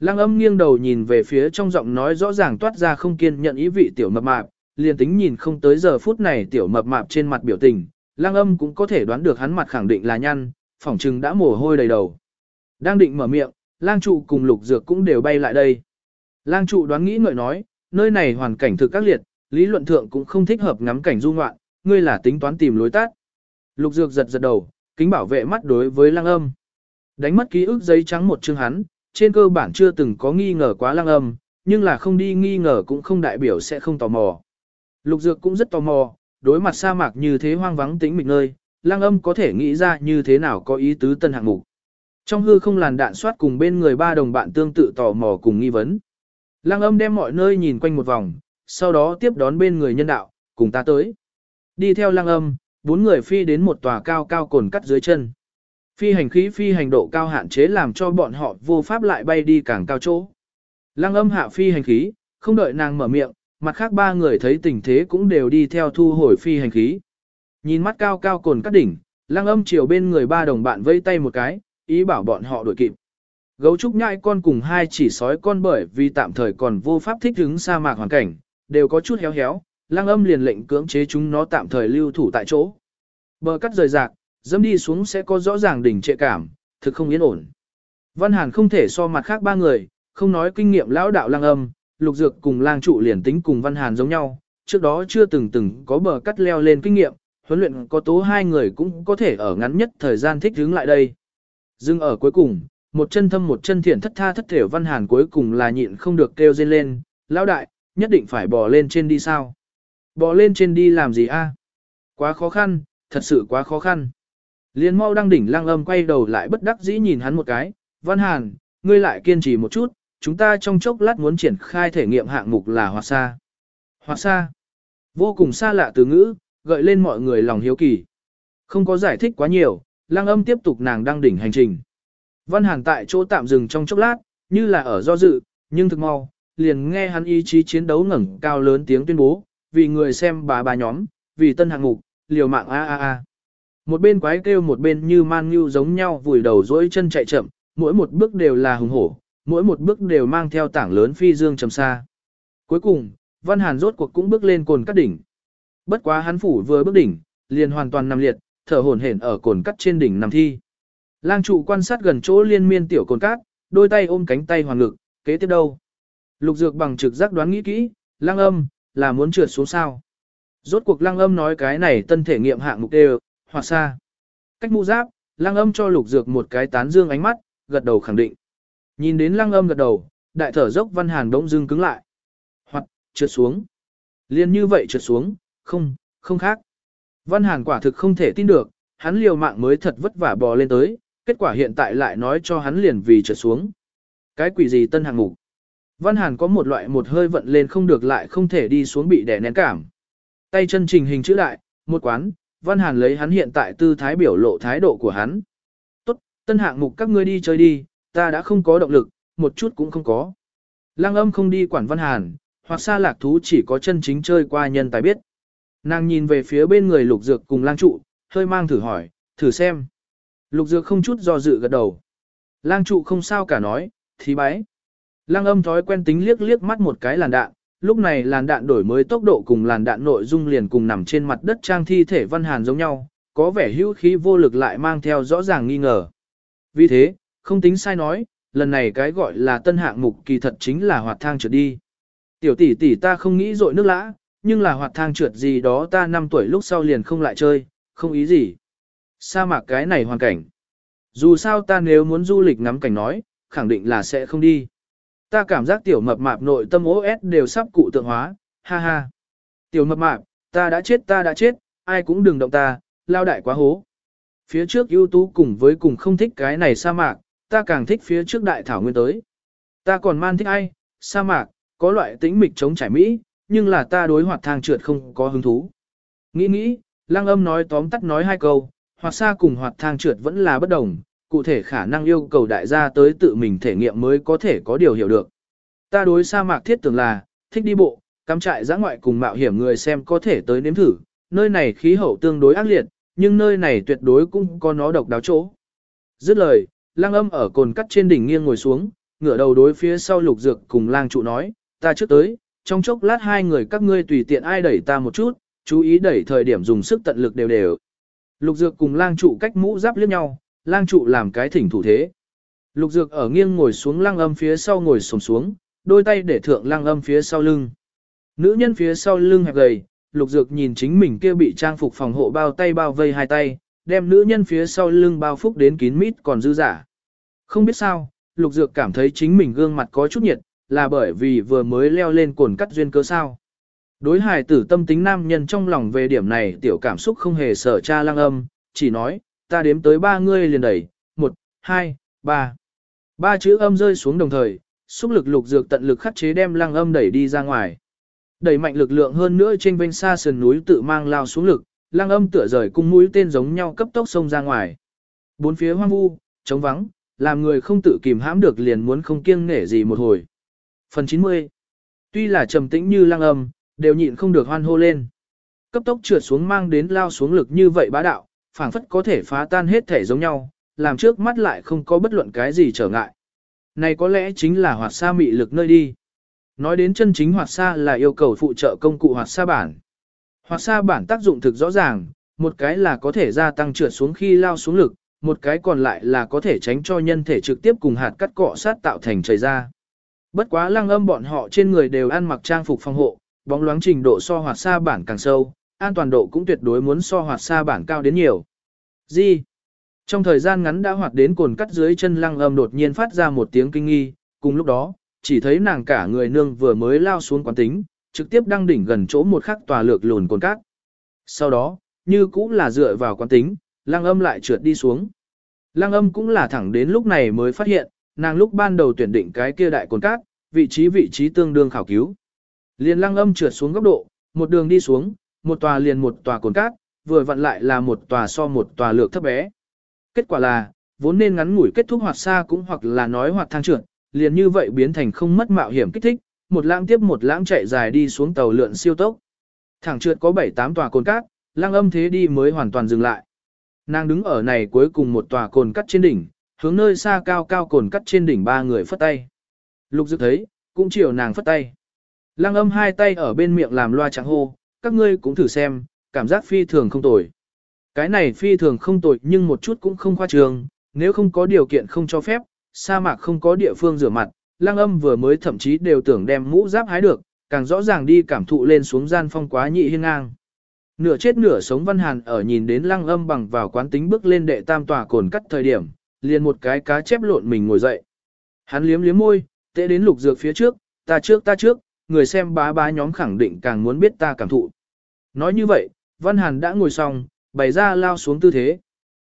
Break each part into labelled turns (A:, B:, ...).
A: Lăng âm nghiêng đầu nhìn về phía trong giọng nói rõ ràng toát ra không kiên nhận ý vị tiểu mập mạp, liền tính nhìn không tới giờ phút này tiểu mập mạp trên mặt biểu tình, lăng âm cũng có thể đoán được hắn mặt khẳng định là nhăn, phỏng chừng đã mồ hôi đầy đầu. Đang định mở miệng, lang trụ cùng lục dược cũng đều bay lại đây. Lang trụ đoán nghĩ ngợi nói, nơi này hoàn cảnh thực các liệt, lý luận thượng cũng không thích hợp ngắm cảnh du ngoạn, ngươi là tính toán tìm lối tắt. Lục dược giật giật đầu, kính bảo vệ mắt đối với lang âm. Đánh mất ký ức giấy trắng một chương hắn, trên cơ bản chưa từng có nghi ngờ quá lang âm, nhưng là không đi nghi ngờ cũng không đại biểu sẽ không tò mò. Lục dược cũng rất tò mò, đối mặt sa mạc như thế hoang vắng tĩnh mịch nơi, lang âm có thể nghĩ ra như thế nào có ý tứ tân hạng mục. Trong hư không làn đạn soát cùng bên người ba đồng bạn tương tự tò mò cùng nghi vấn. Lang âm đem mọi nơi nhìn quanh một vòng, sau đó tiếp đón bên người nhân đạo, cùng ta tới. Đi theo lang âm, bốn người phi đến một tòa cao cao cồn cắt dưới chân. Phi hành khí phi hành độ cao hạn chế làm cho bọn họ vô pháp lại bay đi càng cao chỗ. Lăng âm hạ phi hành khí, không đợi nàng mở miệng, mặt khác ba người thấy tình thế cũng đều đi theo thu hồi phi hành khí. Nhìn mắt cao cao cồn cắt đỉnh, lăng âm chiều bên người ba đồng bạn vây tay một cái, ý bảo bọn họ đuổi kịp. Gấu trúc nhai con cùng hai chỉ sói con bởi vì tạm thời còn vô pháp thích ứng sa mạc hoàn cảnh, đều có chút héo héo, lăng âm liền lệnh cưỡng chế chúng nó tạm thời lưu thủ tại chỗ. Bờ cắt rời rạc, dẫm đi xuống sẽ có rõ ràng đỉnh trệ cảm, thực không yên ổn. Văn Hàn không thể so mặt khác ba người, không nói kinh nghiệm lão đạo lang âm, lục dược cùng lang trụ liền tính cùng Văn Hàn giống nhau, trước đó chưa từng từng có bờ cắt leo lên kinh nghiệm, huấn luyện có tố hai người cũng có thể ở ngắn nhất thời gian thích hướng lại đây. Dưng ở cuối cùng, một chân thâm một chân thiện thất tha thất thể Văn Hàn cuối cùng là nhịn không được kêu dên lên, lão đại, nhất định phải bò lên trên đi sao? Bò lên trên đi làm gì a? Quá khó khăn, thật sự quá khó khăn. Liên mau đang đỉnh lang âm quay đầu lại bất đắc dĩ nhìn hắn một cái, Văn Hàn, ngươi lại kiên trì một chút, chúng ta trong chốc lát muốn triển khai thể nghiệm hạng mục là hoạt xa. Hoạt xa, vô cùng xa lạ từ ngữ, gợi lên mọi người lòng hiếu kỳ. Không có giải thích quá nhiều, lang âm tiếp tục nàng đang đỉnh hành trình. Văn Hàn tại chỗ tạm dừng trong chốc lát, như là ở do dự, nhưng thực mau, liền nghe hắn ý chí chiến đấu ngẩng cao lớn tiếng tuyên bố, vì người xem bà bà nhóm, vì tân hạng mục, liều mạng a a a. Một bên quái kêu một bên như man như giống nhau vùi đầu dỗi chân chạy chậm, mỗi một bước đều là hùng hổ, mỗi một bước đều mang theo tảng lớn phi dương trầm xa. Cuối cùng, Văn Hàn rốt cuộc cũng bước lên cồn cắt đỉnh. Bất quá hắn phủ vừa bước đỉnh, liền hoàn toàn nằm liệt, thở hổn hển ở cồn cắt trên đỉnh nằm thi. Lang trụ quan sát gần chỗ liên miên tiểu cồn cát, đôi tay ôm cánh tay hoàng Lực, kế tiếp đâu? Lục dược bằng trực giác đoán nghĩ kỹ, lang âm, là muốn trượt xuống sao. Rốt cuộc lang âm nói cái này tân thể nghiệm hạng mục đều, hoặc xa. Cách mũ giáp, lăng âm cho lục dược một cái tán dương ánh mắt, gật đầu khẳng định. Nhìn đến lăng âm gật đầu, đại thở dốc văn hàn đống dưng cứng lại. Hoặc, trượt xuống. Liên như vậy trượt xuống, không, không khác. Văn hàn quả thực không thể tin được, hắn liều mạng mới thật vất vả bò lên tới, kết quả hiện tại lại nói cho hắn liền vì trượt xuống. Cái quỷ gì tân hàng mục. Văn hàn có một loại một hơi vận lên không được lại không thể đi xuống bị đè nén cảm. Tay chân trình hình chữ đại, một quán, Văn Hàn lấy hắn hiện tại tư thái biểu lộ thái độ của hắn. Tốt, tân hạng mục các ngươi đi chơi đi, ta đã không có động lực, một chút cũng không có. Lăng âm không đi quản Văn Hàn, hoặc xa lạc thú chỉ có chân chính chơi qua nhân tài biết. Nàng nhìn về phía bên người lục dược cùng lang trụ, hơi mang thử hỏi, thử xem. Lục dược không chút do dự gật đầu. Lang trụ không sao cả nói, thì bái. Lang âm thói quen tính liếc liếc mắt một cái làn đạn, lúc này làn đạn đổi mới tốc độ cùng làn đạn nội dung liền cùng nằm trên mặt đất trang thi thể văn hàn giống nhau, có vẻ hữu khí vô lực lại mang theo rõ ràng nghi ngờ. Vì thế, không tính sai nói, lần này cái gọi là tân hạng mục kỳ thật chính là hoạt thang trượt đi. Tiểu tỷ tỷ ta không nghĩ dội nước lã, nhưng là hoạt thang trượt gì đó ta 5 tuổi lúc sau liền không lại chơi, không ý gì. Sa mạc cái này hoàn cảnh. Dù sao ta nếu muốn du lịch ngắm cảnh nói, khẳng định là sẽ không đi. Ta cảm giác tiểu mập mạp nội tâm OS đều sắp cụ tượng hóa, ha ha. Tiểu mập mạp, ta đã chết ta đã chết, ai cũng đừng động ta, lao đại quá hố. Phía trước ưu tú cùng với cùng không thích cái này sa mạc, ta càng thích phía trước đại thảo nguyên tới. Ta còn man thích ai, sa mạc, có loại tĩnh mịch chống trải Mỹ, nhưng là ta đối hoạt thang trượt không có hứng thú. Nghĩ nghĩ, lăng âm nói tóm tắt nói hai câu, hoạt xa cùng hoạt thang trượt vẫn là bất đồng, cụ thể khả năng yêu cầu đại gia tới tự mình thể nghiệm mới có thể có điều hiểu được. Ta đối sa mạc thiết tưởng là, thích đi bộ, cắm trại giã ngoại cùng mạo hiểm người xem có thể tới nếm thử, nơi này khí hậu tương đối ác liệt, nhưng nơi này tuyệt đối cũng có nó độc đáo chỗ. Dứt lời, lang âm ở cồn cắt trên đỉnh nghiêng ngồi xuống, ngửa đầu đối phía sau lục dược cùng lang trụ nói, ta trước tới, trong chốc lát hai người các ngươi tùy tiện ai đẩy ta một chút, chú ý đẩy thời điểm dùng sức tận lực đều đều. Lục dược cùng lang trụ cách mũ giáp liếc nhau, lang trụ làm cái thỉnh thủ thế. Lục dược ở nghiêng ngồi xuống lang âm phía sau ngồi sồm xuống, đôi tay để thượng lang âm phía sau lưng. Nữ nhân phía sau lưng hẹp gầy, lục dược nhìn chính mình kia bị trang phục phòng hộ bao tay bao vây hai tay, đem nữ nhân phía sau lưng bao phúc đến kín mít còn dư giả. Không biết sao, lục dược cảm thấy chính mình gương mặt có chút nhiệt, là bởi vì vừa mới leo lên cồn cắt duyên cơ sao. Đối hài tử tâm tính nam nhân trong lòng về điểm này tiểu cảm xúc không hề sợ cha lang âm, chỉ nói, ta đếm tới ba ngươi liền đẩy, một, hai, ba. Ba chữ âm rơi xuống đồng thời, xúc lực lục dược tận lực khắc chế đem lăng âm đẩy đi ra ngoài. Đẩy mạnh lực lượng hơn nữa trên bên xa sườn núi tự mang lao xuống lực, lăng âm tựa rời cung mũi tên giống nhau cấp tốc xông ra ngoài. Bốn phía hoang vu, trống vắng, làm người không tự kìm hãm được liền muốn không kiêng nể gì một hồi. Phần 90 Tuy là trầm tĩnh như lăng âm, đều nhịn không được hoan hô lên. Cấp tốc trượt xuống mang đến lao xuống lực như vậy bá đạo, phảng phất có thể phá tan hết thể giống nhau, làm trước mắt lại không có bất luận cái gì trở ngại. Này có lẽ chính là hoạt sa mị lực nơi đi. Nói đến chân chính hoạt sa là yêu cầu phụ trợ công cụ hoạt sa bản. Hoạt sa bản tác dụng thực rõ ràng, một cái là có thể gia tăng trượt xuống khi lao xuống lực, một cái còn lại là có thể tránh cho nhân thể trực tiếp cùng hạt cắt cọ sát tạo thành chảy ra. Bất quá lăng âm bọn họ trên người đều ăn mặc trang phục phòng hộ, bóng loáng trình độ so hoạt sa bản càng sâu, an toàn độ cũng tuyệt đối muốn so hoạt xa bản cao đến nhiều. Gì? Trong thời gian ngắn đã hoạt đến cồn cắt dưới chân lăng âm đột nhiên phát ra một tiếng kinh nghi, cùng lúc đó, chỉ thấy nàng cả người nương vừa mới lao xuống quán tính, trực tiếp đăng đỉnh gần chỗ một khắc tòa lược lùn cồn cát. Sau đó, như cũng là dựa vào quán tính, lăng âm lại trượt đi xuống. Lăng âm cũng là thẳng đến lúc này mới phát hiện, nàng lúc ban đầu tuyển định cái kia đại cồn cát, vị trí vị trí tương đương khảo cứu. Liền lăng âm trượt xuống góc độ, một đường đi xuống, một tòa liền một tòa cồn cát, vừa vặn lại là một tòa so một tòa lược thấp bé. Kết quả là, vốn nên ngắn ngủi kết thúc hoạt xa cũng hoặc là nói hoạt thang trượt, liền như vậy biến thành không mất mạo hiểm kích thích, một lãng tiếp một lãng chạy dài đi xuống tàu lượn siêu tốc. Thẳng trượt có 7-8 tòa cồn cát, lăng âm thế đi mới hoàn toàn dừng lại. Nàng đứng ở này cuối cùng một tòa cồn cắt trên đỉnh, hướng nơi xa cao cao cồn cắt trên đỉnh ba người phất tay. Lục dực thấy, cũng chiều nàng phất tay. Lăng âm hai tay ở bên miệng làm loa trắng hô, các ngươi cũng thử xem, cảm giác phi thường không tồi. Cái này phi thường không tồi nhưng một chút cũng không khoa trường, nếu không có điều kiện không cho phép, sa mạc không có địa phương rửa mặt, lăng âm vừa mới thậm chí đều tưởng đem mũ giáp hái được, càng rõ ràng đi cảm thụ lên xuống gian phong quá nhị hiên ngang. Nửa chết nửa sống văn hàn ở nhìn đến lăng âm bằng vào quán tính bước lên đệ tam tòa cồn cắt thời điểm, liền một cái cá chép lộn mình ngồi dậy. Hắn liếm liếm môi, tệ đến lục dược phía trước, ta trước ta trước, người xem bá bá nhóm khẳng định càng muốn biết ta cảm thụ. Nói như vậy, văn hàn đã ngồi xong, bày ra lao xuống tư thế.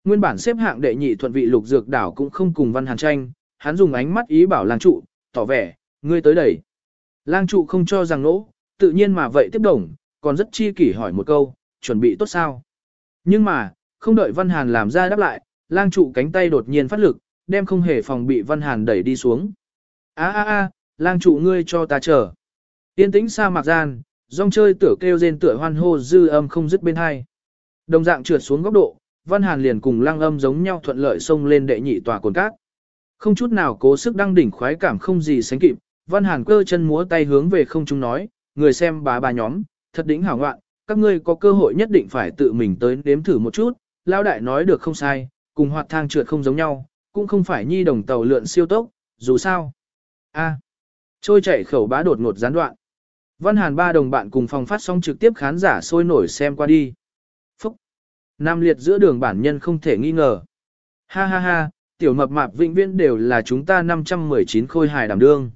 A: Nguyên bản xếp hạng đệ nhị thuận vị lục dược đảo cũng không cùng văn hàn tranh, hắn dùng ánh mắt ý bảo lang trụ, tỏ vẻ, ngươi tới đẩy. Lang trụ không cho rằng nỗ, tự nhiên mà vậy tiếp đồng, còn rất chi kỷ hỏi một câu, chuẩn bị tốt sao. Nhưng mà, không đợi văn hàn làm ra đáp lại, lang trụ cánh tay đột nhiên phát lực, đem không hề phòng bị văn hàn đẩy đi xuống. a a a lang trụ ngươi cho ta chờ. Tiên tĩnh sa mạc gian, rong chơi tửa kêu rên tựa hoan hô dư âm không dứt bên hai. Đồng dạng trượt xuống góc độ, Văn Hàn liền cùng lăng âm giống nhau thuận lợi xông lên đệ nhị tòa cồn cát. Không chút nào cố sức đăng đỉnh khoái cảm không gì sánh kịp, Văn Hàn cơ chân múa tay hướng về không trung nói, người xem bá bà nhóm, thật đỉnh hảo ngoạn, các ngươi có cơ hội nhất định phải tự mình tới đếm thử một chút, Lão đại nói được không sai, cùng hoạt thang trượt không giống nhau, cũng không phải nhi đồng tàu lượn siêu tốc, dù sao. A. trôi chảy khẩu bá đột ngột gián đoạn. Văn Hàn ba đồng bạn cùng phòng phát sóng trực tiếp khán giả sôi nổi xem qua đi. Phúc! Nam liệt giữa đường bản nhân không thể nghi ngờ. Ha ha ha, tiểu mập mạp vĩnh viễn đều là chúng ta 519 khôi hài đảm đương.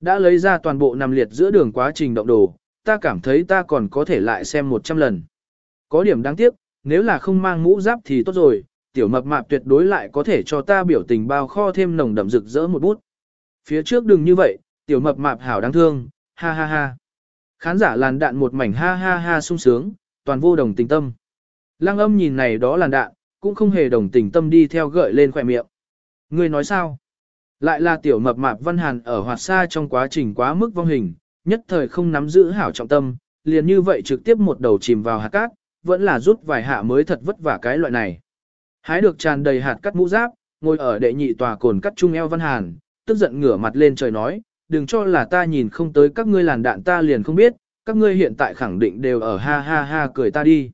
A: Đã lấy ra toàn bộ nằm liệt giữa đường quá trình động đồ, ta cảm thấy ta còn có thể lại xem 100 lần. Có điểm đáng tiếc, nếu là không mang mũ giáp thì tốt rồi, tiểu mập mạp tuyệt đối lại có thể cho ta biểu tình bao kho thêm nồng đậm rực rỡ một bút. Phía trước đừng như vậy, tiểu mập mạp hảo đáng thương, ha ha ha. Khán giả làn đạn một mảnh ha ha ha sung sướng, toàn vô đồng tình tâm. Lăng âm nhìn này đó làn đạn, cũng không hề đồng tình tâm đi theo gợi lên khỏe miệng. Ngươi nói sao? Lại là tiểu mập mạp văn hàn ở hoạt xa trong quá trình quá mức vong hình, nhất thời không nắm giữ hảo trọng tâm, liền như vậy trực tiếp một đầu chìm vào hạt cát, vẫn là rút vài hạ mới thật vất vả cái loại này. Hái được tràn đầy hạt cát mũ giáp, ngồi ở đệ nhị tòa cồn cắt trung eo văn hàn, tức giận ngửa mặt lên trời nói, đừng cho là ta nhìn không tới các ngươi làn đạn ta liền không biết, các ngươi hiện tại khẳng định đều ở ha ha ha cười ta đi.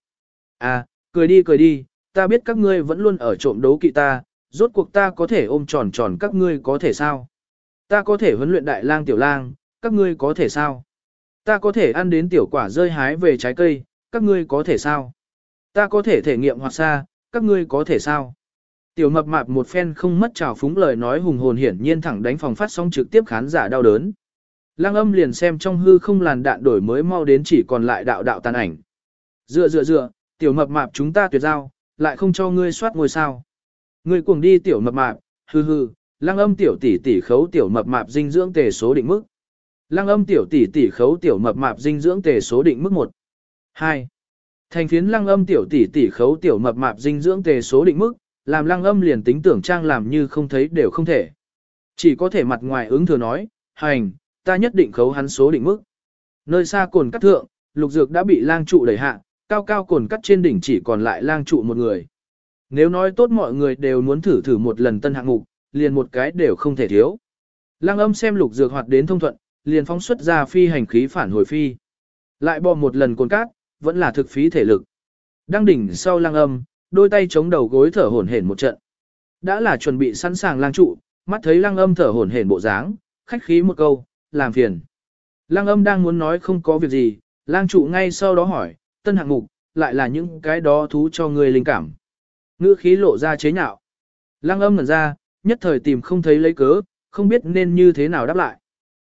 A: À, cười đi cười đi, ta biết các ngươi vẫn luôn ở trộm đấu kỵ ta, rốt cuộc ta có thể ôm tròn tròn các ngươi có thể sao? Ta có thể huấn luyện đại lang tiểu lang, các ngươi có thể sao? Ta có thể ăn đến tiểu quả rơi hái về trái cây, các ngươi có thể sao? Ta có thể thể nghiệm hoặc xa, các ngươi có thể sao? Tiểu mập mạp một phen không mất trào phúng lời nói hùng hồn hiển nhiên thẳng đánh phòng phát sóng trực tiếp khán giả đau đớn. Lăng âm liền xem trong hư không làn đạn đổi mới mau đến chỉ còn lại đạo đạo tàn ảnh. Dựa dựa dựa, tiểu mập mạp chúng ta tuyệt giao, lại không cho ngươi soát ngôi sao. Ngươi cuồng đi tiểu mập mạp, hư hư, lăng âm tiểu tỷ tỷ khấu tiểu mập mạp dinh dưỡng tề số định mức. Lăng âm tiểu tỷ tỷ khấu tiểu mập mạp dinh dưỡng tề số định mức 1. 2. Thành phiến lăng âm tiểu tỷ tỷ khấu tiểu mập mạp dinh dưỡng tề số định mức, làm lăng âm liền tính tưởng trang làm như không thấy đều không thể. Chỉ có thể mặt ngoài ứng thừa nói, hành, ta nhất định khấu hắn số định mức. Nơi xa cồn cắt thượng, lục dược đã bị lang trụ đẩy hạ, cao cao cồn cắt trên đỉnh chỉ còn lại lang trụ một người. Nếu nói tốt mọi người đều muốn thử thử một lần tân hạng mục, liền một cái đều không thể thiếu. Lang âm xem lục dược hoạt đến thông thuận, liền phóng xuất ra phi hành khí phản hồi phi. Lại bò một lần cồn cát, vẫn là thực phí thể lực. Đăng đỉnh sau lang âm, đôi tay chống đầu gối thở hổn hển một trận. Đã là chuẩn bị sẵn sàng lang trụ, mắt thấy lang âm thở hổn hển bộ dáng, khách khí một câu, làm phiền. Lang âm đang muốn nói không có việc gì, lang trụ ngay sau đó hỏi, tân hạng mục, lại là những cái đó thú cho người linh cảm. Ngữ khí lộ ra chế nhạo. Lang âm ngẩn ra, nhất thời tìm không thấy lấy cớ, không biết nên như thế nào đáp lại.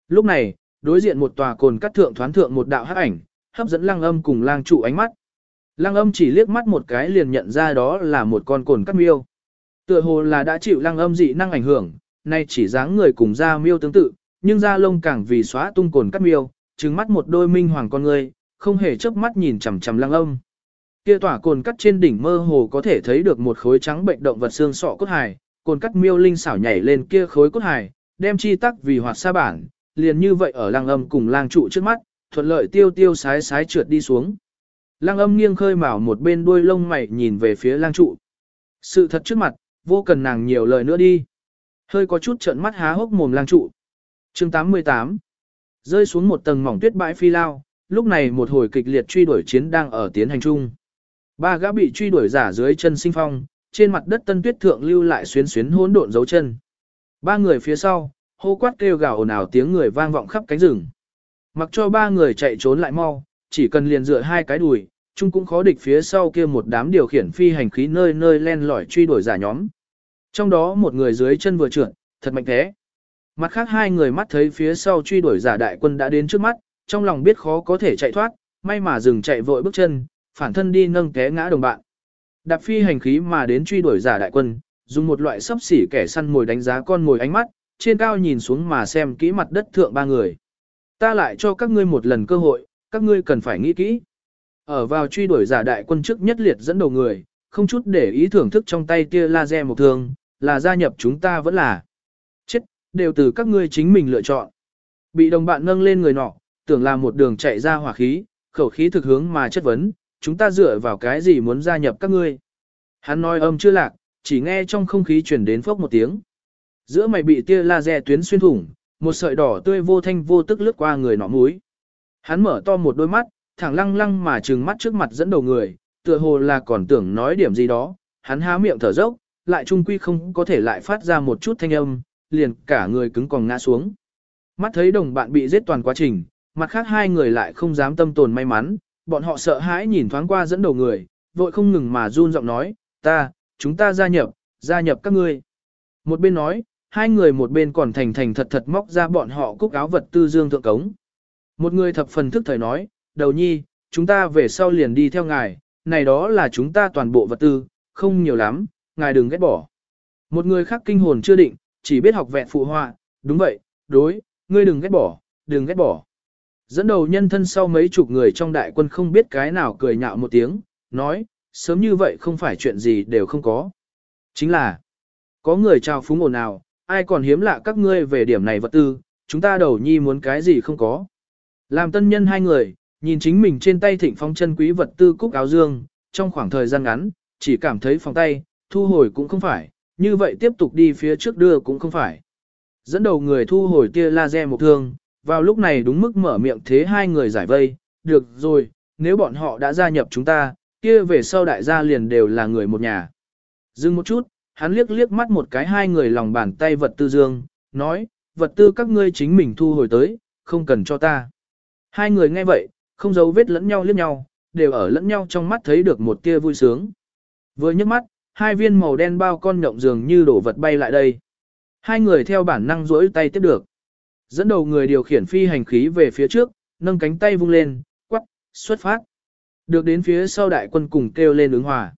A: Lúc này, đối diện một tòa cồn cắt thượng thoán thượng một đạo hắc ảnh, hấp dẫn lang âm cùng lang trụ ánh mắt. Lăng âm chỉ liếc mắt một cái liền nhận ra đó là một con cồn cắt miêu. Tựa hồ là đã chịu lăng âm dị năng ảnh hưởng, nay chỉ dáng người cùng da miêu tương tự, nhưng da lông càng vì xóa tung cồn cắt miêu, trừng mắt một đôi minh hoàng con người, không hề chớp mắt nhìn chằm chằm lăng âm. Kia tỏa cồn cắt trên đỉnh mơ hồ có thể thấy được một khối trắng bệnh động vật xương sọ cốt hài, cồn cắt miêu linh xảo nhảy lên kia khối cốt hài, đem chi tắc vì hoạt sa bản, liền như vậy ở lăng âm cùng lang trụ trước mắt, thuận lợi tiêu tiêu sái sái trượt đi xuống. Lang âm nghiêng khơi mào một bên đuôi lông mày nhìn về phía lang trụ. Sự thật trước mặt, vô cần nàng nhiều lời nữa đi. Hơi có chút trợn mắt há hốc mồm lang trụ. chương 88 Rơi xuống một tầng mỏng tuyết bãi phi lao, lúc này một hồi kịch liệt truy đuổi chiến đang ở tiến hành chung. Ba gã bị truy đuổi giả dưới chân sinh phong, trên mặt đất tân tuyết thượng lưu lại xuyến xuyến hỗn độn dấu chân. Ba người phía sau, hô quát kêu gào ồn ào tiếng người vang vọng khắp cánh rừng. Mặc cho ba người chạy trốn lại mau, chỉ cần liền dựa hai cái đùi, chung cũng khó địch phía sau kia một đám điều khiển phi hành khí nơi nơi len lỏi truy đuổi giả nhóm. Trong đó một người dưới chân vừa trượt, thật mạnh thế. Mặt khác hai người mắt thấy phía sau truy đuổi giả đại quân đã đến trước mắt, trong lòng biết khó có thể chạy thoát, may mà dừng chạy vội bước chân, phản thân đi nâng té ngã đồng bạn. Đạp phi hành khí mà đến truy đuổi giả đại quân, dùng một loại sấp xỉ kẻ săn mồi đánh giá con mồi ánh mắt, trên cao nhìn xuống mà xem kỹ mặt đất thượng ba người. Ta lại cho các ngươi một lần cơ hội, các ngươi cần phải nghĩ kỹ. Ở vào truy đuổi giả đại quân trước nhất liệt dẫn đầu người, không chút để ý thưởng thức trong tay tia laser một thường, là gia nhập chúng ta vẫn là. Chết, đều từ các ngươi chính mình lựa chọn. Bị đồng bạn nâng lên người nọ, tưởng là một đường chạy ra hỏa khí, khẩu khí thực hướng mà chất vấn, chúng ta dựa vào cái gì muốn gia nhập các ngươi. Hắn nói âm chưa lạc, chỉ nghe trong không khí truyền đến phốc một tiếng. Giữa mày bị tia laser tuyến xuyên thủng, một sợi đỏ tươi vô thanh vô tức lướt qua người nọ mũi. Hắn mở to một đôi mắt, thẳng lăng lăng mà trừng mắt trước mặt dẫn đầu người, tựa hồ là còn tưởng nói điểm gì đó, hắn há miệng thở dốc, lại trung quy không có thể lại phát ra một chút thanh âm, liền cả người cứng còn ngã xuống. Mắt thấy đồng bạn bị giết toàn quá trình, mặt khác hai người lại không dám tâm tồn may mắn, bọn họ sợ hãi nhìn thoáng qua dẫn đầu người, vội không ngừng mà run giọng nói, ta, chúng ta gia nhập, gia nhập các ngươi. Một bên nói, hai người một bên còn thành thành thật thật móc ra bọn họ cúc áo vật tư dương thượng cống. Một người thập phần thức thời nói, đầu nhi, chúng ta về sau liền đi theo ngài, này đó là chúng ta toàn bộ vật tư, không nhiều lắm, ngài đừng ghét bỏ. Một người khác kinh hồn chưa định, chỉ biết học vẹn phụ họa, đúng vậy, đối, ngươi đừng ghét bỏ, đừng ghét bỏ. Dẫn đầu nhân thân sau mấy chục người trong đại quân không biết cái nào cười nhạo một tiếng, nói, sớm như vậy không phải chuyện gì đều không có. Chính là, có người trao phúng ồn nào, ai còn hiếm lạ các ngươi về điểm này vật tư, chúng ta đầu nhi muốn cái gì không có. Làm tân nhân hai người, nhìn chính mình trên tay thịnh phong chân quý vật tư cúc áo dương, trong khoảng thời gian ngắn, chỉ cảm thấy phòng tay, thu hồi cũng không phải, như vậy tiếp tục đi phía trước đưa cũng không phải. Dẫn đầu người thu hồi tia laser một thương, vào lúc này đúng mức mở miệng thế hai người giải vây, được rồi, nếu bọn họ đã gia nhập chúng ta, kia về sau đại gia liền đều là người một nhà. Dừng một chút, hắn liếc liếc mắt một cái hai người lòng bàn tay vật tư dương, nói, vật tư các ngươi chính mình thu hồi tới, không cần cho ta. Hai người nghe vậy, không giấu vết lẫn nhau liếc nhau, đều ở lẫn nhau trong mắt thấy được một tia vui sướng. Vừa nhấc mắt, hai viên màu đen bao con nhộng dường như đổ vật bay lại đây. Hai người theo bản năng duỗi tay tiếp được. Dẫn đầu người điều khiển phi hành khí về phía trước, nâng cánh tay vung lên, quắc, xuất phát. Được đến phía sau đại quân cùng kêu lên ứng hòa.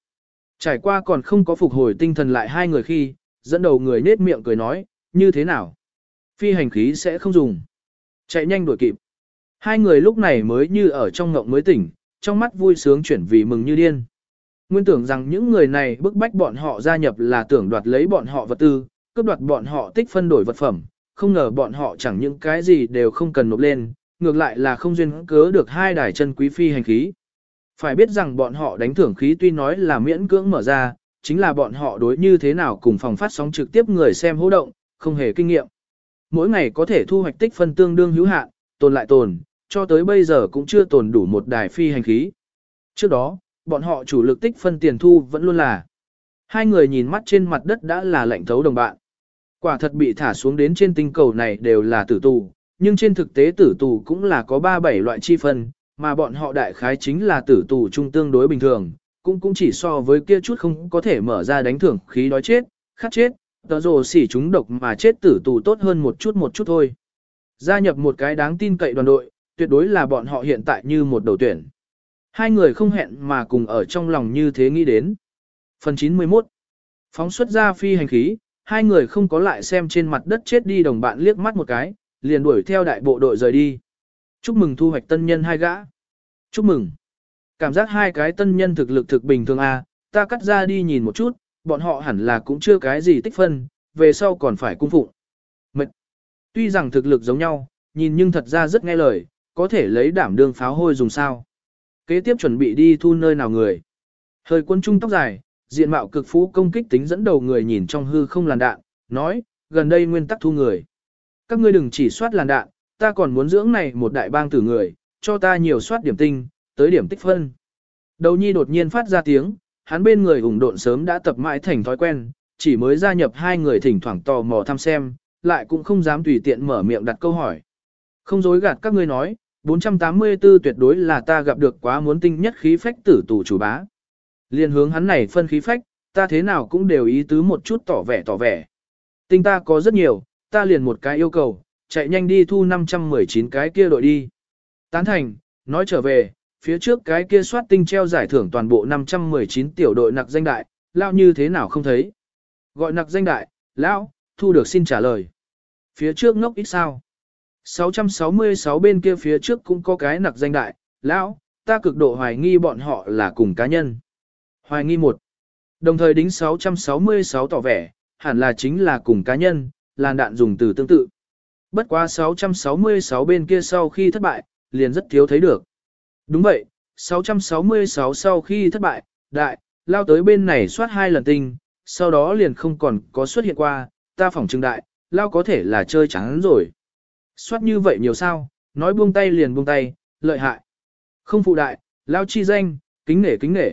A: Trải qua còn không có phục hồi tinh thần lại hai người khi, dẫn đầu người nết miệng cười nói, như thế nào? Phi hành khí sẽ không dùng. Chạy nhanh đuổi kịp. Hai người lúc này mới như ở trong ngộng mới tỉnh, trong mắt vui sướng chuyển vì mừng như điên. Nguyên tưởng rằng những người này bức bách bọn họ gia nhập là tưởng đoạt lấy bọn họ vật tư, cướp đoạt bọn họ tích phân đổi vật phẩm, không ngờ bọn họ chẳng những cái gì đều không cần nộp lên, ngược lại là không duyên cớ được hai đài chân quý phi hành khí. Phải biết rằng bọn họ đánh thưởng khí tuy nói là miễn cưỡng mở ra, chính là bọn họ đối như thế nào cùng phòng phát sóng trực tiếp người xem hô động, không hề kinh nghiệm. Mỗi ngày có thể thu hoạch tích phân tương đương hữu hạn, tồn lại tồn, cho tới bây giờ cũng chưa tồn đủ một đài phi hành khí. Trước đó, bọn họ chủ lực tích phân tiền thu vẫn luôn là. Hai người nhìn mắt trên mặt đất đã là lạnh thấu đồng bạn. Quả thật bị thả xuống đến trên tinh cầu này đều là tử tù, nhưng trên thực tế tử tù cũng là có 3-7 loại chi phân, mà bọn họ đại khái chính là tử tù trung tương đối bình thường, cũng cũng chỉ so với kia chút không có thể mở ra đánh thưởng khí đói chết, khát chết, tờ rồ xỉ chúng độc mà chết tử tù tốt hơn một chút một chút thôi. Gia nhập một cái đáng tin cậy đoàn đội, tuyệt đối là bọn họ hiện tại như một đầu tuyển. Hai người không hẹn mà cùng ở trong lòng như thế nghĩ đến. Phần 91 Phóng xuất ra phi hành khí, hai người không có lại xem trên mặt đất chết đi đồng bạn liếc mắt một cái, liền đuổi theo đại bộ đội rời đi. Chúc mừng thu hoạch tân nhân hai gã. Chúc mừng. Cảm giác hai cái tân nhân thực lực thực bình thường à, ta cắt ra đi nhìn một chút, bọn họ hẳn là cũng chưa cái gì tích phân, về sau còn phải cung phụng. Tuy rằng thực lực giống nhau, nhìn nhưng thật ra rất nghe lời, có thể lấy đảm đương pháo hôi dùng sao. Kế tiếp chuẩn bị đi thu nơi nào người. Hơi quân trung tóc dài, diện mạo cực phú công kích tính dẫn đầu người nhìn trong hư không làn đạn, nói, gần đây nguyên tắc thu người. Các ngươi đừng chỉ soát làn đạn, ta còn muốn dưỡng này một đại bang tử người, cho ta nhiều soát điểm tinh, tới điểm tích phân. Đầu nhi đột nhiên phát ra tiếng, hắn bên người ủng độn sớm đã tập mãi thành thói quen, chỉ mới gia nhập hai người thỉnh thoảng tò mò thăm xem, lại cũng không dám tùy tiện mở miệng đặt câu hỏi. Không dối gạt các ngươi nói, 484 tuyệt đối là ta gặp được quá muốn tinh nhất khí phách tử tù chủ bá. Liên hướng hắn này phân khí phách, ta thế nào cũng đều ý tứ một chút tỏ vẻ tỏ vẻ. Tinh ta có rất nhiều, ta liền một cái yêu cầu, chạy nhanh đi thu 519 cái kia đội đi. Tán thành, nói trở về, phía trước cái kia soát tinh treo giải thưởng toàn bộ 519 tiểu đội nặc danh đại, lao như thế nào không thấy. Gọi nặc danh đại, lão, thu được xin trả lời. Phía trước ngốc ít sao. 666 bên kia phía trước cũng có cái nặc danh đại, lão, ta cực độ hoài nghi bọn họ là cùng cá nhân. Hoài nghi một. Đồng thời đính 666 tỏ vẻ, hẳn là chính là cùng cá nhân, làn đạn dùng từ tương tự. Bất quá 666 bên kia sau khi thất bại, liền rất thiếu thấy được. Đúng vậy, 666 sau khi thất bại, đại, lao tới bên này soát hai lần tinh, sau đó liền không còn có xuất hiện qua, ta phỏng trưng đại, lao có thể là chơi trắng rồi. Xoát như vậy nhiều sao, nói buông tay liền buông tay, lợi hại. Không phụ đại, lao chi danh, kính nể kính nể.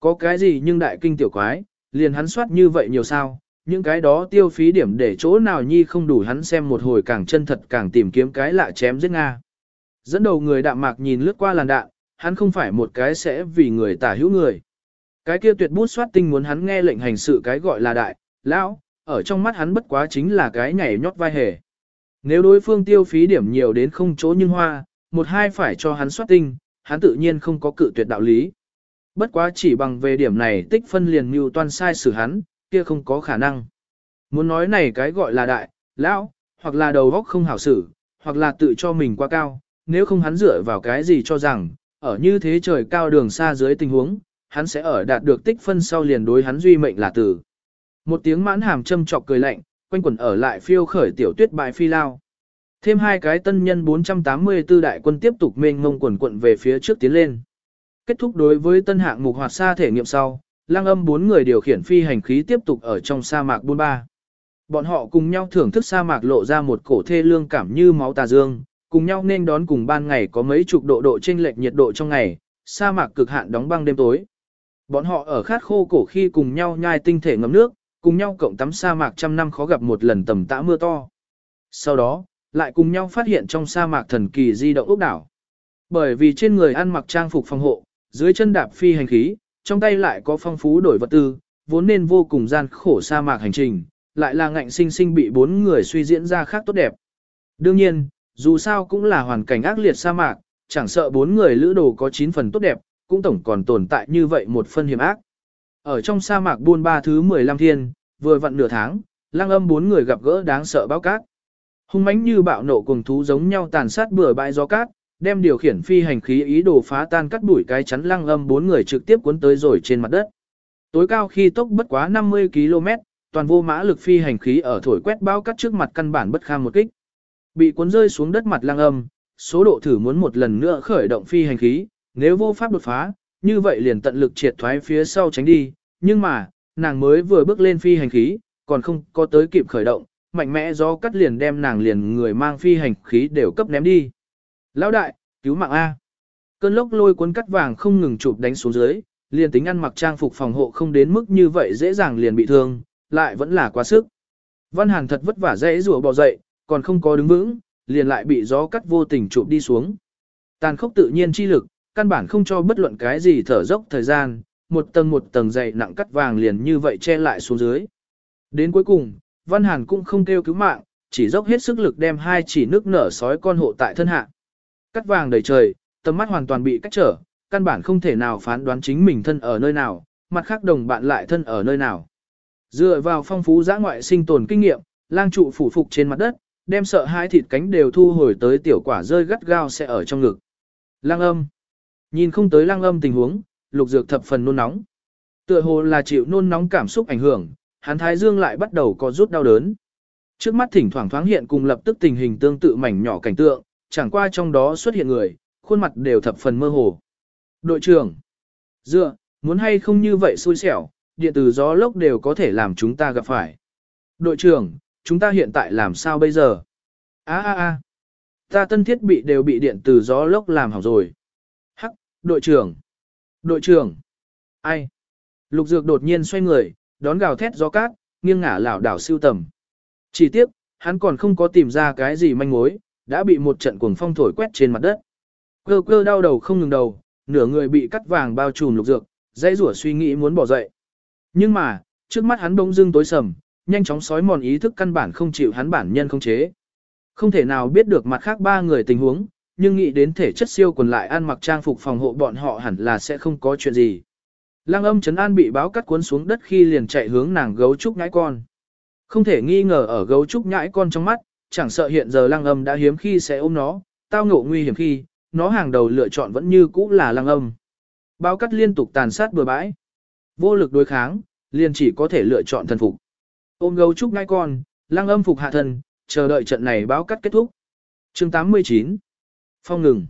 A: Có cái gì nhưng đại kinh tiểu quái, liền hắn soát như vậy nhiều sao, những cái đó tiêu phí điểm để chỗ nào nhi không đủ hắn xem một hồi càng chân thật càng tìm kiếm cái lạ chém giết Nga. Dẫn đầu người đạm mạc nhìn lướt qua làn đạn, hắn không phải một cái sẽ vì người tả hữu người. Cái kia tuyệt bút soát tinh muốn hắn nghe lệnh hành sự cái gọi là đại, lão, ở trong mắt hắn bất quá chính là cái nhảy nhót vai hề. Nếu đối phương tiêu phí điểm nhiều đến không chỗ nhưng hoa, một hai phải cho hắn soát tinh, hắn tự nhiên không có cự tuyệt đạo lý. Bất quá chỉ bằng về điểm này tích phân liền mưu toan sai xử hắn, kia không có khả năng. Muốn nói này cái gọi là đại, lão, hoặc là đầu góc không hảo xử, hoặc là tự cho mình quá cao, nếu không hắn dựa vào cái gì cho rằng, ở như thế trời cao đường xa dưới tình huống, hắn sẽ ở đạt được tích phân sau liền đối hắn duy mệnh là tử. Một tiếng mãn hàm châm chọc cười lạnh, quanh quẩn ở lại phiêu khởi tiểu tuyết bại phi lao. Thêm hai cái tân nhân 484 đại quân tiếp tục mênh mông quần quận về phía trước tiến lên. Kết thúc đối với tân hạng mục hoạt xa thể nghiệm sau, lang âm bốn người điều khiển phi hành khí tiếp tục ở trong sa mạc buôn ba. Bọn họ cùng nhau thưởng thức sa mạc lộ ra một cổ thê lương cảm như máu tà dương, cùng nhau nên đón cùng ban ngày có mấy chục độ độ chênh lệch nhiệt độ trong ngày, sa mạc cực hạn đóng băng đêm tối. Bọn họ ở khát khô cổ khi cùng nhau nhai tinh thể ngấm nước, cùng nhau cộng tắm sa mạc trăm năm khó gặp một lần tầm tã mưa to. Sau đó, lại cùng nhau phát hiện trong sa mạc thần kỳ di động ốc đảo. Bởi vì trên người ăn mặc trang phục phòng hộ, dưới chân đạp phi hành khí, trong tay lại có phong phú đổi vật tư, vốn nên vô cùng gian khổ sa mạc hành trình, lại là ngạnh sinh sinh bị bốn người suy diễn ra khác tốt đẹp. Đương nhiên, dù sao cũng là hoàn cảnh ác liệt sa mạc, chẳng sợ bốn người lữ đồ có 9 phần tốt đẹp, cũng tổng còn tồn tại như vậy một phân hiểm ác. Ở trong sa mạc buôn ba thứ 15 thiên, vừa vặn nửa tháng, lang âm bốn người gặp gỡ đáng sợ báo cát. Hung mãnh như bạo nộ cùng thú giống nhau tàn sát bừa bãi gió cát, đem điều khiển phi hành khí ý đồ phá tan cắt đuổi cái chắn lăng âm bốn người trực tiếp cuốn tới rồi trên mặt đất. Tối cao khi tốc bất quá 50 km, toàn vô mã lực phi hành khí ở thổi quét bao cắt trước mặt căn bản bất kham một kích. Bị cuốn rơi xuống đất mặt lăng âm, số độ thử muốn một lần nữa khởi động phi hành khí, nếu vô pháp đột phá, như vậy liền tận lực triệt thoái phía sau tránh đi, nhưng mà, nàng mới vừa bước lên phi hành khí, còn không có tới kịp khởi động, mạnh mẽ gió cắt liền đem nàng liền người mang phi hành khí đều cấp ném đi. Lão đại, cứu mạng A. Cơn lốc lôi cuốn cắt vàng không ngừng chụp đánh xuống dưới, liền tính ăn mặc trang phục phòng hộ không đến mức như vậy dễ dàng liền bị thương, lại vẫn là quá sức. Văn Hàn thật vất vả dễ rùa bò dậy, còn không có đứng vững, liền lại bị gió cắt vô tình chụp đi xuống. Tàn khốc tự nhiên chi lực, căn bản không cho bất luận cái gì thở dốc thời gian, một tầng một tầng dày nặng cắt vàng liền như vậy che lại xuống dưới. Đến cuối cùng, Văn Hàn cũng không kêu cứu mạng, chỉ dốc hết sức lực đem hai chỉ nước nở sói con hộ tại thân hạ. Cắt vàng đầy trời, tầm mắt hoàn toàn bị cách trở, căn bản không thể nào phán đoán chính mình thân ở nơi nào, mặt khác đồng bạn lại thân ở nơi nào. Dựa vào phong phú giã ngoại sinh tồn kinh nghiệm, lang trụ phủ phục trên mặt đất, đem sợ hai thịt cánh đều thu hồi tới tiểu quả rơi gắt gao sẽ ở trong ngực. Lang âm. Nhìn không tới lang âm tình huống, lục dược thập phần nôn nóng. Tựa hồ là chịu nôn nóng cảm xúc ảnh hưởng, hắn thái dương lại bắt đầu có rút đau đớn. Trước mắt thỉnh thoảng thoáng hiện cùng lập tức tình hình tương tự mảnh nhỏ cảnh tượng, chẳng qua trong đó xuất hiện người, khuôn mặt đều thập phần mơ hồ. Đội trưởng, dựa, muốn hay không như vậy xui xẻo, điện từ gió lốc đều có thể làm chúng ta gặp phải. Đội trưởng, chúng ta hiện tại làm sao bây giờ? Á á á, ta tân thiết bị đều bị điện từ gió lốc làm hỏng rồi. Đội trưởng, đội trưởng, ai? Lục dược đột nhiên xoay người, đón gào thét gió cát, nghiêng ngả lảo đảo siêu tầm. Chỉ tiếc, hắn còn không có tìm ra cái gì manh mối, đã bị một trận cuồng phong thổi quét trên mặt đất. Cơ cơ đau đầu không ngừng đầu, nửa người bị cắt vàng bao trùm lục dược, dãy rủa suy nghĩ muốn bỏ dậy. Nhưng mà, trước mắt hắn bỗng dưng tối sầm, nhanh chóng sói mòn ý thức căn bản không chịu hắn bản nhân không chế. Không thể nào biết được mặt khác ba người tình huống, nhưng nghĩ đến thể chất siêu quần lại ăn mặc trang phục phòng hộ bọn họ hẳn là sẽ không có chuyện gì. Lăng âm chấn an bị báo cắt cuốn xuống đất khi liền chạy hướng nàng gấu trúc nhãi con. Không thể nghi ngờ ở gấu trúc nhãi con trong mắt, chẳng sợ hiện giờ lăng âm đã hiếm khi sẽ ôm nó, tao ngộ nguy hiểm khi, nó hàng đầu lựa chọn vẫn như cũ là lăng âm. Báo cắt liên tục tàn sát bừa bãi. Vô lực đối kháng, liền chỉ có thể lựa chọn thần phục. Ôm gấu trúc nhãi con, lăng âm phục hạ thần, chờ đợi trận này báo cắt kết thúc. chương 89 Phong ngừng.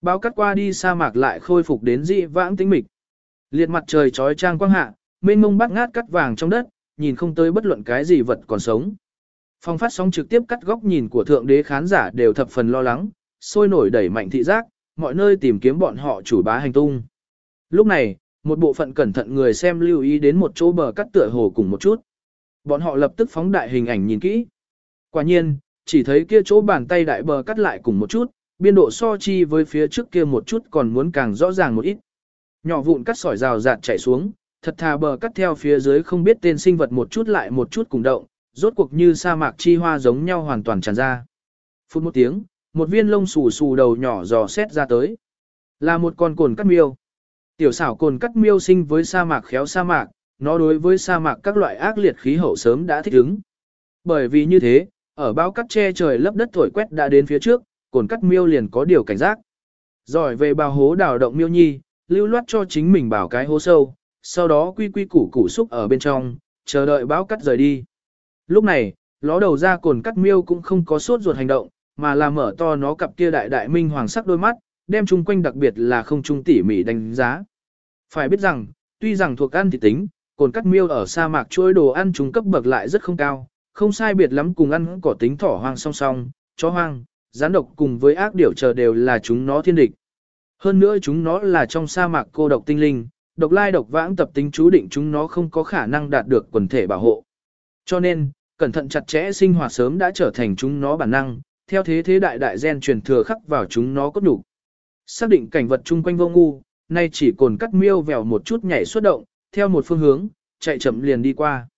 A: Bao cắt qua đi sa mạc lại khôi phục đến dị vãng tĩnh mịch. Liệt mặt trời trói trang quang hạ, mênh mông bát ngát cắt vàng trong đất, nhìn không tới bất luận cái gì vật còn sống. Phong phát sóng trực tiếp cắt góc nhìn của thượng đế khán giả đều thập phần lo lắng, sôi nổi đẩy mạnh thị giác, mọi nơi tìm kiếm bọn họ chủ bá hành tung. Lúc này, một bộ phận cẩn thận người xem lưu ý đến một chỗ bờ cắt tựa hồ cùng một chút. Bọn họ lập tức phóng đại hình ảnh nhìn kỹ. Quả nhiên, chỉ thấy kia chỗ bàn tay đại bờ cắt lại cùng một chút, biên độ so chi với phía trước kia một chút còn muốn càng rõ ràng một ít. Nhỏ vụn cắt sỏi rào rạt chảy xuống, thật thà bờ cắt theo phía dưới không biết tên sinh vật một chút lại một chút cùng động, rốt cuộc như sa mạc chi hoa giống nhau hoàn toàn tràn ra. Phút một tiếng, một viên lông xù xù đầu nhỏ dò xét ra tới. Là một con cồn cắt miêu. Tiểu xảo cồn cắt miêu sinh với sa mạc khéo sa mạc, nó đối với sa mạc các loại ác liệt khí hậu sớm đã thích ứng. Bởi vì như thế, ở bao cắt che trời lấp đất thổi quét đã đến phía trước, cồn cắt miêu liền có điều cảnh giác. Giỏi về bào hố đào động miêu nhi, lưu loát cho chính mình bảo cái hố sâu, sau đó quy quy củ củ xúc ở bên trong, chờ đợi báo cắt rời đi. Lúc này, ló đầu ra cồn cắt miêu cũng không có sốt ruột hành động, mà là mở to nó cặp kia đại đại minh hoàng sắc đôi mắt, đem chung quanh đặc biệt là không trung tỉ mỉ đánh giá. Phải biết rằng, tuy rằng thuộc ăn thì tính, cồn cắt miêu ở sa mạc trôi đồ ăn chúng cấp bậc lại rất không cao, không sai biệt lắm cùng ăn cỏ tính thỏ hoang song song, chó hoang, gián độc cùng với ác điểu chờ đều là chúng nó thiên địch. Hơn nữa chúng nó là trong sa mạc cô độc tinh linh, độc lai độc vãng tập tính chú định chúng nó không có khả năng đạt được quần thể bảo hộ. Cho nên, cẩn thận chặt chẽ sinh hoạt sớm đã trở thành chúng nó bản năng, theo thế thế đại đại gen truyền thừa khắc vào chúng nó cốt đủ. Xác định cảnh vật chung quanh vô ngu, nay chỉ cồn cắt miêu vèo một chút nhảy xuất động, theo một phương hướng, chạy chậm liền đi qua.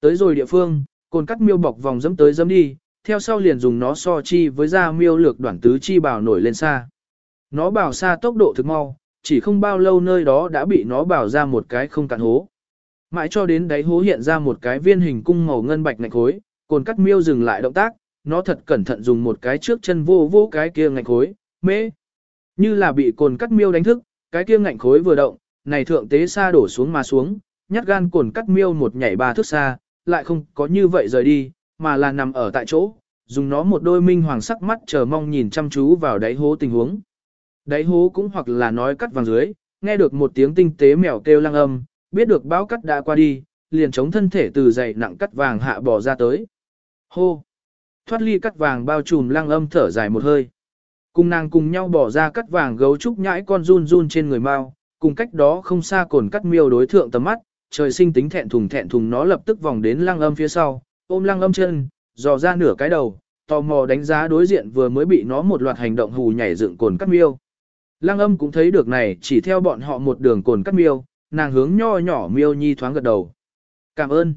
A: Tới rồi địa phương, cồn cắt miêu bọc vòng dẫm tới dẫm đi, theo sau liền dùng nó so chi với da miêu lược đoạn tứ chi bảo nổi lên xa. Nó bảo xa tốc độ thực mau, chỉ không bao lâu nơi đó đã bị nó bảo ra một cái không cạn hố. Mãi cho đến đáy hố hiện ra một cái viên hình cung màu ngân bạch ngạch khối, cồn cắt miêu dừng lại động tác, nó thật cẩn thận dùng một cái trước chân vô vô cái kia ngạch khối, mê. Như là bị cồn cắt miêu đánh thức, cái kia ngạnh khối vừa động, này thượng tế xa đổ xuống mà xuống, nhát gan cồn cắt miêu một nhảy ba thước xa, lại không có như vậy rời đi, mà là nằm ở tại chỗ, dùng nó một đôi minh hoàng sắc mắt chờ mong nhìn chăm chú vào đáy hố tình huống. Đáy hố cũng hoặc là nói cắt vàng dưới, nghe được một tiếng tinh tế mèo kêu lăng âm, biết được báo cắt đã qua đi, liền chống thân thể từ dày nặng cắt vàng hạ bỏ ra tới. Hô! Thoát ly cắt vàng bao trùm lăng âm thở dài một hơi. Cùng nàng cùng nhau bỏ ra cắt vàng gấu trúc nhãi con run run trên người mau, cùng cách đó không xa cồn cắt miêu đối thượng tầm mắt, trời sinh tính thẹn thùng thẹn thùng nó lập tức vòng đến lăng âm phía sau, ôm lăng âm chân, dò ra nửa cái đầu, tò mò đánh giá đối diện vừa mới bị nó một loạt hành động hù nhảy dựng cồn cắt miêu. Lăng âm cũng thấy được này chỉ theo bọn họ một đường cồn cắt miêu, nàng hướng nho nhỏ miêu nhi thoáng gật đầu. Cảm ơn.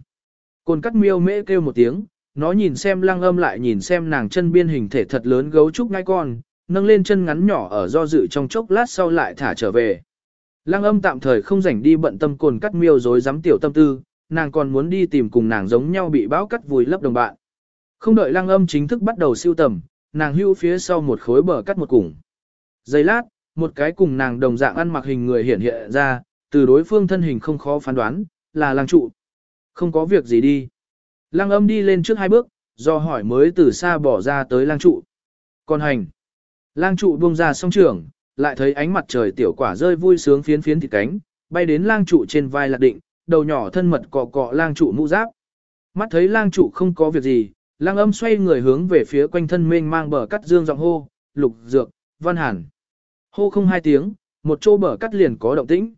A: Cồn cắt miêu mễ kêu một tiếng, nó nhìn xem lăng âm lại nhìn xem nàng chân biên hình thể thật lớn gấu trúc ngai con, nâng lên chân ngắn nhỏ ở do dự trong chốc lát sau lại thả trở về. Lăng âm tạm thời không rảnh đi bận tâm cồn cắt miêu dối dám tiểu tâm tư, nàng còn muốn đi tìm cùng nàng giống nhau bị bão cắt vùi lấp đồng bạn. Không đợi lăng âm chính thức bắt đầu siêu tầm, nàng hưu phía sau một khối bờ cắt một củng. Giây lát, một cái cùng nàng đồng dạng ăn mặc hình người hiện hiện ra, từ đối phương thân hình không khó phán đoán, là lang trụ. Không có việc gì đi. Lang âm đi lên trước hai bước, do hỏi mới từ xa bỏ ra tới lang trụ. Còn hành. Lang trụ buông ra song trường, lại thấy ánh mặt trời tiểu quả rơi vui sướng phiến phiến thịt cánh, bay đến lang trụ trên vai lạc định, đầu nhỏ thân mật cọ cọ lang trụ mũ giáp. Mắt thấy lang trụ không có việc gì, lang âm xoay người hướng về phía quanh thân mênh mang bờ cắt dương giọng hô, lục dược, văn hàn. Hô không hai tiếng, một chỗ bờ cắt liền có động tĩnh.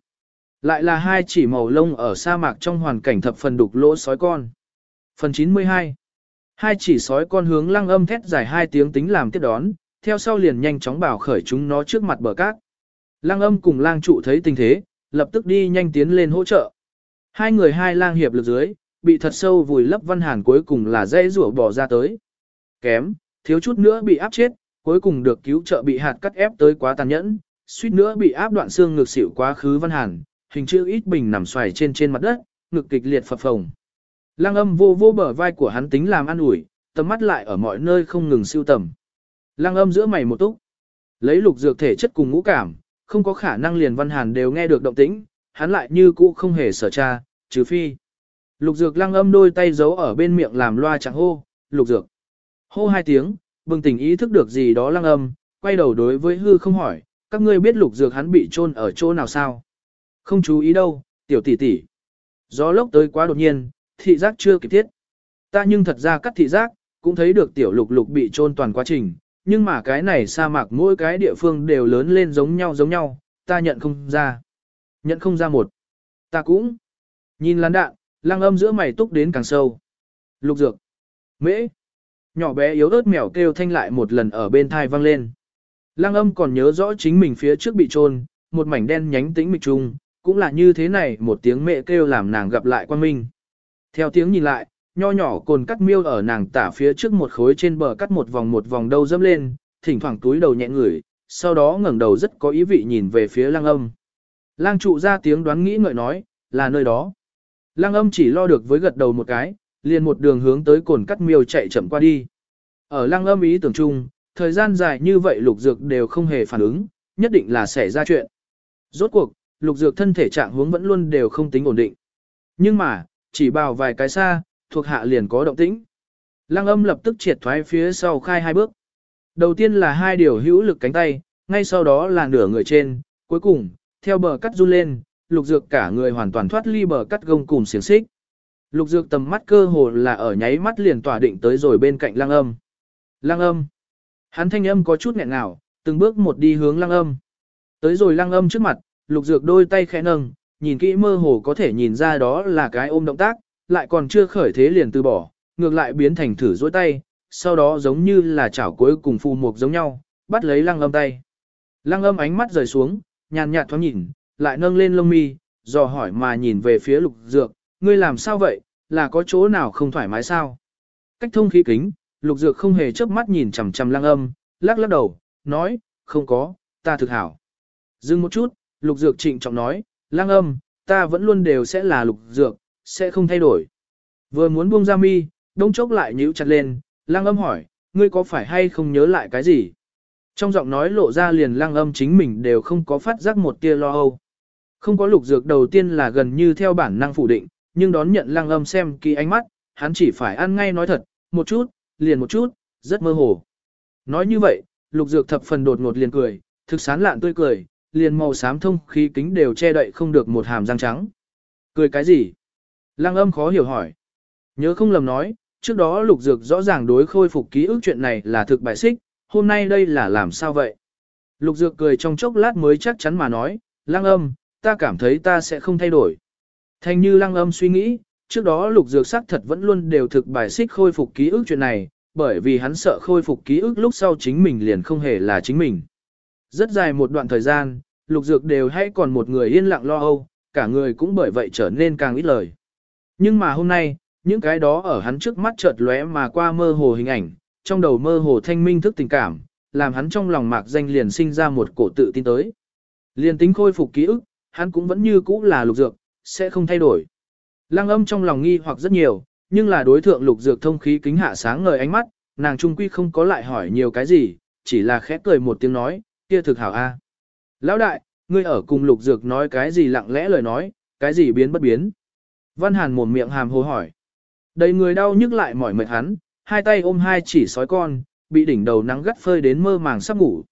A: Lại là hai chỉ màu lông ở sa mạc trong hoàn cảnh thập phần đục lỗ sói con. Phần 92 Hai chỉ sói con hướng lăng âm thét dài hai tiếng tính làm tiếp đón, theo sau liền nhanh chóng bảo khởi chúng nó trước mặt bờ cát. Lăng âm cùng lang trụ thấy tình thế, lập tức đi nhanh tiến lên hỗ trợ. Hai người hai lang hiệp lực dưới, bị thật sâu vùi lấp văn hàn cuối cùng là dây rủa bỏ ra tới. Kém, thiếu chút nữa bị áp chết, cuối cùng được cứu trợ bị hạt cắt ép tới quá tàn nhẫn, suýt nữa bị áp đoạn xương ngược xỉu quá khứ văn hàn, hình chữ ít bình nằm xoài trên trên mặt đất, ngực kịch liệt phập phồng. lang âm vô vô bờ vai của hắn tính làm ăn ủi, tầm mắt lại ở mọi nơi không ngừng siêu tầm. lang âm giữa mày một túc. Lấy lục dược thể chất cùng ngũ cảm, không có khả năng liền văn hàn đều nghe được động tĩnh, hắn lại như cũ không hề sở tra, trừ phi. Lục dược lăng âm đôi tay giấu ở bên miệng làm loa chẳng hô, lục dược. Hô hai tiếng, bừng tỉnh ý thức được gì đó lăng âm, quay đầu đối với hư không hỏi, các ngươi biết lục dược hắn bị chôn ở chỗ nào sao? Không chú ý đâu, tiểu tỷ tỷ. Gió lốc tới quá đột nhiên, thị giác chưa kịp thiết. Ta nhưng thật ra cắt thị giác, cũng thấy được tiểu lục lục bị chôn toàn quá trình, nhưng mà cái này sa mạc mỗi cái địa phương đều lớn lên giống nhau giống nhau, ta nhận không ra. Nhận không ra một. Ta cũng. Nhìn lán đạn, lăng âm giữa mày túc đến càng sâu. Lục dược. Mễ. Nhỏ bé yếu ớt mèo kêu thanh lại một lần ở bên thai vang lên. Lăng âm còn nhớ rõ chính mình phía trước bị trôn, một mảnh đen nhánh tĩnh mịch trung, cũng là như thế này một tiếng mẹ kêu làm nàng gặp lại quan minh. Theo tiếng nhìn lại, nho nhỏ cồn cắt miêu ở nàng tả phía trước một khối trên bờ cắt một vòng một vòng đâu dâm lên, thỉnh thoảng túi đầu nhẹ ngửi, sau đó ngẩng đầu rất có ý vị nhìn về phía lăng âm. Lang trụ ra tiếng đoán nghĩ ngợi nói, là nơi đó. Lang âm chỉ lo được với gật đầu một cái, liền một đường hướng tới cồn cắt miêu chạy chậm qua đi. Ở lang âm ý tưởng chung, thời gian dài như vậy lục dược đều không hề phản ứng, nhất định là xảy ra chuyện. Rốt cuộc, lục dược thân thể trạng huống vẫn luôn đều không tính ổn định. Nhưng mà, chỉ bào vài cái xa, thuộc hạ liền có động tĩnh. Lăng âm lập tức triệt thoái phía sau khai hai bước. Đầu tiên là hai điều hữu lực cánh tay, ngay sau đó là nửa người trên, cuối cùng, theo bờ cắt run lên, lục dược cả người hoàn toàn thoát ly bờ cắt gông cùng xiềng xích. lục dược tầm mắt cơ hồ là ở nháy mắt liền tỏa định tới rồi bên cạnh lăng âm. Lăng âm. Hắn thanh âm có chút nghẹn ngào, từng bước một đi hướng lăng âm. Tới rồi lăng âm trước mặt, lục dược đôi tay khẽ nâng, nhìn kỹ mơ hồ có thể nhìn ra đó là cái ôm động tác, lại còn chưa khởi thế liền từ bỏ, ngược lại biến thành thử dối tay, sau đó giống như là chảo cuối cùng phù mục giống nhau, bắt lấy lăng âm tay. Lăng âm ánh mắt rời xuống, nhàn nhạt thoáng nhìn, lại nâng lên lông mi, dò hỏi mà nhìn về phía lục dược, ngươi làm sao vậy, là có chỗ nào không thoải mái sao? Cách thông khí kính, lục dược không hề chớp mắt nhìn chằm chằm lăng âm, lắc lắc đầu, nói, không có, ta thực hảo. Dừng một chút, lục dược trịnh trọng nói, lăng âm, ta vẫn luôn đều sẽ là lục dược, sẽ không thay đổi. Vừa muốn buông ra mi, đông chốc lại nhíu chặt lên, lăng âm hỏi, ngươi có phải hay không nhớ lại cái gì? Trong giọng nói lộ ra liền lăng âm chính mình đều không có phát giác một tia lo âu. Không có lục dược đầu tiên là gần như theo bản năng phủ định, nhưng đón nhận lăng âm xem kỳ ánh mắt, hắn chỉ phải ăn ngay nói thật, một chút, liền một chút, rất mơ hồ. Nói như vậy, lục dược thập phần đột ngột liền cười, thực sán lạn tươi cười, liền màu xám thông khí kính đều che đậy không được một hàm răng trắng. Cười cái gì? Lăng âm khó hiểu hỏi. Nhớ không lầm nói, trước đó lục dược rõ ràng đối khôi phục ký ức chuyện này là thực bại xích, hôm nay đây là làm sao vậy? Lục dược cười trong chốc lát mới chắc chắn mà nói, lăng âm, ta cảm thấy ta sẽ không thay đổi. Thành như lăng âm suy nghĩ, trước đó lục dược sắc thật vẫn luôn đều thực bài xích khôi phục ký ức chuyện này, bởi vì hắn sợ khôi phục ký ức lúc sau chính mình liền không hề là chính mình. Rất dài một đoạn thời gian, lục dược đều hay còn một người yên lặng lo âu, cả người cũng bởi vậy trở nên càng ít lời. Nhưng mà hôm nay, những cái đó ở hắn trước mắt chợt lóe mà qua mơ hồ hình ảnh, trong đầu mơ hồ thanh minh thức tình cảm, làm hắn trong lòng mạc danh liền sinh ra một cổ tự tin tới. Liền tính khôi phục ký ức, hắn cũng vẫn như cũ là lục dược, sẽ không thay đổi. Lăng âm trong lòng nghi hoặc rất nhiều, nhưng là đối thượng lục dược thông khí kính hạ sáng ngời ánh mắt, nàng trung quy không có lại hỏi nhiều cái gì, chỉ là khẽ cười một tiếng nói, kia thực hảo a. Lão đại, ngươi ở cùng lục dược nói cái gì lặng lẽ lời nói, cái gì biến bất biến. Văn Hàn mồm miệng hàm hồ hỏi. Đầy người đau nhức lại mỏi mệt hắn, hai tay ôm hai chỉ sói con, bị đỉnh đầu nắng gắt phơi đến mơ màng sắp ngủ.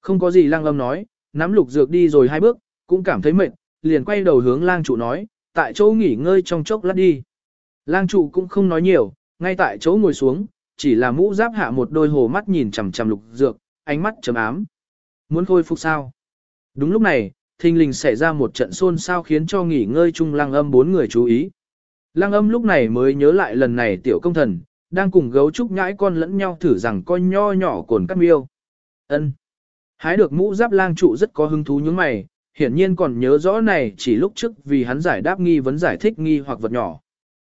A: Không có gì lăng âm nói, nắm lục dược đi rồi hai bước, cũng cảm thấy mệt, liền quay đầu hướng lang trụ nói, tại chỗ nghỉ ngơi trong chốc lát đi. Lang trụ cũng không nói nhiều, ngay tại chỗ ngồi xuống, chỉ là mũ giáp hạ một đôi hồ mắt nhìn chằm chằm lục dược, ánh mắt trầm ám. Muốn khôi phục sao? Đúng lúc này, thình lình xảy ra một trận xôn xao khiến cho nghỉ ngơi chung lang âm bốn người chú ý. Lăng âm lúc này mới nhớ lại lần này tiểu công thần, đang cùng gấu trúc nhãi con lẫn nhau thử rằng con nho nhỏ cồn cắt miêu. ân Hái được mũ giáp lang trụ rất có hứng thú những mày, hiển nhiên còn nhớ rõ này chỉ lúc trước vì hắn giải đáp nghi vấn giải thích nghi hoặc vật nhỏ.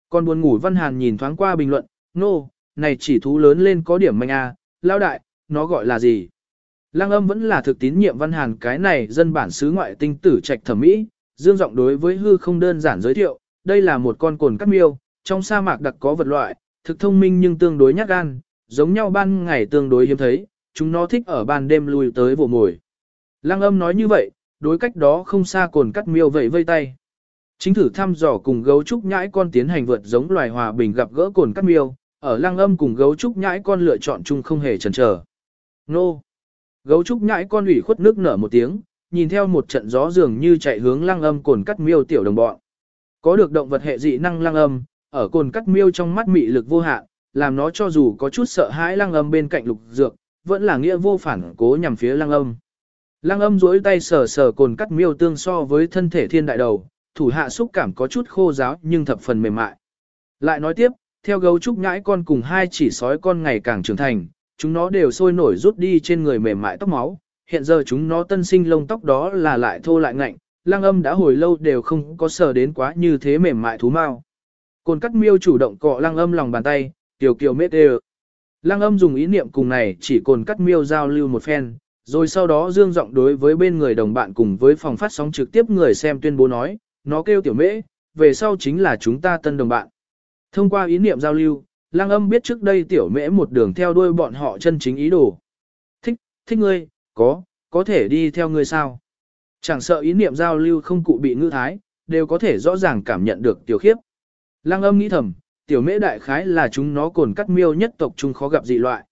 A: Còn buồn ngủ Văn Hàn nhìn thoáng qua bình luận, nô, no, này chỉ thú lớn lên có điểm manh a, à, lao đại, nó gọi là gì? Lang âm vẫn là thực tín nhiệm Văn Hàn cái này dân bản xứ ngoại tinh tử trạch thẩm mỹ, dương giọng đối với hư không đơn giản giới thiệu, đây là một con cồn cắt miêu, trong sa mạc đặc có vật loại, thực thông minh nhưng tương đối nhát gan, giống nhau ban ngày tương đối hiếm thấy, chúng nó thích ở ban đêm lui tới vồ mồi. Lăng âm nói như vậy, đối cách đó không xa cồn cắt miêu vẫy vây tay. Chính thử thăm dò cùng gấu trúc nhãi con tiến hành vượt giống loài hòa bình gặp gỡ cồn cắt miêu, ở lăng âm cùng gấu trúc nhãi con lựa chọn chung không hề chần chờ. Nô! Gấu trúc nhãi con ủy khuất nước nở một tiếng, nhìn theo một trận gió dường như chạy hướng lăng âm cồn cắt miêu tiểu đồng bọn. Có được động vật hệ dị năng lăng âm, ở cồn cắt miêu trong mắt mị lực vô hạn, làm nó cho dù có chút sợ hãi lăng âm bên cạnh lục dược, vẫn là nghĩa vô phản cố nhằm phía lăng âm. Lăng âm duỗi tay sờ sờ cồn cắt miêu tương so với thân thể thiên đại đầu, thủ hạ xúc cảm có chút khô giáo nhưng thập phần mềm mại. Lại nói tiếp, theo gấu trúc nhãi con cùng hai chỉ sói con ngày càng trưởng thành, chúng nó đều sôi nổi rút đi trên người mềm mại tóc máu, hiện giờ chúng nó tân sinh lông tóc đó là lại thô lại ngạnh, lăng âm đã hồi lâu đều không có sờ đến quá như thế mềm mại thú mao. Côn cắt miêu chủ động cọ lăng âm lòng bàn tay, tiểu kiều mết đê Lăng âm dùng ý niệm cùng này chỉ cồn cắt miêu giao lưu một phen, rồi sau đó dương giọng đối với bên người đồng bạn cùng với phòng phát sóng trực tiếp người xem tuyên bố nói, nó kêu tiểu mễ, về sau chính là chúng ta tân đồng bạn. Thông qua ý niệm giao lưu, Lăng âm biết trước đây tiểu mễ một đường theo đuôi bọn họ chân chính ý đồ. Thích, thích ngươi, có, có thể đi theo ngươi sao? Chẳng sợ ý niệm giao lưu không cụ bị ngữ thái, đều có thể rõ ràng cảm nhận được tiểu khiếp. Lăng âm nghĩ thầm, tiểu mễ đại khái là chúng nó cồn cắt miêu nhất tộc chung khó gặp dị loại.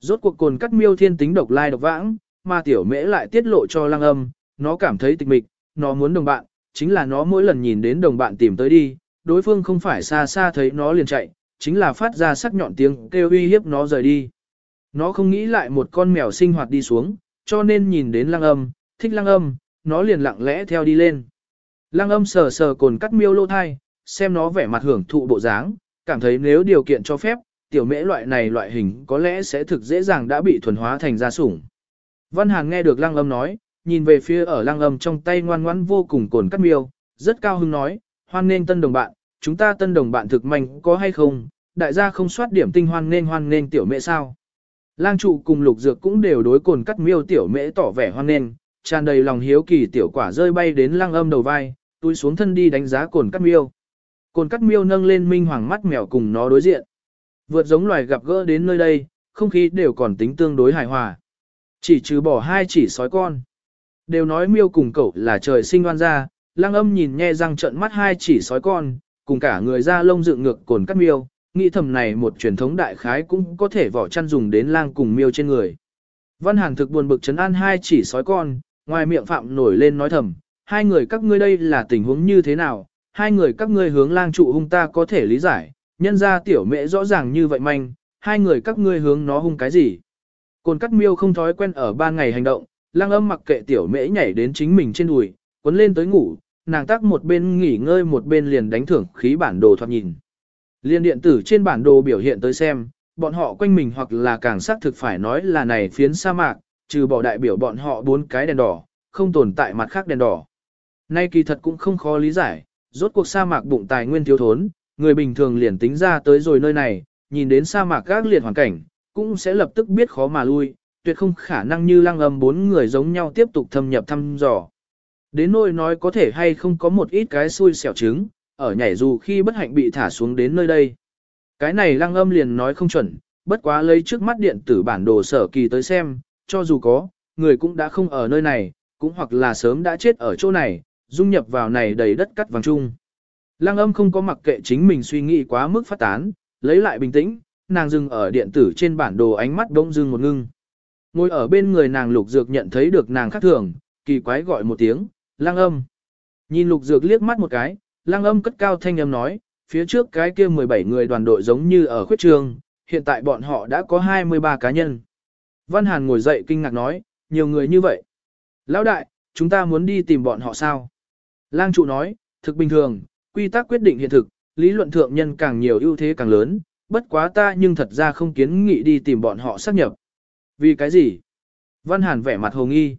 A: Rốt cuộc cồn cắt miêu thiên tính độc lai độc vãng, mà tiểu mễ lại tiết lộ cho lăng âm, nó cảm thấy tịch mịch, nó muốn đồng bạn, chính là nó mỗi lần nhìn đến đồng bạn tìm tới đi, đối phương không phải xa xa thấy nó liền chạy, chính là phát ra sắc nhọn tiếng kêu uy hiếp nó rời đi. Nó không nghĩ lại một con mèo sinh hoạt đi xuống, cho nên nhìn đến lăng âm, thích lăng âm, nó liền lặng lẽ theo đi lên. Lăng âm sờ sờ cồn cắt miêu lô thai, xem nó vẻ mặt hưởng thụ bộ dáng, cảm thấy nếu điều kiện cho phép, tiểu mễ loại này loại hình có lẽ sẽ thực dễ dàng đã bị thuần hóa thành gia sủng. Văn Hàn nghe được lăng âm nói, nhìn về phía ở lăng âm trong tay ngoan ngoãn vô cùng cồn cắt miêu, rất cao hứng nói, hoan nên tân đồng bạn, chúng ta tân đồng bạn thực mạnh có hay không, đại gia không soát điểm tinh hoan nên hoan nên tiểu mễ sao. Lang trụ cùng lục dược cũng đều đối cồn cắt miêu tiểu mễ tỏ vẻ hoan nên, tràn đầy lòng hiếu kỳ tiểu quả rơi bay đến lăng âm đầu vai, túi xuống thân đi đánh giá cồn cắt miêu. Cồn cắt miêu nâng lên minh hoàng mắt mèo cùng nó đối diện. Vượt giống loài gặp gỡ đến nơi đây, không khí đều còn tính tương đối hài hòa. Chỉ trừ bỏ hai chỉ sói con. Đều nói miêu cùng cậu là trời sinh oan gia, lăng âm nhìn nhe răng trợn mắt hai chỉ sói con, cùng cả người da lông dựng ngược cồn cắt miêu, nghĩ thầm này một truyền thống đại khái cũng có thể vỏ chăn dùng đến lang cùng miêu trên người. Văn Hàn thực buồn bực chấn an hai chỉ sói con, ngoài miệng phạm nổi lên nói thầm, hai người các ngươi đây là tình huống như thế nào, hai người các ngươi hướng lang trụ hung ta có thể lý giải, nhân ra tiểu mẹ rõ ràng như vậy manh, hai người các ngươi hướng nó hung cái gì. Cồn cắt miêu không thói quen ở ban ngày hành động, lang âm mặc kệ tiểu mễ nhảy đến chính mình trên đùi, quấn lên tới ngủ, nàng tác một bên nghỉ ngơi một bên liền đánh thưởng khí bản đồ thoạt nhìn. Liên điện tử trên bản đồ biểu hiện tới xem, bọn họ quanh mình hoặc là càng xác thực phải nói là này phiến sa mạc, trừ bỏ đại biểu bọn họ bốn cái đèn đỏ, không tồn tại mặt khác đèn đỏ. Nay kỳ thật cũng không khó lý giải, rốt cuộc sa mạc bụng tài nguyên thiếu thốn, người bình thường liền tính ra tới rồi nơi này, nhìn đến sa mạc các liệt hoàn cảnh, cũng sẽ lập tức biết khó mà lui, tuyệt không khả năng như lăng âm bốn người giống nhau tiếp tục thâm nhập thăm dò. Đến nỗi nói có thể hay không có một ít cái xui xẻo trứng, ở nhảy dù khi bất hạnh bị thả xuống đến nơi đây. Cái này lăng âm liền nói không chuẩn, bất quá lấy trước mắt điện tử bản đồ sở kỳ tới xem, cho dù có, người cũng đã không ở nơi này, cũng hoặc là sớm đã chết ở chỗ này, dung nhập vào này đầy đất cắt vàng chung. Lăng âm không có mặc kệ chính mình suy nghĩ quá mức phát tán, lấy lại bình tĩnh, nàng dừng ở điện tử trên bản đồ ánh mắt bỗng dưng một ngưng. Ngồi ở bên người nàng lục dược nhận thấy được nàng khác thường, kỳ quái gọi một tiếng, lăng âm. Nhìn lục dược liếc mắt một cái, lăng âm cất cao thanh âm nói, phía trước cái kia 17 người đoàn đội giống như ở khuyết trường, hiện tại bọn họ đã có 23 cá nhân. Văn Hàn ngồi dậy kinh ngạc nói, nhiều người như vậy. Lão đại, chúng ta muốn đi tìm bọn họ sao? Lang trụ nói, thực bình thường, quy tắc quyết định hiện thực, lý luận thượng nhân càng nhiều ưu thế càng lớn, bất quá ta nhưng thật ra không kiến nghị đi tìm bọn họ xác nhập. Vì cái gì? Văn Hàn vẻ mặt hồ nghi.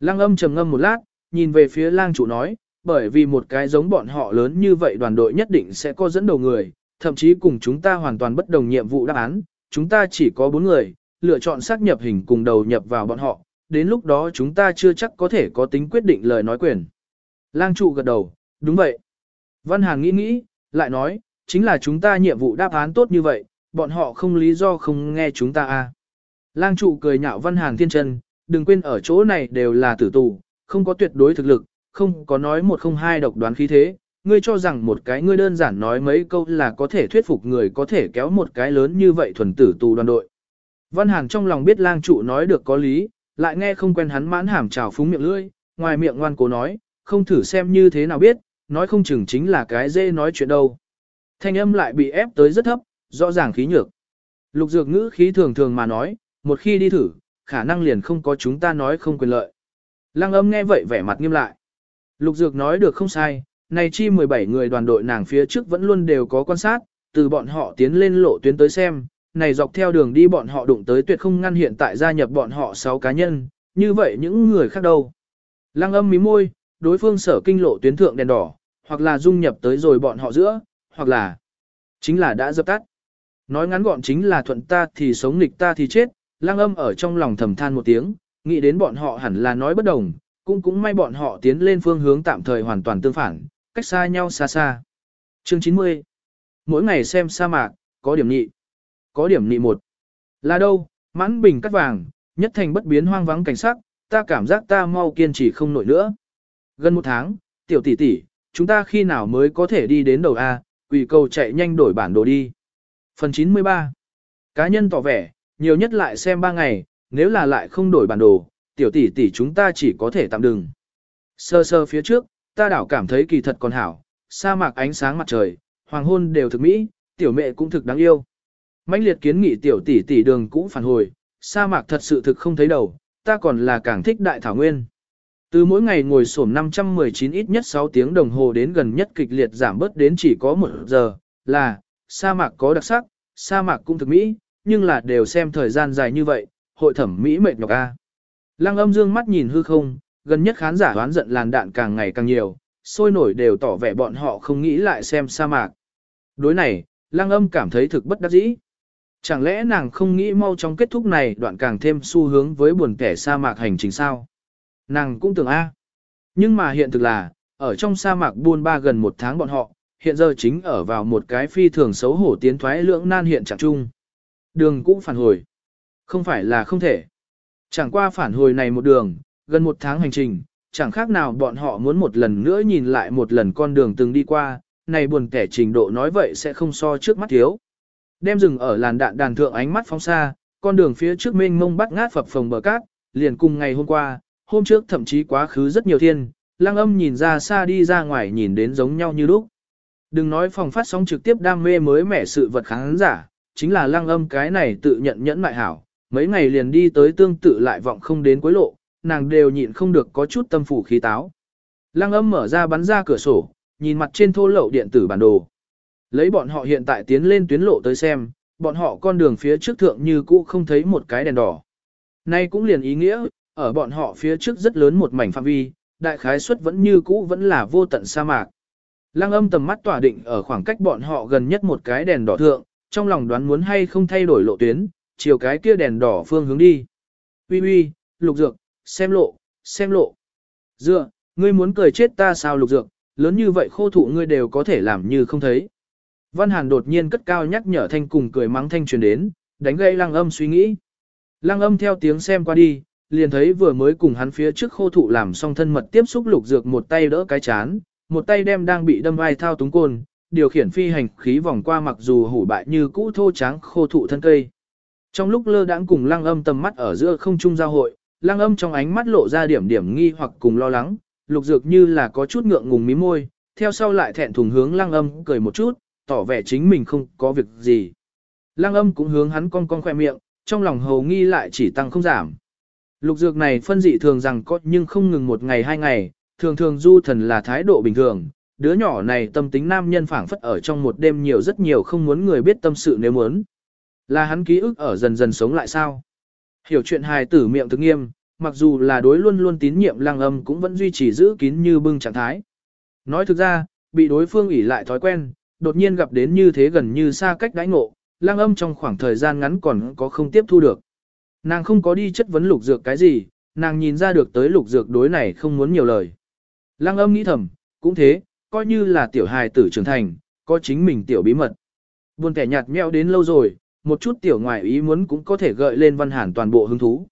A: Lang âm trầm ngâm một lát, nhìn về phía lang trụ nói, bởi vì một cái giống bọn họ lớn như vậy đoàn đội nhất định sẽ có dẫn đầu người, thậm chí cùng chúng ta hoàn toàn bất đồng nhiệm vụ đáp án, chúng ta chỉ có bốn người, lựa chọn xác nhập hình cùng đầu nhập vào bọn họ, đến lúc đó chúng ta chưa chắc có thể có tính quyết định lời nói quyền. Lang trụ gật đầu, đúng vậy. Văn Hàn nghĩ nghĩ, lại nói, chính là chúng ta nhiệm vụ đáp án tốt như vậy, bọn họ không lý do không nghe chúng ta a. À. Lang trụ cười nhạo Văn Hàn thiên chân, đừng quên ở chỗ này đều là tử tù, không có tuyệt đối thực lực, không có nói một không hai độc đoán khí thế, ngươi cho rằng một cái ngươi đơn giản nói mấy câu là có thể thuyết phục người có thể kéo một cái lớn như vậy thuần tử tù đoàn đội. Văn Hàn trong lòng biết lang trụ nói được có lý, lại nghe không quen hắn mãn hàm trào phúng miệng lưỡi, ngoài miệng ngoan cố nói, không thử xem như thế nào biết, nói không chừng chính là cái dễ nói chuyện đâu. Thanh âm lại bị ép tới rất thấp, rõ ràng khí nhược. Lục dược ngữ khí thường thường mà nói, một khi đi thử, khả năng liền không có chúng ta nói không quyền lợi. Lăng âm nghe vậy vẻ mặt nghiêm lại. Lục dược nói được không sai, này chi 17 người đoàn đội nàng phía trước vẫn luôn đều có quan sát, từ bọn họ tiến lên lộ tuyến tới xem, này dọc theo đường đi bọn họ đụng tới tuyệt không ngăn hiện tại gia nhập bọn họ 6 cá nhân, như vậy những người khác đâu. Lăng âm mí môi, đối phương sở kinh lộ tuyến thượng đèn đỏ, hoặc là dung nhập tới rồi bọn họ giữa, hoặc là chính là đã dập tắt. Nói ngắn gọn chính là thuận ta thì sống nghịch ta thì chết, lăng âm ở trong lòng thầm than một tiếng, nghĩ đến bọn họ hẳn là nói bất đồng, cũng cũng may bọn họ tiến lên phương hướng tạm thời hoàn toàn tương phản, cách xa nhau xa xa. Chương 90 Mỗi ngày xem sa mạc, có điểm nhị. Có điểm nhị một. Là đâu, mãn bình cắt vàng, nhất thành bất biến hoang vắng cảnh sắc, ta cảm giác ta mau kiên trì không nổi nữa. Gần một tháng, tiểu tỷ tỷ, chúng ta khi nào mới có thể đi đến đầu A, quỷ cầu chạy nhanh đổi bản đồ đi. Phần 93 Cá nhân tỏ vẻ, nhiều nhất lại xem 3 ngày, nếu là lại không đổi bản đồ, tiểu tỷ tỷ chúng ta chỉ có thể tạm đừng. Sơ sơ phía trước, ta đảo cảm thấy kỳ thật còn hảo, sa mạc ánh sáng mặt trời, hoàng hôn đều thực mỹ, tiểu mẹ cũng thực đáng yêu. mãnh liệt kiến nghị tiểu tỷ tỷ đường cũng phản hồi, sa mạc thật sự thực không thấy đầu, ta còn là càng thích đại thảo nguyên. Từ mỗi ngày ngồi sổm 519 ít nhất 6 tiếng đồng hồ đến gần nhất kịch liệt giảm bớt đến chỉ có 1 giờ, là, sa mạc có đặc sắc, sa mạc cũng thực mỹ, nhưng là đều xem thời gian dài như vậy, hội thẩm mỹ mệt nhọc a. Lăng âm dương mắt nhìn hư không, gần nhất khán giả đoán giận làn đạn càng ngày càng nhiều, sôi nổi đều tỏ vẻ bọn họ không nghĩ lại xem sa mạc. Đối này, lăng âm cảm thấy thực bất đắc dĩ. Chẳng lẽ nàng không nghĩ mau trong kết thúc này đoạn càng thêm xu hướng với buồn kẻ sa mạc hành trình sao? Nàng cũng tưởng A. Nhưng mà hiện thực là, ở trong sa mạc buôn ba gần một tháng bọn họ, hiện giờ chính ở vào một cái phi thường xấu hổ tiến thoái lưỡng nan hiện trạng chung. Đường cũng phản hồi. Không phải là không thể. Chẳng qua phản hồi này một đường, gần một tháng hành trình, chẳng khác nào bọn họ muốn một lần nữa nhìn lại một lần con đường từng đi qua, này buồn kẻ trình độ nói vậy sẽ không so trước mắt thiếu. Đem rừng ở làn đạn đàn thượng ánh mắt phóng xa, con đường phía trước mênh mông bắt ngát phập phồng bờ cát, liền cùng ngày hôm qua, hôm trước thậm chí quá khứ rất nhiều thiên, lăng âm nhìn ra xa đi ra ngoài nhìn đến giống nhau như lúc. Đừng nói phòng phát sóng trực tiếp đam mê mới mẻ sự vật kháng giả, chính là lăng âm cái này tự nhận nhẫn mại hảo, mấy ngày liền đi tới tương tự lại vọng không đến cuối lộ, nàng đều nhịn không được có chút tâm phủ khí táo. Lăng âm mở ra bắn ra cửa sổ, nhìn mặt trên thô lậu điện tử bản đồ. Lấy bọn họ hiện tại tiến lên tuyến lộ tới xem, bọn họ con đường phía trước thượng như cũ không thấy một cái đèn đỏ. Nay cũng liền ý nghĩa, ở bọn họ phía trước rất lớn một mảnh phạm vi, đại khái suất vẫn như cũ vẫn là vô tận sa mạc. Lăng âm tầm mắt tỏa định ở khoảng cách bọn họ gần nhất một cái đèn đỏ thượng, trong lòng đoán muốn hay không thay đổi lộ tuyến, chiều cái kia đèn đỏ phương hướng đi. Ui ui, lục dược, xem lộ, xem lộ. Dựa, ngươi muốn cười chết ta sao lục dược, lớn như vậy khô thụ ngươi đều có thể làm như không thấy. Văn Hàn đột nhiên cất cao nhắc nhở thanh cùng cười mắng thanh truyền đến, đánh gây lăng âm suy nghĩ. Lăng âm theo tiếng xem qua đi, liền thấy vừa mới cùng hắn phía trước khô thụ làm xong thân mật tiếp xúc lục dược một tay đỡ cái chán, một tay đem đang bị đâm vai thao túng côn, điều khiển phi hành khí vòng qua mặc dù hủ bại như cũ thô tráng khô thụ thân cây. Trong lúc lơ đãng cùng lăng âm tầm mắt ở giữa không trung giao hội, lăng âm trong ánh mắt lộ ra điểm điểm nghi hoặc cùng lo lắng, lục dược như là có chút ngượng ngùng mí môi, theo sau lại thẹn thùng hướng lăng âm cười một chút, tỏ vẻ chính mình không có việc gì. Lăng âm cũng hướng hắn cong cong khoe miệng, trong lòng hầu nghi lại chỉ tăng không giảm. Lục dược này phân dị thường rằng có nhưng không ngừng một ngày hai ngày, thường thường du thần là thái độ bình thường. Đứa nhỏ này tâm tính nam nhân phảng phất ở trong một đêm nhiều rất nhiều không muốn người biết tâm sự nếu muốn. Là hắn ký ức ở dần dần sống lại sao? Hiểu chuyện hài tử miệng thực nghiêm, mặc dù là đối luôn luôn tín nhiệm lăng âm cũng vẫn duy trì giữ kín như bưng trạng thái. Nói thực ra, bị đối phương ỉ lại thói quen, đột nhiên gặp đến như thế gần như xa cách đãi ngộ, lăng âm trong khoảng thời gian ngắn còn có không tiếp thu được. Nàng không có đi chất vấn lục dược cái gì, nàng nhìn ra được tới lục dược đối này không muốn nhiều lời. Lăng âm nghĩ thầm, cũng thế, coi như là tiểu hài tử trưởng thành, có chính mình tiểu bí mật. Buồn kẻ nhạt meo đến lâu rồi, một chút tiểu ngoại ý muốn cũng có thể gợi lên văn hàn toàn bộ hứng thú.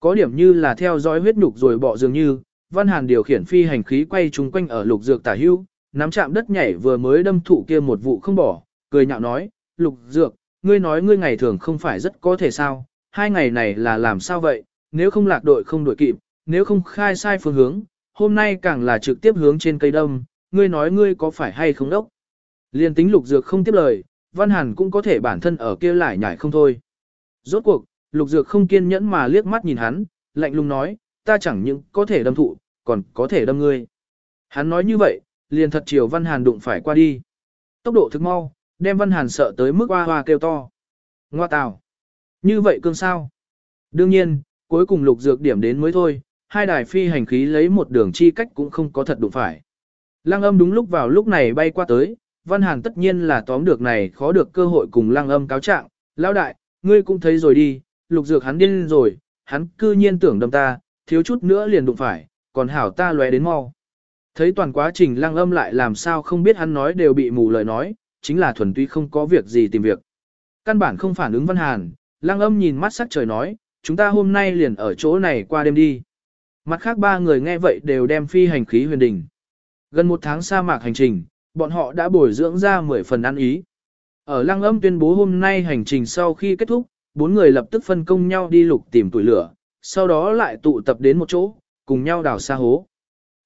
A: Có điểm như là theo dõi huyết nhục rồi bỏ dường như, văn hàn điều khiển phi hành khí quay chung quanh ở lục dược tả hưu, nắm chạm đất nhảy vừa mới đâm thụ kia một vụ không bỏ, cười nhạo nói, lục dược, ngươi nói ngươi ngày thường không phải rất có thể sao, hai ngày này là làm sao vậy, nếu không lạc đội không đội kịp, nếu không khai sai phương hướng, hôm nay càng là trực tiếp hướng trên cây đông, ngươi nói ngươi có phải hay không đốc. Liên tính lục dược không tiếp lời, Văn Hàn cũng có thể bản thân ở kia lại nhảy không thôi. Rốt cuộc, lục dược không kiên nhẫn mà liếc mắt nhìn hắn, lạnh lùng nói, ta chẳng những có thể đâm thụ, còn có thể đâm ngươi. Hắn nói như vậy, liền thật chiều Văn Hàn đụng phải qua đi. Tốc độ thực mau, đem Văn Hàn sợ tới mức hoa hoa kêu to. Ngoa tào. Như vậy cương sao? Đương nhiên, cuối cùng lục dược điểm đến mới thôi, hai đài phi hành khí lấy một đường chi cách cũng không có thật đụng phải. Lăng âm đúng lúc vào lúc này bay qua tới, Văn Hàn tất nhiên là tóm được này khó được cơ hội cùng lăng âm cáo trạng, lão đại, ngươi cũng thấy rồi đi, lục dược hắn điên rồi, hắn cư nhiên tưởng đâm ta, thiếu chút nữa liền đụng phải, còn hảo ta lóe đến mau. Thấy toàn quá trình lăng âm lại làm sao không biết hắn nói đều bị mù lời nói, chính là thuần túy không có việc gì tìm việc. Căn bản không phản ứng Văn Hàn, lăng âm nhìn mắt sắc trời nói, chúng ta hôm nay liền ở chỗ này qua đêm đi. Mặt khác ba người nghe vậy đều đem phi hành khí huyền đình. Gần một tháng sa mạc hành trình, bọn họ đã bồi dưỡng ra 10 phần ăn ý. Ở lăng âm tuyên bố hôm nay hành trình sau khi kết thúc, bốn người lập tức phân công nhau đi lục tìm tuổi lửa, sau đó lại tụ tập đến một chỗ, cùng nhau đào sa hố.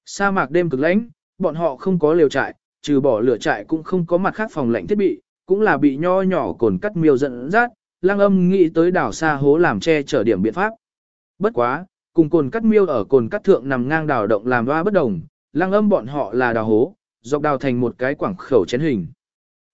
A: Sa mạc đêm cực lãnh, bọn họ không có liều trại, trừ bỏ lửa trại cũng không có mặt khác phòng lạnh thiết bị, cũng là bị nho nhỏ cồn cắt miêu dẫn dắt, lang âm nghĩ tới đảo xa hố làm che chở điểm biện pháp. Bất quá, cùng cồn cắt miêu ở cồn cắt thượng nằm ngang đảo động làm hoa bất đồng, lang âm bọn họ là đào hố, dọc đào thành một cái quảng khẩu chén hình.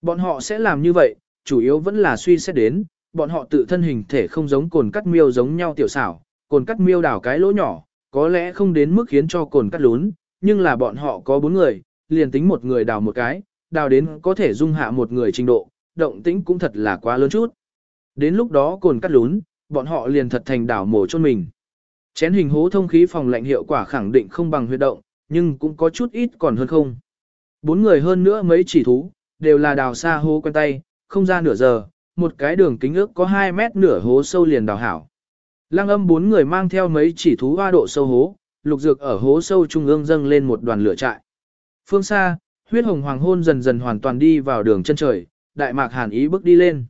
A: Bọn họ sẽ làm như vậy, chủ yếu vẫn là suy xét đến, bọn họ tự thân hình thể không giống cồn cắt miêu giống nhau tiểu xảo, cồn cắt miêu đào cái lỗ nhỏ, có lẽ không đến mức khiến cho cồn cắt lún, nhưng là bọn họ có bốn người, liền tính một người đào một cái, đào đến có thể dung hạ một người trình độ, động tĩnh cũng thật là quá lớn chút. Đến lúc đó cồn cắt lún, bọn họ liền thật thành đảo mổ chôn mình. Chén hình hố thông khí phòng lạnh hiệu quả khẳng định không bằng huyệt động, nhưng cũng có chút ít còn hơn không. Bốn người hơn nữa mấy chỉ thú, đều là đào xa hố quen tay, không ra nửa giờ, một cái đường kính ước có 2 mét nửa hố sâu liền đào hảo. Lăng âm bốn người mang theo mấy chỉ thú hoa độ sâu hố, lục dược ở hố sâu trung ương dâng lên một đoàn lửa trại. Phương xa, huyết hồng hoàng hôn dần dần hoàn toàn đi vào đường chân trời, đại mạc hàn ý bước đi lên.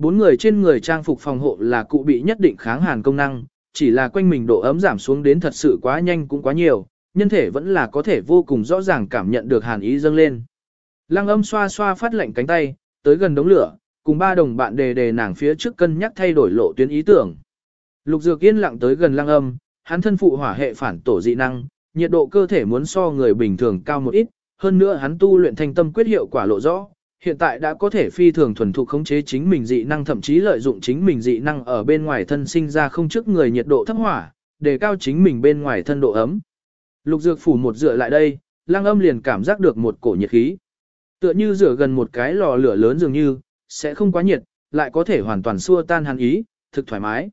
A: Bốn người trên người trang phục phòng hộ là cụ bị nhất định kháng hàn công năng, chỉ là quanh mình độ ấm giảm xuống đến thật sự quá nhanh cũng quá nhiều, nhân thể vẫn là có thể vô cùng rõ ràng cảm nhận được hàn ý dâng lên. Lăng âm xoa xoa phát lệnh cánh tay, tới gần đống lửa, cùng ba đồng bạn đề đề nàng phía trước cân nhắc thay đổi lộ tuyến ý tưởng. Lục Dược yên lặng tới gần lăng âm, hắn thân phụ hỏa hệ phản tổ dị năng, nhiệt độ cơ thể muốn so người bình thường cao một ít, hơn nữa hắn tu luyện thành tâm quyết hiệu quả lộ rõ, hiện tại đã có thể phi thường thuần thục khống chế chính mình dị năng thậm chí lợi dụng chính mình dị năng ở bên ngoài thân sinh ra không trước người nhiệt độ thấp hỏa, để cao chính mình bên ngoài thân độ ấm. Lục Dược phủ một dựa lại đây, lăng âm liền cảm giác được một cổ nhiệt khí. Tựa như rửa gần một cái lò lửa lớn dường như, sẽ không quá nhiệt, lại có thể hoàn toàn xua tan hắn ý, thực thoải mái.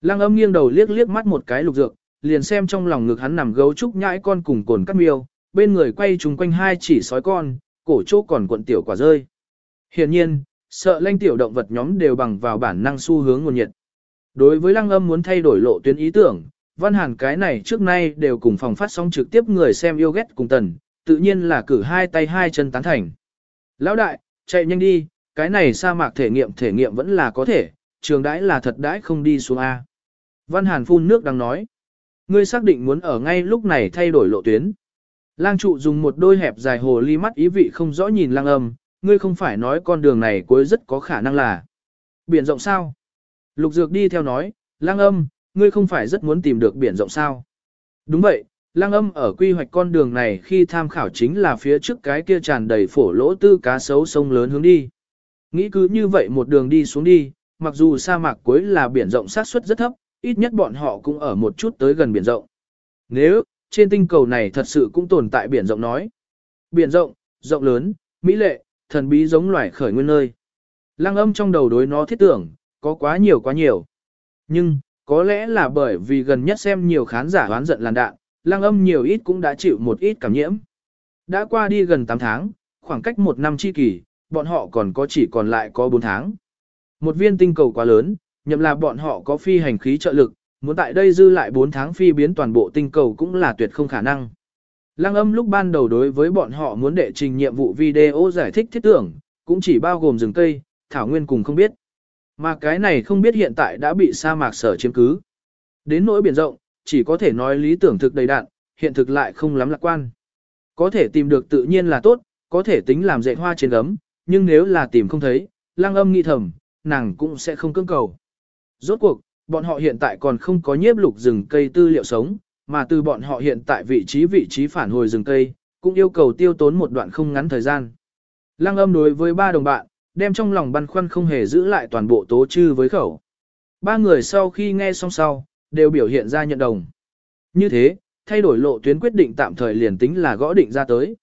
A: Lăng âm nghiêng đầu liếc liếc mắt một cái lục dược, liền xem trong lòng ngực hắn nằm gấu trúc nhãi con cùng cồn cắt miêu, bên người quay trùng quanh hai chỉ sói con, cổ chỗ còn cuộn tiểu quả rơi. Hiển nhiên, sợ lanh tiểu động vật nhóm đều bằng vào bản năng xu hướng nguồn nhiệt. Đối với lăng âm muốn thay đổi lộ tuyến ý tưởng, văn hàn cái này trước nay đều cùng phòng phát sóng trực tiếp người xem yêu ghét cùng tần, tự nhiên là cử hai tay hai chân tán thành. Lão đại, chạy nhanh đi, cái này sa mạc thể nghiệm thể nghiệm vẫn là có thể, trường đãi là thật đãi không đi xuống A. Văn Hàn phun nước đang nói. Ngươi xác định muốn ở ngay lúc này thay đổi lộ tuyến. Lang trụ dùng một đôi hẹp dài hồ ly mắt ý vị không rõ nhìn lang âm, ngươi không phải nói con đường này cuối rất có khả năng là biển rộng sao. Lục dược đi theo nói, lang âm, ngươi không phải rất muốn tìm được biển rộng sao. Đúng vậy, lang âm ở quy hoạch con đường này khi tham khảo chính là phía trước cái kia tràn đầy phổ lỗ tư cá sấu sông lớn hướng đi. Nghĩ cứ như vậy một đường đi xuống đi, mặc dù sa mạc cuối là biển rộng sát suất rất thấp, ít nhất bọn họ cũng ở một chút tới gần biển rộng. Nếu, trên tinh cầu này thật sự cũng tồn tại biển rộng nói. Biển rộng, rộng lớn, mỹ lệ, thần bí giống loài khởi nguyên nơi. Lăng âm trong đầu đối nó thiết tưởng, có quá nhiều quá nhiều. Nhưng, có lẽ là bởi vì gần nhất xem nhiều khán giả hoán giận làn đạn, lăng âm nhiều ít cũng đã chịu một ít cảm nhiễm. Đã qua đi gần 8 tháng, khoảng cách một năm chi kỳ, bọn họ còn có chỉ còn lại có 4 tháng. Một viên tinh cầu quá lớn, nhậm là bọn họ có phi hành khí trợ lực, muốn tại đây dư lại 4 tháng phi biến toàn bộ tinh cầu cũng là tuyệt không khả năng. Lăng âm lúc ban đầu đối với bọn họ muốn đệ trình nhiệm vụ video giải thích thiết tưởng, cũng chỉ bao gồm rừng cây, thảo nguyên cùng không biết. Mà cái này không biết hiện tại đã bị sa mạc sở chiếm cứ. Đến nỗi biển rộng, chỉ có thể nói lý tưởng thực đầy đạn, hiện thực lại không lắm lạc quan. Có thể tìm được tự nhiên là tốt, có thể tính làm dạy hoa trên gấm, nhưng nếu là tìm không thấy, lăng âm nghĩ thầm, nàng cũng sẽ không cưỡng cầu. Rốt cuộc, bọn họ hiện tại còn không có nhiếp lục rừng cây tư liệu sống, mà từ bọn họ hiện tại vị trí vị trí phản hồi rừng cây, cũng yêu cầu tiêu tốn một đoạn không ngắn thời gian. Lăng âm đối với ba đồng bạn, đem trong lòng băn khoăn không hề giữ lại toàn bộ tố chư với khẩu. Ba người sau khi nghe xong sau, đều biểu hiện ra nhận đồng. Như thế, thay đổi lộ tuyến quyết định tạm thời liền tính là gõ định ra tới.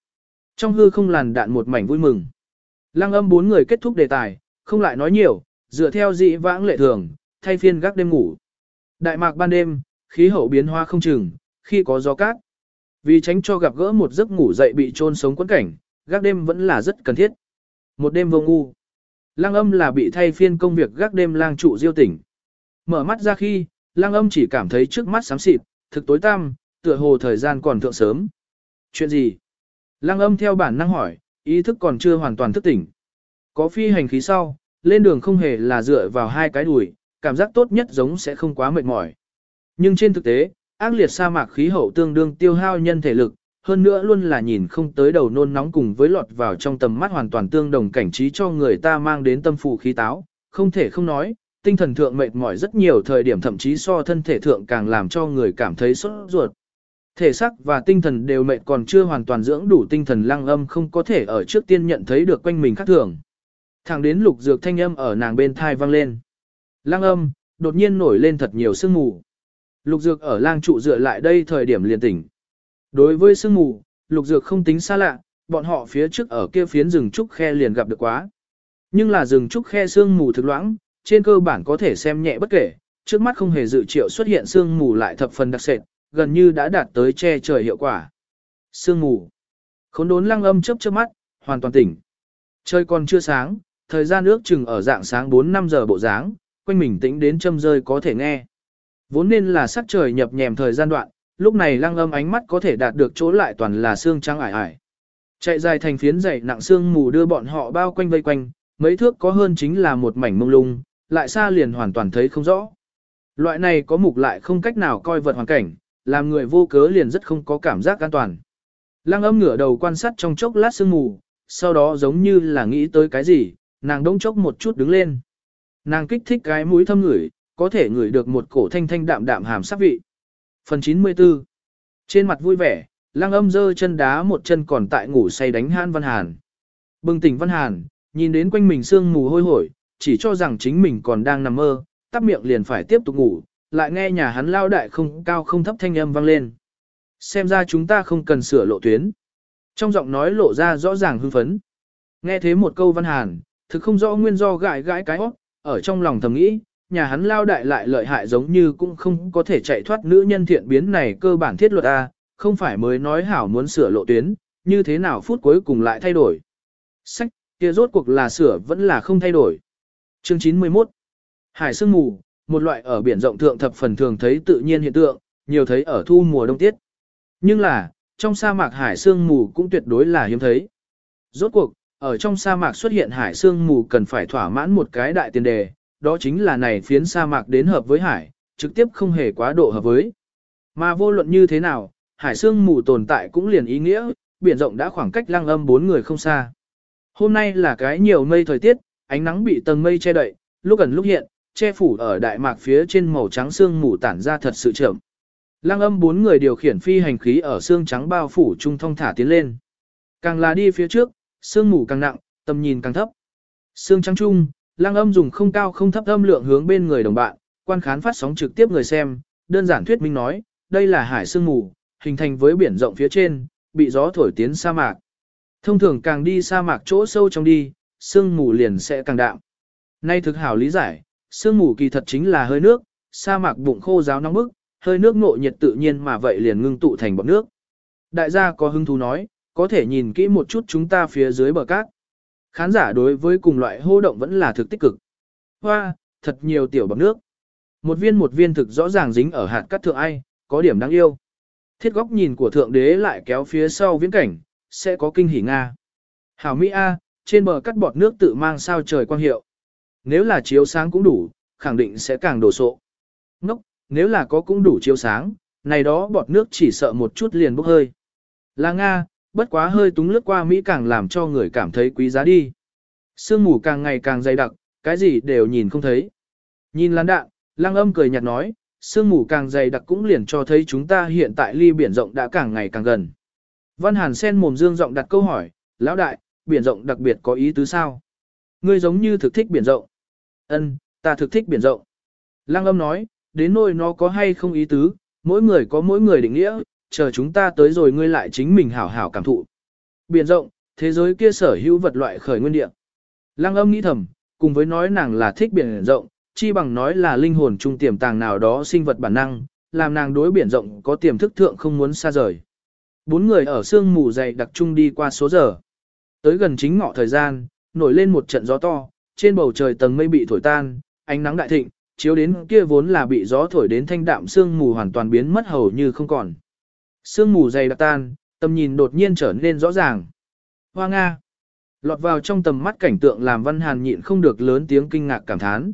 A: Trong hư không làn đạn một mảnh vui mừng. Lăng âm bốn người kết thúc đề tài, không lại nói nhiều, dựa theo dị vãng lệ thường, thay phiên gác đêm ngủ. Đại mạc ban đêm, khí hậu biến hoa không chừng, khi có gió cát. Vì tránh cho gặp gỡ một giấc ngủ dậy bị trôn sống quẫn cảnh, gác đêm vẫn là rất cần thiết. Một đêm vô ngu. Lăng âm là bị thay phiên công việc gác đêm lang trụ diêu tỉnh. Mở mắt ra khi, lang âm chỉ cảm thấy trước mắt xám xịt, thực tối tăm, tựa hồ thời gian còn thượng sớm. Chuyện gì? Lăng âm theo bản năng hỏi, ý thức còn chưa hoàn toàn thức tỉnh. Có phi hành khí sau, lên đường không hề là dựa vào hai cái đùi, cảm giác tốt nhất giống sẽ không quá mệt mỏi. Nhưng trên thực tế, ác liệt sa mạc khí hậu tương đương tiêu hao nhân thể lực, hơn nữa luôn là nhìn không tới đầu nôn nóng cùng với lọt vào trong tầm mắt hoàn toàn tương đồng cảnh trí cho người ta mang đến tâm phù khí táo, không thể không nói, tinh thần thượng mệt mỏi rất nhiều thời điểm thậm chí so thân thể thượng càng làm cho người cảm thấy sốt ruột. Thể xác và tinh thần đều mệt còn chưa hoàn toàn dưỡng đủ tinh thần lăng âm không có thể ở trước tiên nhận thấy được quanh mình khác thường. Thẳng đến lục dược thanh âm ở nàng bên thai vang lên. Lang âm, đột nhiên nổi lên thật nhiều sương mù. Lục dược ở lang trụ dựa lại đây thời điểm liền tỉnh. Đối với sương mù, lục dược không tính xa lạ, bọn họ phía trước ở kia phiến rừng trúc khe liền gặp được quá. Nhưng là rừng trúc khe sương mù thực loãng, trên cơ bản có thể xem nhẹ bất kể, trước mắt không hề dự triệu xuất hiện sương mù lại thập phần đặc sệt, gần như đã đạt tới che trời hiệu quả. Sương mù. Khốn đốn lăng âm chớp chớp mắt, hoàn toàn tỉnh. Trời còn chưa sáng, thời gian ước chừng ở dạng sáng 4-5 giờ bộ dáng, quanh mình tĩnh đến châm rơi có thể nghe. Vốn nên là sắc trời nhập nhèm thời gian đoạn, lúc này lăng âm ánh mắt có thể đạt được chỗ lại toàn là xương trắng ải ải. Chạy dài thành phiến dày nặng xương mù đưa bọn họ bao quanh vây quanh, mấy thước có hơn chính là một mảnh mông lung, lại xa liền hoàn toàn thấy không rõ. Loại này có mục lại không cách nào coi vật hoàn cảnh, làm người vô cớ liền rất không có cảm giác an toàn. Lăng âm ngửa đầu quan sát trong chốc lát sương mù, sau đó giống như là nghĩ tới cái gì, nàng đông chốc một chút đứng lên. Nàng kích thích cái mũi thâm ngửi, có thể ngửi được một cổ thanh thanh đạm đạm hàm sắc vị. Phần 94 Trên mặt vui vẻ, lăng âm dơ chân đá một chân còn tại ngủ say đánh Han Văn Hàn. Bừng tỉnh Văn Hàn, nhìn đến quanh mình sương mù hôi hổi, chỉ cho rằng chính mình còn đang nằm mơ, tắp miệng liền phải tiếp tục ngủ, lại nghe nhà hắn lao đại không cao không thấp thanh âm vang lên. Xem ra chúng ta không cần sửa lộ tuyến. Trong giọng nói lộ ra rõ ràng hưng phấn. Nghe thế một câu văn hàn, thực không rõ nguyên do gãi gãi cái óc, ở trong lòng thầm nghĩ, nhà hắn lao đại lại lợi hại giống như cũng không có thể chạy thoát nữ nhân thiện biến này cơ bản thiết luật A, không phải mới nói hảo muốn sửa lộ tuyến, như thế nào phút cuối cùng lại thay đổi. Sách, kia rốt cuộc là sửa vẫn là không thay đổi. Chương 91 Hải sương mù, một loại ở biển rộng thượng thập phần thường thấy tự nhiên hiện tượng, nhiều thấy ở thu mùa đông tiết. Nhưng là, trong sa mạc hải sương mù cũng tuyệt đối là hiếm thấy. Rốt cuộc, ở trong sa mạc xuất hiện hải sương mù cần phải thỏa mãn một cái đại tiền đề, đó chính là này phiến sa mạc đến hợp với hải, trực tiếp không hề quá độ hợp với. Mà vô luận như thế nào, hải sương mù tồn tại cũng liền ý nghĩa, biển rộng đã khoảng cách lăng âm bốn người không xa. Hôm nay là cái nhiều mây thời tiết, ánh nắng bị tầng mây che đậy, lúc gần lúc hiện, che phủ ở đại mạc phía trên màu trắng xương mù tản ra thật sự chậm. Lăng âm bốn người điều khiển phi hành khí ở xương trắng bao phủ trung thông thả tiến lên. Càng là đi phía trước, sương mù càng nặng, tầm nhìn càng thấp. sương trắng trung, lăng âm dùng không cao không thấp âm lượng hướng bên người đồng bạn, quan khán phát sóng trực tiếp người xem, đơn giản thuyết minh nói, đây là hải sương mù, hình thành với biển rộng phía trên, bị gió thổi tiến sa mạc. Thông thường càng đi sa mạc chỗ sâu trong đi, sương mù liền sẽ càng đạm. Nay thực hảo lý giải, sương mù kỳ thật chính là hơi nước, sa mạc bụng khô giáo nóng bức, hơi nước ngộ nhiệt tự nhiên mà vậy liền ngưng tụ thành bọt nước. Đại gia có hứng thú nói, có thể nhìn kỹ một chút chúng ta phía dưới bờ cát. Khán giả đối với cùng loại hô động vẫn là thực tích cực. Hoa, thật nhiều tiểu bọc nước. Một viên một viên thực rõ ràng dính ở hạt cát thượng ai, có điểm đáng yêu. Thiết góc nhìn của thượng đế lại kéo phía sau viễn cảnh, sẽ có kinh hỉ Nga. Hảo Mỹ A, trên bờ cắt bọt nước tự mang sao trời quang hiệu nếu là chiếu sáng cũng đủ, khẳng định sẽ càng đổ sộ. Ngốc, nếu là có cũng đủ chiếu sáng, này đó bọt nước chỉ sợ một chút liền bốc hơi. Là Nga, bất quá hơi túng lướt qua Mỹ càng làm cho người cảm thấy quý giá đi. Sương mù càng ngày càng dày đặc, cái gì đều nhìn không thấy. Nhìn lan đạn, lăng âm cười nhạt nói, sương mù càng dày đặc cũng liền cho thấy chúng ta hiện tại ly biển rộng đã càng ngày càng gần. Văn Hàn sen mồm dương giọng đặt câu hỏi, lão đại, biển rộng đặc biệt có ý tứ sao? Ngươi giống như thực thích biển rộng. Ân, ta thực thích biển rộng. Lăng âm nói, đến nỗi nó có hay không ý tứ, mỗi người có mỗi người định nghĩa, chờ chúng ta tới rồi ngươi lại chính mình hảo hảo cảm thụ. Biển rộng, thế giới kia sở hữu vật loại khởi nguyên địa. Lăng âm nghĩ thầm, cùng với nói nàng là thích biển rộng, chi bằng nói là linh hồn trung tiềm tàng nào đó sinh vật bản năng, làm nàng đối biển rộng có tiềm thức thượng không muốn xa rời. Bốn người ở sương mù dày đặc trung đi qua số giờ. Tới gần chính ngọ thời gian, nổi lên một trận gió to, trên bầu trời tầng mây bị thổi tan, ánh nắng đại thịnh, chiếu đến kia vốn là bị gió thổi đến thanh đạm sương mù hoàn toàn biến mất hầu như không còn. Sương mù dày đặc tan, tầm nhìn đột nhiên trở nên rõ ràng. Hoa Nga. Lọt vào trong tầm mắt cảnh tượng làm Văn Hàn nhịn không được lớn tiếng kinh ngạc cảm thán.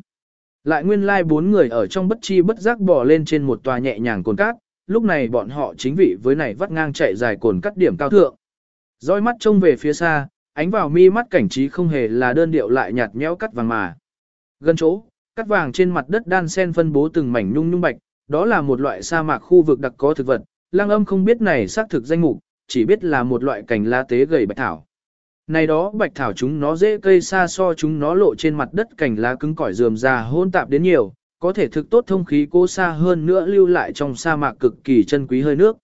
A: Lại nguyên lai like bốn người ở trong bất chi bất giác bò lên trên một tòa nhẹ nhàng cồn cát, lúc này bọn họ chính vị với này vắt ngang chạy dài cồn cắt điểm cao thượng. Dõi mắt trông về phía xa, ánh vào mi mắt cảnh trí không hề là đơn điệu lại nhạt nhẽo cắt vàng mà. Gần chỗ, cắt vàng trên mặt đất đan sen phân bố từng mảnh nhung nhung bạch, đó là một loại sa mạc khu vực đặc có thực vật, lang âm không biết này xác thực danh mục, chỉ biết là một loại cành lá tế gầy bạch thảo. Này đó bạch thảo chúng nó dễ cây xa so chúng nó lộ trên mặt đất cành lá cứng cỏi rườm rà hôn tạp đến nhiều, có thể thực tốt thông khí cố xa hơn nữa lưu lại trong sa mạc cực kỳ chân quý hơi nước.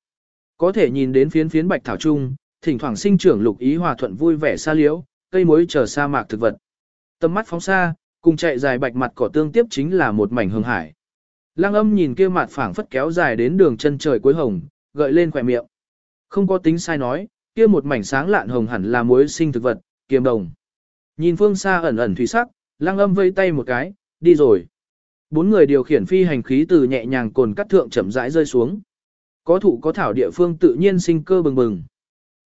A: Có thể nhìn đến phiến phiến bạch thảo trung, thỉnh thoảng sinh trưởng lục ý hòa thuận vui vẻ xa liễu, cây mối chờ sa mạc thực vật. Tầm mắt phóng xa, cùng chạy dài bạch mặt cỏ tương tiếp chính là một mảnh hương hải. Lăng âm nhìn kia mặt phảng phất kéo dài đến đường chân trời cuối hồng, gợi lên khỏe miệng. Không có tính sai nói, kia một mảnh sáng lạn hồng hẳn là muối sinh thực vật, kiềm đồng. Nhìn phương xa ẩn ẩn thủy sắc, lăng âm vây tay một cái, đi rồi. Bốn người điều khiển phi hành khí từ nhẹ nhàng cồn cắt thượng chậm rãi rơi xuống. Có thụ có thảo địa phương tự nhiên sinh cơ bừng bừng.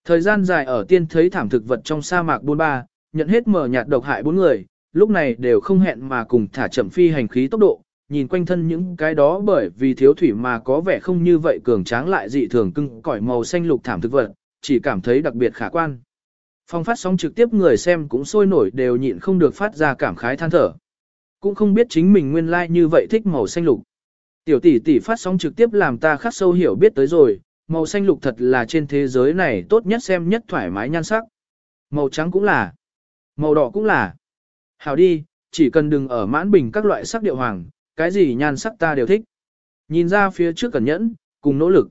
A: Thời gian dài ở tiên thấy thảm thực vật trong sa mạc buôn ba, nhận hết mở nhạt độc hại bốn người, lúc này đều không hẹn mà cùng thả chậm phi hành khí tốc độ, nhìn quanh thân những cái đó bởi vì thiếu thủy mà có vẻ không như vậy cường tráng lại dị thường cưng cõi màu xanh lục thảm thực vật, chỉ cảm thấy đặc biệt khả quan. Phong phát sóng trực tiếp người xem cũng sôi nổi đều nhịn không được phát ra cảm khái than thở. Cũng không biết chính mình nguyên lai like như vậy thích màu xanh lục. Tiểu tỷ tỷ phát sóng trực tiếp làm ta khắc sâu hiểu biết tới rồi, màu xanh lục thật là trên thế giới này tốt nhất xem nhất thoải mái nhan sắc. Màu trắng cũng là, màu đỏ cũng là. Hảo đi, chỉ cần đừng ở mãn bình các loại sắc điệu hoàng, cái gì nhan sắc ta đều thích. Nhìn ra phía trước cẩn nhẫn, cùng nỗ lực.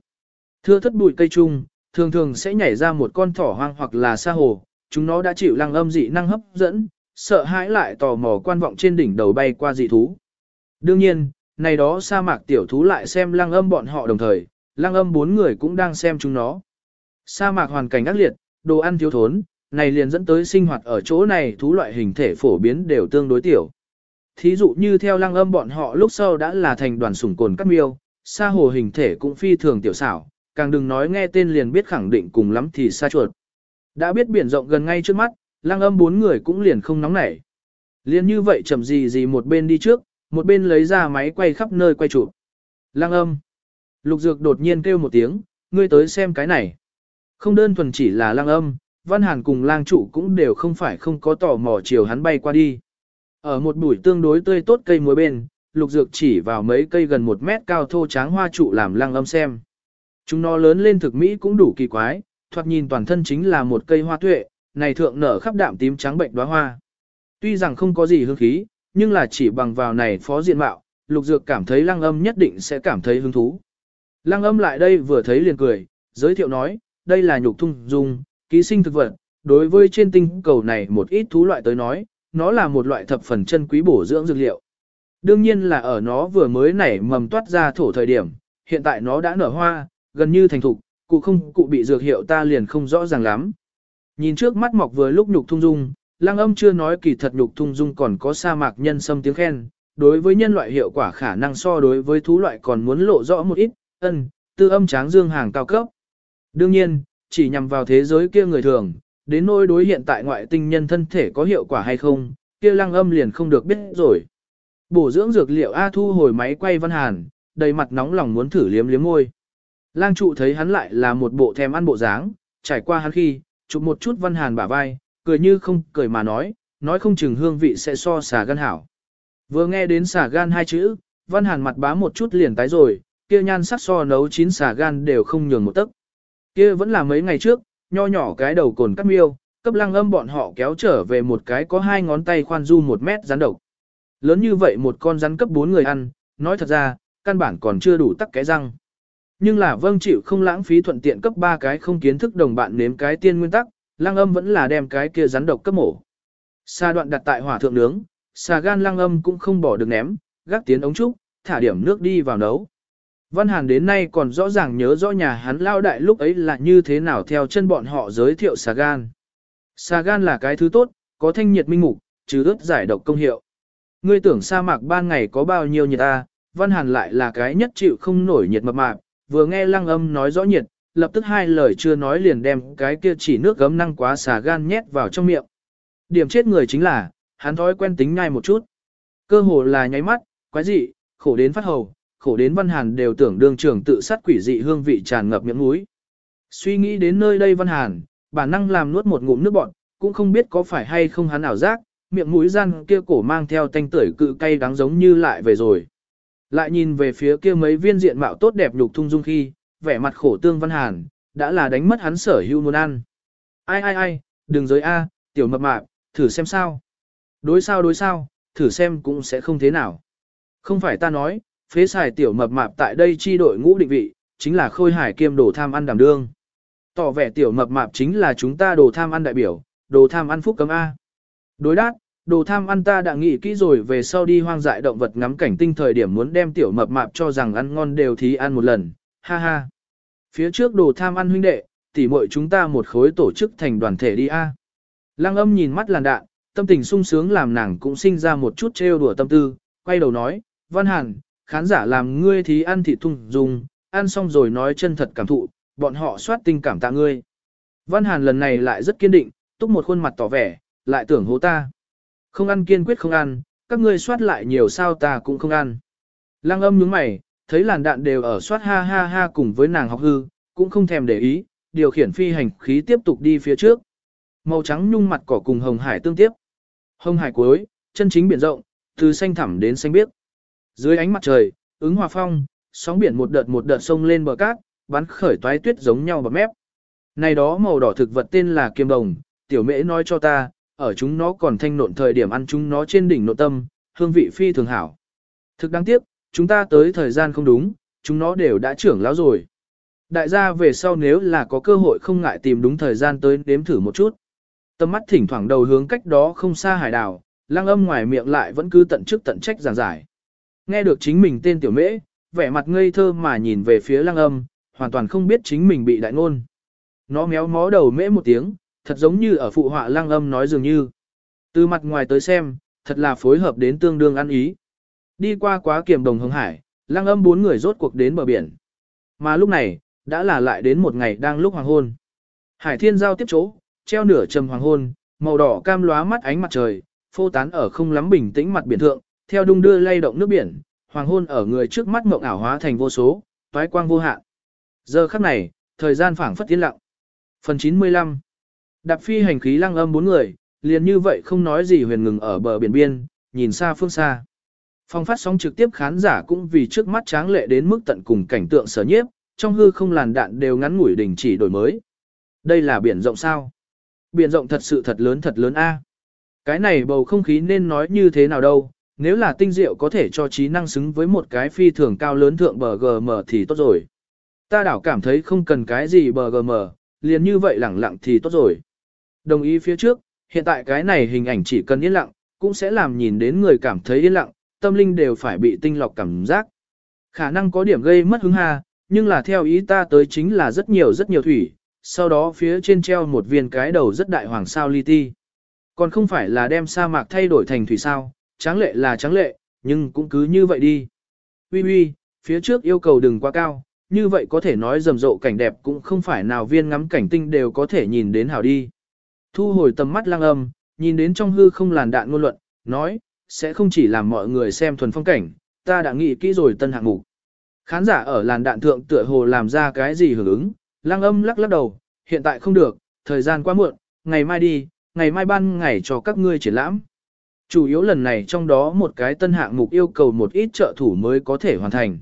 A: Thưa thất bụi cây chung thường thường sẽ nhảy ra một con thỏ hoang hoặc là sa hồ, chúng nó đã chịu lăng âm dị năng hấp dẫn, sợ hãi lại tò mò quan vọng trên đỉnh đầu bay qua dị thú. Đương nhiên, này đó sa mạc tiểu thú lại xem lăng âm bọn họ đồng thời, lăng âm bốn người cũng đang xem chúng nó. Sa mạc hoàn cảnh ác liệt, đồ ăn thiếu thốn, này liền dẫn tới sinh hoạt ở chỗ này thú loại hình thể phổ biến đều tương đối tiểu. Thí dụ như theo lăng âm bọn họ lúc sau đã là thành đoàn sủng cồn cắt miêu, sa hồ hình thể cũng phi thường tiểu xảo, càng đừng nói nghe tên liền biết khẳng định cùng lắm thì xa chuột. Đã biết biển rộng gần ngay trước mắt, lăng âm bốn người cũng liền không nóng nảy. Liền như vậy chậm gì gì một bên đi trước, một bên lấy ra máy quay khắp nơi quay chụp. Lăng âm. Lục dược đột nhiên kêu một tiếng, ngươi tới xem cái này. Không đơn thuần chỉ là lăng âm, văn hàn cùng lang trụ cũng đều không phải không có tò mò chiều hắn bay qua đi. Ở một bụi tương đối tươi tốt cây muối bên, lục dược chỉ vào mấy cây gần một mét cao thô tráng hoa trụ làm lăng âm xem. Chúng nó lớn lên thực mỹ cũng đủ kỳ quái, thoạt nhìn toàn thân chính là một cây hoa tuệ, này thượng nở khắp đạm tím trắng bệnh đóa hoa. Tuy rằng không có gì hương khí, nhưng là chỉ bằng vào này phó diện mạo, lục dược cảm thấy lăng âm nhất định sẽ cảm thấy hứng thú. Lăng âm lại đây vừa thấy liền cười, giới thiệu nói, đây là nhục thung dung, ký sinh thực vật, đối với trên tinh cầu này một ít thú loại tới nói, nó là một loại thập phần chân quý bổ dưỡng dược liệu. Đương nhiên là ở nó vừa mới nảy mầm toát ra thổ thời điểm, hiện tại nó đã nở hoa, gần như thành thục, cụ không cụ bị dược hiệu ta liền không rõ ràng lắm. Nhìn trước mắt mọc vừa lúc nhục thung dung, lang âm chưa nói kỳ thật nhục thung dung còn có sa mạc nhân sâm tiếng khen, đối với nhân loại hiệu quả khả năng so đối với thú loại còn muốn lộ rõ một ít, ân, tư âm tráng dương hàng cao cấp. Đương nhiên, chỉ nhằm vào thế giới kia người thường, đến nỗi đối hiện tại ngoại tinh nhân thân thể có hiệu quả hay không, kia lăng âm liền không được biết rồi. Bổ dưỡng dược liệu A thu hồi máy quay văn hàn, đầy mặt nóng lòng muốn thử liếm liếm môi. Lang trụ thấy hắn lại là một bộ thèm ăn bộ dáng, trải qua hắn khi, chụp một chút văn hàn bả vai, cười như không cười mà nói, nói không chừng hương vị sẽ so xà gan hảo. Vừa nghe đến xà gan hai chữ, văn hàn mặt bá một chút liền tái rồi, kia nhan sắc so nấu chín xà gan đều không nhường một tấc. Kia vẫn là mấy ngày trước, nho nhỏ cái đầu cồn cắt miêu, cấp lăng âm bọn họ kéo trở về một cái có hai ngón tay khoan du một mét rắn độc. Lớn như vậy một con rắn cấp bốn người ăn, nói thật ra, căn bản còn chưa đủ tắc cái răng. Nhưng là vâng chịu không lãng phí thuận tiện cấp ba cái không kiến thức đồng bạn nếm cái tiên nguyên tắc, lăng âm vẫn là đem cái kia rắn độc cấp mổ. Xa đoạn đặt tại hỏa thượng nướng, xà gan lăng âm cũng không bỏ được ném, gác tiến ống trúc, thả điểm nước đi vào nấu. Văn Hàn đến nay còn rõ ràng nhớ rõ nhà hắn lao đại lúc ấy là như thế nào theo chân bọn họ giới thiệu xà gan. Xà gan là cái thứ tốt, có thanh nhiệt minh mục, trừ ướt giải độc công hiệu. Ngươi tưởng sa mạc ban ngày có bao nhiêu nhiệt ta, Văn Hàn lại là cái nhất chịu không nổi nhiệt mập mạp, vừa nghe lăng âm nói rõ nhiệt, lập tức hai lời chưa nói liền đem cái kia chỉ nước gấm năng quá xà gan nhét vào trong miệng. Điểm chết người chính là, hắn thói quen tính nhai một chút. Cơ hồ là nháy mắt, quái dị, khổ đến phát hầu, khổ đến Văn Hàn đều tưởng đường Trường tự sát quỷ dị hương vị tràn ngập miệng mũi. Suy nghĩ đến nơi đây Văn Hàn, bản năng làm nuốt một ngụm nước bọt, cũng không biết có phải hay không hắn ảo giác, miệng mũi gian kia cổ mang theo tanh tưởi cự cay đáng giống như lại về rồi. Lại nhìn về phía kia mấy viên diện mạo tốt đẹp nhục thung dung khi, vẻ mặt khổ tương Văn Hàn, đã là đánh mất hắn sở hữu muốn ăn. Ai ai ai, đừng giới A, tiểu mập mạp, thử xem sao. Đối sao đối sao, thử xem cũng sẽ không thế nào. Không phải ta nói, phế xài tiểu mập mạp tại đây chi đội ngũ định vị, chính là khôi hải kiêm đồ tham ăn đảm đương. Tỏ vẻ tiểu mập mạp chính là chúng ta đồ tham ăn đại biểu, đồ tham ăn phúc cấm A. Đối đáp, đồ tham ăn ta đã nghĩ kỹ rồi về sau đi hoang dại động vật ngắm cảnh tinh thời điểm muốn đem tiểu mập mạp cho rằng ăn ngon đều thí ăn một lần, ha ha. Phía trước đồ tham ăn huynh đệ, tỉ muội chúng ta một khối tổ chức thành đoàn thể đi A. Lăng âm nhìn mắt làn đạn, tâm tình sung sướng làm nàng cũng sinh ra một chút trêu đùa tâm tư, quay đầu nói, Văn Hàn, khán giả làm ngươi thì ăn thịt thung dùng, ăn xong rồi nói chân thật cảm thụ, bọn họ soát tình cảm tạ ngươi. Văn Hàn lần này lại rất kiên định, túc một khuôn mặt tỏ vẻ, lại tưởng hố ta. Không ăn kiên quyết không ăn, các ngươi soát lại nhiều sao ta cũng không ăn. Lăng âm nhướng mày, thấy làn đạn đều ở soát ha ha ha cùng với nàng học hư, cũng không thèm để ý, điều khiển phi hành khí tiếp tục đi phía trước. Màu trắng nhung mặt cỏ cùng hồng hải tương tiếp. Hồng hải cuối, chân chính biển rộng, từ xanh thẳm đến xanh biếc. Dưới ánh mặt trời, ứng hòa phong, sóng biển một đợt một đợt sông lên bờ cát, bắn khởi toái tuyết giống nhau bờ mép. Này đó màu đỏ thực vật tên là kiêm đồng, tiểu mễ nói cho ta, ở chúng nó còn thanh nộn thời điểm ăn chúng nó trên đỉnh nội tâm, hương vị phi thường hảo. Thực đáng tiếc, chúng ta tới thời gian không đúng, chúng nó đều đã trưởng lão rồi. Đại gia về sau nếu là có cơ hội không ngại tìm đúng thời gian tới đếm thử một chút. Tâm mắt thỉnh thoảng đầu hướng cách đó không xa hải đảo, lang âm ngoài miệng lại vẫn cứ tận chức tận trách giảng giải. Nghe được chính mình tên tiểu mễ, vẻ mặt ngây thơ mà nhìn về phía lăng âm, hoàn toàn không biết chính mình bị đại ngôn. Nó méo mó đầu mễ một tiếng, thật giống như ở phụ họa lăng âm nói dường như. Từ mặt ngoài tới xem, thật là phối hợp đến tương đương ăn ý. Đi qua quá kiểm đồng hồng hải, lăng âm bốn người rốt cuộc đến bờ biển. Mà lúc này, đã là lại đến một ngày đang lúc hoàng hôn. Hải thiên giao tiếp chỗ, treo nửa trầm hoàng hôn, màu đỏ cam lóa mắt ánh mặt trời, phô tán ở không lắm bình tĩnh mặt biển thượng, theo đung đưa lay động nước biển, hoàng hôn ở người trước mắt mộng ảo hóa thành vô số, toái quang vô hạn. Giờ khắc này, thời gian phảng phất tiến lặng. Phần 95 Đạp phi hành khí lăng âm bốn người, liền như vậy không nói gì huyền ngừng ở bờ biển biên, nhìn xa phương xa. Phong phát sóng trực tiếp khán giả cũng vì trước mắt tráng lệ đến mức tận cùng cảnh tượng sở nhiếp, trong hư không làn đạn đều ngắn ngủi đình chỉ đổi mới. Đây là biển rộng sao? Biển rộng thật sự thật lớn thật lớn a. Cái này bầu không khí nên nói như thế nào đâu, nếu là tinh diệu có thể cho trí năng xứng với một cái phi thường cao lớn thượng bờ GM thì tốt rồi. Ta đảo cảm thấy không cần cái gì bờ GM, liền như vậy lẳng lặng thì tốt rồi. Đồng ý phía trước, hiện tại cái này hình ảnh chỉ cần yên lặng, cũng sẽ làm nhìn đến người cảm thấy yên lặng, tâm linh đều phải bị tinh lọc cảm giác. Khả năng có điểm gây mất hứng ha, nhưng là theo ý ta tới chính là rất nhiều rất nhiều thủy, sau đó phía trên treo một viên cái đầu rất đại hoàng sao li ti. Còn không phải là đem sa mạc thay đổi thành thủy sao, tráng lệ là tráng lệ, nhưng cũng cứ như vậy đi. Ui ui, phía trước yêu cầu đừng quá cao, như vậy có thể nói rầm rộ cảnh đẹp cũng không phải nào viên ngắm cảnh tinh đều có thể nhìn đến hảo đi. Thu hồi tầm mắt lang âm, nhìn đến trong hư không làn đạn ngôn luận, nói, sẽ không chỉ làm mọi người xem thuần phong cảnh, ta đã nghĩ kỹ rồi tân hạng mục. Khán giả ở làn đạn thượng tựa hồ làm ra cái gì hưởng ứng, lang âm lắc lắc đầu, hiện tại không được, thời gian quá muộn, ngày mai đi, ngày mai ban ngày cho các ngươi triển lãm. Chủ yếu lần này trong đó một cái tân hạng mục yêu cầu một ít trợ thủ mới có thể hoàn thành.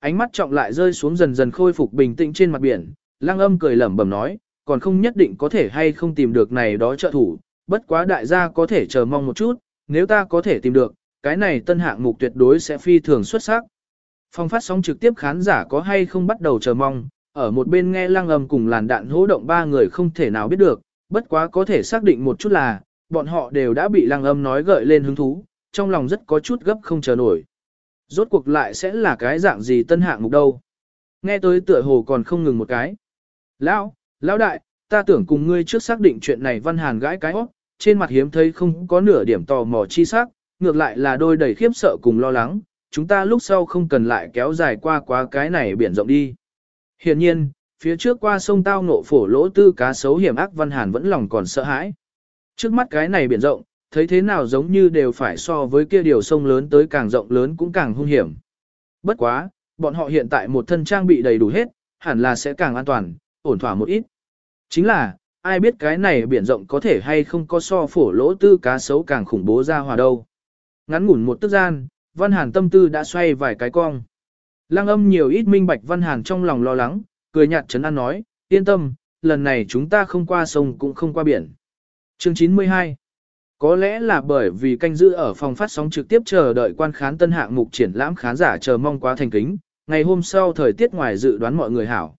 A: Ánh mắt trọng lại rơi xuống dần dần khôi phục bình tĩnh trên mặt biển, lang âm cười lẩm bẩm nói, còn không nhất định có thể hay không tìm được này đó trợ thủ, bất quá đại gia có thể chờ mong một chút, nếu ta có thể tìm được, cái này tân hạng mục tuyệt đối sẽ phi thường xuất sắc. Phong phát sóng trực tiếp khán giả có hay không bắt đầu chờ mong, ở một bên nghe lăng âm cùng làn đạn hỗ động ba người không thể nào biết được, bất quá có thể xác định một chút là, bọn họ đều đã bị lăng âm nói gợi lên hứng thú, trong lòng rất có chút gấp không chờ nổi. Rốt cuộc lại sẽ là cái dạng gì tân hạng mục đâu. Nghe tới tựa hồ còn không ngừng một cái. Lão, lão đại, ta tưởng cùng ngươi trước xác định chuyện này văn hàn gãi cái hót, trên mặt hiếm thấy không có nửa điểm tò mò chi sắc, ngược lại là đôi đầy khiếp sợ cùng lo lắng, chúng ta lúc sau không cần lại kéo dài qua quá cái này biển rộng đi. Hiện nhiên, phía trước qua sông tao nộ phổ lỗ tư cá sấu hiểm ác văn hàn vẫn lòng còn sợ hãi. Trước mắt cái này biển rộng, thấy thế nào giống như đều phải so với kia điều sông lớn tới càng rộng lớn cũng càng hung hiểm. Bất quá, bọn họ hiện tại một thân trang bị đầy đủ hết, hẳn là sẽ càng an toàn, ổn thỏa một ít. Chính là, ai biết cái này biển rộng có thể hay không có so phổ lỗ tư cá sấu càng khủng bố ra hòa đâu. Ngắn ngủn một tức gian, Văn Hàn tâm tư đã xoay vài cái cong. Lăng âm nhiều ít minh bạch Văn Hàn trong lòng lo lắng, cười nhạt chấn an nói, yên tâm, lần này chúng ta không qua sông cũng không qua biển. Chương 92 Có lẽ là bởi vì canh giữ ở phòng phát sóng trực tiếp chờ đợi quan khán tân hạng mục triển lãm khán giả chờ mong quá thành kính, ngày hôm sau thời tiết ngoài dự đoán mọi người hảo.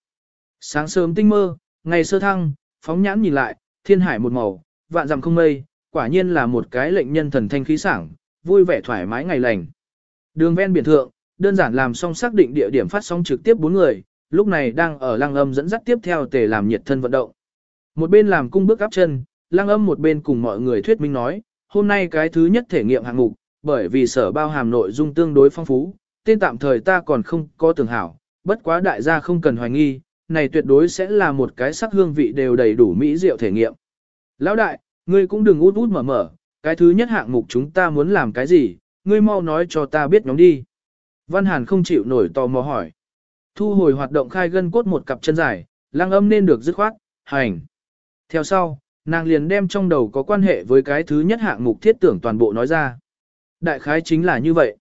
A: Sáng sớm tinh mơ, ngày sơ thăng, phóng nhãn nhìn lại, thiên hải một màu, vạn dặm không mây, quả nhiên là một cái lệnh nhân thần thanh khí sảng, vui vẻ thoải mái ngày lành. Đường ven biển thượng, đơn giản làm xong xác định địa điểm phát sóng trực tiếp bốn người, lúc này đang ở lăng âm dẫn dắt tiếp theo tề làm nhiệt thân vận động. Một bên làm cung bước áp chân, lăng âm một bên cùng mọi người thuyết minh nói, hôm nay cái thứ nhất thể nghiệm hạng mục, bởi vì sở bao hàm nội dung tương đối phong phú, tên tạm thời ta còn không có tưởng hảo, bất quá đại gia không cần hoài nghi, này tuyệt đối sẽ là một cái sắc hương vị đều đầy đủ mỹ diệu thể nghiệm. Lão đại, ngươi cũng đừng út út mở mở, cái thứ nhất hạng mục chúng ta muốn làm cái gì, ngươi mau nói cho ta biết nhóm đi. Văn Hàn không chịu nổi tò mò hỏi. Thu hồi hoạt động khai gân cốt một cặp chân dài, lang âm nên được dứt khoát, hành. Theo sau, nàng liền đem trong đầu có quan hệ với cái thứ nhất hạng mục thiết tưởng toàn bộ nói ra. Đại khái chính là như vậy.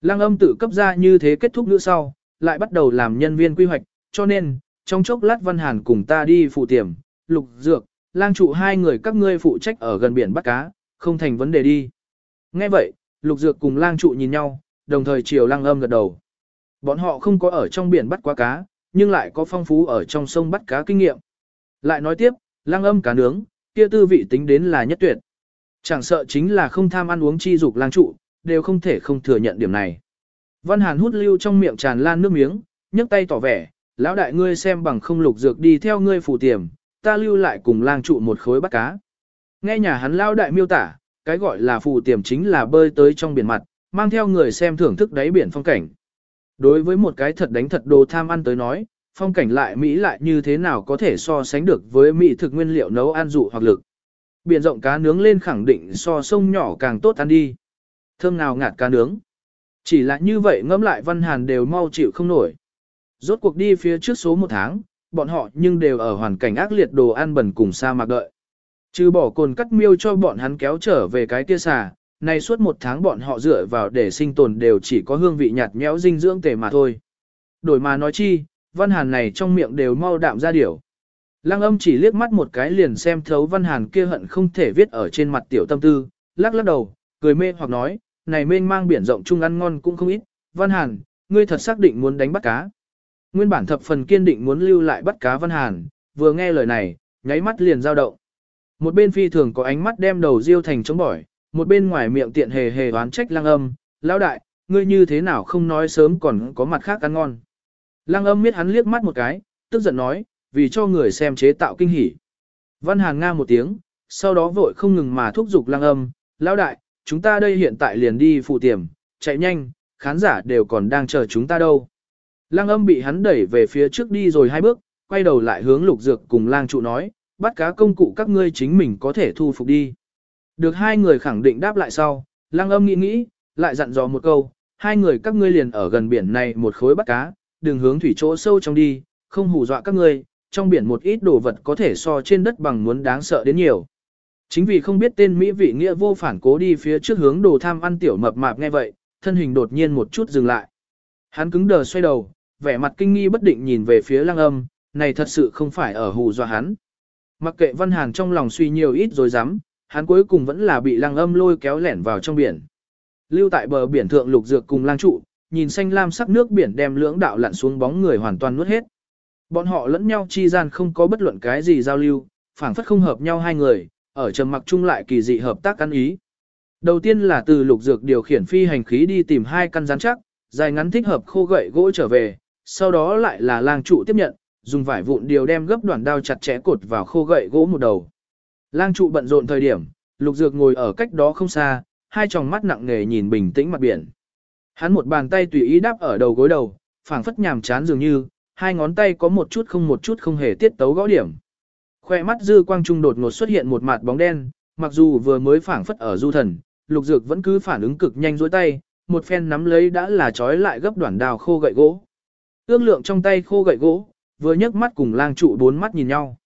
A: Lăng âm tự cấp ra như thế kết thúc nữa sau, lại bắt đầu làm nhân viên quy hoạch, cho nên, trong chốc lát Văn Hàn cùng ta đi phụ tiềm, lục dược, lang trụ hai người các ngươi phụ trách ở gần biển bắt cá, không thành vấn đề đi. Nghe vậy, lục dược cùng lang trụ nhìn nhau, đồng thời chiều lăng âm gật đầu. Bọn họ không có ở trong biển bắt quá cá, nhưng lại có phong phú ở trong sông bắt cá kinh nghiệm. Lại nói tiếp, lăng âm cá nướng, kia tư vị tính đến là nhất tuyệt. Chẳng sợ chính là không tham ăn uống chi dục lang trụ, đều không thể không thừa nhận điểm này. Văn Hàn hút lưu trong miệng tràn lan nước miếng, nhấc tay tỏ vẻ, lão đại ngươi xem bằng không lục dược đi theo ngươi phù tiềm, ta lưu lại cùng lang trụ một khối bắt cá. Nghe nhà hắn lão đại miêu tả, cái gọi là phù tiềm chính là bơi tới trong biển mặt, mang theo người xem thưởng thức đáy biển phong cảnh. Đối với một cái thật đánh thật đồ tham ăn tới nói, phong cảnh lại Mỹ lại như thế nào có thể so sánh được với Mỹ thực nguyên liệu nấu ăn dụ hoặc lực. Biển rộng cá nướng lên khẳng định so sông nhỏ càng tốt ăn đi. Thơm nào ngạt cá nướng. Chỉ là như vậy ngẫm lại Văn Hàn đều mau chịu không nổi. Rốt cuộc đi phía trước số một tháng, bọn họ nhưng đều ở hoàn cảnh ác liệt đồ ăn bẩn cùng sa mạc đợi. Trừ bỏ cồn cắt miêu cho bọn hắn kéo trở về cái kia xà, nay suốt một tháng bọn họ dựa vào để sinh tồn đều chỉ có hương vị nhạt nhẽo dinh dưỡng tề mà thôi. Đổi mà nói chi, văn hàn này trong miệng đều mau đạm ra điểu. Lăng âm chỉ liếc mắt một cái liền xem thấu văn hàn kia hận không thể viết ở trên mặt tiểu tâm tư, lắc lắc đầu, cười mê hoặc nói, này mênh mang biển rộng chung ăn ngon cũng không ít, văn hàn, ngươi thật xác định muốn đánh bắt cá. Nguyên bản thập phần kiên định muốn lưu lại bắt cá văn hàn, vừa nghe lời này, nháy mắt liền dao động. Một bên phi thường có ánh mắt đem đầu riêu thành chống bỏi, một bên ngoài miệng tiện hề hề oán trách lăng âm, lão đại, ngươi như thế nào không nói sớm còn có mặt khác ăn ngon. Lăng âm miết hắn liếc mắt một cái, tức giận nói, vì cho người xem chế tạo kinh hỉ. Văn Hàn nga một tiếng, sau đó vội không ngừng mà thúc giục lăng âm, lão đại, chúng ta đây hiện tại liền đi phụ tiềm, chạy nhanh, khán giả đều còn đang chờ chúng ta đâu. Lăng âm bị hắn đẩy về phía trước đi rồi hai bước, quay đầu lại hướng lục dược cùng lang trụ nói, bắt cá công cụ các ngươi chính mình có thể thu phục đi. Được hai người khẳng định đáp lại sau, lăng âm nghĩ nghĩ, lại dặn dò một câu, hai người các ngươi liền ở gần biển này một khối bắt cá, đừng hướng thủy chỗ sâu trong đi, không hù dọa các ngươi, trong biển một ít đồ vật có thể so trên đất bằng muốn đáng sợ đến nhiều. Chính vì không biết tên Mỹ vị nghĩa vô phản cố đi phía trước hướng đồ tham ăn tiểu mập mạp nghe vậy, thân hình đột nhiên một chút dừng lại. Hắn cứng đờ xoay đầu, vẻ mặt kinh nghi bất định nhìn về phía lăng âm, này thật sự không phải ở hù dọa hắn. Mặc kệ Văn Hàn trong lòng suy nhiều ít rồi dám, hắn cuối cùng vẫn là bị lăng âm lôi kéo lẻn vào trong biển. Lưu tại bờ biển thượng lục dược cùng lang trụ, nhìn xanh lam sắc nước biển đem lưỡng đạo lặn xuống bóng người hoàn toàn nuốt hết. Bọn họ lẫn nhau chi gian không có bất luận cái gì giao lưu, phảng phất không hợp nhau hai người, ở trầm mặc chung lại kỳ dị hợp tác ăn ý. Đầu tiên là từ lục dược điều khiển phi hành khí đi tìm hai căn rắn chắc, dài ngắn thích hợp khô gậy gỗ trở về, sau đó lại là lang trụ tiếp nhận, dùng vải vụn điều đem gấp đoạn đao chặt chẽ cột vào khô gậy gỗ một đầu. Lang trụ bận rộn thời điểm, lục dược ngồi ở cách đó không xa, hai tròng mắt nặng nề nhìn bình tĩnh mặt biển. Hắn một bàn tay tùy ý đáp ở đầu gối đầu, phảng phất nhàm chán dường như, hai ngón tay có một chút không một chút không hề tiết tấu gõ điểm. Khoe mắt dư quang trung đột ngột xuất hiện một mặt bóng đen, mặc dù vừa mới phảng phất ở du thần, lục dược vẫn cứ phản ứng cực nhanh dối tay, một phen nắm lấy đã là trói lại gấp đoạn đào khô gậy gỗ. Ước lượng trong tay khô gậy gỗ, vừa nhấc mắt cùng lang trụ bốn mắt nhìn nhau.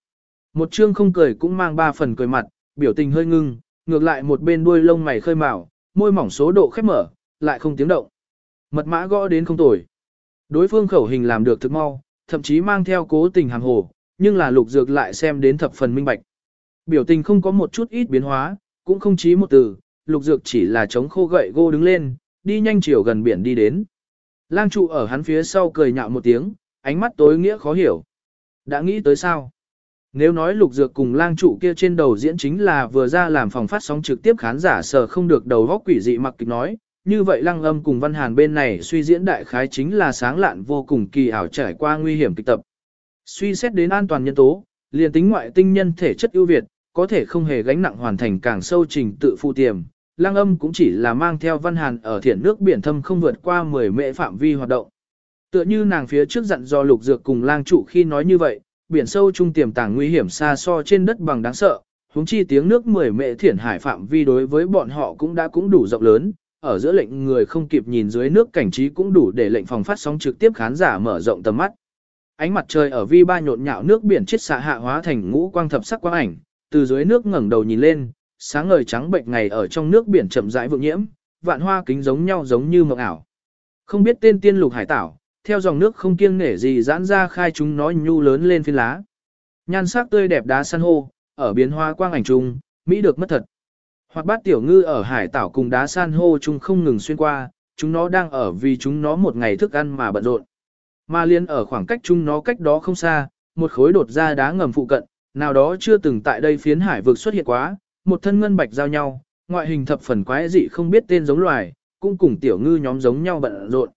A: Một chương không cười cũng mang ba phần cười mặt, biểu tình hơi ngưng, ngược lại một bên đuôi lông mày khơi mào, môi mỏng số độ khép mở, lại không tiếng động. Mật mã gõ đến không tồi. Đối phương khẩu hình làm được thực mau, thậm chí mang theo cố tình hàng hồ, nhưng là lục dược lại xem đến thập phần minh bạch. Biểu tình không có một chút ít biến hóa, cũng không chí một từ, lục dược chỉ là chống khô gậy gô đứng lên, đi nhanh chiều gần biển đi đến. Lang trụ ở hắn phía sau cười nhạo một tiếng, ánh mắt tối nghĩa khó hiểu. Đã nghĩ tới sao? Nếu nói lục dược cùng lang trụ kia trên đầu diễn chính là vừa ra làm phòng phát sóng trực tiếp khán giả sờ không được đầu góc quỷ dị mặc kịch nói, như vậy lăng âm cùng văn hàn bên này suy diễn đại khái chính là sáng lạn vô cùng kỳ ảo trải qua nguy hiểm kịch tập. Suy xét đến an toàn nhân tố, liền tính ngoại tinh nhân thể chất ưu việt, có thể không hề gánh nặng hoàn thành càng sâu trình tự phụ tiềm. Lăng âm cũng chỉ là mang theo văn hàn ở thiện nước biển thâm không vượt qua 10 mệ phạm vi hoạt động. Tựa như nàng phía trước dặn do lục dược cùng lang trụ khi nói như vậy, biển sâu trung tiềm tàng nguy hiểm xa so trên đất bằng đáng sợ, huống chi tiếng nước 10 mệ thiển hải phạm vi đối với bọn họ cũng đã cũng đủ rộng lớn, ở giữa lệnh người không kịp nhìn dưới nước cảnh trí cũng đủ để lệnh phòng phát sóng trực tiếp khán giả mở rộng tầm mắt. Ánh mặt trời ở vi ba nhộn nhạo nước biển chết xạ hạ hóa thành ngũ quang thập sắc quang ảnh, từ dưới nước ngẩng đầu nhìn lên, sáng ngời trắng bệnh ngày ở trong nước biển chậm rãi vượng nhiễm, vạn hoa kính giống nhau giống như mộng ảo. Không biết tên tiên lục hải tảo, theo dòng nước không kiêng nể gì giãn ra khai chúng nó nhu lớn lên phiên lá. Nhan sắc tươi đẹp đá san hô, ở biến hoa quang ảnh trung, Mỹ được mất thật. Hoặc bát tiểu ngư ở hải tảo cùng đá san hô chung không ngừng xuyên qua, chúng nó đang ở vì chúng nó một ngày thức ăn mà bận rộn. Mà liên ở khoảng cách chúng nó cách đó không xa, một khối đột ra đá ngầm phụ cận, nào đó chưa từng tại đây phiến hải vực xuất hiện quá, một thân ngân bạch giao nhau, ngoại hình thập phần quái dị không biết tên giống loài, cũng cùng tiểu ngư nhóm giống nhau bận rộn.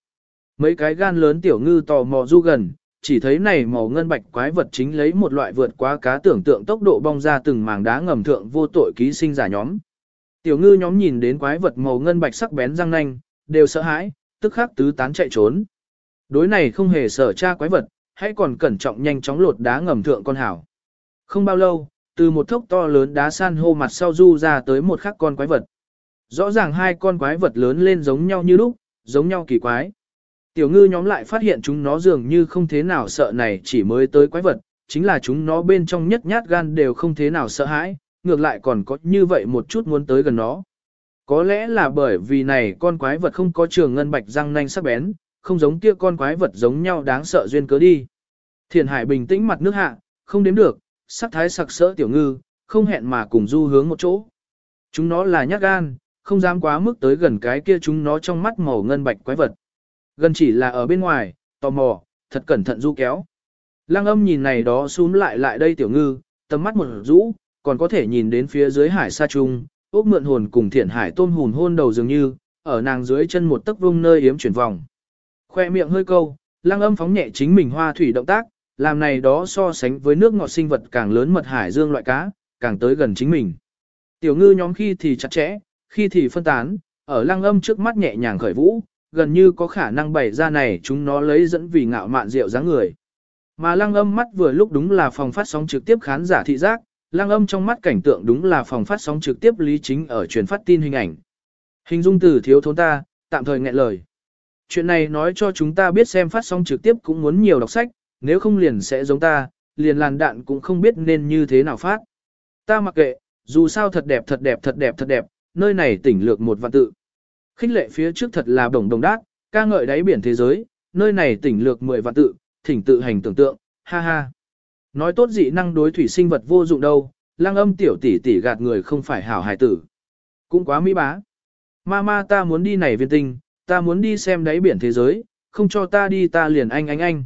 A: Mấy cái gan lớn tiểu ngư tò mò du gần, chỉ thấy này màu ngân bạch quái vật chính lấy một loại vượt quá cá tưởng tượng tốc độ bong ra từng mảng đá ngầm thượng vô tội ký sinh giả nhóm. Tiểu ngư nhóm nhìn đến quái vật màu ngân bạch sắc bén răng nanh, đều sợ hãi, tức khắc tứ tán chạy trốn. Đối này không hề sợ tra quái vật, hãy còn cẩn trọng nhanh chóng lột đá ngầm thượng con hảo. Không bao lâu, từ một thốc to lớn đá san hô mặt sau du ra tới một khắc con quái vật. Rõ ràng hai con quái vật lớn lên giống nhau như lúc, giống nhau kỳ quái. Tiểu ngư nhóm lại phát hiện chúng nó dường như không thế nào sợ này chỉ mới tới quái vật, chính là chúng nó bên trong nhất nhát gan đều không thế nào sợ hãi, ngược lại còn có như vậy một chút muốn tới gần nó. Có lẽ là bởi vì này con quái vật không có trường ngân bạch răng nanh sắc bén, không giống kia con quái vật giống nhau đáng sợ duyên cớ đi. Thiền hải bình tĩnh mặt nước hạ, không đếm được, sắc thái sặc sỡ tiểu ngư, không hẹn mà cùng du hướng một chỗ. Chúng nó là nhát gan, không dám quá mức tới gần cái kia chúng nó trong mắt màu ngân bạch quái vật. Gần chỉ là ở bên ngoài, tò mò, thật cẩn thận du kéo. Lăng âm nhìn này đó xuống lại lại đây tiểu ngư, tầm mắt một rũ, còn có thể nhìn đến phía dưới hải sa trung, ốc mượn hồn cùng thiện hải tôm hùn hôn đầu dường như, ở nàng dưới chân một tấc vung nơi yếm chuyển vòng. Khoe miệng hơi câu, lăng âm phóng nhẹ chính mình hoa thủy động tác, làm này đó so sánh với nước ngọt sinh vật càng lớn mật hải dương loại cá, càng tới gần chính mình. Tiểu ngư nhóm khi thì chặt chẽ, khi thì phân tán, ở lăng âm trước mắt nhẹ nhàng khởi vũ, gần như có khả năng bày ra này chúng nó lấy dẫn vì ngạo mạn rượu dáng người. Mà lăng âm mắt vừa lúc đúng là phòng phát sóng trực tiếp khán giả thị giác, lăng âm trong mắt cảnh tượng đúng là phòng phát sóng trực tiếp lý chính ở truyền phát tin hình ảnh. Hình dung từ thiếu thốn ta, tạm thời nghẹn lời. Chuyện này nói cho chúng ta biết xem phát sóng trực tiếp cũng muốn nhiều đọc sách, nếu không liền sẽ giống ta, liền làn đạn cũng không biết nên như thế nào phát. Ta mặc kệ, dù sao thật đẹp thật đẹp thật đẹp thật đẹp, nơi này tỉnh lược một vạn tự. Khích lệ phía trước thật là đồng đồng đát, ca ngợi đáy biển thế giới, nơi này tỉnh lược mười vạn tự, thỉnh tự hành tưởng tượng, ha ha. Nói tốt dị năng đối thủy sinh vật vô dụng đâu, lang âm tiểu tỷ tỷ gạt người không phải hảo hài tử. Cũng quá mỹ bá. Mama ta muốn đi này viên tinh, ta muốn đi xem đáy biển thế giới, không cho ta đi ta liền anh anh anh.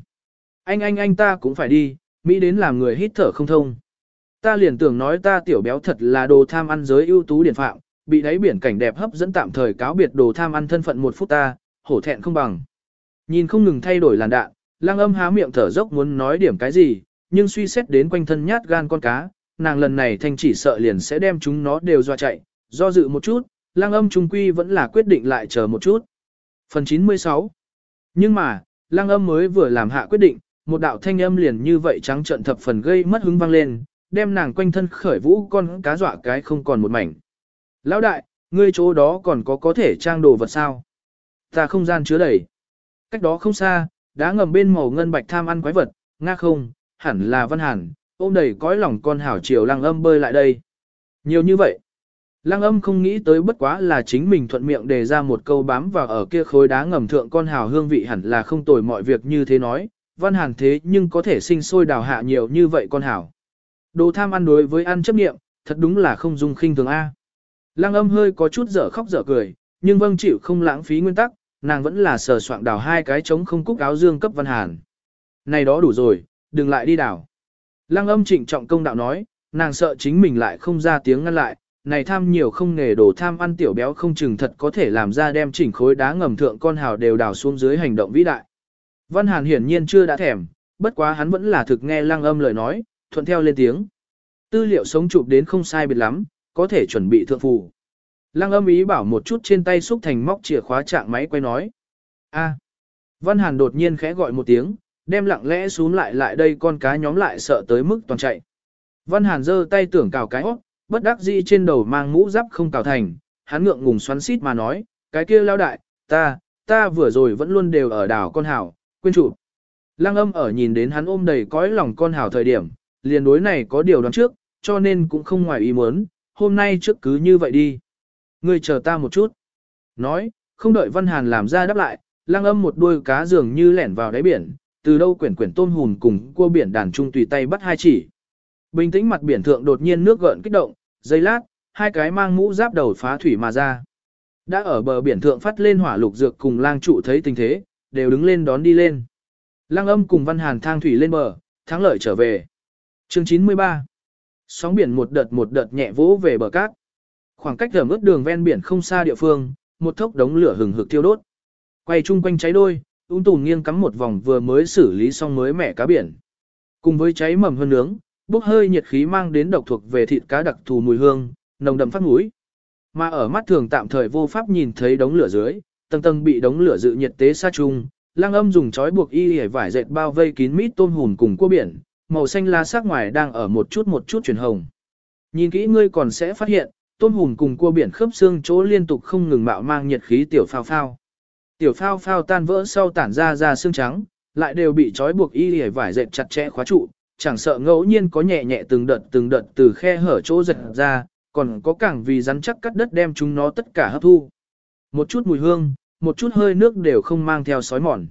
A: Anh anh anh ta cũng phải đi, Mỹ đến làm người hít thở không thông. Ta liền tưởng nói ta tiểu béo thật là đồ tham ăn giới ưu tú điển phạm, bị đáy biển cảnh đẹp hấp dẫn tạm thời cáo biệt đồ tham ăn thân phận một phút ta, hổ thẹn không bằng. Nhìn không ngừng thay đổi làn đạn, lang âm há miệng thở dốc muốn nói điểm cái gì, nhưng suy xét đến quanh thân nhát gan con cá, nàng lần này thanh chỉ sợ liền sẽ đem chúng nó đều dọa chạy, do dự một chút, lang âm trung quy vẫn là quyết định lại chờ một chút. Phần 96 Nhưng mà, lang âm mới vừa làm hạ quyết định, một đạo thanh âm liền như vậy trắng trợn thập phần gây mất hứng vang lên, đem nàng quanh thân khởi vũ con cá dọa cái không còn một mảnh. Lão đại, ngươi chỗ đó còn có có thể trang đồ vật sao? Ta không gian chứa đầy. Cách đó không xa, đá ngầm bên màu ngân bạch tham ăn quái vật, nga không, hẳn là văn hàn, ôm đầy cõi lòng con hảo chiều lăng âm bơi lại đây. Nhiều như vậy. Lăng âm không nghĩ tới bất quá là chính mình thuận miệng đề ra một câu bám vào ở kia khối đá ngầm thượng con hào hương vị hẳn là không tồi mọi việc như thế nói, văn hàn thế nhưng có thể sinh sôi đào hạ nhiều như vậy con hào. Đồ tham ăn đối với ăn chấp nghiệm, thật đúng là không dung khinh thường A. Lăng âm hơi có chút dở khóc dở cười, nhưng vâng chịu không lãng phí nguyên tắc, nàng vẫn là sờ soạn đào hai cái trống không cúc áo dương cấp văn hàn. Này đó đủ rồi, đừng lại đi đào. Lăng âm trịnh trọng công đạo nói, nàng sợ chính mình lại không ra tiếng ngăn lại, này tham nhiều không nghề đồ tham ăn tiểu béo không chừng thật có thể làm ra đem chỉnh khối đá ngầm thượng con hào đều đào xuống dưới hành động vĩ đại. Văn Hàn hiển nhiên chưa đã thèm, bất quá hắn vẫn là thực nghe lăng âm lời nói, thuận theo lên tiếng. Tư liệu sống chụp đến không sai biệt lắm, có thể chuẩn bị thượng phù. Lăng âm ý bảo một chút trên tay xúc thành móc chìa khóa trạng máy quay nói. a Văn Hàn đột nhiên khẽ gọi một tiếng, đem lặng lẽ xuống lại lại đây con cá nhóm lại sợ tới mức toàn chạy. Văn Hàn giơ tay tưởng cào cái hót, bất đắc dĩ trên đầu mang mũ giáp không cào thành, hắn ngượng ngùng xoắn xít mà nói, cái kia lao đại, ta, ta vừa rồi vẫn luôn đều ở đảo con hảo, quên chủ. Lăng âm ở nhìn đến hắn ôm đầy cõi lòng con hảo thời điểm, liền đối này có điều đoán trước, cho nên cũng không ngoài ý muốn, hôm nay trước cứ như vậy đi. Ngươi chờ ta một chút. Nói, không đợi Văn Hàn làm ra đáp lại, lăng âm một đuôi cá dường như lẻn vào đáy biển, từ đâu quyển quyển tôm hùn cùng cua biển đàn trung tùy tay bắt hai chỉ. Bình tĩnh mặt biển thượng đột nhiên nước gợn kích động, giây lát, hai cái mang mũ giáp đầu phá thủy mà ra. Đã ở bờ biển thượng phát lên hỏa lục dược cùng lang trụ thấy tình thế, đều đứng lên đón đi lên. Lang âm cùng văn hàn thang thủy lên bờ, thắng lợi trở về. chương 93 Sóng biển một đợt một đợt nhẹ vỗ về bờ cát. Khoảng cách ẩm ướt đường ven biển không xa địa phương, một thốc đống lửa hừng hực thiêu đốt. Quay chung quanh cháy đôi, ung tùn nghiêng cắm một vòng vừa mới xử lý xong mới mẻ cá biển. Cùng với cháy mầm hơn nướng, bốc hơi nhiệt khí mang đến độc thuộc về thịt cá đặc thù mùi hương, nồng đậm phát mũi. Mà ở mắt thường tạm thời vô pháp nhìn thấy đống lửa dưới, tầng tầng bị đống lửa dự nhiệt tế xa chung, lang âm dùng chói buộc y hề vải dệt bao vây kín mít tôm hùn cùng cua biển, màu xanh lá sắc ngoài đang ở một chút một chút chuyển hồng. Nhìn kỹ ngươi còn sẽ phát hiện, tôm hùn cùng cua biển khớp xương chỗ liên tục không ngừng mạo mang nhiệt khí tiểu phao phao. Tiểu phao phao tan vỡ sau tản ra ra xương trắng, lại đều bị trói buộc y hề vải dệt chặt chẽ khóa trụ, chẳng sợ ngẫu nhiên có nhẹ nhẹ từng đợt từng đợt từ khe hở chỗ giật ra, còn có càng vì rắn chắc cắt đất đem chúng nó tất cả hấp thu. Một chút mùi hương, một chút hơi nước đều không mang theo sói mòn.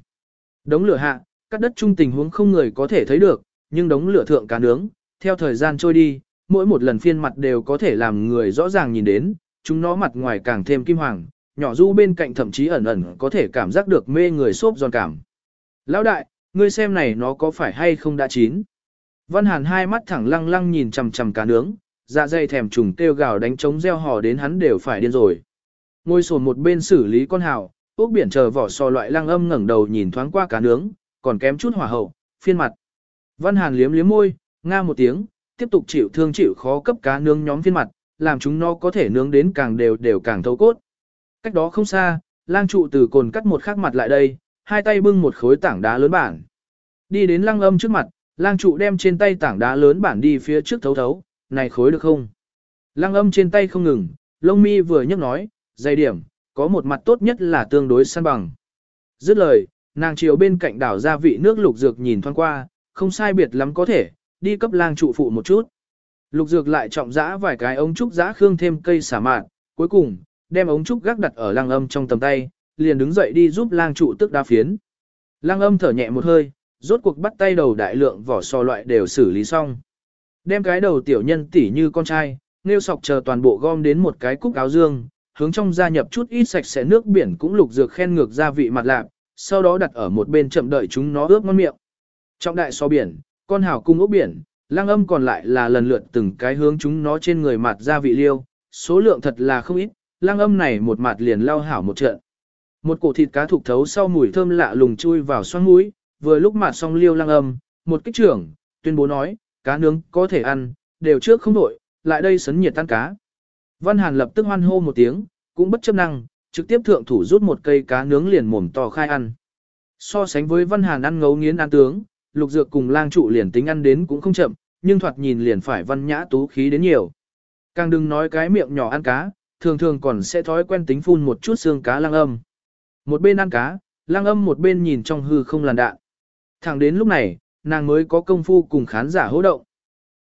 A: Đống lửa hạ, cắt đất trung tình huống không người có thể thấy được, nhưng đống lửa thượng cá nướng, theo thời gian trôi đi, mỗi một lần phiên mặt đều có thể làm người rõ ràng nhìn đến, chúng nó mặt ngoài càng thêm kim hoàng, nhỏ du bên cạnh thậm chí ẩn ẩn có thể cảm giác được mê người xốp giòn cảm. Lão đại, ngươi xem này nó có phải hay không đã chín? Văn Hàn hai mắt thẳng lăng lăng nhìn chằm chằm cá nướng, dạ dày thèm trùng kêu gào đánh trống reo hò đến hắn đều phải điên rồi. Ngồi sồn một bên xử lý con hào, ốc biển chờ vỏ sò loại lăng âm ngẩng đầu nhìn thoáng qua cá nướng, còn kém chút hỏa hậu, phiên mặt. Văn Hàn liếm liếm môi, nga một tiếng, tiếp tục chịu thương chịu khó cấp cá nướng nhóm phiên mặt, làm chúng nó có thể nướng đến càng đều đều càng thấu cốt. Cách đó không xa, lang trụ từ cồn cắt một khắc mặt lại đây, hai tay bưng một khối tảng đá lớn bản. Đi đến lăng âm trước mặt, Lang trụ đem trên tay tảng đá lớn bản đi phía trước thấu thấu, này khối được không? Lang âm trên tay không ngừng, lông mi vừa nhấc nói, dây điểm, có một mặt tốt nhất là tương đối săn bằng. Dứt lời, nàng chiều bên cạnh đảo ra vị nước lục dược nhìn thoáng qua, không sai biệt lắm có thể, đi cấp lang trụ phụ một chút. Lục dược lại trọng giã vài cái ống trúc giã khương thêm cây xả mạn, cuối cùng, đem ống trúc gác đặt ở lang âm trong tầm tay, liền đứng dậy đi giúp lang trụ tức đa phiến. Lang âm thở nhẹ một hơi, rốt cuộc bắt tay đầu đại lượng vỏ sò loại đều xử lý xong. Đem cái đầu tiểu nhân tỉ như con trai, nêu sọc chờ toàn bộ gom đến một cái cúc áo dương, hướng trong gia nhập chút ít sạch sẽ nước biển cũng lục dược khen ngược gia vị mặt lạc, sau đó đặt ở một bên chậm đợi chúng nó ướp ngon miệng. Trong đại so biển, con hào cung ốc biển, lang âm còn lại là lần lượt từng cái hướng chúng nó trên người mặt gia vị liêu, số lượng thật là không ít, lang âm này một mặt liền lao hảo một trận. Một cổ thịt cá thục thấu sau mùi thơm lạ lùng chui vào xoang mũi, vừa lúc mặt xong liêu lang âm, một kích trưởng, tuyên bố nói, cá nướng có thể ăn, đều trước không đổi, lại đây sấn nhiệt tan cá. Văn Hàn lập tức hoan hô một tiếng, cũng bất chấp năng, trực tiếp thượng thủ rút một cây cá nướng liền mồm to khai ăn. So sánh với Văn Hàn ăn ngấu nghiến ăn tướng, lục dược cùng lang trụ liền tính ăn đến cũng không chậm, nhưng thoạt nhìn liền phải văn nhã tú khí đến nhiều. Càng đừng nói cái miệng nhỏ ăn cá, thường thường còn sẽ thói quen tính phun một chút xương cá lang âm. Một bên ăn cá, lăng âm một bên nhìn trong hư không làn đạn. Thẳng đến lúc này, nàng mới có công phu cùng khán giả hỗ động.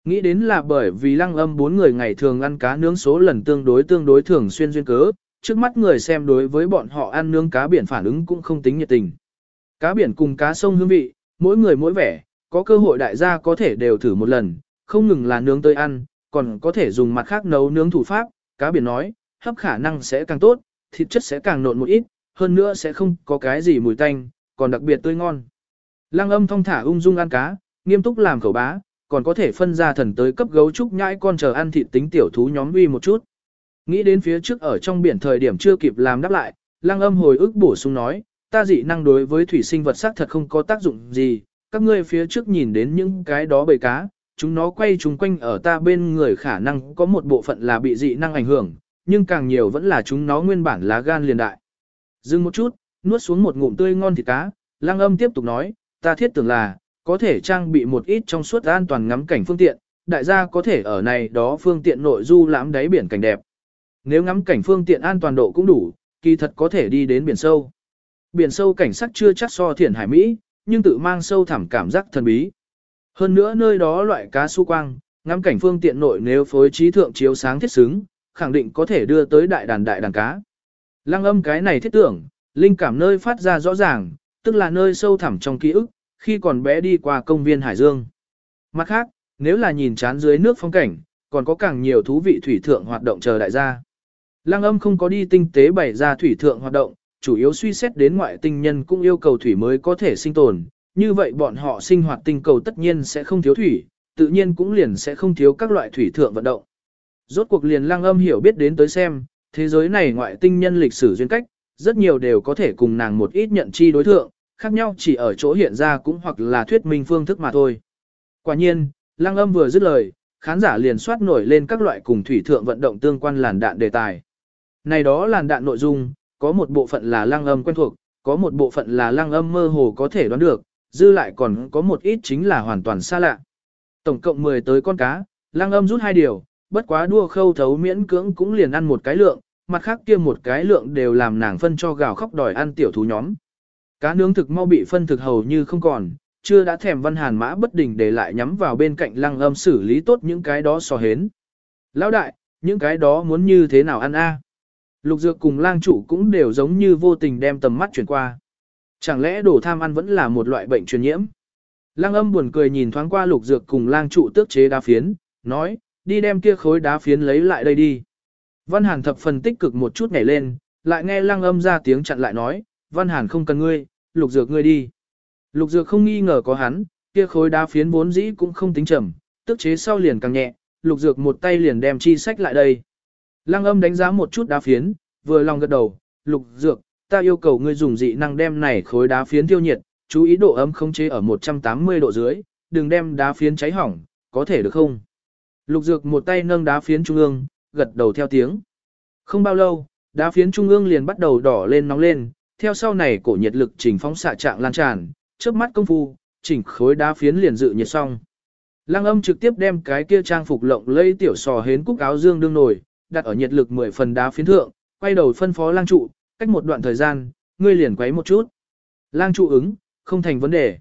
A: Nghĩ đến là bởi vì lăng âm bốn người ngày thường ăn cá nướng số lần tương đối tương đối thường xuyên duyên cớ, trước mắt người xem đối với bọn họ ăn nướng cá biển phản ứng cũng không tính nhiệt tình. Cá biển cùng cá sông hương vị, mỗi người mỗi vẻ, có cơ hội đại gia có thể đều thử một lần, không ngừng là nướng tới ăn, còn có thể dùng mặt khác nấu nướng thủ pháp, cá biển nói, hấp khả năng sẽ càng tốt, thịt chất sẽ càng nộn một ít, hơn nữa sẽ không có cái gì mùi tanh, còn đặc biệt tươi ngon. Lăng âm thong thả ung dung ăn cá, nghiêm túc làm khẩu bá, còn có thể phân ra thần tới cấp gấu trúc nhãi con chờ ăn thịt tính tiểu thú nhóm uy một chút. Nghĩ đến phía trước ở trong biển thời điểm chưa kịp làm đáp lại, lăng âm hồi ức bổ sung nói, ta dị năng đối với thủy sinh vật sắc thật không có tác dụng gì, các ngươi phía trước nhìn đến những cái đó bầy cá, chúng nó quay chúng quanh ở ta bên người khả năng có một bộ phận là bị dị năng ảnh hưởng, nhưng càng nhiều vẫn là chúng nó nguyên bản lá gan liền đại. Dừng một chút, nuốt xuống một ngụm tươi ngon thịt cá, lăng âm tiếp tục nói, ta thiết tưởng là, có thể trang bị một ít trong suốt an toàn ngắm cảnh phương tiện, đại gia có thể ở này đó phương tiện nội du lãm đáy biển cảnh đẹp. Nếu ngắm cảnh phương tiện an toàn độ cũng đủ, kỳ thật có thể đi đến biển sâu. Biển sâu cảnh sắc chưa chắc so thiển hải Mỹ, nhưng tự mang sâu thẳm cảm giác thần bí. Hơn nữa nơi đó loại cá su quang, ngắm cảnh phương tiện nội nếu phối trí thượng chiếu sáng thiết xứng, khẳng định có thể đưa tới đại đàn đại đàn cá. Lăng âm cái này thiết tưởng, linh cảm nơi phát ra rõ ràng, tức là nơi sâu thẳm trong ký ức, khi còn bé đi qua công viên Hải Dương. Mặt khác, nếu là nhìn chán dưới nước phong cảnh, còn có càng nhiều thú vị thủy thượng hoạt động chờ đại gia. Lăng âm không có đi tinh tế bày ra thủy thượng hoạt động, chủ yếu suy xét đến ngoại tinh nhân cũng yêu cầu thủy mới có thể sinh tồn, như vậy bọn họ sinh hoạt tinh cầu tất nhiên sẽ không thiếu thủy, tự nhiên cũng liền sẽ không thiếu các loại thủy thượng vận động. Rốt cuộc liền lăng âm hiểu biết đến tới xem, thế giới này ngoại tinh nhân lịch sử duyên cách, rất nhiều đều có thể cùng nàng một ít nhận chi đối thượng, khác nhau chỉ ở chỗ hiện ra cũng hoặc là thuyết minh phương thức mà thôi. Quả nhiên, lăng âm vừa dứt lời, khán giả liền soát nổi lên các loại cùng thủy thượng vận động tương quan làn đạn đề tài. Này đó làn đạn nội dung, có một bộ phận là lăng âm quen thuộc, có một bộ phận là lăng âm mơ hồ có thể đoán được, dư lại còn có một ít chính là hoàn toàn xa lạ. Tổng cộng 10 tới con cá, lăng âm rút hai điều, bất quá đua khâu thấu miễn cưỡng cũng liền ăn một cái lượng, mặt khác kia một cái lượng đều làm nàng phân cho gào khóc đòi ăn tiểu thú nhóm. Cá nướng thực mau bị phân thực hầu như không còn, chưa đã thèm văn hàn mã bất đình để lại nhắm vào bên cạnh lăng âm xử lý tốt những cái đó so hến. Lão đại, những cái đó muốn như thế nào ăn a? Lục dược cùng lang chủ cũng đều giống như vô tình đem tầm mắt chuyển qua. Chẳng lẽ đổ tham ăn vẫn là một loại bệnh truyền nhiễm? Lang âm buồn cười nhìn thoáng qua lục dược cùng lang trụ tước chế đa phiến, nói, đi đem kia khối đá phiến lấy lại đây đi. Văn Hàn thập phần tích cực một chút nhảy lên, lại nghe lang âm ra tiếng chặn lại nói, Văn Hàn không cần ngươi, lục dược ngươi đi. Lục dược không nghi ngờ có hắn, kia khối đá phiến vốn dĩ cũng không tính trầm, tức chế sau liền càng nhẹ, lục dược một tay liền đem chi sách lại đây. Lăng âm đánh giá một chút đá phiến, vừa lòng gật đầu, lục dược, ta yêu cầu ngươi dùng dị năng đem này khối đá phiến tiêu nhiệt, chú ý độ ấm không chế ở 180 độ dưới, đừng đem đá phiến cháy hỏng, có thể được không? Lục dược một tay nâng đá phiến trung ương, gật đầu theo tiếng. Không bao lâu, đá phiến trung ương liền bắt đầu đỏ lên nóng lên, theo sau này cổ nhiệt lực chỉnh phóng xạ trạng lan tràn, trước mắt công phu, chỉnh khối đá phiến liền dự nhiệt xong. Lăng âm trực tiếp đem cái kia trang phục lộng lây tiểu sò hến cúc áo dương đương nổi, đặt ở nhiệt lực 10 phần đá phiến thượng, quay đầu phân phó lang trụ, cách một đoạn thời gian, ngươi liền quấy một chút. Lang trụ ứng, không thành vấn đề.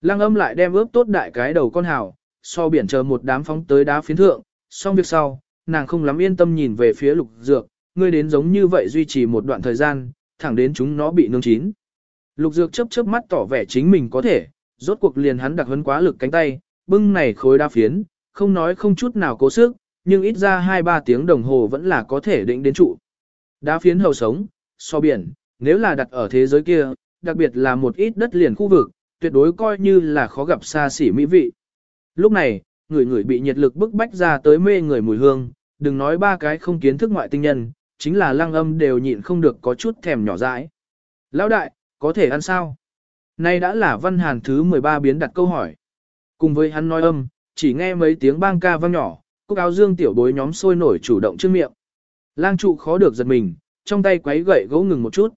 A: Lang âm lại đem ướp tốt đại cái đầu con hào, so biển chờ một đám phóng tới đá phiến thượng, xong việc sau, nàng không lắm yên tâm nhìn về phía lục dược, ngươi đến giống như vậy duy trì một đoạn thời gian, thẳng đến chúng nó bị nương chín. Lục dược chớp chớp mắt tỏ vẻ chính mình có thể, rốt cuộc liền hắn đặc hấn quá lực cánh tay, bưng này khối đá phiến, không nói không chút nào cố sức, nhưng ít ra 2-3 tiếng đồng hồ vẫn là có thể định đến trụ. Đá phiến hầu sống, so biển, nếu là đặt ở thế giới kia, đặc biệt là một ít đất liền khu vực, tuyệt đối coi như là khó gặp xa xỉ mỹ vị. Lúc này, người người bị nhiệt lực bức bách ra tới mê người mùi hương, đừng nói ba cái không kiến thức ngoại tinh nhân, chính là lăng âm đều nhịn không được có chút thèm nhỏ dãi. Lão đại, có thể ăn sao? Nay đã là văn hàn thứ 13 biến đặt câu hỏi. Cùng với hắn nói âm, chỉ nghe mấy tiếng bang ca vang nhỏ, cúc áo dương tiểu bối nhóm sôi nổi chủ động trước miệng. Lang trụ khó được giật mình, trong tay quấy gậy gỗ ngừng một chút.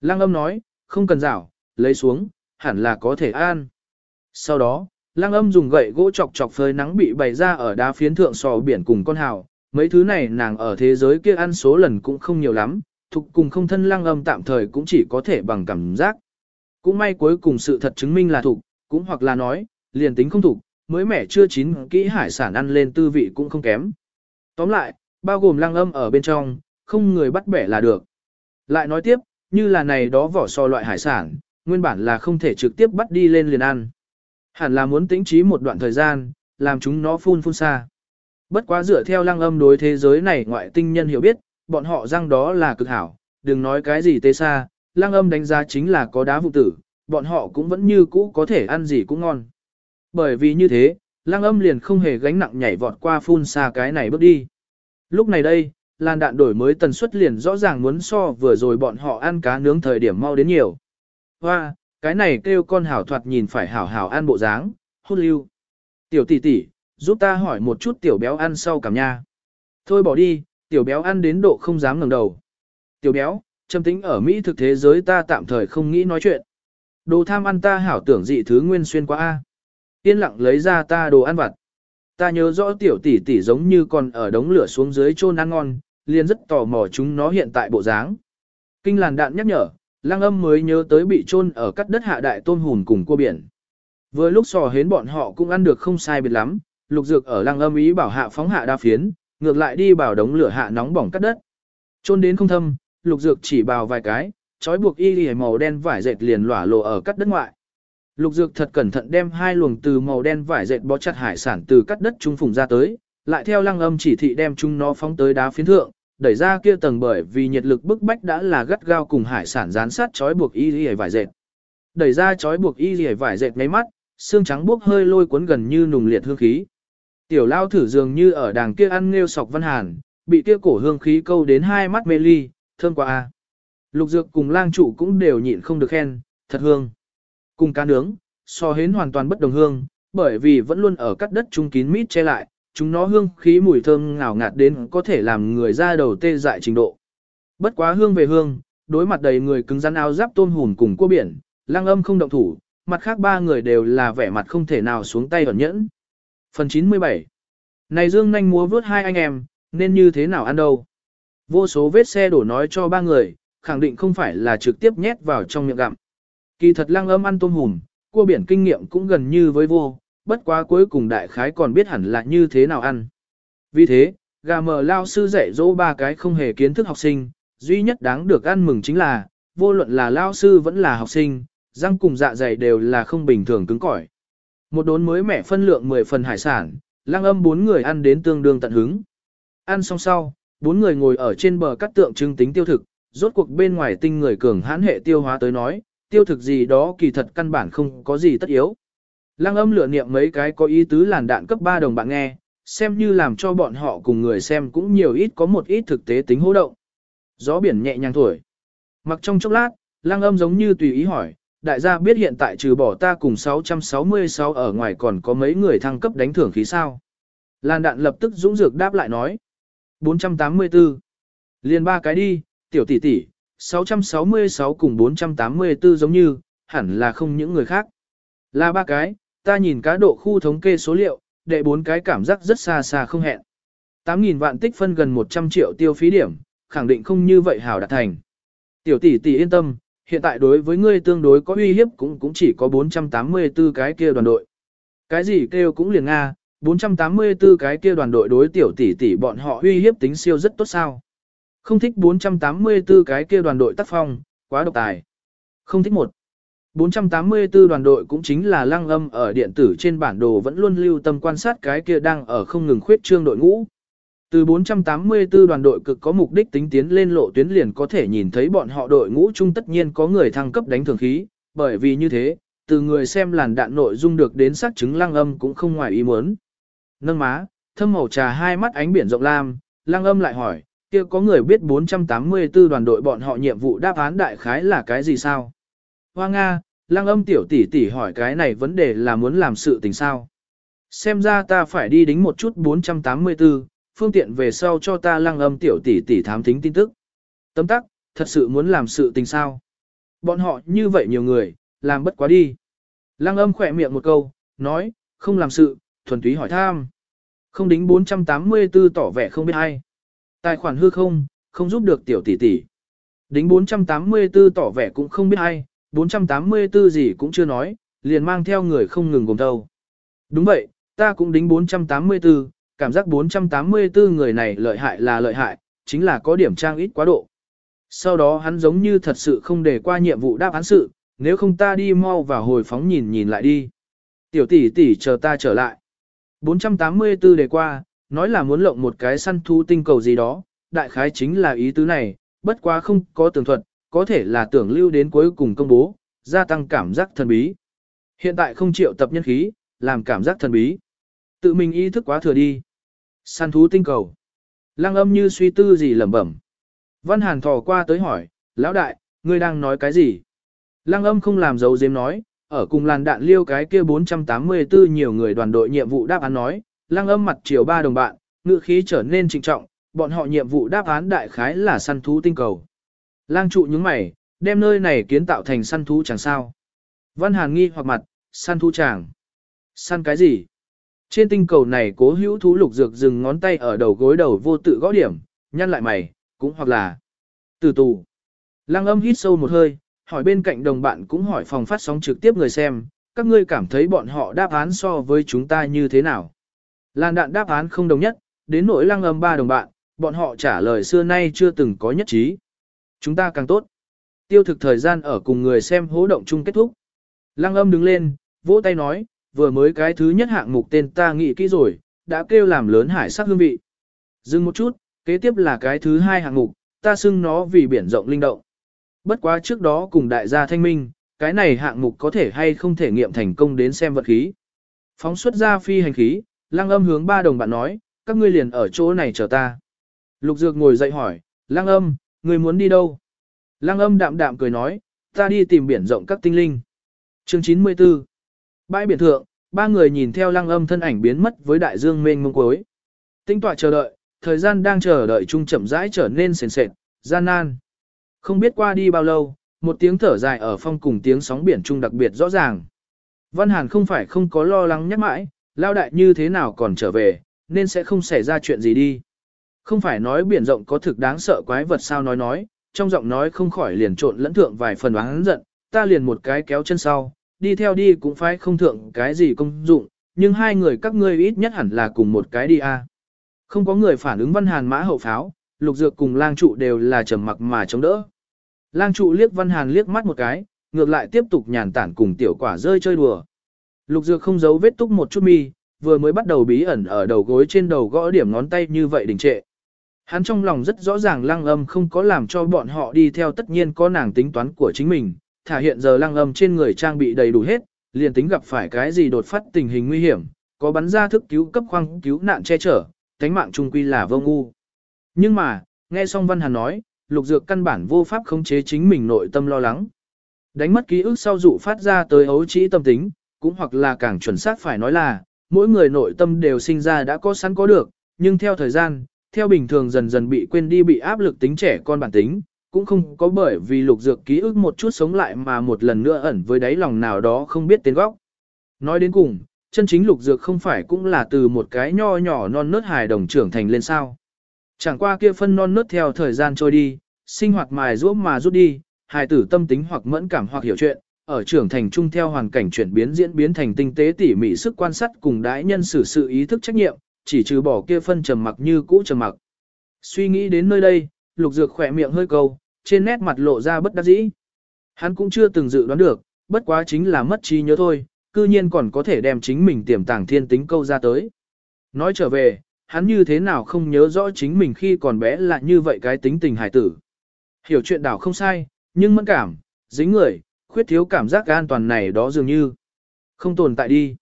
A: Lang âm nói, không cần rảo, lấy xuống, hẳn là có thể ăn. Sau đó, lang âm dùng gậy gỗ chọc chọc phơi nắng bị bày ra ở đá phiến thượng sò biển cùng con hào. Mấy thứ này nàng ở thế giới kia ăn số lần cũng không nhiều lắm, Thuộc cùng không thân lăng âm tạm thời cũng chỉ có thể bằng cảm giác. Cũng may cuối cùng sự thật chứng minh là thục, cũng hoặc là nói, liền tính không thục, mới mẻ chưa chín kỹ hải sản ăn lên tư vị cũng không kém. Tóm lại, bao gồm lăng âm ở bên trong, không người bắt bẻ là được. Lại nói tiếp, như là này đó vỏ sò loại hải sản, nguyên bản là không thể trực tiếp bắt đi lên liền ăn. Hẳn là muốn tĩnh trí một đoạn thời gian, làm chúng nó phun phun xa. Bất quá dựa theo lăng âm đối thế giới này ngoại tinh nhân hiểu biết, bọn họ răng đó là cực hảo, đừng nói cái gì tê xa, lăng âm đánh giá chính là có đá vụ tử, bọn họ cũng vẫn như cũ có thể ăn gì cũng ngon. Bởi vì như thế, lăng âm liền không hề gánh nặng nhảy vọt qua phun xa cái này bước đi. Lúc này đây, làn đạn đổi mới tần suất liền rõ ràng muốn so vừa rồi bọn họ ăn cá nướng thời điểm mau đến nhiều. Hoa, cái này kêu con hảo thoạt nhìn phải hảo hảo ăn bộ dáng, hút lưu. Tiểu tỷ tỷ, giúp ta hỏi một chút tiểu béo ăn sau cảm nha. Thôi bỏ đi, tiểu béo ăn đến độ không dám ngẩng đầu. Tiểu béo, châm tính ở Mỹ thực thế giới ta tạm thời không nghĩ nói chuyện. Đồ tham ăn ta hảo tưởng dị thứ nguyên xuyên qua A. Yên lặng lấy ra ta đồ ăn vặt. Ta nhớ rõ tiểu tỷ tỷ giống như còn ở đống lửa xuống dưới chôn ăn ngon, liền rất tò mò chúng nó hiện tại bộ dáng. Kinh làn đạn nhắc nhở, lang âm mới nhớ tới bị chôn ở cắt đất hạ đại tôn hùn cùng cua biển. Vừa lúc sò hến bọn họ cũng ăn được không sai biệt lắm, lục dược ở lang âm ý bảo hạ phóng hạ đa phiến, ngược lại đi bảo đống lửa hạ nóng bỏng cắt đất. Chôn đến không thâm, lục dược chỉ bào vài cái, trói buộc y lìa màu đen vải dệt liền lỏa lộ ở cắt đất ngoại. Lục dược thật cẩn thận đem hai luồng từ màu đen vải dệt bó chặt hải sản từ cắt đất trung phùng ra tới, lại theo lăng âm chỉ thị đem chúng nó phóng tới đá phiến thượng, đẩy ra kia tầng bởi vì nhiệt lực bức bách đã là gắt gao cùng hải sản dán sát trói buộc y lìa vải dệt. Đẩy ra trói buộc y lìa vải dệt mấy mắt, xương trắng buốc hơi lôi cuốn gần như nùng liệt hương khí. Tiểu lao thử dường như ở đàng kia ăn nghêu sọc văn hàn, bị kia cổ hương khí câu đến hai mắt mê ly, thơm quá a. Lục dược cùng lang chủ cũng đều nhịn không được khen, thật hương. Cùng cá nướng, so hến hoàn toàn bất đồng hương, bởi vì vẫn luôn ở cắt đất trung kín mít che lại, chúng nó hương khí mùi thơm ngào ngạt đến có thể làm người ra đầu tê dại trình độ. Bất quá hương về hương, đối mặt đầy người cứng rắn áo giáp tôm hùn cùng cua biển, lang âm không động thủ, mặt khác ba người đều là vẻ mặt không thể nào xuống tay ẩn nhẫn. Phần 97 Này Dương nhanh múa vớt hai anh em, nên như thế nào ăn đâu? Vô số vết xe đổ nói cho ba người, khẳng định không phải là trực tiếp nhét vào trong miệng gặm. Kỳ thật lăng âm ăn tôm hùm, cua biển kinh nghiệm cũng gần như với vô, bất quá cuối cùng đại khái còn biết hẳn là như thế nào ăn. Vì thế, gà mờ lao sư dạy dỗ ba cái không hề kiến thức học sinh, duy nhất đáng được ăn mừng chính là, vô luận là lao sư vẫn là học sinh, răng cùng dạ dày đều là không bình thường cứng cỏi. Một đốn mới mẻ phân lượng 10 phần hải sản, lăng âm bốn người ăn đến tương đương tận hứng. Ăn xong sau, bốn người ngồi ở trên bờ cắt tượng trưng tính tiêu thực, rốt cuộc bên ngoài tinh người cường hãn hệ tiêu hóa tới nói, tiêu thực gì đó kỳ thật căn bản không có gì tất yếu. Lăng âm lựa niệm mấy cái có ý tứ làn đạn cấp 3 đồng bạn nghe, xem như làm cho bọn họ cùng người xem cũng nhiều ít có một ít thực tế tính hô động. Gió biển nhẹ nhàng thổi. Mặc trong chốc lát, lăng âm giống như tùy ý hỏi, đại gia biết hiện tại trừ bỏ ta cùng 666 ở ngoài còn có mấy người thăng cấp đánh thưởng khí sao. Làn đạn lập tức dũng dược đáp lại nói. 484. Liên ba cái đi, tiểu tỷ tỷ, 666 cùng 484 giống như, hẳn là không những người khác. Là ba cái, ta nhìn cá độ khu thống kê số liệu, đệ bốn cái cảm giác rất xa xa không hẹn. 8.000 vạn tích phân gần 100 triệu tiêu phí điểm, khẳng định không như vậy hảo đạt thành. Tiểu tỷ tỷ yên tâm, hiện tại đối với ngươi tương đối có uy hiếp cũng cũng chỉ có 484 cái kia đoàn đội. Cái gì kêu cũng liền Nga, 484 cái kia đoàn đội đối tiểu tỷ tỷ bọn họ uy hiếp tính siêu rất tốt sao. Không thích 484 cái kia đoàn đội tác phong, quá độc tài. Không thích một. 484 đoàn đội cũng chính là lăng âm ở điện tử trên bản đồ vẫn luôn lưu tâm quan sát cái kia đang ở không ngừng khuyết trương đội ngũ. Từ 484 đoàn đội cực có mục đích tính tiến lên lộ tuyến liền có thể nhìn thấy bọn họ đội ngũ chung tất nhiên có người thăng cấp đánh thường khí, bởi vì như thế, từ người xem làn đạn nội dung được đến xác chứng lăng âm cũng không ngoài ý muốn. Nâng má, thâm màu trà hai mắt ánh biển rộng lam, lăng âm lại hỏi, kia có người biết 484 đoàn đội bọn họ nhiệm vụ đáp án đại khái là cái gì sao? Hoa Nga, lăng âm tiểu tỷ tỷ hỏi cái này vấn đề là muốn làm sự tình sao? Xem ra ta phải đi đính một chút 484, phương tiện về sau cho ta lăng âm tiểu tỷ tỷ thám thính tin tức. Tấm tắc, thật sự muốn làm sự tình sao? Bọn họ như vậy nhiều người, làm bất quá đi. Lăng âm khỏe miệng một câu, nói, không làm sự, thuần túy hỏi tham. Không đính 484 tỏ vẻ không biết hay. Tài khoản hư không, không giúp được tiểu tỷ tỷ. Đính 484 tỏ vẻ cũng không biết ai, 484 gì cũng chưa nói, liền mang theo người không ngừng gồm thâu. Đúng vậy, ta cũng đính 484, cảm giác 484 người này lợi hại là lợi hại, chính là có điểm trang ít quá độ. Sau đó hắn giống như thật sự không để qua nhiệm vụ đáp án sự, nếu không ta đi mau vào hồi phóng nhìn nhìn lại đi. Tiểu tỷ tỷ chờ ta trở lại. 484 đề qua, nói là muốn lộng một cái săn thú tinh cầu gì đó, đại khái chính là ý tứ này, bất quá không có tường thuật, có thể là tưởng lưu đến cuối cùng công bố, gia tăng cảm giác thần bí. Hiện tại không chịu tập nhân khí, làm cảm giác thần bí. Tự mình ý thức quá thừa đi. Săn thú tinh cầu. Lăng âm như suy tư gì lẩm bẩm. Văn Hàn thò qua tới hỏi, lão đại, ngươi đang nói cái gì? Lăng âm không làm dấu dếm nói, ở cùng làn đạn liêu cái kia 484 nhiều người đoàn đội nhiệm vụ đáp án nói, lăng âm mặt chiều ba đồng bạn, ngựa khí trở nên trịnh trọng, bọn họ nhiệm vụ đáp án đại khái là săn thú tinh cầu. Lang trụ những mày, đem nơi này kiến tạo thành săn thú chẳng sao. Văn Hàn nghi hoặc mặt, săn thú chàng. Săn cái gì? Trên tinh cầu này cố hữu thú lục dược dừng ngón tay ở đầu gối đầu vô tự gõ điểm, nhăn lại mày, cũng hoặc là từ tù. Lăng âm hít sâu một hơi, hỏi bên cạnh đồng bạn cũng hỏi phòng phát sóng trực tiếp người xem, các ngươi cảm thấy bọn họ đáp án so với chúng ta như thế nào? Lan đạn đáp án không đồng nhất, đến nỗi lăng âm ba đồng bạn, bọn họ trả lời xưa nay chưa từng có nhất trí. Chúng ta càng tốt. Tiêu thực thời gian ở cùng người xem hố động chung kết thúc. Lăng âm đứng lên, vỗ tay nói, vừa mới cái thứ nhất hạng mục tên ta nghĩ kỹ rồi, đã kêu làm lớn hải sắc hương vị. Dừng một chút, kế tiếp là cái thứ hai hạng mục, ta xưng nó vì biển rộng linh động. Bất quá trước đó cùng đại gia thanh minh, cái này hạng mục có thể hay không thể nghiệm thành công đến xem vật khí. Phóng xuất ra phi hành khí, lăng âm hướng ba đồng bạn nói, các ngươi liền ở chỗ này chờ ta. Lục Dược ngồi dậy hỏi, lăng âm, ngươi muốn đi đâu? Lăng âm đạm đạm cười nói, ta đi tìm biển rộng các tinh linh. Chương 94 Bãi biển thượng, ba người nhìn theo lăng âm thân ảnh biến mất với đại dương mênh mông cuối. Tinh tọa chờ đợi, thời gian đang chờ đợi chung chậm rãi trở nên sền sệt, gian nan. Không biết qua đi bao lâu, một tiếng thở dài ở phong cùng tiếng sóng biển chung đặc biệt rõ ràng. Văn Hàn không phải không có lo lắng nhắc mãi, lao đại như thế nào còn trở về, nên sẽ không xảy ra chuyện gì đi. Không phải nói biển rộng có thực đáng sợ quái vật sao nói nói, trong giọng nói không khỏi liền trộn lẫn thượng vài phần oán giận, ta liền một cái kéo chân sau, đi theo đi cũng phải không thượng cái gì công dụng, nhưng hai người các ngươi ít nhất hẳn là cùng một cái đi a. Không có người phản ứng văn hàn mã hậu pháo, lục dược cùng lang trụ đều là trầm mặc mà chống đỡ. Lang trụ liếc văn hàn liếc mắt một cái, ngược lại tiếp tục nhàn tản cùng tiểu quả rơi chơi đùa. Lục dược không giấu vết túc một chút mi, vừa mới bắt đầu bí ẩn ở đầu gối trên đầu gõ điểm ngón tay như vậy đình trệ. Hắn trong lòng rất rõ ràng lăng âm không có làm cho bọn họ đi theo tất nhiên có nàng tính toán của chính mình, thả hiện giờ lăng âm trên người trang bị đầy đủ hết, liền tính gặp phải cái gì đột phát tình hình nguy hiểm, có bắn ra thức cứu cấp khoang cứu nạn che chở, tánh mạng trung quy là vô ngu. Nhưng mà, nghe xong Văn Hàn nói, lục dược căn bản vô pháp khống chế chính mình nội tâm lo lắng. Đánh mất ký ức sau dụ phát ra tới ấu trĩ tâm tính, cũng hoặc là càng chuẩn xác phải nói là, mỗi người nội tâm đều sinh ra đã có sẵn có được, nhưng theo thời gian, theo bình thường dần dần bị quên đi bị áp lực tính trẻ con bản tính, cũng không có bởi vì lục dược ký ức một chút sống lại mà một lần nữa ẩn với đáy lòng nào đó không biết tên góc. Nói đến cùng, chân chính lục dược không phải cũng là từ một cái nho nhỏ non nớt hài đồng trưởng thành lên sao. Chẳng qua kia phân non nớt theo thời gian trôi đi, sinh hoạt mài rũa mà rút đi, hài tử tâm tính hoặc mẫn cảm hoặc hiểu chuyện, ở trưởng thành chung theo hoàn cảnh chuyển biến diễn biến thành tinh tế tỉ mỉ sức quan sát cùng đãi nhân xử sự ý thức trách nhiệm, chỉ trừ bỏ kia phân trầm mặc như cũ trầm mặc. Suy nghĩ đến nơi đây, lục dược khỏe miệng hơi câu, trên nét mặt lộ ra bất đắc dĩ. Hắn cũng chưa từng dự đoán được, bất quá chính là mất trí nhớ thôi, cư nhiên còn có thể đem chính mình tiềm tàng thiên tính câu ra tới. Nói trở về, hắn như thế nào không nhớ rõ chính mình khi còn bé là như vậy cái tính tình hải tử. Hiểu chuyện đảo không sai, nhưng mẫn cảm, dính người, khuyết thiếu cảm giác an toàn này đó dường như không tồn tại đi.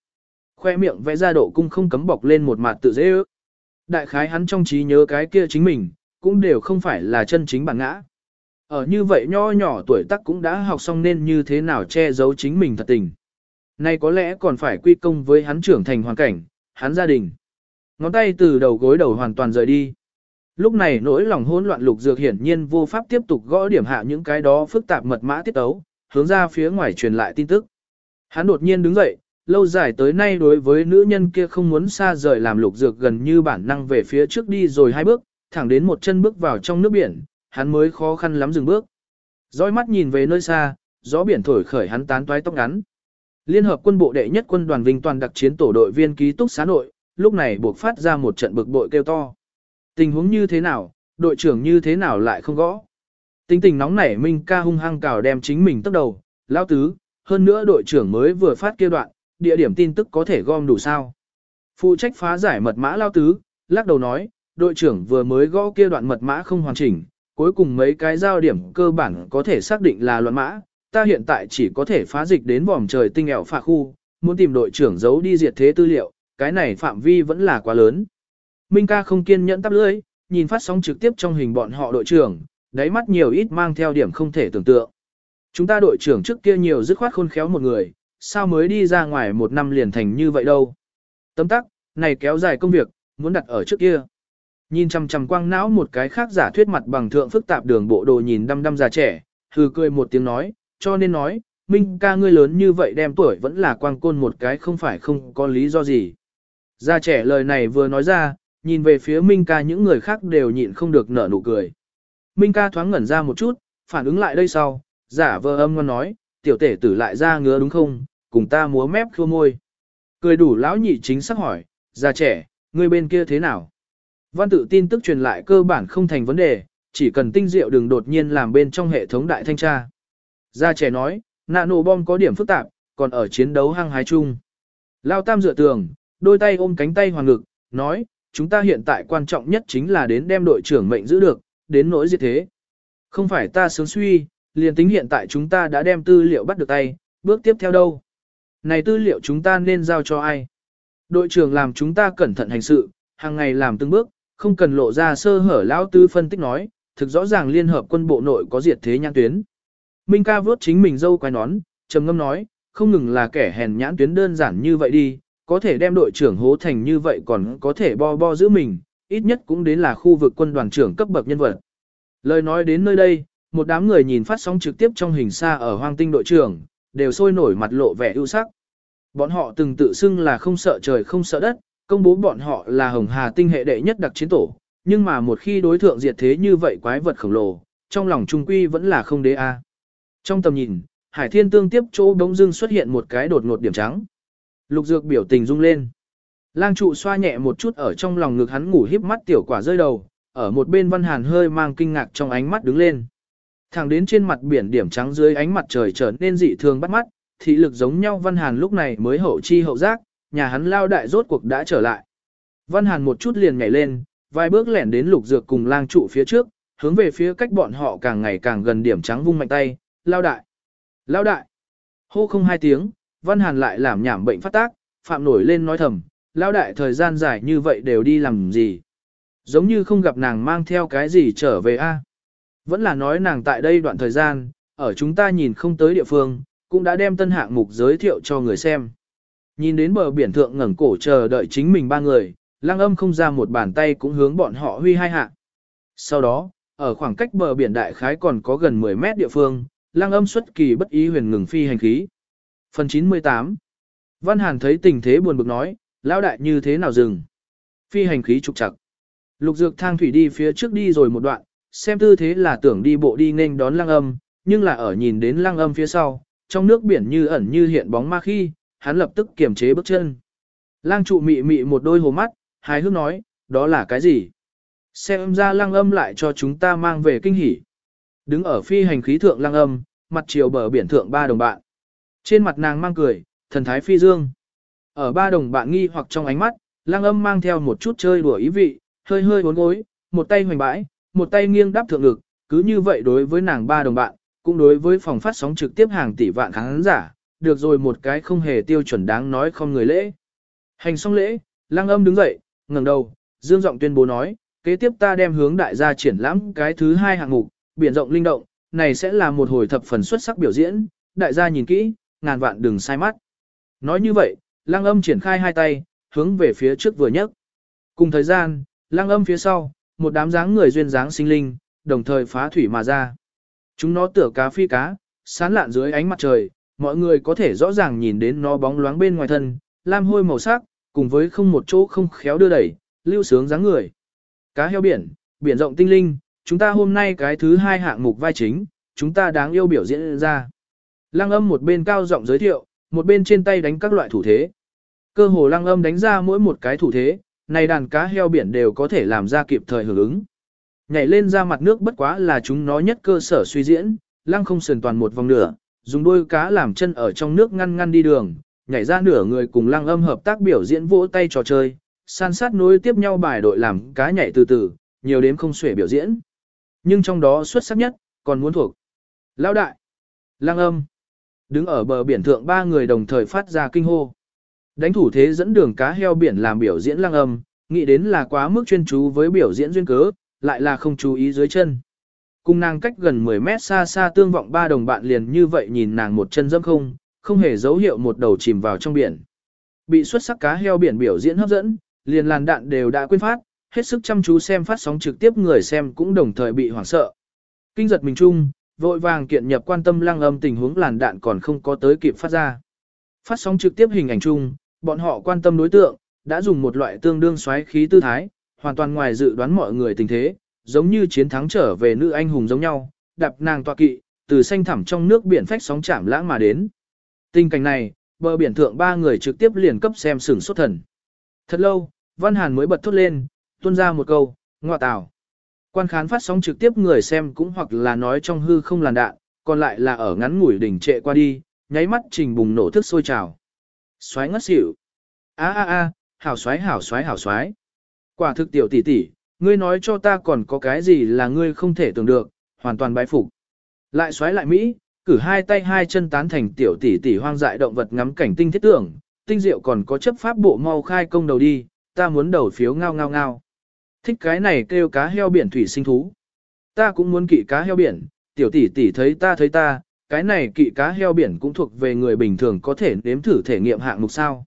A: Khoe miệng vẽ ra độ cung không cấm bọc lên một mặt tự dễ ước. Đại khái hắn trong trí nhớ cái kia chính mình, cũng đều không phải là chân chính bản ngã. Ở như vậy nho nhỏ tuổi tác cũng đã học xong nên như thế nào che giấu chính mình thật tình. Nay có lẽ còn phải quy công với hắn trưởng thành hoàn cảnh, hắn gia đình. Ngón tay từ đầu gối đầu hoàn toàn rời đi. Lúc này nỗi lòng hỗn loạn lục dược hiển nhiên vô pháp tiếp tục gõ điểm hạ những cái đó phức tạp mật mã tiết tấu, hướng ra phía ngoài truyền lại tin tức. Hắn đột nhiên đứng dậy, lâu dài tới nay đối với nữ nhân kia không muốn xa rời làm lục dược gần như bản năng về phía trước đi rồi hai bước, thẳng đến một chân bước vào trong nước biển, hắn mới khó khăn lắm dừng bước. Dõi mắt nhìn về nơi xa, gió biển thổi khởi hắn tán toái tóc ngắn. Liên hợp quân bộ đệ nhất quân đoàn vinh toàn đặc chiến tổ đội viên ký túc xá nội, lúc này buộc phát ra một trận bực bội kêu to. Tình huống như thế nào, đội trưởng như thế nào lại không gõ. Tính tình nóng nảy Minh ca hung hăng cào đem chính mình tốc đầu, lao tứ, hơn nữa đội trưởng mới vừa phát kia đoạn, địa điểm tin tức có thể gom đủ sao. Phụ trách phá giải mật mã lao tứ, lắc đầu nói, đội trưởng vừa mới gõ kia đoạn mật mã không hoàn chỉnh, cuối cùng mấy cái giao điểm cơ bản có thể xác định là loạn mã, ta hiện tại chỉ có thể phá dịch đến vòm trời tinh ẻo phạ khu, muốn tìm đội trưởng giấu đi diệt thế tư liệu, cái này phạm vi vẫn là quá lớn. Minh ca không kiên nhẫn tắp lưỡi, nhìn phát sóng trực tiếp trong hình bọn họ đội trưởng, đáy mắt nhiều ít mang theo điểm không thể tưởng tượng. Chúng ta đội trưởng trước kia nhiều dứt khoát khôn khéo một người, sao mới đi ra ngoài một năm liền thành như vậy đâu. Tấm tắc, này kéo dài công việc, muốn đặt ở trước kia. Nhìn chằm chằm quang não một cái khác giả thuyết mặt bằng thượng phức tạp đường bộ đồ nhìn đăm đăm già trẻ, hừ cười một tiếng nói, cho nên nói, Minh ca ngươi lớn như vậy đem tuổi vẫn là quang côn một cái không phải không có lý do gì. Già trẻ lời này vừa nói ra, nhìn về phía Minh ca những người khác đều nhịn không được nở nụ cười. Minh ca thoáng ngẩn ra một chút, phản ứng lại đây sau, giả vờ âm ngon nói, tiểu tể tử lại ra ngứa đúng không, cùng ta múa mép khua môi. Cười đủ lão nhị chính xác hỏi, già trẻ, ngươi bên kia thế nào? Văn tự tin tức truyền lại cơ bản không thành vấn đề, chỉ cần tinh diệu đừng đột nhiên làm bên trong hệ thống đại thanh tra. Gia trẻ nói, nano bom có điểm phức tạp, còn ở chiến đấu hăng hái chung. Lao tam dựa tường, đôi tay ôm cánh tay hoàng ngực, nói, chúng ta hiện tại quan trọng nhất chính là đến đem đội trưởng mệnh giữ được, đến nỗi diệt thế. Không phải ta sướng suy, liền tính hiện tại chúng ta đã đem tư liệu bắt được tay, bước tiếp theo đâu? Này tư liệu chúng ta nên giao cho ai? Đội trưởng làm chúng ta cẩn thận hành sự, hàng ngày làm từng bước, không cần lộ ra sơ hở lão tư phân tích nói, thực rõ ràng liên hợp quân bộ nội có diệt thế nhãn tuyến. Minh ca vớt chính mình dâu quái nón, trầm ngâm nói, không ngừng là kẻ hèn nhãn tuyến đơn giản như vậy đi, có thể đem đội trưởng hố thành như vậy còn có thể bo bo giữ mình, ít nhất cũng đến là khu vực quân đoàn trưởng cấp bậc nhân vật. Lời nói đến nơi đây, một đám người nhìn phát sóng trực tiếp trong hình xa ở hoang tinh đội trưởng, đều sôi nổi mặt lộ vẻ ưu sắc. Bọn họ từng tự xưng là không sợ trời không sợ đất, công bố bọn họ là hồng hà tinh hệ đệ nhất đặc chiến tổ, nhưng mà một khi đối thượng diệt thế như vậy quái vật khổng lồ, trong lòng trung quy vẫn là không đế a. Trong tầm nhìn, Hải Thiên Tương tiếp chỗ bỗng dưng xuất hiện một cái đột ngột điểm trắng. Lục Dược biểu tình rung lên. Lang trụ xoa nhẹ một chút ở trong lòng ngực hắn ngủ híp mắt tiểu quả rơi đầu, ở một bên Văn Hàn hơi mang kinh ngạc trong ánh mắt đứng lên. Thẳng đến trên mặt biển điểm trắng dưới ánh mặt trời trở nên dị thường bắt mắt, thị lực giống nhau Văn Hàn lúc này mới hậu chi hậu giác, nhà hắn lao đại rốt cuộc đã trở lại. Văn Hàn một chút liền nhảy lên, vài bước lẻn đến lục dược cùng lang trụ phía trước, hướng về phía cách bọn họ càng ngày càng gần điểm trắng vung mạnh tay, lao đại, lao đại. Hô không hai tiếng, Văn Hàn lại làm nhảm bệnh phát tác, phạm nổi lên nói thầm, lao đại thời gian dài như vậy đều đi làm gì. Giống như không gặp nàng mang theo cái gì trở về a. Vẫn là nói nàng tại đây đoạn thời gian, ở chúng ta nhìn không tới địa phương, cũng đã đem tân hạng mục giới thiệu cho người xem. Nhìn đến bờ biển thượng ngẩng cổ chờ đợi chính mình ba người, lăng âm không ra một bàn tay cũng hướng bọn họ huy hai hạ. Sau đó, ở khoảng cách bờ biển đại khái còn có gần 10 mét địa phương, lăng âm xuất kỳ bất ý huyền ngừng phi hành khí. Phần 98 Văn Hàn thấy tình thế buồn bực nói, lão đại như thế nào dừng. Phi hành khí trục chặt. Lục dược thang thủy đi phía trước đi rồi một đoạn, xem tư thế là tưởng đi bộ đi nên đón lăng âm, nhưng là ở nhìn đến lăng âm phía sau, trong nước biển như ẩn như hiện bóng ma khi, hắn lập tức kiềm chế bước chân. Lang trụ mị mị một đôi hồ mắt, hài hước nói, đó là cái gì? Xem ra lăng âm lại cho chúng ta mang về kinh hỉ. Đứng ở phi hành khí thượng lăng âm, mặt chiều bờ biển thượng ba đồng bạn. Trên mặt nàng mang cười, thần thái phi dương. Ở ba đồng bạn nghi hoặc trong ánh mắt, lăng âm mang theo một chút chơi đùa ý vị, hơi hơi bốn gối, một tay hoành bãi, một tay nghiêng đắp thượng ngực, cứ như vậy đối với nàng ba đồng bạn, cũng đối với phòng phát sóng trực tiếp hàng tỷ vạn khán giả, được rồi một cái không hề tiêu chuẩn đáng nói không người lễ. Hành xong lễ, lăng âm đứng dậy, ngẩng đầu, dương giọng tuyên bố nói, kế tiếp ta đem hướng đại gia triển lãm cái thứ hai hạng mục, biển rộng linh động, này sẽ là một hồi thập phần xuất sắc biểu diễn, đại gia nhìn kỹ, ngàn vạn đừng sai mắt. Nói như vậy, lăng âm triển khai hai tay, hướng về phía trước vừa nhấc. Cùng thời gian, lăng âm phía sau, một đám dáng người duyên dáng sinh linh, đồng thời phá thủy mà ra. Chúng nó tựa cá phi cá, sán lạn dưới ánh mặt trời, mọi người có thể rõ ràng nhìn đến nó bóng loáng bên ngoài thân, lam hôi màu sắc, cùng với không một chỗ không khéo đưa đẩy, lưu sướng dáng người. Cá heo biển, biển rộng tinh linh, chúng ta hôm nay cái thứ hai hạng mục vai chính, chúng ta đáng yêu biểu diễn ra. Lăng âm một bên cao giọng giới thiệu, một bên trên tay đánh các loại thủ thế. Cơ hồ lăng âm đánh ra mỗi một cái thủ thế, này đàn cá heo biển đều có thể làm ra kịp thời hưởng ứng. Nhảy lên ra mặt nước bất quá là chúng nó nhất cơ sở suy diễn, lăng không sườn toàn một vòng nửa, dùng đôi cá làm chân ở trong nước ngăn ngăn đi đường, nhảy ra nửa người cùng lăng âm hợp tác biểu diễn vỗ tay trò chơi, san sát nối tiếp nhau bài đội làm cá nhảy từ từ, nhiều đếm không xuể biểu diễn. Nhưng trong đó xuất sắc nhất, còn muốn thuộc. Lão đại, lăng âm, đứng ở bờ biển thượng ba người đồng thời phát ra kinh hô. Đánh thủ thế dẫn đường cá heo biển làm biểu diễn lăng âm, nghĩ đến là quá mức chuyên chú với biểu diễn duyên cớ, lại là không chú ý dưới chân. Cùng nàng cách gần 10 mét xa xa tương vọng ba đồng bạn liền như vậy nhìn nàng một chân dâm không, không hề dấu hiệu một đầu chìm vào trong biển. Bị xuất sắc cá heo biển biểu diễn hấp dẫn, liền làn đạn đều đã quên phát, hết sức chăm chú xem phát sóng trực tiếp người xem cũng đồng thời bị hoảng sợ. Kinh giật mình chung, vội vàng kiện nhập quan tâm lăng âm tình huống làn đạn còn không có tới kịp phát ra. Phát sóng trực tiếp hình ảnh chung, bọn họ quan tâm đối tượng, đã dùng một loại tương đương xoáy khí tư thái, hoàn toàn ngoài dự đoán mọi người tình thế, giống như chiến thắng trở về nữ anh hùng giống nhau, đạp nàng tọa kỵ, từ xanh thẳm trong nước biển phách sóng chạm lãng mà đến. Tình cảnh này, bờ biển thượng ba người trực tiếp liền cấp xem sửng sốt thần. Thật lâu, Văn Hàn mới bật thốt lên, tuôn ra một câu, ngọa tào. Quan khán phát sóng trực tiếp người xem cũng hoặc là nói trong hư không làn đạn, còn lại là ở ngắn ngủi đỉnh trệ qua đi, nháy mắt trình bùng nổ thức sôi trào. Xoáy ngất xỉu. A a a, hảo xoáy hảo xoáy hảo xoáy. Quả thực tiểu tỷ tỷ, ngươi nói cho ta còn có cái gì là ngươi không thể tưởng được, hoàn toàn bái phục. Lại xoáy lại Mỹ, cử hai tay hai chân tán thành tiểu tỷ tỷ hoang dại động vật ngắm cảnh tinh thiết tưởng, tinh diệu còn có chấp pháp bộ mau khai công đầu đi, ta muốn đầu phiếu ngao ngao ngao. Thích cái này kêu cá heo biển thủy sinh thú. Ta cũng muốn kỵ cá heo biển, tiểu tỷ tỷ thấy ta thấy ta, cái này kỵ cá heo biển cũng thuộc về người bình thường có thể nếm thử thể nghiệm hạng mục sao.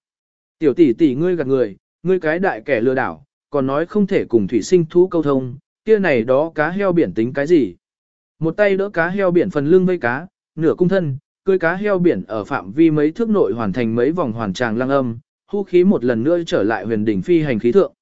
A: Tiểu tỷ tỷ ngươi gạt người, ngươi cái đại kẻ lừa đảo, còn nói không thể cùng thủy sinh thú câu thông, kia này đó cá heo biển tính cái gì. Một tay đỡ cá heo biển phần lưng vây cá, nửa cung thân, cưới cá heo biển ở phạm vi mấy thước nội hoàn thành mấy vòng hoàn tràng lăng âm, hưu khí một lần nữa trở lại huyền đỉnh phi hành khí thượng.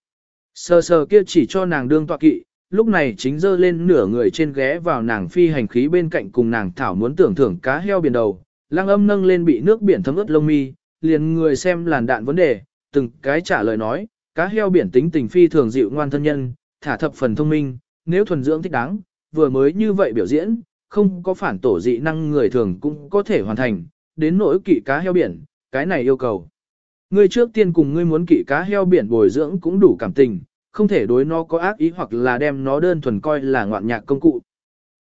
A: Sờ sờ kia chỉ cho nàng đương tọa kỵ, lúc này chính dơ lên nửa người trên ghé vào nàng phi hành khí bên cạnh cùng nàng thảo muốn tưởng thưởng cá heo biển đầu, lăng âm nâng lên bị nước biển thấm ướt lông mi, liền người xem làn đạn vấn đề, từng cái trả lời nói, cá heo biển tính tình phi thường dịu ngoan thân nhân, thả thập phần thông minh, nếu thuần dưỡng thích đáng, vừa mới như vậy biểu diễn, không có phản tổ dị năng người thường cũng có thể hoàn thành, đến nỗi kỵ cá heo biển, cái này yêu cầu. Ngươi trước tiên cùng ngươi muốn kỵ cá heo biển bồi dưỡng cũng đủ cảm tình, không thể đối nó có ác ý hoặc là đem nó đơn thuần coi là ngoạn nhạc công cụ.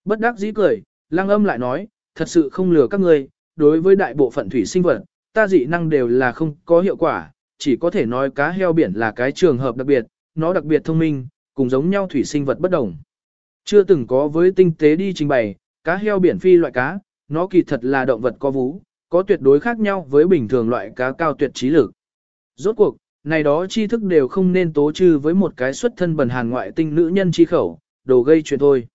A: Bất đắc dĩ cười, lăng âm lại nói, thật sự không lừa các ngươi, đối với đại bộ phận thủy sinh vật, ta dị năng đều là không có hiệu quả, chỉ có thể nói cá heo biển là cái trường hợp đặc biệt, nó đặc biệt thông minh, cùng giống nhau thủy sinh vật bất đồng. Chưa từng có với tinh tế đi trình bày, cá heo biển phi loại cá, nó kỳ thật là động vật có vú, có tuyệt đối khác nhau với bình thường loại cá cao tuyệt trí lực. Rốt cuộc, này đó tri thức đều không nên tố trừ với một cái xuất thân bần hàn ngoại tinh nữ nhân chi khẩu, đồ gây chuyện thôi.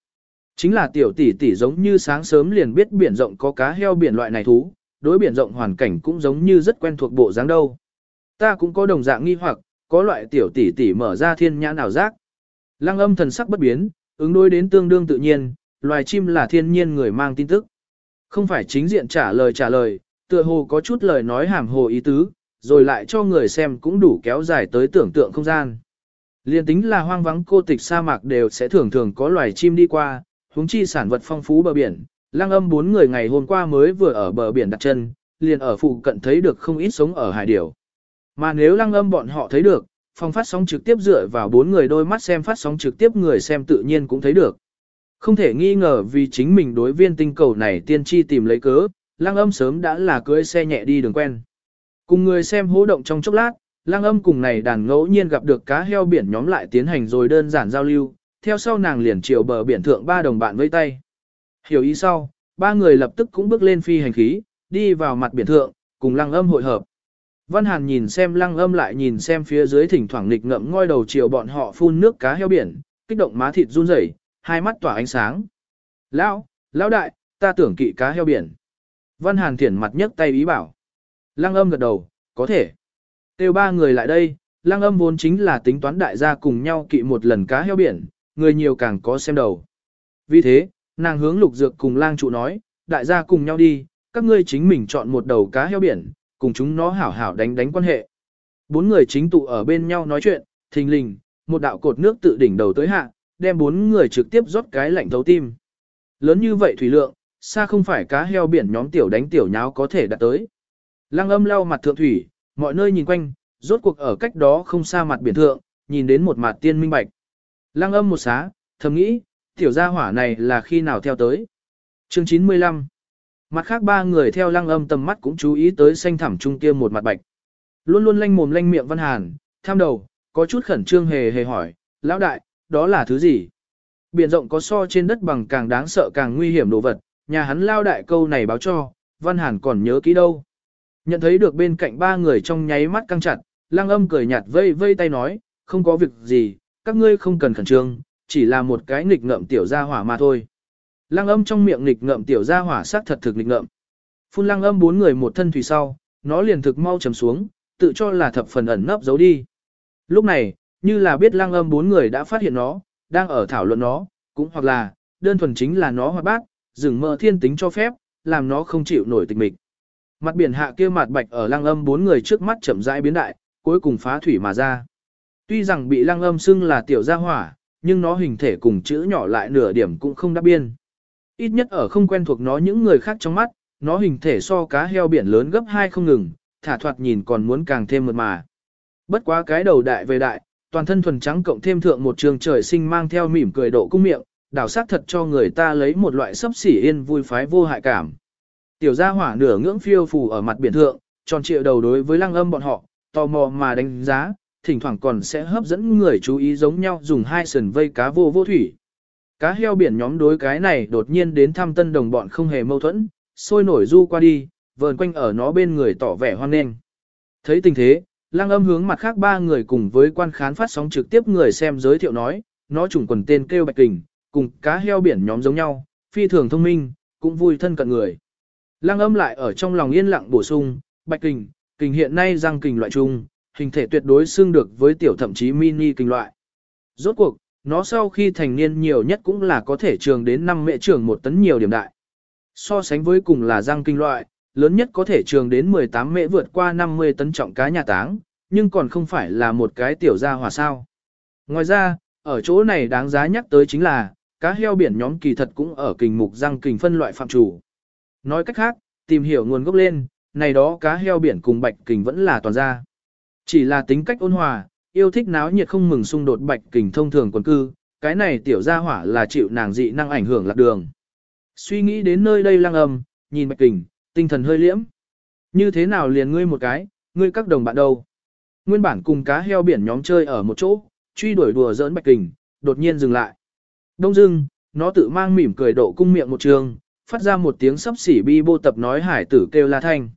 A: Chính là tiểu tỷ tỷ giống như sáng sớm liền biết biển rộng có cá heo biển loại này thú, đối biển rộng hoàn cảnh cũng giống như rất quen thuộc bộ dáng đâu. Ta cũng có đồng dạng nghi hoặc, có loại tiểu tỷ tỷ mở ra thiên nhãn ảo giác. Lăng âm thần sắc bất biến, ứng đối đến tương đương tự nhiên, loài chim là thiên nhiên người mang tin tức. Không phải chính diện trả lời trả lời, tựa hồ có chút lời nói hàm hồ ý tứ, rồi lại cho người xem cũng đủ kéo dài tới tưởng tượng không gian. Liên tính là hoang vắng cô tịch sa mạc đều sẽ thường thường có loài chim đi qua, huống chi sản vật phong phú bờ biển. Lăng âm bốn người ngày hôm qua mới vừa ở bờ biển đặt chân, liền ở phụ cận thấy được không ít sống ở hải điểu. Mà nếu lăng âm bọn họ thấy được, phong phát sóng trực tiếp dựa vào bốn người đôi mắt xem phát sóng trực tiếp người xem tự nhiên cũng thấy được. Không thể nghi ngờ vì chính mình đối viên tinh cầu này tiên tri tìm lấy cớ, lăng âm sớm đã là cưới xe nhẹ đi đường quen. Cùng người xem hố động trong chốc lát, lăng âm cùng này đàn ngẫu nhiên gặp được cá heo biển nhóm lại tiến hành rồi đơn giản giao lưu, theo sau nàng liền chiều bờ biển thượng ba đồng bạn vây tay. Hiểu ý sau, ba người lập tức cũng bước lên phi hành khí, đi vào mặt biển thượng, cùng lăng âm hội hợp. Văn Hàn nhìn xem lăng âm lại nhìn xem phía dưới thỉnh thoảng nghịch ngậm ngoi đầu chiều bọn họ phun nước cá heo biển, kích động má thịt run rẩy, hai mắt tỏa ánh sáng. Lão, lão đại, ta tưởng kỵ cá heo biển. Văn Hàn thiển mặt nhấc tay ý bảo. Lăng âm gật đầu, có thể. Tiêu ba người lại đây, lăng âm vốn chính là tính toán đại gia cùng nhau kỵ một lần cá heo biển, người nhiều càng có xem đầu. Vì thế, nàng hướng lục dược cùng lang trụ nói, đại gia cùng nhau đi, các ngươi chính mình chọn một đầu cá heo biển, cùng chúng nó hảo hảo đánh đánh quan hệ. Bốn người chính tụ ở bên nhau nói chuyện, thình lình, một đạo cột nước tự đỉnh đầu tới hạ, đem bốn người trực tiếp rót cái lạnh thấu tim. Lớn như vậy thủy lượng, xa không phải cá heo biển nhóm tiểu đánh tiểu nháo có thể đạt tới. Lăng âm lau mặt thượng thủy, mọi nơi nhìn quanh, rốt cuộc ở cách đó không xa mặt biển thượng, nhìn đến một mặt tiên minh bạch. Lăng âm một xá, thầm nghĩ, tiểu gia hỏa này là khi nào theo tới. Chương 95 Mặt khác ba người theo lăng âm tầm mắt cũng chú ý tới xanh thẳm trung kia một mặt bạch. Luôn luôn lanh mồm lanh miệng văn hàn, tham đầu, có chút khẩn trương hề hề hỏi, lão đại, đó là thứ gì? Biển rộng có so trên đất bằng càng đáng sợ càng nguy hiểm đồ vật, nhà hắn lao đại câu này báo cho, văn hàn còn nhớ kỹ đâu. Nhận thấy được bên cạnh ba người trong nháy mắt căng chặt, Lang âm cười nhạt vây vây tay nói, không có việc gì, các ngươi không cần khẩn trương, chỉ là một cái nghịch ngợm tiểu gia hỏa mà thôi. Lang âm trong miệng nghịch ngợm tiểu gia hỏa sắc thật thực nghịch ngợm. Phun Lang âm bốn người một thân thủy sau, nó liền thực mau chầm xuống, tự cho là thập phần ẩn nấp giấu đi. Lúc này, như là biết Lang âm bốn người đã phát hiện nó, đang ở thảo luận nó, cũng hoặc là, đơn thuần chính là nó hoạt bát, dừng mơ thiên tính cho phép, làm nó không chịu nổi tịch mịch. Mặt biển hạ kia mặt bạch ở lăng âm bốn người trước mắt chậm rãi biến đại, cuối cùng phá thủy mà ra. Tuy rằng bị lăng âm xưng là tiểu gia hỏa, nhưng nó hình thể cùng chữ nhỏ lại nửa điểm cũng không đáp biên. Ít nhất ở không quen thuộc nó những người khác trong mắt, nó hình thể so cá heo biển lớn gấp hai không ngừng, thả thoạt nhìn còn muốn càng thêm mượt mà. Bất quá cái đầu đại về đại, toàn thân thuần trắng cộng thêm thượng một trường trời sinh mang theo mỉm cười độ cung miệng, đảo sát thật cho người ta lấy một loại sấp xỉ yên vui phái vô hại cảm. Tiểu gia hỏa nửa ngưỡng phiêu phù ở mặt biển thượng, tròn trịa đầu đối với lăng âm bọn họ, tò mò mà đánh giá, thỉnh thoảng còn sẽ hấp dẫn người chú ý giống nhau dùng hai sườn vây cá vô vô thủy. Cá heo biển nhóm đối cái này đột nhiên đến thăm tân đồng bọn không hề mâu thuẫn, sôi nổi du qua đi, vờn quanh ở nó bên người tỏ vẻ hoan nghênh. Thấy tình thế, lăng âm hướng mặt khác ba người cùng với quan khán phát sóng trực tiếp người xem giới thiệu nói, nó trùng quần tên kêu bạch kình, cùng cá heo biển nhóm giống nhau, phi thường thông minh, cũng vui thân cận người. Lăng âm lại ở trong lòng yên lặng bổ sung, bạch kình, kình hiện nay răng kình loại chung, hình thể tuyệt đối xương được với tiểu thậm chí mini kình loại. Rốt cuộc, nó sau khi thành niên nhiều nhất cũng là có thể trường đến 5 mệ trường một tấn nhiều điểm đại. So sánh với cùng là răng kinh loại, lớn nhất có thể trường đến 18 mệ vượt qua 50 tấn trọng cá nhà táng, nhưng còn không phải là một cái tiểu gia hòa sao. Ngoài ra, ở chỗ này đáng giá nhắc tới chính là, cá heo biển nhóm kỳ thật cũng ở kình mục răng kình phân loại phạm chủ. Nói cách khác, tìm hiểu nguồn gốc lên, này đó cá heo biển cùng bạch kình vẫn là toàn gia. Chỉ là tính cách ôn hòa, yêu thích náo nhiệt không mừng xung đột bạch kình thông thường quần cư, cái này tiểu gia hỏa là chịu nàng dị năng ảnh hưởng lạc đường. Suy nghĩ đến nơi đây lăng âm, nhìn bạch kình, tinh thần hơi liễm. Như thế nào liền ngươi một cái, ngươi các đồng bạn đâu? Nguyên bản cùng cá heo biển nhóm chơi ở một chỗ, truy đuổi đùa giỡn bạch kình, đột nhiên dừng lại. Đông dưng, nó tự mang mỉm cười độ cung miệng một trường, phát ra một tiếng sắp xỉ bi bô tập nói hải tử kêu la thanh.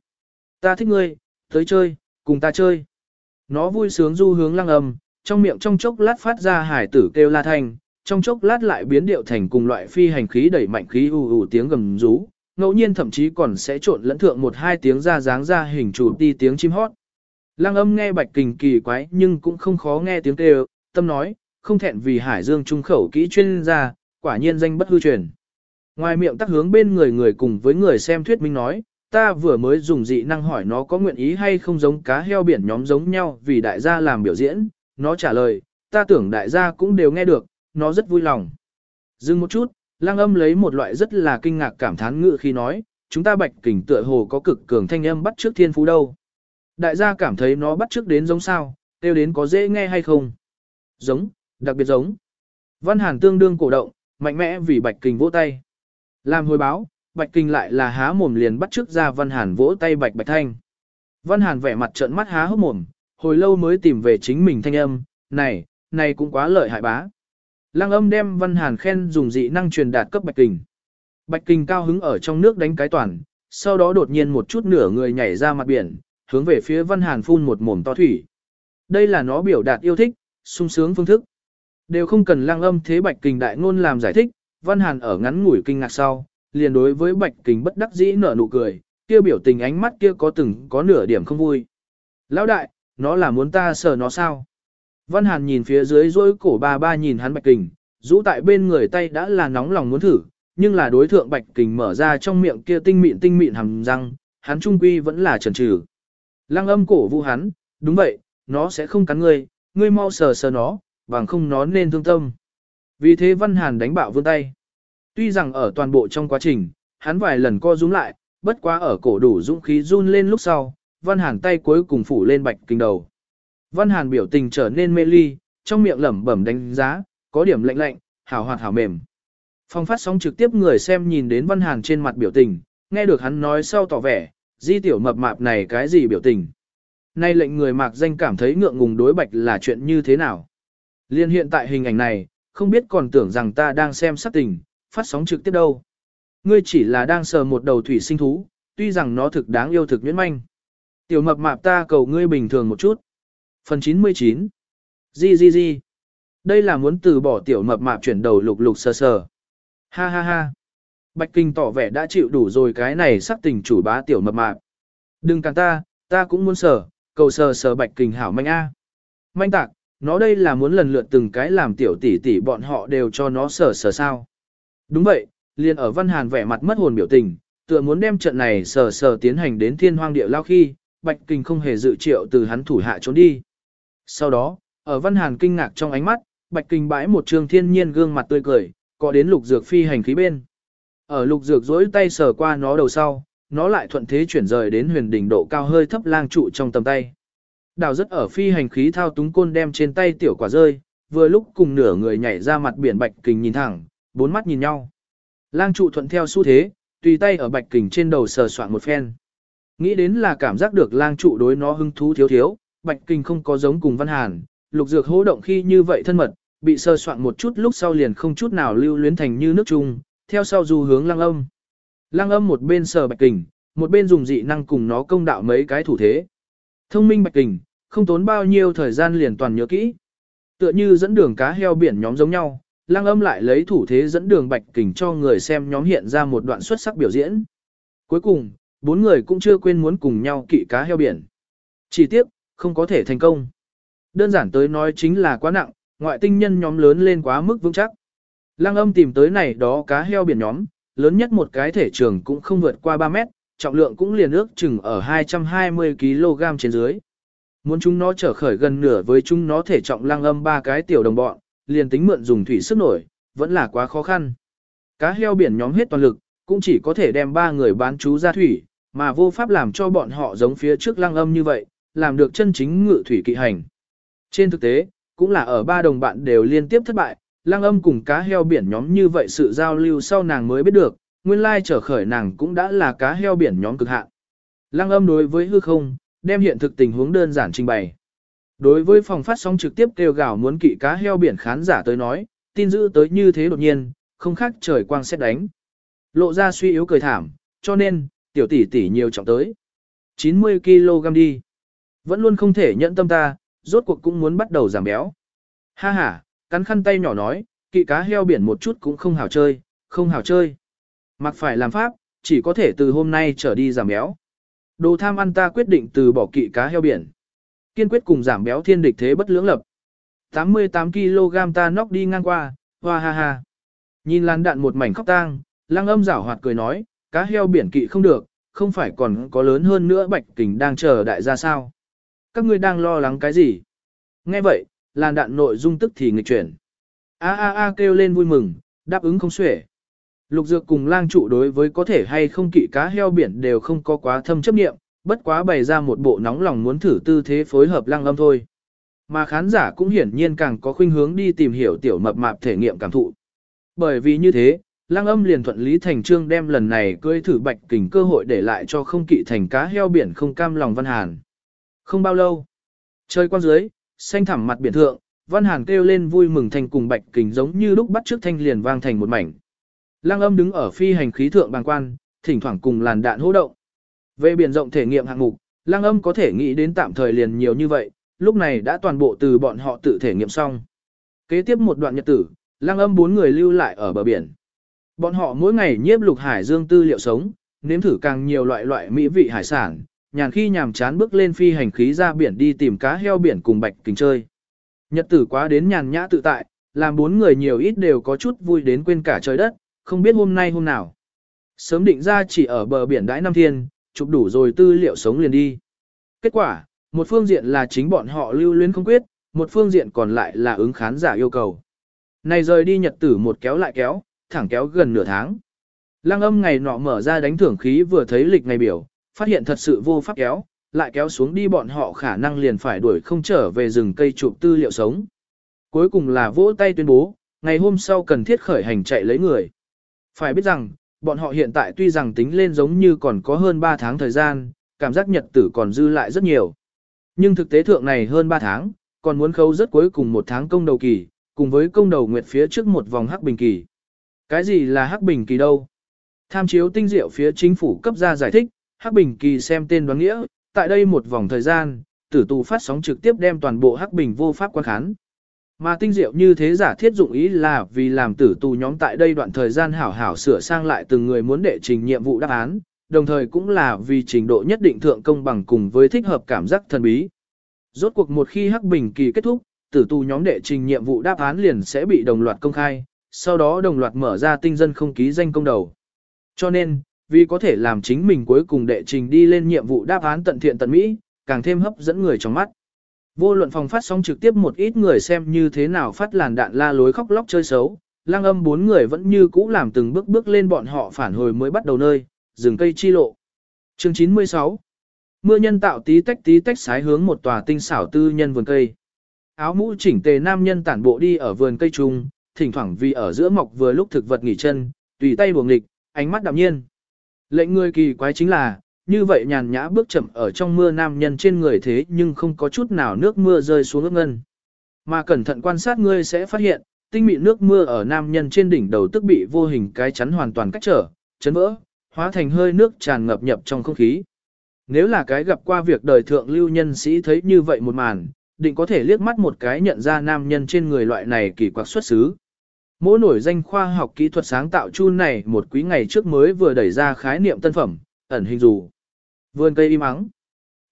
A: Ta thích ngươi, tới chơi, cùng ta chơi. Nó vui sướng du hướng lăng âm, trong miệng trong chốc lát phát ra hải tử kêu la thanh, trong chốc lát lại biến điệu thành cùng loại phi hành khí đẩy mạnh khí ù ù tiếng gầm rú, ngẫu nhiên thậm chí còn sẽ trộn lẫn thượng một hai tiếng ra dáng ra hình chủ đi tiếng chim hót. Lăng âm nghe bạch kình kỳ quái nhưng cũng không khó nghe tiếng kêu, tâm nói, không thẹn vì hải dương trung khẩu kỹ chuyên gia, quả nhiên danh bất hư truyền. Ngoài miệng tắc hướng bên người người cùng với người xem thuyết minh nói, ta vừa mới dùng dị năng hỏi nó có nguyện ý hay không giống cá heo biển nhóm giống nhau vì đại gia làm biểu diễn, nó trả lời, ta tưởng đại gia cũng đều nghe được, nó rất vui lòng. Dừng một chút, lang âm lấy một loại rất là kinh ngạc cảm thán ngự khi nói, chúng ta bạch kình tựa hồ có cực cường thanh âm bắt trước thiên phú đâu. Đại gia cảm thấy nó bắt trước đến giống sao, tiêu đến có dễ nghe hay không? Giống, đặc biệt giống. Văn Hàn tương đương cổ động, mạnh mẽ vì bạch kình vỗ tay. Làm hồi báo, Bạch Kinh lại là há mồm liền bắt trước ra Văn Hàn vỗ tay Bạch Bạch Thanh. Văn Hàn vẻ mặt trợn mắt há hốc mồm, hồi lâu mới tìm về chính mình thanh âm, này, này cũng quá lợi hại bá. Lăng âm đem Văn Hàn khen dùng dị năng truyền đạt cấp Bạch Kinh. Bạch Kinh cao hứng ở trong nước đánh cái toàn, sau đó đột nhiên một chút nửa người nhảy ra mặt biển, hướng về phía Văn Hàn phun một mồm to thủy. Đây là nó biểu đạt yêu thích, sung sướng phương thức. Đều không cần lăng âm thế Bạch Kinh đại ngôn làm giải thích, Văn Hàn ở ngắn ngủi kinh ngạc sau, liền đối với Bạch Kình bất đắc dĩ nở nụ cười, kia biểu tình ánh mắt kia có từng có nửa điểm không vui. Lão đại, nó là muốn ta sờ nó sao? Văn Hàn nhìn phía dưới rối cổ ba ba nhìn hắn Bạch Kình, rũ tại bên người tay đã là nóng lòng muốn thử, nhưng là đối thượng bạch kình mở ra trong miệng kia tinh mịn tinh mịn hàm răng, hắn trung quy vẫn là chần chừ. Lăng âm cổ vũ hắn, đúng vậy, nó sẽ không cắn ngươi, ngươi mau sờ sờ nó, bằng không nó nên thương tâm. Vì thế Văn Hàn đánh bạo vươn tay. Tuy rằng ở toàn bộ trong quá trình, hắn vài lần co rúm lại, bất quá ở cổ đủ dũng khí run lên lúc sau, Văn Hàn tay cuối cùng phủ lên bạch kinh đầu. Văn Hàn biểu tình trở nên mê ly, trong miệng lẩm bẩm đánh giá, có điểm lạnh lạnh, hảo hoạt hảo mềm. Phong phát sóng trực tiếp người xem nhìn đến Văn Hàn trên mặt biểu tình, nghe được hắn nói sau tỏ vẻ, di tiểu mập mạp này cái gì biểu tình. Nay lệnh người mạc danh cảm thấy ngượng ngùng đối bạch là chuyện như thế nào. Liên hiện tại hình ảnh này, không biết còn tưởng rằng ta đang xem sát tình, phát sóng trực tiếp đâu. Ngươi chỉ là đang sờ một đầu thủy sinh thú, tuy rằng nó thực đáng yêu thực nhuyễn manh. Tiểu mập mạp ta cầu ngươi bình thường một chút. Phần 99 Di di di Đây là muốn từ bỏ tiểu mập mạp chuyển đầu lục lục sờ sờ. Ha ha ha Bạch Kinh tỏ vẻ đã chịu đủ rồi cái này sắc tình chủ bá tiểu mập mạp. Đừng càng ta, ta cũng muốn sờ, cầu sờ sờ Bạch Kinh hảo manh a. Manh tạc, nó đây là muốn lần lượt từng cái làm tiểu tỷ tỷ bọn họ đều cho nó sờ sờ sao. Đúng vậy, liền ở Văn Hàn vẻ mặt mất hồn biểu tình, tựa muốn đem trận này sờ sờ tiến hành đến thiên hoang địa lao khi, Bạch Kinh không hề dự triệu từ hắn thủ hạ trốn đi. Sau đó, ở Văn Hàn kinh ngạc trong ánh mắt, Bạch Kinh bãi một trường thiên nhiên gương mặt tươi cười, có đến lục dược phi hành khí bên. Ở lục dược dối tay sờ qua nó đầu sau, nó lại thuận thế chuyển rời đến huyền đỉnh độ cao hơi thấp lang trụ trong tầm tay. Đào rất ở phi hành khí thao túng côn đem trên tay tiểu quả rơi, vừa lúc cùng nửa người nhảy ra mặt biển bạch kình nhìn thẳng, bốn mắt nhìn nhau. Lang trụ thuận theo xu thế, tùy tay ở bạch kình trên đầu sờ soạn một phen. Nghĩ đến là cảm giác được lang trụ đối nó hưng thú thiếu thiếu, bạch kình không có giống cùng văn hàn, lục dược hô động khi như vậy thân mật, bị sờ soạn một chút lúc sau liền không chút nào lưu luyến thành như nước chung, theo sau du hướng lăng âm. Lăng âm một bên sờ bạch kình, một bên dùng dị năng cùng nó công đạo mấy cái thủ thế. Thông minh bạch kình, không tốn bao nhiêu thời gian liền toàn nhớ kỹ. Tựa như dẫn đường cá heo biển nhóm giống nhau, Lang âm lại lấy thủ thế dẫn đường bạch kình cho người xem nhóm hiện ra một đoạn xuất sắc biểu diễn. Cuối cùng, bốn người cũng chưa quên muốn cùng nhau kỵ cá heo biển. Chỉ tiếc, không có thể thành công. Đơn giản tới nói chính là quá nặng, ngoại tinh nhân nhóm lớn lên quá mức vững chắc. Lăng âm tìm tới này đó cá heo biển nhóm, lớn nhất một cái thể trường cũng không vượt qua 3 mét, trọng lượng cũng liền ước chừng ở 220 kg trên dưới. Muốn chúng nó trở khởi gần nửa với chúng nó thể trọng lăng âm ba cái tiểu đồng bọn, liền tính mượn dùng thủy sức nổi, vẫn là quá khó khăn. Cá heo biển nhóm hết toàn lực, cũng chỉ có thể đem ba người bán chú ra thủy, mà vô pháp làm cho bọn họ giống phía trước lăng âm như vậy, làm được chân chính ngự thủy kỵ hành. Trên thực tế, cũng là ở ba đồng bạn đều liên tiếp thất bại, lăng âm cùng cá heo biển nhóm như vậy sự giao lưu sau nàng mới biết được, nguyên lai trở khởi nàng cũng đã là cá heo biển nhóm cực hạn. Lăng âm đối với hư không, đem hiện thực tình huống đơn giản trình bày. Đối với phòng phát sóng trực tiếp kêu gào muốn kỵ cá heo biển khán giả tới nói, tin dữ tới như thế đột nhiên, không khác trời quang xét đánh. Lộ ra suy yếu cười thảm, cho nên, tiểu tỷ tỷ nhiều trọng tới. 90kg đi. Vẫn luôn không thể nhận tâm ta, rốt cuộc cũng muốn bắt đầu giảm béo. Ha ha, cắn khăn tay nhỏ nói, kỵ cá heo biển một chút cũng không hào chơi, không hào chơi. Mặc phải làm pháp, chỉ có thể từ hôm nay trở đi giảm béo. Đồ tham ăn ta quyết định từ bỏ kỵ cá heo biển. Kiên quyết cùng giảm béo thiên địch thế bất lưỡng lập. 88kg ta nóc đi ngang qua, hoa ha ha. Nhìn lan đạn một mảnh khóc tang, lăng âm rảo hoạt cười nói, cá heo biển kỵ không được, không phải còn có lớn hơn nữa bạch kình đang chờ đại gia sao. Các ngươi đang lo lắng cái gì? Nghe vậy, lan đạn nội dung tức thì nghịch chuyển. A a a kêu lên vui mừng, đáp ứng không xuể. Lục dược cùng lang trụ đối với có thể hay không kỵ cá heo biển đều không có quá thâm chấp nghiệm, bất quá bày ra một bộ nóng lòng muốn thử tư thế phối hợp lang âm thôi. Mà khán giả cũng hiển nhiên càng có khuynh hướng đi tìm hiểu tiểu mập mạp thể nghiệm cảm thụ. Bởi vì như thế, lang âm liền thuận lý thành trương đem lần này cưỡi thử bạch kình cơ hội để lại cho không kỵ thành cá heo biển không cam lòng văn hàn. Không bao lâu, trời quan dưới, xanh thẳm mặt biển thượng, văn hàn kêu lên vui mừng thành cùng bạch kình giống như lúc bắt trước thanh liền vang thành một mảnh. Lăng âm đứng ở phi hành khí thượng bàng quan, thỉnh thoảng cùng làn đạn hô động. Về biển rộng thể nghiệm hạng mục, Lăng âm có thể nghĩ đến tạm thời liền nhiều như vậy, lúc này đã toàn bộ từ bọn họ tự thể nghiệm xong. Kế tiếp một đoạn nhật tử, Lăng âm bốn người lưu lại ở bờ biển. Bọn họ mỗi ngày nhiếp lục hải dương tư liệu sống, nếm thử càng nhiều loại loại mỹ vị hải sản, nhàn khi nhàm chán bước lên phi hành khí ra biển đi tìm cá heo biển cùng bạch kính chơi. Nhật tử quá đến nhàn nhã tự tại, làm bốn người nhiều ít đều có chút vui đến quên cả trời đất, không biết hôm nay hôm nào. Sớm định ra chỉ ở bờ biển đãi năm thiên, chụp đủ rồi tư liệu sống liền đi. Kết quả, một phương diện là chính bọn họ lưu luyến không quyết, một phương diện còn lại là ứng khán giả yêu cầu. Này rời đi nhật tử một kéo lại kéo, thẳng kéo gần nửa tháng. Lăng âm ngày nọ mở ra đánh thưởng khí vừa thấy lịch ngày biểu, phát hiện thật sự vô pháp kéo, lại kéo xuống đi bọn họ khả năng liền phải đuổi không trở về rừng cây chụp tư liệu sống. Cuối cùng là vỗ tay tuyên bố, ngày hôm sau cần thiết khởi hành chạy lấy người. Phải biết rằng, bọn họ hiện tại tuy rằng tính lên giống như còn có hơn 3 tháng thời gian, cảm giác nhật tử còn dư lại rất nhiều. Nhưng thực tế thượng này hơn 3 tháng, còn muốn khấu rất cuối cùng một tháng công đầu kỳ, cùng với công đầu nguyệt phía trước một vòng hắc bình kỳ. Cái gì là hắc bình kỳ đâu? Tham chiếu tinh diệu phía chính phủ cấp ra giải thích, hắc bình kỳ xem tên đoán nghĩa, tại đây một vòng thời gian, tử tù phát sóng trực tiếp đem toàn bộ hắc bình vô pháp quan khán. Mà tinh diệu như thế giả thiết dụng ý là vì làm tử tù nhóm tại đây đoạn thời gian hảo hảo sửa sang lại từng người muốn đệ trình nhiệm vụ đáp án, đồng thời cũng là vì trình độ nhất định thượng công bằng cùng với thích hợp cảm giác thần bí. Rốt cuộc một khi hắc bình kỳ kết thúc, tử tù nhóm đệ trình nhiệm vụ đáp án liền sẽ bị đồng loạt công khai, sau đó đồng loạt mở ra tinh dân không ký danh công đầu. Cho nên, vì có thể làm chính mình cuối cùng đệ trình đi lên nhiệm vụ đáp án tận thiện tận mỹ, càng thêm hấp dẫn người trong mắt. Vô luận phòng phát sóng trực tiếp một ít người xem như thế nào phát làn đạn la lối khóc lóc chơi xấu, lang âm bốn người vẫn như cũ làm từng bước bước lên bọn họ phản hồi mới bắt đầu nơi, rừng cây chi lộ. Chương 96 Mưa nhân tạo tí tách tí tách sái hướng một tòa tinh xảo tư nhân vườn cây. Áo mũ chỉnh tề nam nhân tản bộ đi ở vườn cây trung, thỉnh thoảng vì ở giữa mọc vừa lúc thực vật nghỉ chân, tùy tay buồng nghịch, ánh mắt đạm nhiên. Lệnh người kỳ quái chính là, như vậy nhàn nhã bước chậm ở trong mưa nam nhân trên người thế nhưng không có chút nào nước mưa rơi xuống ước ngân. Mà cẩn thận quan sát ngươi sẽ phát hiện, tinh mịn nước mưa ở nam nhân trên đỉnh đầu tức bị vô hình cái chắn hoàn toàn cách trở, chấn vỡ, hóa thành hơi nước tràn ngập nhập trong không khí. Nếu là cái gặp qua việc đời thượng lưu nhân sĩ thấy như vậy một màn, định có thể liếc mắt một cái nhận ra nam nhân trên người loại này kỳ quặc xuất xứ. Mỗi nổi danh khoa học kỹ thuật sáng tạo chu này một quý ngày trước mới vừa đẩy ra khái niệm tân phẩm, ẩn hình dù. Vườn cây im ắng.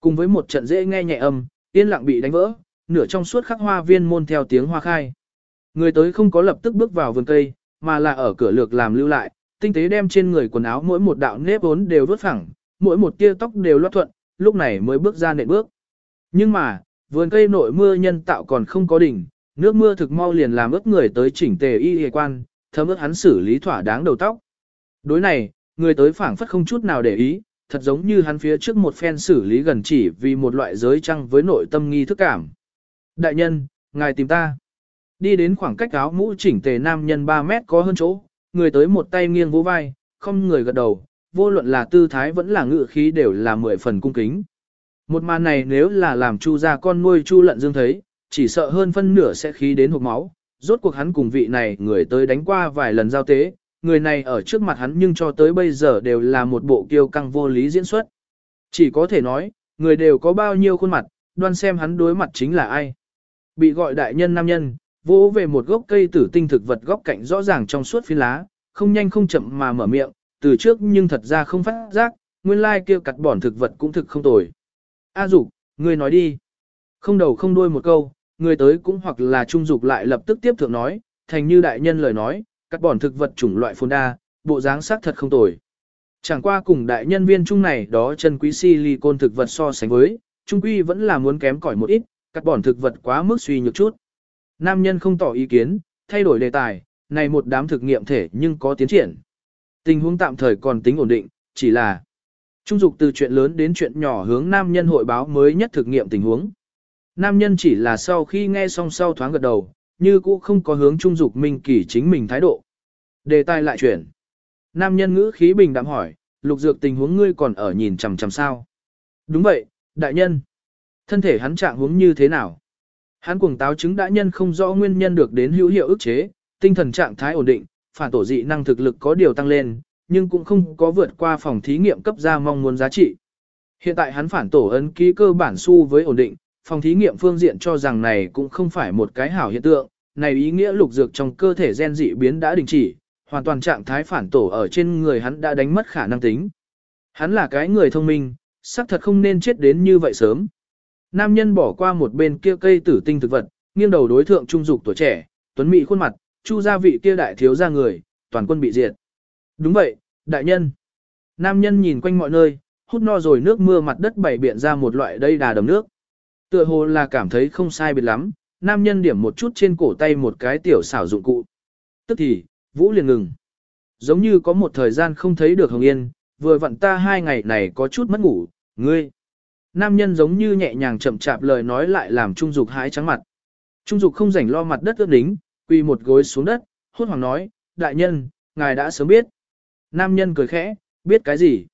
A: Cùng với một trận dễ nghe nhẹ âm, yên lặng bị đánh vỡ, nửa trong suốt khắc hoa viên môn theo tiếng hoa khai. Người tới không có lập tức bước vào vườn cây, mà là ở cửa lược làm lưu lại, tinh tế đem trên người quần áo mỗi một đạo nếp vốn đều vớt phẳng, mỗi một tia tóc đều loát thuận, lúc này mới bước ra nệm bước. Nhưng mà, vườn cây nội mưa nhân tạo còn không có đỉnh, nước mưa thực mau liền làm ướt người tới chỉnh tề y y quan, thấm ướt hắn xử lý thỏa đáng đầu tóc. Đối này, người tới phảng phất không chút nào để ý, thật giống như hắn phía trước một phen xử lý gần chỉ vì một loại giới trăng với nội tâm nghi thức cảm. Đại nhân, ngài tìm ta. Đi đến khoảng cách áo mũ chỉnh tề nam nhân 3 mét có hơn chỗ, người tới một tay nghiêng vỗ vai, không người gật đầu, vô luận là tư thái vẫn là ngự khí đều là mười phần cung kính. Một màn này nếu là làm chu ra con nuôi chu lận dương thấy, chỉ sợ hơn phân nửa sẽ khí đến hộp máu. Rốt cuộc hắn cùng vị này người tới đánh qua vài lần giao tế, người này ở trước mặt hắn nhưng cho tới bây giờ đều là một bộ kiêu căng vô lý diễn xuất. Chỉ có thể nói, người đều có bao nhiêu khuôn mặt, đoan xem hắn đối mặt chính là ai. Bị gọi đại nhân nam nhân, vỗ về một gốc cây tử tinh thực vật góc cạnh rõ ràng trong suốt phi lá, không nhanh không chậm mà mở miệng, từ trước nhưng thật ra không phát giác, nguyên lai kêu cặt bỏn thực vật cũng thực không tồi. A dục, ngươi nói đi. Không đầu không đuôi một câu, người tới cũng hoặc là trung dục lại lập tức tiếp thượng nói, thành như đại nhân lời nói, cắt bỏn thực vật chủng loại phồn đa, bộ dáng sắc thật không tồi. Chẳng qua cùng đại nhân viên chung này đó chân quý silicon thực vật so sánh với, trung quy vẫn là muốn kém cỏi một ít, cắt bỏn thực vật quá mức suy nhược chút. Nam nhân không tỏ ý kiến, thay đổi đề tài, này một đám thực nghiệm thể nhưng có tiến triển. Tình huống tạm thời còn tính ổn định, chỉ là trung dục từ chuyện lớn đến chuyện nhỏ hướng nam nhân hội báo mới nhất thực nghiệm tình huống. Nam nhân chỉ là sau khi nghe xong sau thoáng gật đầu, như cũ không có hướng trung dục minh kỳ chính mình thái độ. Đề tài lại chuyển. Nam nhân ngữ khí bình đạm hỏi, lục dược tình huống ngươi còn ở nhìn chằm chằm sao. Đúng vậy, đại nhân. Thân thể hắn trạng huống như thế nào? Hắn cuồng táo chứng đại nhân không rõ nguyên nhân được đến hữu hiệu ức chế, tinh thần trạng thái ổn định, phản tổ dị năng thực lực có điều tăng lên, nhưng cũng không có vượt qua phòng thí nghiệm cấp ra mong muốn giá trị. Hiện tại hắn phản tổ ấn ký cơ bản su với ổn định, phòng thí nghiệm phương diện cho rằng này cũng không phải một cái hảo hiện tượng, này ý nghĩa lục dược trong cơ thể gen dị biến đã đình chỉ, hoàn toàn trạng thái phản tổ ở trên người hắn đã đánh mất khả năng tính. Hắn là cái người thông minh, xác thật không nên chết đến như vậy sớm. Nam nhân bỏ qua một bên kia cây tử tinh thực vật, nghiêng đầu đối thượng trung dục tuổi trẻ, tuấn mỹ khuôn mặt, chu gia vị kia đại thiếu gia người, toàn quân bị diệt. Đúng vậy, đại nhân. Nam nhân nhìn quanh mọi nơi, hút no rồi nước mưa mặt đất bảy biện ra một loại đây đà đầm nước. Tựa hồ là cảm thấy không sai biệt lắm, nam nhân điểm một chút trên cổ tay một cái tiểu xảo dụng cụ. Tức thì, Vũ liền ngừng. Giống như có một thời gian không thấy được Hồng Yên, vừa vặn ta hai ngày này có chút mất ngủ, ngươi. Nam nhân giống như nhẹ nhàng chậm chạp lời nói lại làm Trung Dục hái trắng mặt. Trung Dục không rảnh lo mặt đất ướt đính, quỳ một gối xuống đất, hốt hoảng nói, đại nhân, ngài đã sớm biết. Nam nhân cười khẽ, biết cái gì?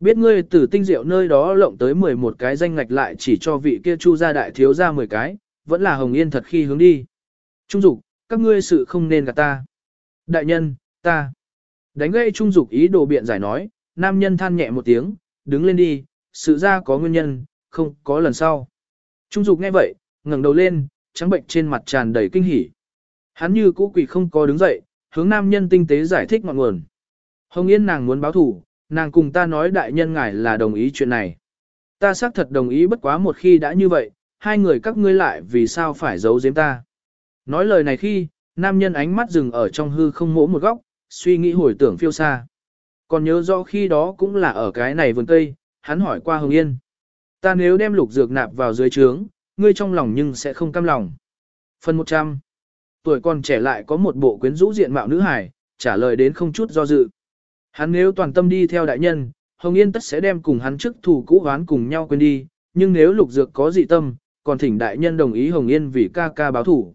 A: Biết ngươi từ tinh diệu nơi đó lộng tới 11 cái danh ngạch lại chỉ cho vị kia chu gia đại thiếu ra 10 cái, vẫn là hồng yên thật khi hướng đi. Trung dục, các ngươi sự không nên gạt ta. Đại nhân, ta. Đánh gây trung dục ý đồ biện giải nói, nam nhân than nhẹ một tiếng, đứng lên đi, sự ra có nguyên nhân, không có lần sau. Trung dục nghe vậy, ngẩng đầu lên, trắng bệnh trên mặt tràn đầy kinh hỉ. Hắn như cũ quỷ không có đứng dậy, hướng nam nhân tinh tế giải thích ngọn nguồn. Hồng Yên nàng muốn báo thủ, nàng cùng ta nói đại nhân ngài là đồng ý chuyện này. Ta xác thật đồng ý bất quá một khi đã như vậy, hai người các ngươi lại vì sao phải giấu giếm ta. Nói lời này khi, nam nhân ánh mắt dừng ở trong hư không mỗ một góc, suy nghĩ hồi tưởng phiêu xa. Còn nhớ rõ khi đó cũng là ở cái này vườn cây, hắn hỏi qua Hồng Yên. Ta nếu đem lục dược nạp vào dưới trướng, ngươi trong lòng nhưng sẽ không cam lòng. Phần 100. Tuổi còn trẻ lại có một bộ quyến rũ diện mạo nữ hài, trả lời đến không chút do dự. Hắn nếu toàn tâm đi theo đại nhân, Hồng Yên tất sẽ đem cùng hắn trước thủ cũ hoán cùng nhau quên đi, nhưng nếu lục dược có dị tâm, còn thỉnh đại nhân đồng ý Hồng Yên vì ca ca báo thủ.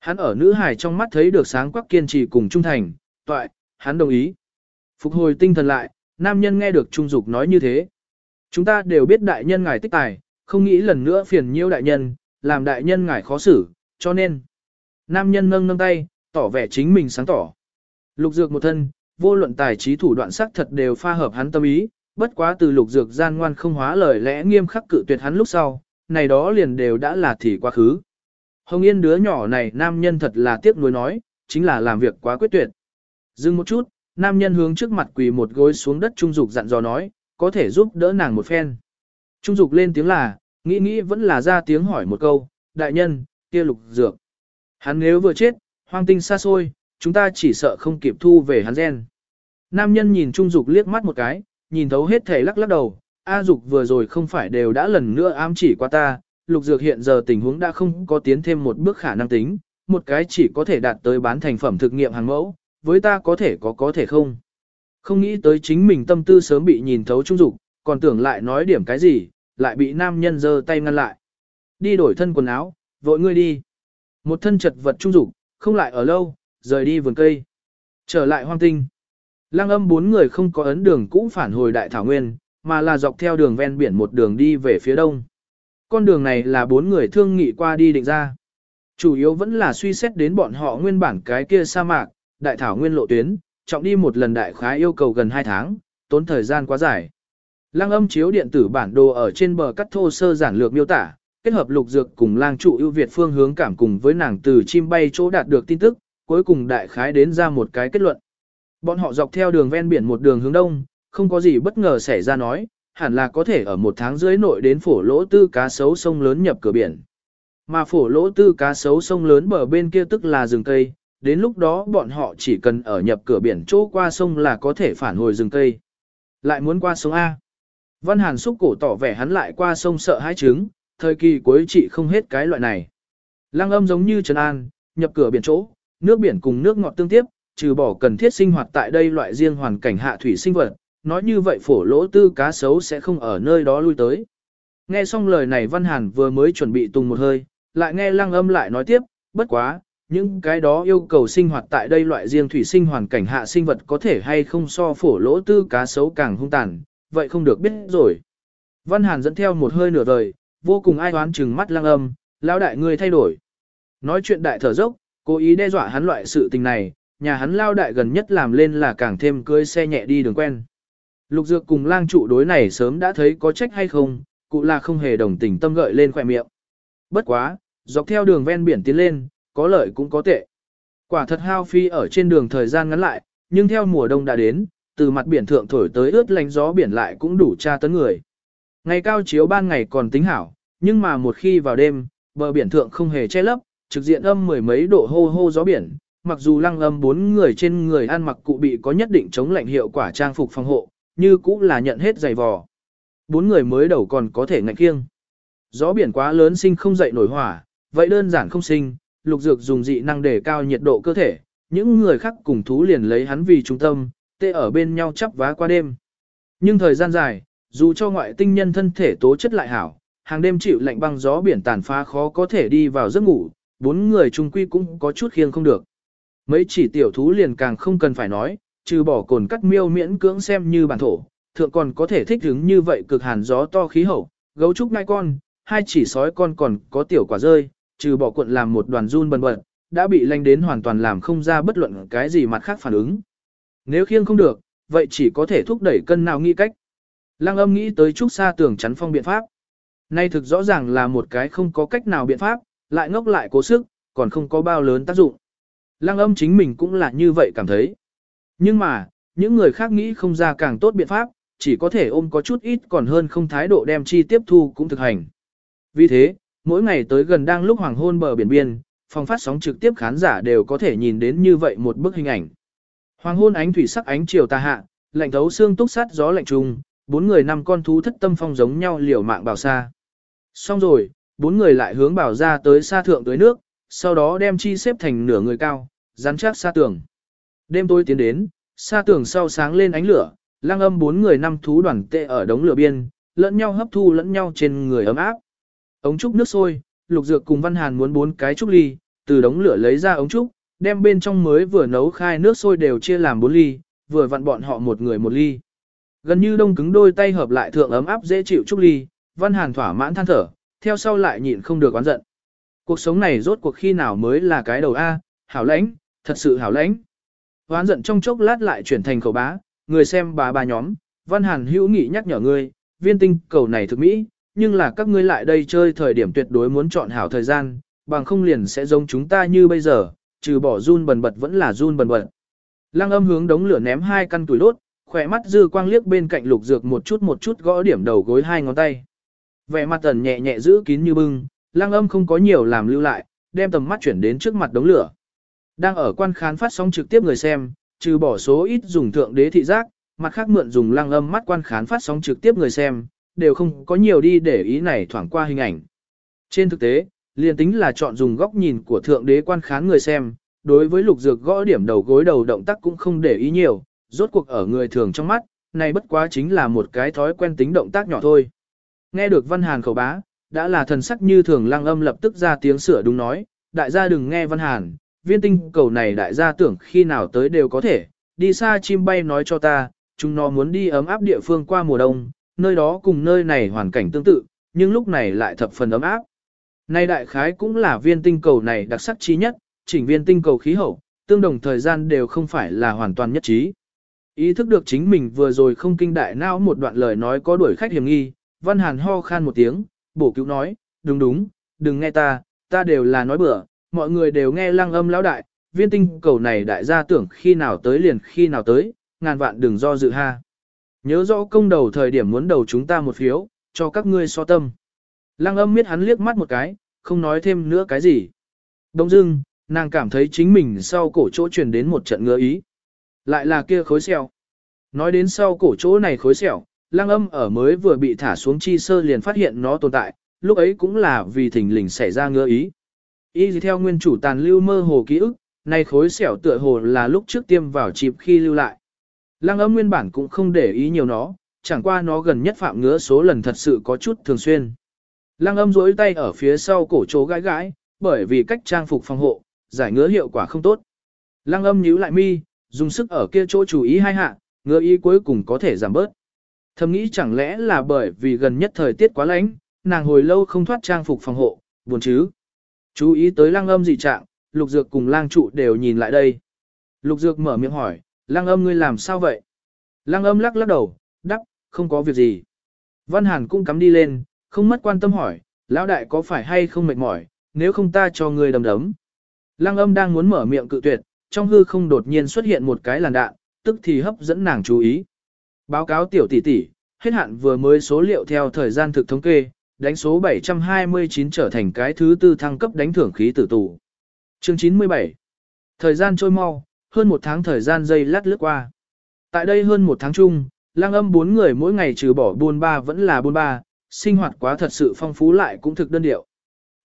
A: Hắn ở nữ hải trong mắt thấy được sáng quắc kiên trì cùng trung thành, toại, hắn đồng ý. Phục hồi tinh thần lại, nam nhân nghe được trung dục nói như thế. Chúng ta đều biết đại nhân ngài tích tài, không nghĩ lần nữa phiền nhiêu đại nhân, làm đại nhân ngài khó xử, cho nên. Nam nhân nâng nâng tay, tỏ vẻ chính mình sáng tỏ. Lục dược một thân, vô luận tài trí thủ đoạn sắc thật đều pha hợp hắn tâm ý, bất quá từ lục dược gian ngoan không hóa lời lẽ nghiêm khắc cự tuyệt hắn lúc sau, này đó liền đều đã là thì quá khứ. Hồng Yên đứa nhỏ này nam nhân thật là tiếc nuối nói, chính là làm việc quá quyết tuyệt. Dừng một chút, nam nhân hướng trước mặt quỳ một gối xuống đất trung dục dặn dò nói, có thể giúp đỡ nàng một phen. Trung dục lên tiếng là, nghĩ nghĩ vẫn là ra tiếng hỏi một câu, đại nhân, kia lục dược. Hắn nếu vừa chết, hoang tinh xa xôi, chúng ta chỉ sợ không kịp thu về hắn gen. Nam nhân nhìn Trung Dục liếc mắt một cái, nhìn thấu hết thể lắc lắc đầu, A Dục vừa rồi không phải đều đã lần nữa ám chỉ qua ta, lục dược hiện giờ tình huống đã không có tiến thêm một bước khả năng tính, một cái chỉ có thể đạt tới bán thành phẩm thực nghiệm hàng mẫu, với ta có thể có có thể không. Không nghĩ tới chính mình tâm tư sớm bị nhìn thấu Trung Dục, còn tưởng lại nói điểm cái gì, lại bị nam nhân giơ tay ngăn lại. Đi đổi thân quần áo, vội ngươi đi. Một thân chật vật Trung Dục, không lại ở lâu, rời đi vườn cây. Trở lại hoang tinh. Lăng âm bốn người không có ấn đường cũ phản hồi đại thảo nguyên, mà là dọc theo đường ven biển một đường đi về phía đông. Con đường này là bốn người thương nghị qua đi định ra. Chủ yếu vẫn là suy xét đến bọn họ nguyên bản cái kia sa mạc, đại thảo nguyên lộ tuyến, trọng đi một lần đại khái yêu cầu gần 2 tháng, tốn thời gian quá dài. Lăng âm chiếu điện tử bản đồ ở trên bờ cắt thô sơ giản lược miêu tả, kết hợp lục dược cùng lang trụ ưu việt phương hướng cảm cùng với nàng từ chim bay chỗ đạt được tin tức, cuối cùng đại khái đến ra một cái kết luận. Bọn họ dọc theo đường ven biển một đường hướng đông, không có gì bất ngờ xảy ra nói, hẳn là có thể ở một tháng dưới nội đến phổ lỗ tư cá sấu sông lớn nhập cửa biển. Mà phổ lỗ tư cá sấu sông lớn bờ bên kia tức là rừng cây, đến lúc đó bọn họ chỉ cần ở nhập cửa biển chỗ qua sông là có thể phản hồi rừng cây. Lại muốn qua sông A. Văn Hàn xúc cổ tỏ vẻ hắn lại qua sông sợ hãi trứng, thời kỳ cuối trị không hết cái loại này. Lăng âm giống như Trần An, nhập cửa biển chỗ, nước biển cùng nước ngọt tương tiếp, trừ bỏ cần thiết sinh hoạt tại đây loại riêng hoàn cảnh hạ thủy sinh vật, nói như vậy phổ lỗ tư cá sấu sẽ không ở nơi đó lui tới. Nghe xong lời này Văn Hàn vừa mới chuẩn bị tung một hơi, lại nghe lăng âm lại nói tiếp, bất quá, những cái đó yêu cầu sinh hoạt tại đây loại riêng thủy sinh hoàn cảnh hạ sinh vật có thể hay không so phổ lỗ tư cá sấu càng hung tàn, vậy không được biết rồi. Văn Hàn dẫn theo một hơi nửa đời, vô cùng ai oán chừng mắt lăng âm, lão đại ngươi thay đổi. Nói chuyện đại thở dốc, cố ý đe dọa hắn loại sự tình này, nhà hắn lao đại gần nhất làm lên là càng thêm cưới xe nhẹ đi đường quen. Lục dược cùng lang trụ đối này sớm đã thấy có trách hay không, cụ là không hề đồng tình tâm gợi lên khỏe miệng. Bất quá, dọc theo đường ven biển tiến lên, có lợi cũng có tệ. Quả thật hao phi ở trên đường thời gian ngắn lại, nhưng theo mùa đông đã đến, từ mặt biển thượng thổi tới ướt lánh gió biển lại cũng đủ tra tấn người. Ngày cao chiếu ban ngày còn tính hảo, nhưng mà một khi vào đêm, bờ biển thượng không hề che lấp, trực diện âm mười mấy độ hô hô gió biển, mặc dù lăng âm bốn người trên người ăn mặc cụ bị có nhất định chống lạnh hiệu quả trang phục phòng hộ, như cũng là nhận hết giày vò. Bốn người mới đầu còn có thể ngạnh kiêng. Gió biển quá lớn sinh không dậy nổi hỏa, vậy đơn giản không sinh, lục dược dùng dị năng để cao nhiệt độ cơ thể, những người khác cùng thú liền lấy hắn vì trung tâm, tê ở bên nhau chắp vá qua đêm. Nhưng thời gian dài, dù cho ngoại tinh nhân thân thể tố chất lại hảo, hàng đêm chịu lạnh băng gió biển tàn phá khó có thể đi vào giấc ngủ, bốn người chung quy cũng có chút khiêng không được. Mấy chỉ tiểu thú liền càng không cần phải nói, trừ bỏ cồn cắt miêu miễn cưỡng xem như bản thổ, thượng còn có thể thích ứng như vậy cực hàn gió to khí hậu, gấu trúc ngai con, hai chỉ sói con còn có tiểu quả rơi, trừ bỏ cuộn làm một đoàn run bần bật, đã bị lanh đến hoàn toàn làm không ra bất luận cái gì mặt khác phản ứng. Nếu khiêng không được, vậy chỉ có thể thúc đẩy cân nào nghĩ cách. Lăng âm nghĩ tới trúc xa tưởng chắn phong biện pháp. Nay thực rõ ràng là một cái không có cách nào biện pháp, lại ngốc lại cố sức, còn không có bao lớn tác dụng. Lăng âm chính mình cũng là như vậy cảm thấy. Nhưng mà, những người khác nghĩ không ra càng tốt biện pháp, chỉ có thể ôm có chút ít còn hơn không thái độ đem chi tiếp thu cũng thực hành. Vì thế, mỗi ngày tới gần đang lúc hoàng hôn bờ biển biên, phòng phát sóng trực tiếp khán giả đều có thể nhìn đến như vậy một bức hình ảnh. Hoàng hôn ánh thủy sắc ánh chiều tà hạ, lạnh thấu xương túc sát gió lạnh trùng, bốn người năm con thú thất tâm phong giống nhau liều mạng bảo xa. Xong rồi, bốn người lại hướng bảo ra tới xa thượng tới nước, sau đó đem chi xếp thành nửa người cao, rắn chắc xa tường. Đêm tối tiến đến, xa tường sau sáng lên ánh lửa, lang âm bốn người năm thú đoàn tệ ở đống lửa biên, lẫn nhau hấp thu lẫn nhau trên người ấm áp. Ống trúc nước sôi, lục dược cùng văn hàn muốn bốn cái trúc ly, từ đống lửa lấy ra ống trúc, đem bên trong mới vừa nấu khai nước sôi đều chia làm bốn ly, vừa vặn bọn họ một người một ly. Gần như đông cứng đôi tay hợp lại thượng ấm áp dễ chịu trúc ly, văn hàn thỏa mãn than thở, theo sau lại nhịn không được oán giận. Cuộc sống này rốt cuộc khi nào mới là cái đầu A, hảo lãnh, thật sự hảo lãnh. Hoán giận trong chốc lát lại chuyển thành khẩu bá, người xem bà bà nhóm, văn hàn hữu nghị nhắc nhở ngươi, viên tinh cầu này thực mỹ, nhưng là các ngươi lại đây chơi thời điểm tuyệt đối muốn chọn hảo thời gian, bằng không liền sẽ giống chúng ta như bây giờ, trừ bỏ run bần bật vẫn là run bần bật. Lăng âm hướng đống lửa ném hai căn tuổi lốt, khỏe mắt dư quang liếc bên cạnh lục dược một chút một chút gõ điểm đầu gối hai ngón tay. Vẻ mặt ẩn nhẹ nhẹ giữ kín như bưng, lăng âm không có nhiều làm lưu lại, đem tầm mắt chuyển đến trước mặt đống lửa. Đang ở quan khán phát sóng trực tiếp người xem, trừ bỏ số ít dùng thượng đế thị giác, mặt khác mượn dùng lăng âm mắt quan khán phát sóng trực tiếp người xem, đều không có nhiều đi để ý này thoảng qua hình ảnh. Trên thực tế, liền tính là chọn dùng góc nhìn của thượng đế quan khán người xem, đối với lục dược gõ điểm đầu gối đầu động tác cũng không để ý nhiều, rốt cuộc ở người thường trong mắt, này bất quá chính là một cái thói quen tính động tác nhỏ thôi. Nghe được Văn Hàn khẩu bá, đã là thần sắc như thường lăng âm lập tức ra tiếng sửa đúng nói, đại gia đừng nghe Văn Hàn, viên tinh cầu này đại gia tưởng khi nào tới đều có thể, đi xa chim bay nói cho ta, chúng nó muốn đi ấm áp địa phương qua mùa đông, nơi đó cùng nơi này hoàn cảnh tương tự, nhưng lúc này lại thập phần ấm áp. Nay đại khái cũng là viên tinh cầu này đặc sắc trí nhất, chỉnh viên tinh cầu khí hậu, tương đồng thời gian đều không phải là hoàn toàn nhất trí. Ý thức được chính mình vừa rồi không kinh đại não một đoạn lời nói có đuổi khách hiểm nghi, Văn Hàn ho khan một tiếng, bổ cứu nói, đúng đúng, đừng nghe ta, ta đều là nói bừa, mọi người đều nghe lăng âm lão đại, viên tinh cầu này đại gia tưởng khi nào tới liền khi nào tới, ngàn vạn đừng do dự ha. Nhớ rõ công đầu thời điểm muốn đầu chúng ta một phiếu, cho các ngươi so tâm. Lăng âm miết hắn liếc mắt một cái, không nói thêm nữa cái gì. Đông dưng, nàng cảm thấy chính mình sau cổ chỗ truyền đến một trận ngứa ý. Lại là kia khối xeo. Nói đến sau cổ chỗ này khối xẻo, lăng âm ở mới vừa bị thả xuống chi sơ liền phát hiện nó tồn tại, lúc ấy cũng là vì thình lình xảy ra ngứa ý. Y theo nguyên chủ tàn lưu mơ hồ ký ức, nay khối xẻo tựa hồ là lúc trước tiêm vào chịp khi lưu lại. Lăng âm nguyên bản cũng không để ý nhiều nó, chẳng qua nó gần nhất phạm ngứa số lần thật sự có chút thường xuyên. Lăng âm rỗi tay ở phía sau cổ chỗ gãi gãi, bởi vì cách trang phục phòng hộ, giải ngứa hiệu quả không tốt. Lăng âm nhíu lại mi, dùng sức ở kia chỗ chú ý hai hạ, ngứa ý cuối cùng có thể giảm bớt. Thầm nghĩ chẳng lẽ là bởi vì gần nhất thời tiết quá lạnh, nàng hồi lâu không thoát trang phục phòng hộ, buồn chứ. Chú ý tới lăng âm dị trạng, lục dược cùng lang trụ đều nhìn lại đây. Lục dược mở miệng hỏi, lăng âm ngươi làm sao vậy? Lăng âm lắc lắc đầu, đắc, không có việc gì. Văn Hàn cũng cắm đi lên, không mất quan tâm hỏi, lão đại có phải hay không mệt mỏi, nếu không ta cho ngươi đầm đấm. Lăng âm đang muốn mở miệng cự tuyệt, trong hư không đột nhiên xuất hiện một cái làn đạn, tức thì hấp dẫn nàng chú ý. Báo cáo tiểu tỷ tỷ, hết hạn vừa mới số liệu theo thời gian thực thống kê, đánh số 729 trở thành cái thứ tư thăng cấp đánh thưởng khí tử tù. Chương 97 Thời gian trôi mau, hơn một tháng thời gian dây lát lướt qua. Tại đây hơn một tháng chung, lang âm bốn người mỗi ngày trừ bỏ buôn ba vẫn là buôn ba, sinh hoạt quá thật sự phong phú lại cũng thực đơn điệu.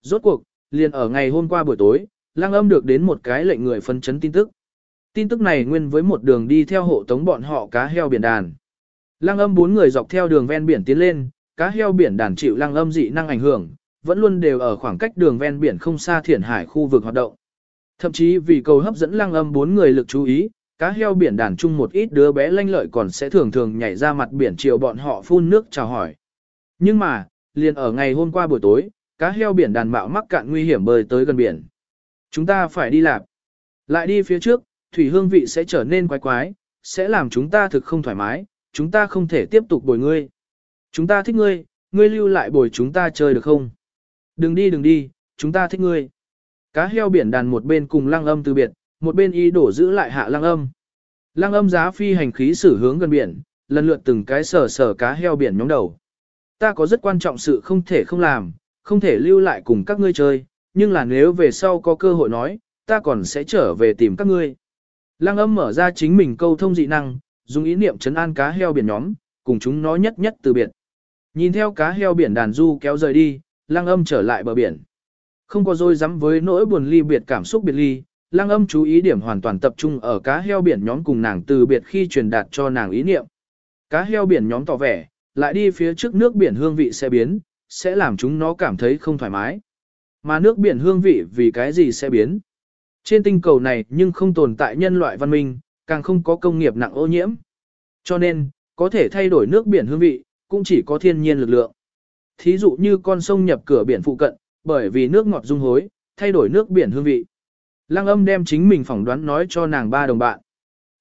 A: Rốt cuộc, liền ở ngày hôm qua buổi tối, lang âm được đến một cái lệnh người phân chấn tin tức. Tin tức này nguyên với một đường đi theo hộ tống bọn họ cá heo biển đàn. Lang âm bốn người dọc theo đường ven biển tiến lên, cá heo biển đàn chịu lăng âm dị năng ảnh hưởng, vẫn luôn đều ở khoảng cách đường ven biển không xa thiển hải khu vực hoạt động. Thậm chí vì cầu hấp dẫn lăng âm bốn người lực chú ý, cá heo biển đàn chung một ít đứa bé lanh lợi còn sẽ thường thường nhảy ra mặt biển chiều bọn họ phun nước chào hỏi. Nhưng mà, liền ở ngày hôm qua buổi tối, cá heo biển đàn mạo mắc cạn nguy hiểm bơi tới gần biển. Chúng ta phải đi lạc, Lại đi phía trước, thủy hương vị sẽ trở nên quái quái, sẽ làm chúng ta thực không thoải mái, chúng ta không thể tiếp tục bồi ngươi. Chúng ta thích ngươi, ngươi lưu lại bồi chúng ta chơi được không? Đừng đi đừng đi, chúng ta thích ngươi. Cá heo biển đàn một bên cùng lăng âm từ biệt, một bên y đổ giữ lại hạ lăng âm. Lăng âm giá phi hành khí xử hướng gần biển, lần lượt từng cái sở sở cá heo biển nhóm đầu. Ta có rất quan trọng sự không thể không làm, không thể lưu lại cùng các ngươi chơi, nhưng là nếu về sau có cơ hội nói, ta còn sẽ trở về tìm các ngươi. Lăng âm mở ra chính mình câu thông dị năng, dùng ý niệm chấn an cá heo biển nhóm, cùng chúng nó nhất nhất từ biệt. Nhìn theo cá heo biển đàn du kéo rời đi, lăng âm trở lại bờ biển. Không có dối dám với nỗi buồn ly biệt cảm xúc biệt ly, lăng âm chú ý điểm hoàn toàn tập trung ở cá heo biển nhóm cùng nàng từ biệt khi truyền đạt cho nàng ý niệm. Cá heo biển nhóm tỏ vẻ, lại đi phía trước nước biển hương vị sẽ biến, sẽ làm chúng nó cảm thấy không thoải mái. Mà nước biển hương vị vì cái gì sẽ biến? Trên tinh cầu này nhưng không tồn tại nhân loại văn minh, càng không có công nghiệp nặng ô nhiễm. Cho nên, có thể thay đổi nước biển hương vị, cũng chỉ có thiên nhiên lực lượng. Thí dụ như con sông nhập cửa biển phụ cận, bởi vì nước ngọt dung hối, thay đổi nước biển hương vị. Lăng âm đem chính mình phỏng đoán nói cho nàng ba đồng bạn.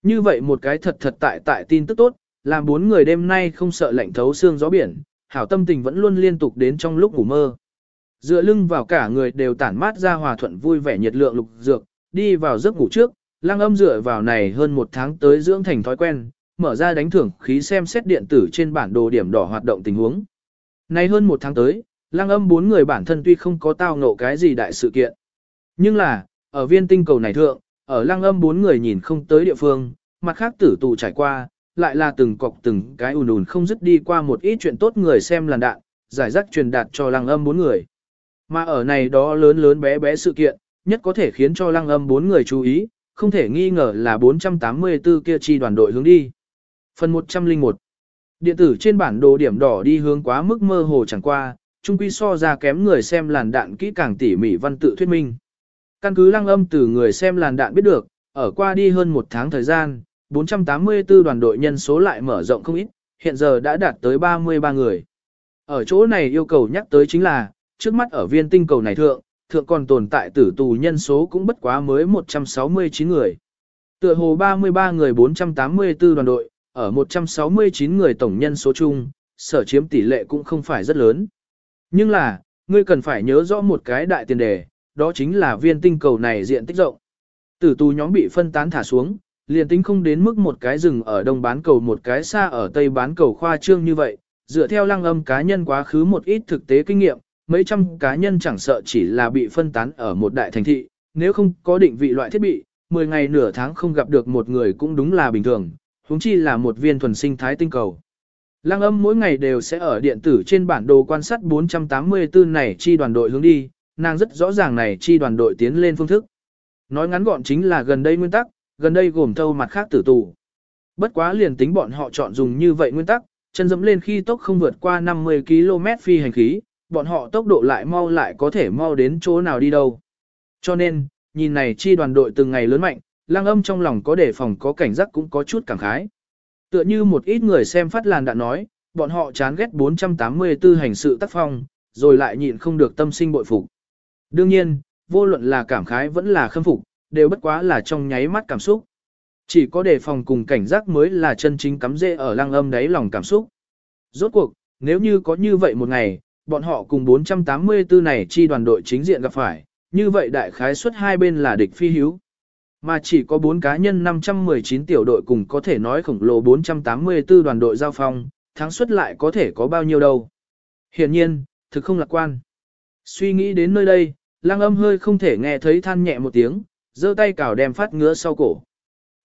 A: Như vậy một cái thật thật tại tại tin tức tốt, làm bốn người đêm nay không sợ lạnh thấu xương gió biển, hảo tâm tình vẫn luôn liên tục đến trong lúc ngủ mơ. Dựa lưng vào cả người đều tản mát ra hòa thuận vui vẻ nhiệt lượng lục dược, đi vào giấc ngủ trước, lăng âm dựa vào này hơn một tháng tới dưỡng thành thói quen, mở ra đánh thưởng khí xem xét điện tử trên bản đồ điểm đỏ hoạt động tình huống. Nay hơn một tháng tới, lăng âm bốn người bản thân tuy không có tao ngộ cái gì đại sự kiện. Nhưng là, ở viên tinh cầu này thượng, ở lăng âm bốn người nhìn không tới địa phương, mặt khác tử tù trải qua, lại là từng cọc từng cái ùn ùn không dứt đi qua một ít chuyện tốt người xem làn đạn, giải rác truyền đạt cho lăng âm bốn người. Mà ở này đó lớn lớn bé bé sự kiện, nhất có thể khiến cho lăng âm bốn người chú ý, không thể nghi ngờ là 484 kia chi đoàn đội hướng đi. Phần 101 Điện tử trên bản đồ điểm đỏ đi hướng quá mức mơ hồ chẳng qua, trung quy so ra kém người xem làn đạn kỹ càng tỉ mỉ văn tự thuyết minh. Căn cứ lăng âm từ người xem làn đạn biết được, ở qua đi hơn một tháng thời gian, 484 đoàn đội nhân số lại mở rộng không ít, hiện giờ đã đạt tới 33 người. Ở chỗ này yêu cầu nhắc tới chính là, trước mắt ở viên tinh cầu này thượng, thượng còn tồn tại tử tù nhân số cũng bất quá mới 169 người. Tựa hồ 33 người 484 đoàn đội, ở 169 người tổng nhân số chung, sở chiếm tỷ lệ cũng không phải rất lớn. Nhưng là, ngươi cần phải nhớ rõ một cái đại tiền đề, đó chính là viên tinh cầu này diện tích rộng. Tử tù nhóm bị phân tán thả xuống, liền tính không đến mức một cái rừng ở đông bán cầu một cái xa ở tây bán cầu khoa trương như vậy, dựa theo lăng âm cá nhân quá khứ một ít thực tế kinh nghiệm, mấy trăm cá nhân chẳng sợ chỉ là bị phân tán ở một đại thành thị, nếu không có định vị loại thiết bị, 10 ngày nửa tháng không gặp được một người cũng đúng là bình thường, huống chi là một viên thuần sinh thái tinh cầu. Lăng âm mỗi ngày đều sẽ ở điện tử trên bản đồ quan sát 484 này chi đoàn đội hướng đi, nàng rất rõ ràng này chi đoàn đội tiến lên phương thức. Nói ngắn gọn chính là gần đây nguyên tắc, gần đây gồm thâu mặt khác tử tù. Bất quá liền tính bọn họ chọn dùng như vậy nguyên tắc, chân dẫm lên khi tốc không vượt qua 50 km phi hành khí, bọn họ tốc độ lại mau lại có thể mau đến chỗ nào đi đâu. Cho nên, nhìn này chi đoàn đội từng ngày lớn mạnh, lang âm trong lòng có đề phòng có cảnh giác cũng có chút cảm khái. Tựa như một ít người xem phát làn đạn nói, bọn họ chán ghét 484 hành sự tác phong, rồi lại nhịn không được tâm sinh bội phục. Đương nhiên, vô luận là cảm khái vẫn là khâm phục, đều bất quá là trong nháy mắt cảm xúc. Chỉ có đề phòng cùng cảnh giác mới là chân chính cắm rễ ở lăng âm đáy lòng cảm xúc. Rốt cuộc, nếu như có như vậy một ngày, bọn họ cùng 484 này chi đoàn đội chính diện gặp phải, như vậy đại khái suất hai bên là địch phi hiếu. Mà chỉ có 4 cá nhân 519 tiểu đội cùng có thể nói khổng lồ 484 đoàn đội giao phong, thắng suất lại có thể có bao nhiêu đâu. Hiển nhiên, thực không lạc quan. Suy nghĩ đến nơi đây, lang âm hơi không thể nghe thấy than nhẹ một tiếng, giơ tay cào đem phát ngứa sau cổ.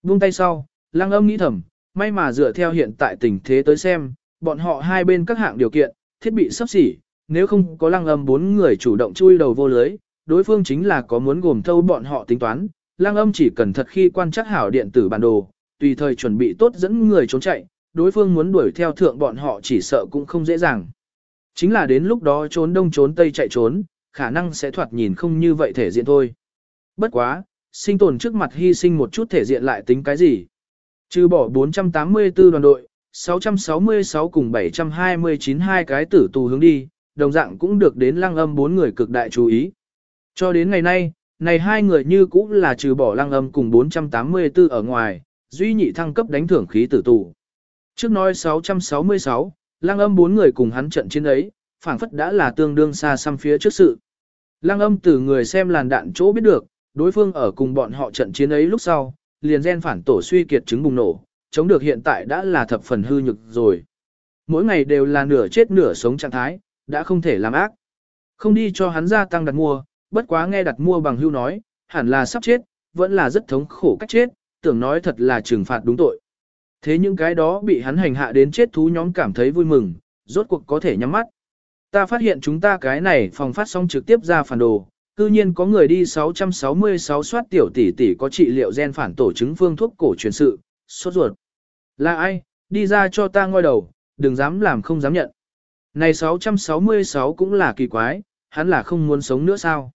A: Buông tay sau, lang âm nghĩ thầm, may mà dựa theo hiện tại tình thế tới xem, bọn họ hai bên các hạng điều kiện, thiết bị sắp xỉ, nếu không có lăng âm bốn người chủ động chui đầu vô lưới, đối phương chính là có muốn gồm thâu bọn họ tính toán, Lang âm chỉ cần thật khi quan chắc hảo điện tử bản đồ, tùy thời chuẩn bị tốt dẫn người trốn chạy, đối phương muốn đuổi theo thượng bọn họ chỉ sợ cũng không dễ dàng. Chính là đến lúc đó trốn đông trốn tây chạy trốn, khả năng sẽ thoạt nhìn không như vậy thể diện thôi. Bất quá, sinh tồn trước mặt hy sinh một chút thể diện lại tính cái gì. Trừ bỏ 484 đoàn đội, 666 cùng 729 hai cái tử tù hướng đi, đồng dạng cũng được đến lăng âm bốn người cực đại chú ý. Cho đến ngày nay, này hai người như cũng là trừ bỏ lăng âm cùng 484 ở ngoài, duy nhị thăng cấp đánh thưởng khí tử tù. Trước nói 666, lăng âm bốn người cùng hắn trận chiến ấy, phảng phất đã là tương đương xa xăm phía trước sự. Lăng âm từ người xem làn đạn chỗ biết được, đối phương ở cùng bọn họ trận chiến ấy lúc sau, liền gen phản tổ suy kiệt chứng bùng nổ, chống được hiện tại đã là thập phần hư nhực rồi. Mỗi ngày đều là nửa chết nửa sống trạng thái, đã không thể làm ác. Không đi cho hắn gia tăng đặt mua, bất quá nghe đặt mua bằng hưu nói, hẳn là sắp chết, vẫn là rất thống khổ cách chết, tưởng nói thật là trừng phạt đúng tội. Thế những cái đó bị hắn hành hạ đến chết thú nhóm cảm thấy vui mừng, rốt cuộc có thể nhắm mắt. Ta phát hiện chúng ta cái này phòng phát sóng trực tiếp ra phản đồ, cư nhiên có người đi 666 soát tiểu tỷ tỷ có trị liệu gen phản tổ chứng phương thuốc cổ truyền sự, sốt ruột. Là ai, đi ra cho ta ngoi đầu, đừng dám làm không dám nhận. Này 666 cũng là kỳ quái, hắn là không muốn sống nữa sao?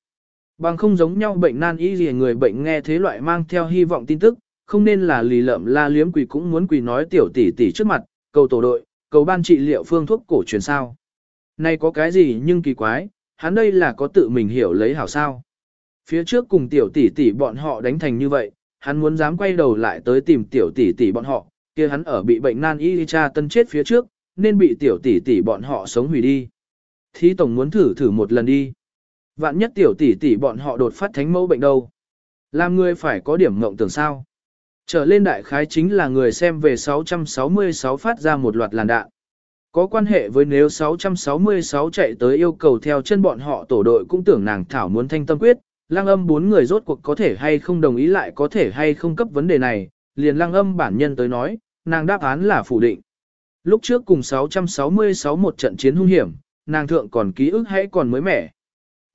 A: Bằng không giống nhau bệnh nan y gì người bệnh nghe thế loại mang theo hy vọng tin tức, không nên là lì lợm la liếm quỷ cũng muốn quỷ nói tiểu tỷ tỷ trước mặt, cầu tổ đội, cầu ban trị liệu phương thuốc cổ truyền sao. Này có cái gì nhưng kỳ quái, hắn đây là có tự mình hiểu lấy hảo sao. Phía trước cùng tiểu tỷ tỷ bọn họ đánh thành như vậy, hắn muốn dám quay đầu lại tới tìm tiểu tỷ tỷ bọn họ, kia hắn ở bị bệnh nan y cha tân chết phía trước, nên bị tiểu tỷ tỷ bọn họ sống hủy đi. Thí tổng muốn thử thử một lần đi. Vạn nhất tiểu tỷ tỷ bọn họ đột phát thánh mẫu bệnh đâu. Làm người phải có điểm ngộng tưởng sao. Trở lên đại khái chính là người xem về 666 phát ra một loạt làn đạn. Có quan hệ với nếu 666 chạy tới yêu cầu theo chân bọn họ tổ đội cũng tưởng nàng thảo muốn thanh tâm quyết, lăng âm bốn người rốt cuộc có thể hay không đồng ý lại có thể hay không cấp vấn đề này, liền lăng âm bản nhân tới nói, nàng đáp án là phủ định. Lúc trước cùng 666 một trận chiến hung hiểm, nàng thượng còn ký ức hãy còn mới mẻ.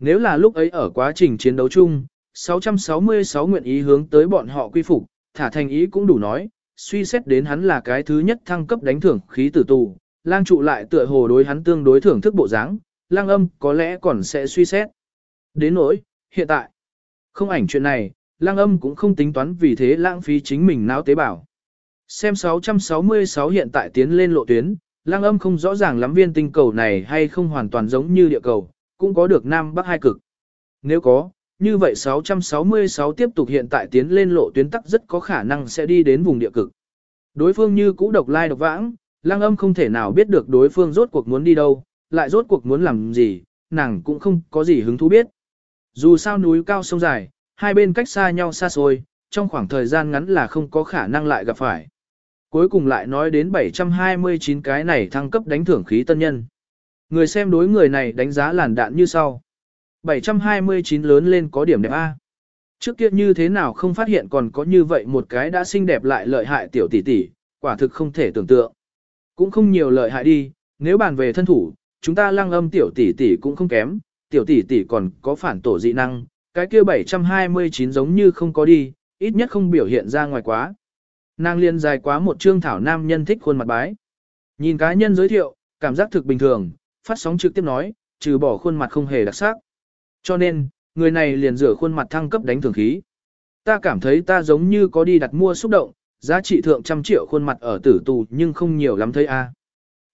A: Nếu là lúc ấy ở quá trình chiến đấu chung, 666 nguyện ý hướng tới bọn họ quy phục, thả thành ý cũng đủ nói, suy xét đến hắn là cái thứ nhất thăng cấp đánh thưởng khí tử tù, lang trụ lại tựa hồ đối hắn tương đối thưởng thức bộ dáng, lang âm có lẽ còn sẽ suy xét. Đến nỗi, hiện tại, không ảnh chuyện này, lang âm cũng không tính toán vì thế lãng phí chính mình não tế bào. Xem 666 hiện tại tiến lên lộ tuyến, lang âm không rõ ràng lắm viên tinh cầu này hay không hoàn toàn giống như địa cầu, cũng có được Nam Bắc hai cực. Nếu có, như vậy 666 tiếp tục hiện tại tiến lên lộ tuyến tắc rất có khả năng sẽ đi đến vùng địa cực. Đối phương như cũ độc lai độc vãng, lang âm không thể nào biết được đối phương rốt cuộc muốn đi đâu, lại rốt cuộc muốn làm gì, nàng cũng không có gì hứng thú biết. Dù sao núi cao sông dài, hai bên cách xa nhau xa xôi, trong khoảng thời gian ngắn là không có khả năng lại gặp phải. Cuối cùng lại nói đến 729 cái này thăng cấp đánh thưởng khí tân nhân. Người xem đối người này đánh giá làn đạn như sau. 729 lớn lên có điểm đẹp A. Trước kia như thế nào không phát hiện còn có như vậy một cái đã xinh đẹp lại lợi hại tiểu tỷ tỷ, quả thực không thể tưởng tượng. Cũng không nhiều lợi hại đi, nếu bàn về thân thủ, chúng ta lăng âm tiểu tỷ tỷ cũng không kém, tiểu tỷ tỷ còn có phản tổ dị năng, cái kia 729 giống như không có đi, ít nhất không biểu hiện ra ngoài quá. Nàng liên dài quá một trương thảo nam nhân thích khuôn mặt bái. Nhìn cá nhân giới thiệu, cảm giác thực bình thường, phát sóng trực tiếp nói, trừ bỏ khuôn mặt không hề đặc sắc. Cho nên, người này liền rửa khuôn mặt thăng cấp đánh thường khí. Ta cảm thấy ta giống như có đi đặt mua xúc động, giá trị thượng trăm triệu khuôn mặt ở tử tù nhưng không nhiều lắm thấy a.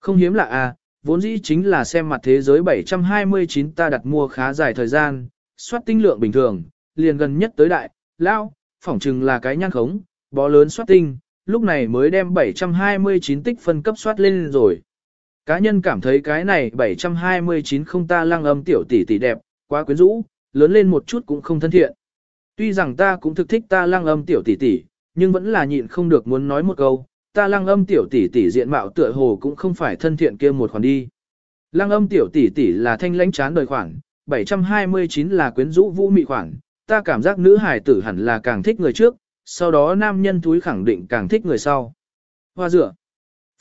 A: Không hiếm lạ a, vốn dĩ chính là xem mặt thế giới 729 ta đặt mua khá dài thời gian, soát tinh lượng bình thường, liền gần nhất tới đại, lao, phỏng chừng là cái nhăn khống, bó lớn soát tinh, lúc này mới đem 729 tích phân cấp soát lên rồi. Cá nhân cảm thấy cái này 729 không ta lăng âm tiểu tỷ tỷ đẹp, quá quyến rũ, lớn lên một chút cũng không thân thiện. Tuy rằng ta cũng thực thích ta lăng âm tiểu tỷ tỷ, nhưng vẫn là nhịn không được muốn nói một câu, ta lăng âm tiểu tỷ tỷ diện mạo tựa hồ cũng không phải thân thiện kia một khoản đi. Lăng âm tiểu tỷ tỷ là thanh lãnh chán đời khoản, 729 là quyến rũ vũ mị khoản, ta cảm giác nữ hải tử hẳn là càng thích người trước, sau đó nam nhân túi khẳng định càng thích người sau. Hoa dựa.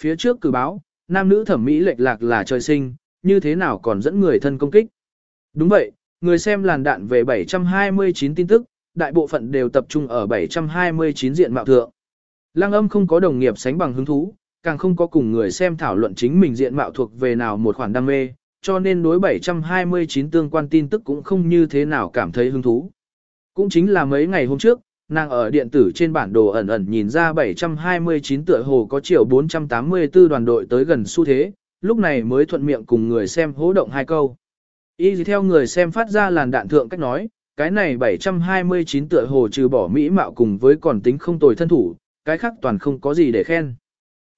A: Phía trước cử báo, nam nữ thẩm mỹ lệch lạc là trời sinh, như thế nào còn dẫn người thân công kích. Đúng vậy, người xem làn đạn về 729 tin tức, đại bộ phận đều tập trung ở 729 diện mạo thượng. Lăng âm không có đồng nghiệp sánh bằng hứng thú, càng không có cùng người xem thảo luận chính mình diện mạo thuộc về nào một khoản đam mê, cho nên đối 729 tương quan tin tức cũng không như thế nào cảm thấy hứng thú. Cũng chính là mấy ngày hôm trước, nàng ở điện tử trên bản đồ ẩn ẩn nhìn ra 729 tựa hồ có chiều 484 đoàn đội tới gần xu thế, lúc này mới thuận miệng cùng người xem hố động hai câu. Y gì theo người xem phát ra làn đạn thượng cách nói, cái này 729 tựa hồ trừ bỏ mỹ mạo cùng với còn tính không tồi thân thủ, cái khác toàn không có gì để khen.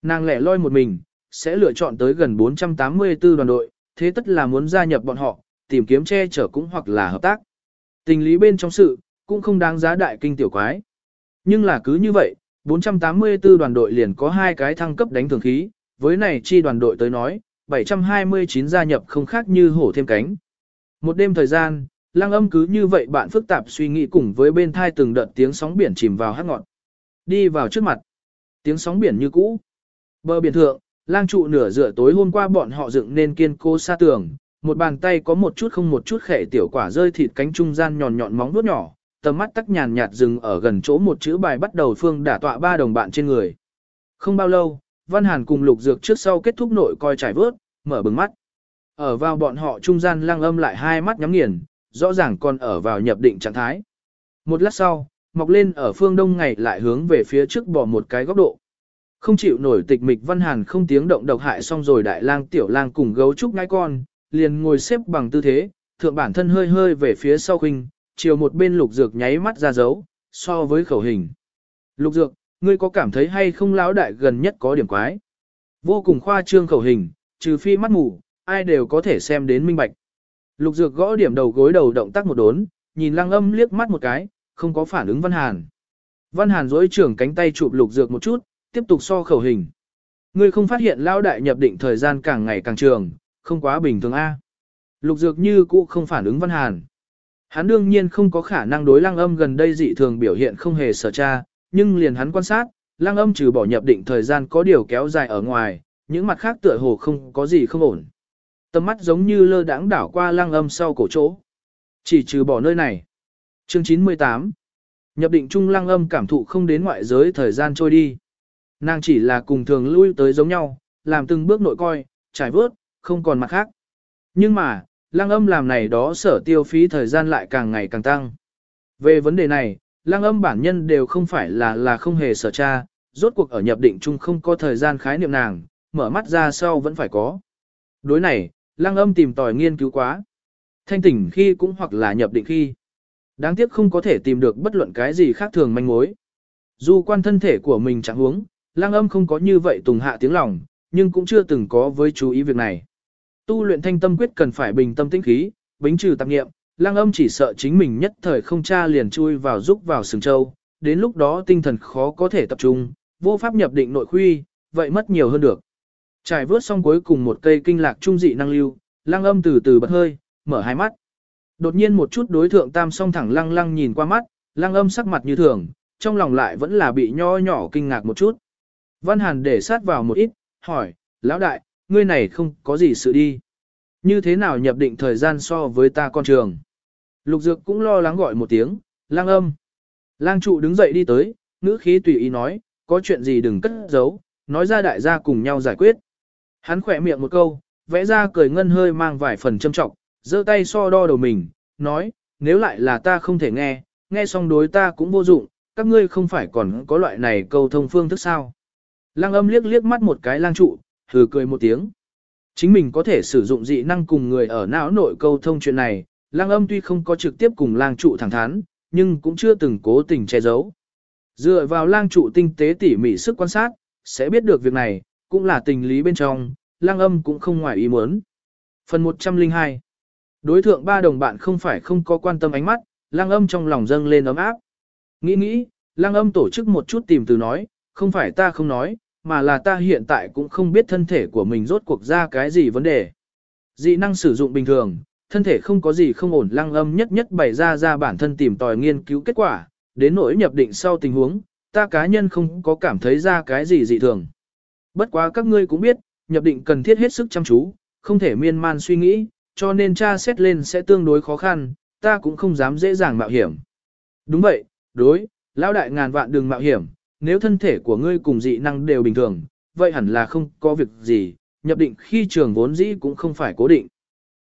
A: Nàng lẻ loi một mình, sẽ lựa chọn tới gần 484 đoàn đội, thế tất là muốn gia nhập bọn họ, tìm kiếm che chở cũng hoặc là hợp tác. Tình lý bên trong sự, cũng không đáng giá đại kinh tiểu quái. Nhưng là cứ như vậy, 484 đoàn đội liền có hai cái thăng cấp đánh thường khí, với này chi đoàn đội tới nói, 729 gia nhập không khác như hổ thêm cánh. Một đêm thời gian, lang âm cứ như vậy bạn phức tạp suy nghĩ cùng với bên thai từng đợt tiếng sóng biển chìm vào hát ngọn. Đi vào trước mặt, tiếng sóng biển như cũ. Bờ biển thượng, lang trụ nửa dựa tối hôm qua bọn họ dựng nên kiên cố xa tường, một bàn tay có một chút không một chút khẻ tiểu quả rơi thịt cánh trung gian nhọn nhọn móng vuốt nhỏ, tầm mắt tắc nhàn nhạt dừng ở gần chỗ một chữ bài bắt đầu phương đả tọa ba đồng bạn trên người. Không bao lâu, Văn Hàn cùng Lục Dược trước sau kết thúc nội coi trải vớt, mở bừng mắt. Ở vào bọn họ trung gian lang âm lại hai mắt nhắm nghiền, rõ ràng còn ở vào nhập định trạng thái. Một lát sau, mọc lên ở phương đông ngày lại hướng về phía trước bỏ một cái góc độ. Không chịu nổi tịch mịch Văn Hàn không tiếng động độc hại xong rồi đại lang tiểu lang cùng gấu trúc ngai con, liền ngồi xếp bằng tư thế, thượng bản thân hơi hơi về phía sau khinh, chiều một bên lục dược nháy mắt ra dấu, so với khẩu hình. Lục dược, ngươi có cảm thấy hay không lão đại gần nhất có điểm quái? Vô cùng khoa trương khẩu hình, trừ phi mắt mù, ai đều có thể xem đến minh bạch. Lục dược gõ điểm đầu gối đầu động tác một đốn, nhìn lăng âm liếc mắt một cái, không có phản ứng Văn Hàn. Văn Hàn dối trưởng cánh tay chụp lục dược một chút, tiếp tục so khẩu hình. Ngươi không phát hiện lão đại nhập định thời gian càng ngày càng trường, không quá bình thường A. Lục dược như cũ không phản ứng Văn Hàn. Hắn đương nhiên không có khả năng đối lăng âm gần đây dị thường biểu hiện không hề sở tra, nhưng liền hắn quan sát, lăng âm trừ bỏ nhập định thời gian có điều kéo dài ở ngoài, những mặt khác tựa hồ không có gì không ổn. Tầm mắt giống như lơ đãng đảo qua lăng âm sau cổ chỗ. Chỉ trừ bỏ nơi này. Chương 98 Nhập định chung lăng âm cảm thụ không đến ngoại giới thời gian trôi đi. Nàng chỉ là cùng thường lui tới giống nhau, làm từng bước nội coi, trải vớt, không còn mặt khác. Nhưng mà, lăng âm làm này đó sở tiêu phí thời gian lại càng ngày càng tăng. Về vấn đề này, lăng âm bản nhân đều không phải là là không hề sở tra, rốt cuộc ở nhập định chung không có thời gian khái niệm nàng, mở mắt ra sau vẫn phải có. Đối này, lăng âm tìm tòi nghiên cứu quá. Thanh tỉnh khi cũng hoặc là nhập định khi. Đáng tiếc không có thể tìm được bất luận cái gì khác thường manh mối. Dù quan thân thể của mình chẳng huống, lăng âm không có như vậy tùng hạ tiếng lòng, nhưng cũng chưa từng có với chú ý việc này. Tu luyện thanh tâm quyết cần phải bình tâm tĩnh khí, bính trừ tạp nghiệm, lang âm chỉ sợ chính mình nhất thời không tra liền chui vào giúp vào sừng châu, đến lúc đó tinh thần khó có thể tập trung, vô pháp nhập định nội khuy, vậy mất nhiều hơn được. Trải vớt xong cuối cùng một cây kinh lạc trung dị năng lưu, lang âm từ từ bật hơi, mở hai mắt. Đột nhiên một chút đối thượng tam song thẳng lăng lăng nhìn qua mắt, lang âm sắc mặt như thường, trong lòng lại vẫn là bị nho nhỏ kinh ngạc một chút. Văn Hàn để sát vào một ít, hỏi, lão đại, ngươi này không có gì sự đi. Như thế nào nhập định thời gian so với ta con trường? Lục Dược cũng lo lắng gọi một tiếng, lang âm. Lang trụ đứng dậy đi tới, ngữ khí tùy ý nói, có chuyện gì đừng cất giấu, nói ra đại gia cùng nhau giải quyết. Hắn khỏe miệng một câu, vẽ ra cười ngân hơi mang vài phần châm trọng, giơ tay so đo đầu mình, nói, nếu lại là ta không thể nghe, nghe xong đối ta cũng vô dụng, các ngươi không phải còn có loại này câu thông phương thức sao. Lang âm liếc liếc mắt một cái lang trụ, hừ cười một tiếng. Chính mình có thể sử dụng dị năng cùng người ở não nội câu thông chuyện này, lang âm tuy không có trực tiếp cùng lang trụ thẳng thắn, nhưng cũng chưa từng cố tình che giấu. Dựa vào lang trụ tinh tế tỉ mỉ sức quan sát, sẽ biết được việc này, cũng là tình lý bên trong, lang âm cũng không ngoài ý muốn. Phần 102 Đối thượng ba đồng bạn không phải không có quan tâm ánh mắt, lang âm trong lòng dâng lên ấm áp. Nghĩ nghĩ, lang âm tổ chức một chút tìm từ nói, không phải ta không nói, mà là ta hiện tại cũng không biết thân thể của mình rốt cuộc ra cái gì vấn đề. Dị năng sử dụng bình thường, thân thể không có gì không ổn lăng âm nhất nhất bày ra ra bản thân tìm tòi nghiên cứu kết quả, đến nỗi nhập định sau tình huống, ta cá nhân không có cảm thấy ra cái gì dị thường. Bất quá các ngươi cũng biết, nhập định cần thiết hết sức chăm chú, không thể miên man suy nghĩ, cho nên tra xét lên sẽ tương đối khó khăn, ta cũng không dám dễ dàng mạo hiểm. Đúng vậy, đối, lão đại ngàn vạn đường mạo hiểm, nếu thân thể của ngươi cùng dị năng đều bình thường, vậy hẳn là không có việc gì, nhập định khi trường vốn dĩ cũng không phải cố định.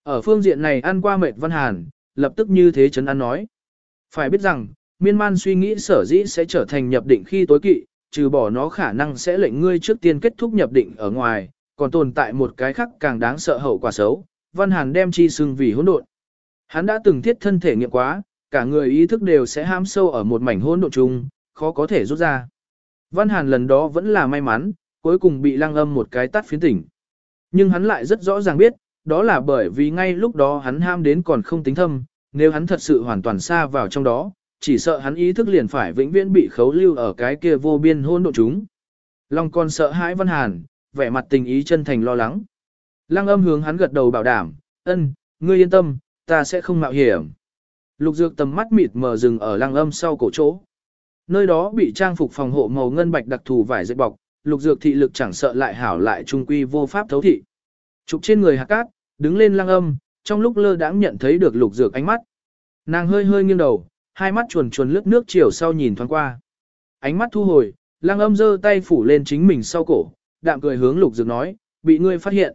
A: Ở phương diện này ăn qua mệt văn hàn, lập tức như thế chấn an nói. Phải biết rằng, miên man suy nghĩ sở dĩ sẽ trở thành nhập định khi tối kỵ, trừ bỏ nó khả năng sẽ lệnh ngươi trước tiên kết thúc nhập định ở ngoài, còn tồn tại một cái khác càng đáng sợ hậu quả xấu, văn hàn đem chi xưng vì hỗn độn. Hắn đã từng thiết thân thể nghiệm quá, cả người ý thức đều sẽ ham sâu ở một mảnh hỗn độn chung, khó có thể rút ra. Văn hàn lần đó vẫn là may mắn, cuối cùng bị lăng âm một cái tắt phiến tỉnh. Nhưng hắn lại rất rõ ràng biết, đó là bởi vì ngay lúc đó hắn ham đến còn không tính thâm, nếu hắn thật sự hoàn toàn xa vào trong đó, chỉ sợ hắn ý thức liền phải vĩnh viễn bị khấu lưu ở cái kia vô biên hôn độ chúng. Long còn sợ hãi Văn Hàn, vẻ mặt tình ý chân thành lo lắng. Lăng âm hướng hắn gật đầu bảo đảm, ân, ngươi yên tâm, ta sẽ không mạo hiểm. Lục dược tầm mắt mịt mờ dừng ở lăng âm sau cổ chỗ. Nơi đó bị trang phục phòng hộ màu ngân bạch đặc thù vải dệt bọc, lục dược thị lực chẳng sợ lại hảo lại trung quy vô pháp thấu thị. Trục trên người hạt cát, đứng lên lăng âm, trong lúc lơ đãng nhận thấy được lục dược ánh mắt. Nàng hơi hơi nghiêng đầu, hai mắt chuồn chuồn lướt nước chiều sau nhìn thoáng qua. Ánh mắt thu hồi, lăng âm giơ tay phủ lên chính mình sau cổ, đạm cười hướng lục dược nói, bị ngươi phát hiện.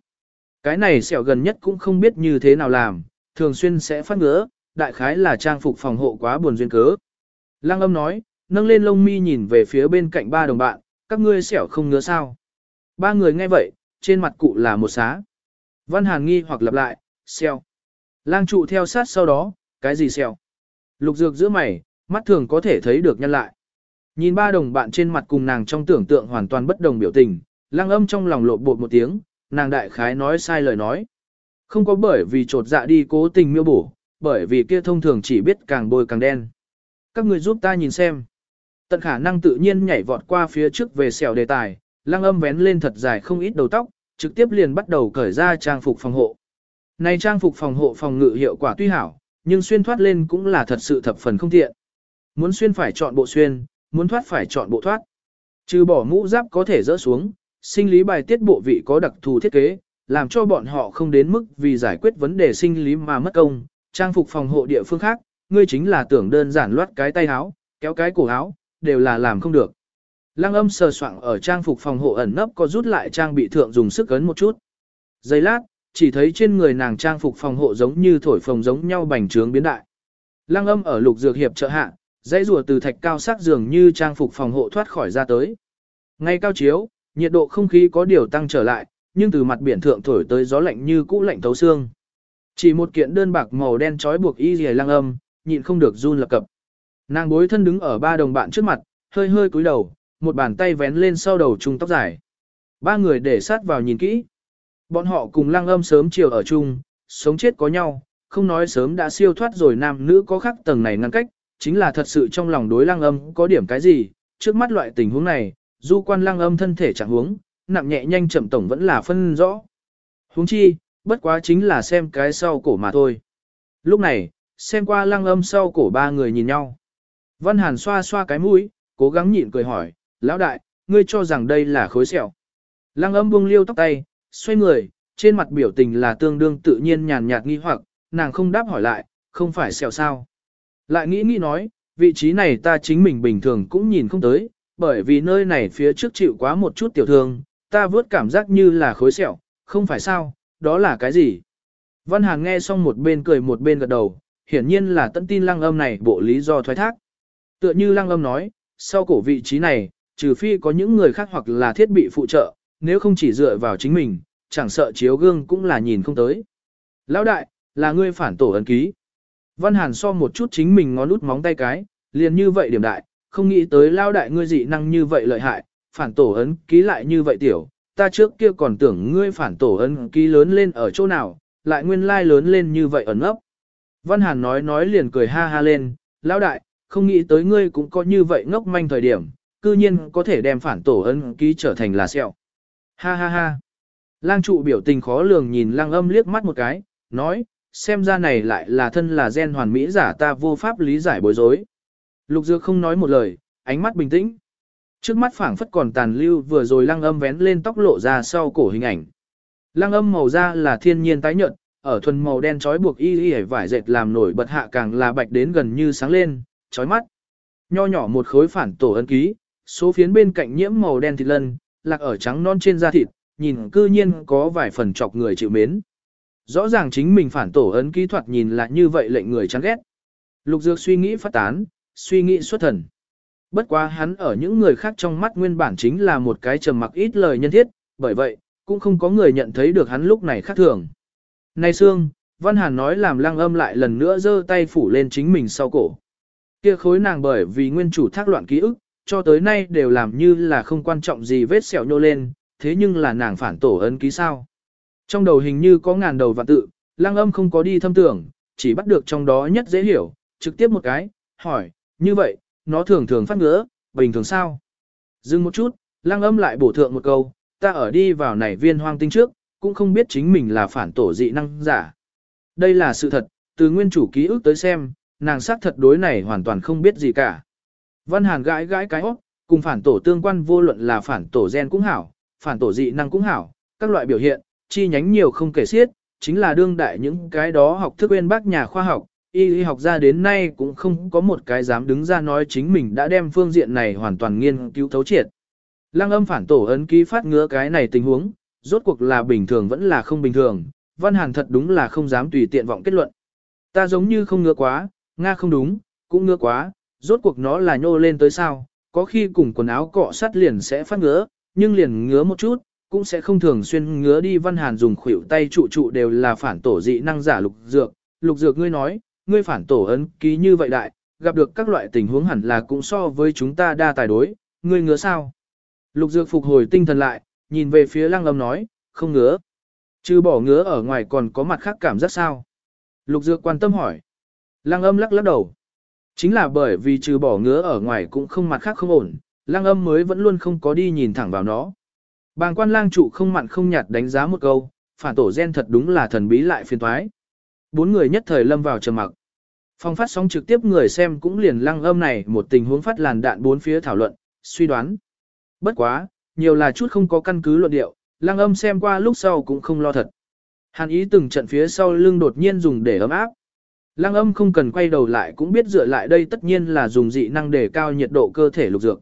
A: Cái này sẹo gần nhất cũng không biết như thế nào làm, thường xuyên sẽ phát ngứa, đại khái là trang phục phòng hộ quá buồn duyên cớ. Lăng âm nói, nâng lên lông mi nhìn về phía bên cạnh ba đồng bạn, các ngươi xẻo không ngứa sao. Ba người nghe vậy, trên mặt cụ là một xá. Văn Hàn nghi hoặc lặp lại, xeo. Lang trụ theo sát sau đó, cái gì xeo? Lục dược giữa mày, mắt thường có thể thấy được nhân lại. Nhìn ba đồng bạn trên mặt cùng nàng trong tưởng tượng hoàn toàn bất đồng biểu tình, lang âm trong lòng lộn bột một tiếng, nàng đại khái nói sai lời nói. Không có bởi vì trột dạ đi cố tình miêu bổ, bởi vì kia thông thường chỉ biết càng bôi càng đen. Các người giúp ta nhìn xem. Tận khả năng tự nhiên nhảy vọt qua phía trước về xẻo đề tài, lăng âm vén lên thật dài không ít đầu tóc, trực tiếp liền bắt đầu cởi ra trang phục phòng hộ. Này trang phục phòng hộ phòng ngự hiệu quả tuy hảo, nhưng xuyên thoát lên cũng là thật sự thập phần không tiện. Muốn xuyên phải chọn bộ xuyên, muốn thoát phải chọn bộ thoát. Trừ bỏ mũ giáp có thể rỡ xuống, sinh lý bài tiết bộ vị có đặc thù thiết kế, làm cho bọn họ không đến mức vì giải quyết vấn đề sinh lý mà mất công. Trang phục phòng hộ địa phương khác, ngươi chính là tưởng đơn giản loát cái tay áo, kéo cái cổ áo, đều là làm không được. Lăng âm sờ soạng ở trang phục phòng hộ ẩn nấp có rút lại trang bị thượng dùng sức ấn một chút. Giây lát, chỉ thấy trên người nàng trang phục phòng hộ giống như thổi phồng giống nhau bành trướng biến đại. Lăng âm ở lục dược hiệp trợ hạ, dãy rùa từ thạch cao sắc dường như trang phục phòng hộ thoát khỏi ra tới. Ngay cao chiếu, nhiệt độ không khí có điều tăng trở lại, nhưng từ mặt biển thượng thổi tới gió lạnh như cũ lạnh thấu xương. Chỉ một kiện đơn bạc màu đen trói buộc y rìa lăng âm, nhịn không được run lập cập. Nàng bối thân đứng ở ba đồng bạn trước mặt, hơi hơi cúi đầu, một bàn tay vén lên sau đầu trung tóc dài. Ba người để sát vào nhìn kỹ. Bọn họ cùng lăng âm sớm chiều ở chung, sống chết có nhau, không nói sớm đã siêu thoát rồi nam nữ có khác tầng này ngăn cách, chính là thật sự trong lòng đối lăng âm có điểm cái gì, trước mắt loại tình huống này, du quan lăng âm thân thể chẳng huống, nặng nhẹ nhanh chậm tổng vẫn là phân rõ. Huống chi, bất quá chính là xem cái sau cổ mà thôi. Lúc này, xem qua lăng âm sau cổ ba người nhìn nhau. Văn Hàn xoa xoa cái mũi, cố gắng nhịn cười hỏi, lão đại, ngươi cho rằng đây là khối sẹo. Lăng âm buông liêu tóc tay, xoay người, trên mặt biểu tình là tương đương tự nhiên nhàn nhạt nghi hoặc, nàng không đáp hỏi lại, không phải sẹo sao. Lại nghĩ nghĩ nói, vị trí này ta chính mình bình thường cũng nhìn không tới, bởi vì nơi này phía trước chịu quá một chút tiểu thương, ta vớt cảm giác như là khối sẹo, không phải sao, đó là cái gì? Văn Hàn nghe xong một bên cười một bên gật đầu, hiển nhiên là tận tin lăng âm này bộ lý do thoái thác. Tựa như lăng âm nói, sau cổ vị trí này, trừ phi có những người khác hoặc là thiết bị phụ trợ, nếu không chỉ dựa vào chính mình, chẳng sợ chiếu gương cũng là nhìn không tới. Lão đại, là ngươi phản tổ ấn ký. Văn Hàn so một chút chính mình ngón út móng tay cái, liền như vậy điểm đại, không nghĩ tới lao đại ngươi dị năng như vậy lợi hại, phản tổ ấn ký lại như vậy tiểu, ta trước kia còn tưởng ngươi phản tổ ấn ký lớn lên ở chỗ nào, lại nguyên lai lớn lên như vậy ẩn ấp. Văn Hàn nói nói liền cười ha ha lên, lão đại, không nghĩ tới ngươi cũng có như vậy ngốc manh thời điểm, cư nhiên có thể đem phản tổ ấn ký trở thành là sẹo. Ha ha ha. Lang trụ biểu tình khó lường nhìn lang âm liếc mắt một cái, nói, xem ra này lại là thân là gen hoàn mỹ giả ta vô pháp lý giải bối rối. Lục Dược không nói một lời, ánh mắt bình tĩnh. Trước mắt phảng phất còn tàn lưu vừa rồi lăng âm vén lên tóc lộ ra sau cổ hình ảnh. Lăng âm màu da là thiên nhiên tái nhợt, ở thuần màu đen trói buộc y y vải dệt làm nổi bật hạ càng là bạch đến gần như sáng lên, chói mắt. Nho nhỏ một khối phản tổ ấn ký, số phiến bên cạnh nhiễm màu đen thịt lân, lạc ở trắng non trên da thịt, nhìn cư nhiên có vài phần chọc người chịu mến. Rõ ràng chính mình phản tổ ấn ký thuật nhìn là như vậy lệnh người chán ghét. Lục Dược suy nghĩ phát tán, suy nghĩ xuất thần. Bất quá hắn ở những người khác trong mắt nguyên bản chính là một cái trầm mặc ít lời nhân thiết, bởi vậy, cũng không có người nhận thấy được hắn lúc này khác thường. Này Sương, Văn Hàn nói làm lăng âm lại lần nữa giơ tay phủ lên chính mình sau cổ. Kia khối nàng bởi vì nguyên chủ thác loạn ký ức, cho tới nay đều làm như là không quan trọng gì vết sẹo nhô lên, thế nhưng là nàng phản tổ ấn ký sao. Trong đầu hình như có ngàn đầu vạn tự, lang âm không có đi thâm tưởng, chỉ bắt được trong đó nhất dễ hiểu, trực tiếp một cái, hỏi, như vậy, nó thường thường phát ngứa, bình thường sao? Dừng một chút, lang âm lại bổ thượng một câu, ta ở đi vào này viên hoang tinh trước, cũng không biết chính mình là phản tổ dị năng giả. Đây là sự thật, từ nguyên chủ ký ức tới xem, nàng xác thật đối này hoàn toàn không biết gì cả. Văn Hàn gãi gãi cái óc, cùng phản tổ tương quan vô luận là phản tổ gen cũng hảo, phản tổ dị năng cũng hảo, các loại biểu hiện, chi nhánh nhiều không kể xiết, chính là đương đại những cái đó học thức bên bác nhà khoa học, y y học ra đến nay cũng không có một cái dám đứng ra nói chính mình đã đem phương diện này hoàn toàn nghiên cứu thấu triệt. Lăng âm phản tổ ấn ký phát ngứa cái này tình huống, rốt cuộc là bình thường vẫn là không bình thường, Văn Hàn thật đúng là không dám tùy tiện vọng kết luận. Ta giống như không ngứa quá, Nga không đúng, cũng ngứa quá, rốt cuộc nó là nhô lên tới sao, có khi cùng quần áo cọ sát liền sẽ phát ngứa, nhưng liền ngứa một chút, cũng sẽ không thường xuyên ngứa đi Văn Hàn dùng khuỷu tay trụ trụ đều là phản tổ dị năng giả lục dược. Lục dược ngươi nói, ngươi phản tổ ấn ký như vậy đại, gặp được các loại tình huống hẳn là cũng so với chúng ta đa tài đối, ngươi ngứa sao? Lục dược phục hồi tinh thần lại, nhìn về phía lăng lâm nói, không ngứa. Chứ bỏ ngứa ở ngoài còn có mặt khác cảm giác sao? Lục dược quan tâm hỏi. Lăng âm lắc lắc đầu. Chính là bởi vì trừ bỏ ngứa ở ngoài cũng không mặt khác không ổn, lăng âm mới vẫn luôn không có đi nhìn thẳng vào nó. Bàng quan lang trụ không mặn không nhạt đánh giá một câu, phản tổ gen thật đúng là thần bí lại phiền toái. Bốn người nhất thời lâm vào trầm mặc. Phong phát sóng trực tiếp người xem cũng liền lăng âm này một tình huống phát làn đạn bốn phía thảo luận, suy đoán. Bất quá, nhiều là chút không có căn cứ luận điệu, lăng âm xem qua lúc sau cũng không lo thật. Hàn ý từng trận phía sau lưng đột nhiên dùng để ấm áp. Lăng âm không cần quay đầu lại cũng biết dựa lại đây tất nhiên là dùng dị năng để cao nhiệt độ cơ thể lục dược.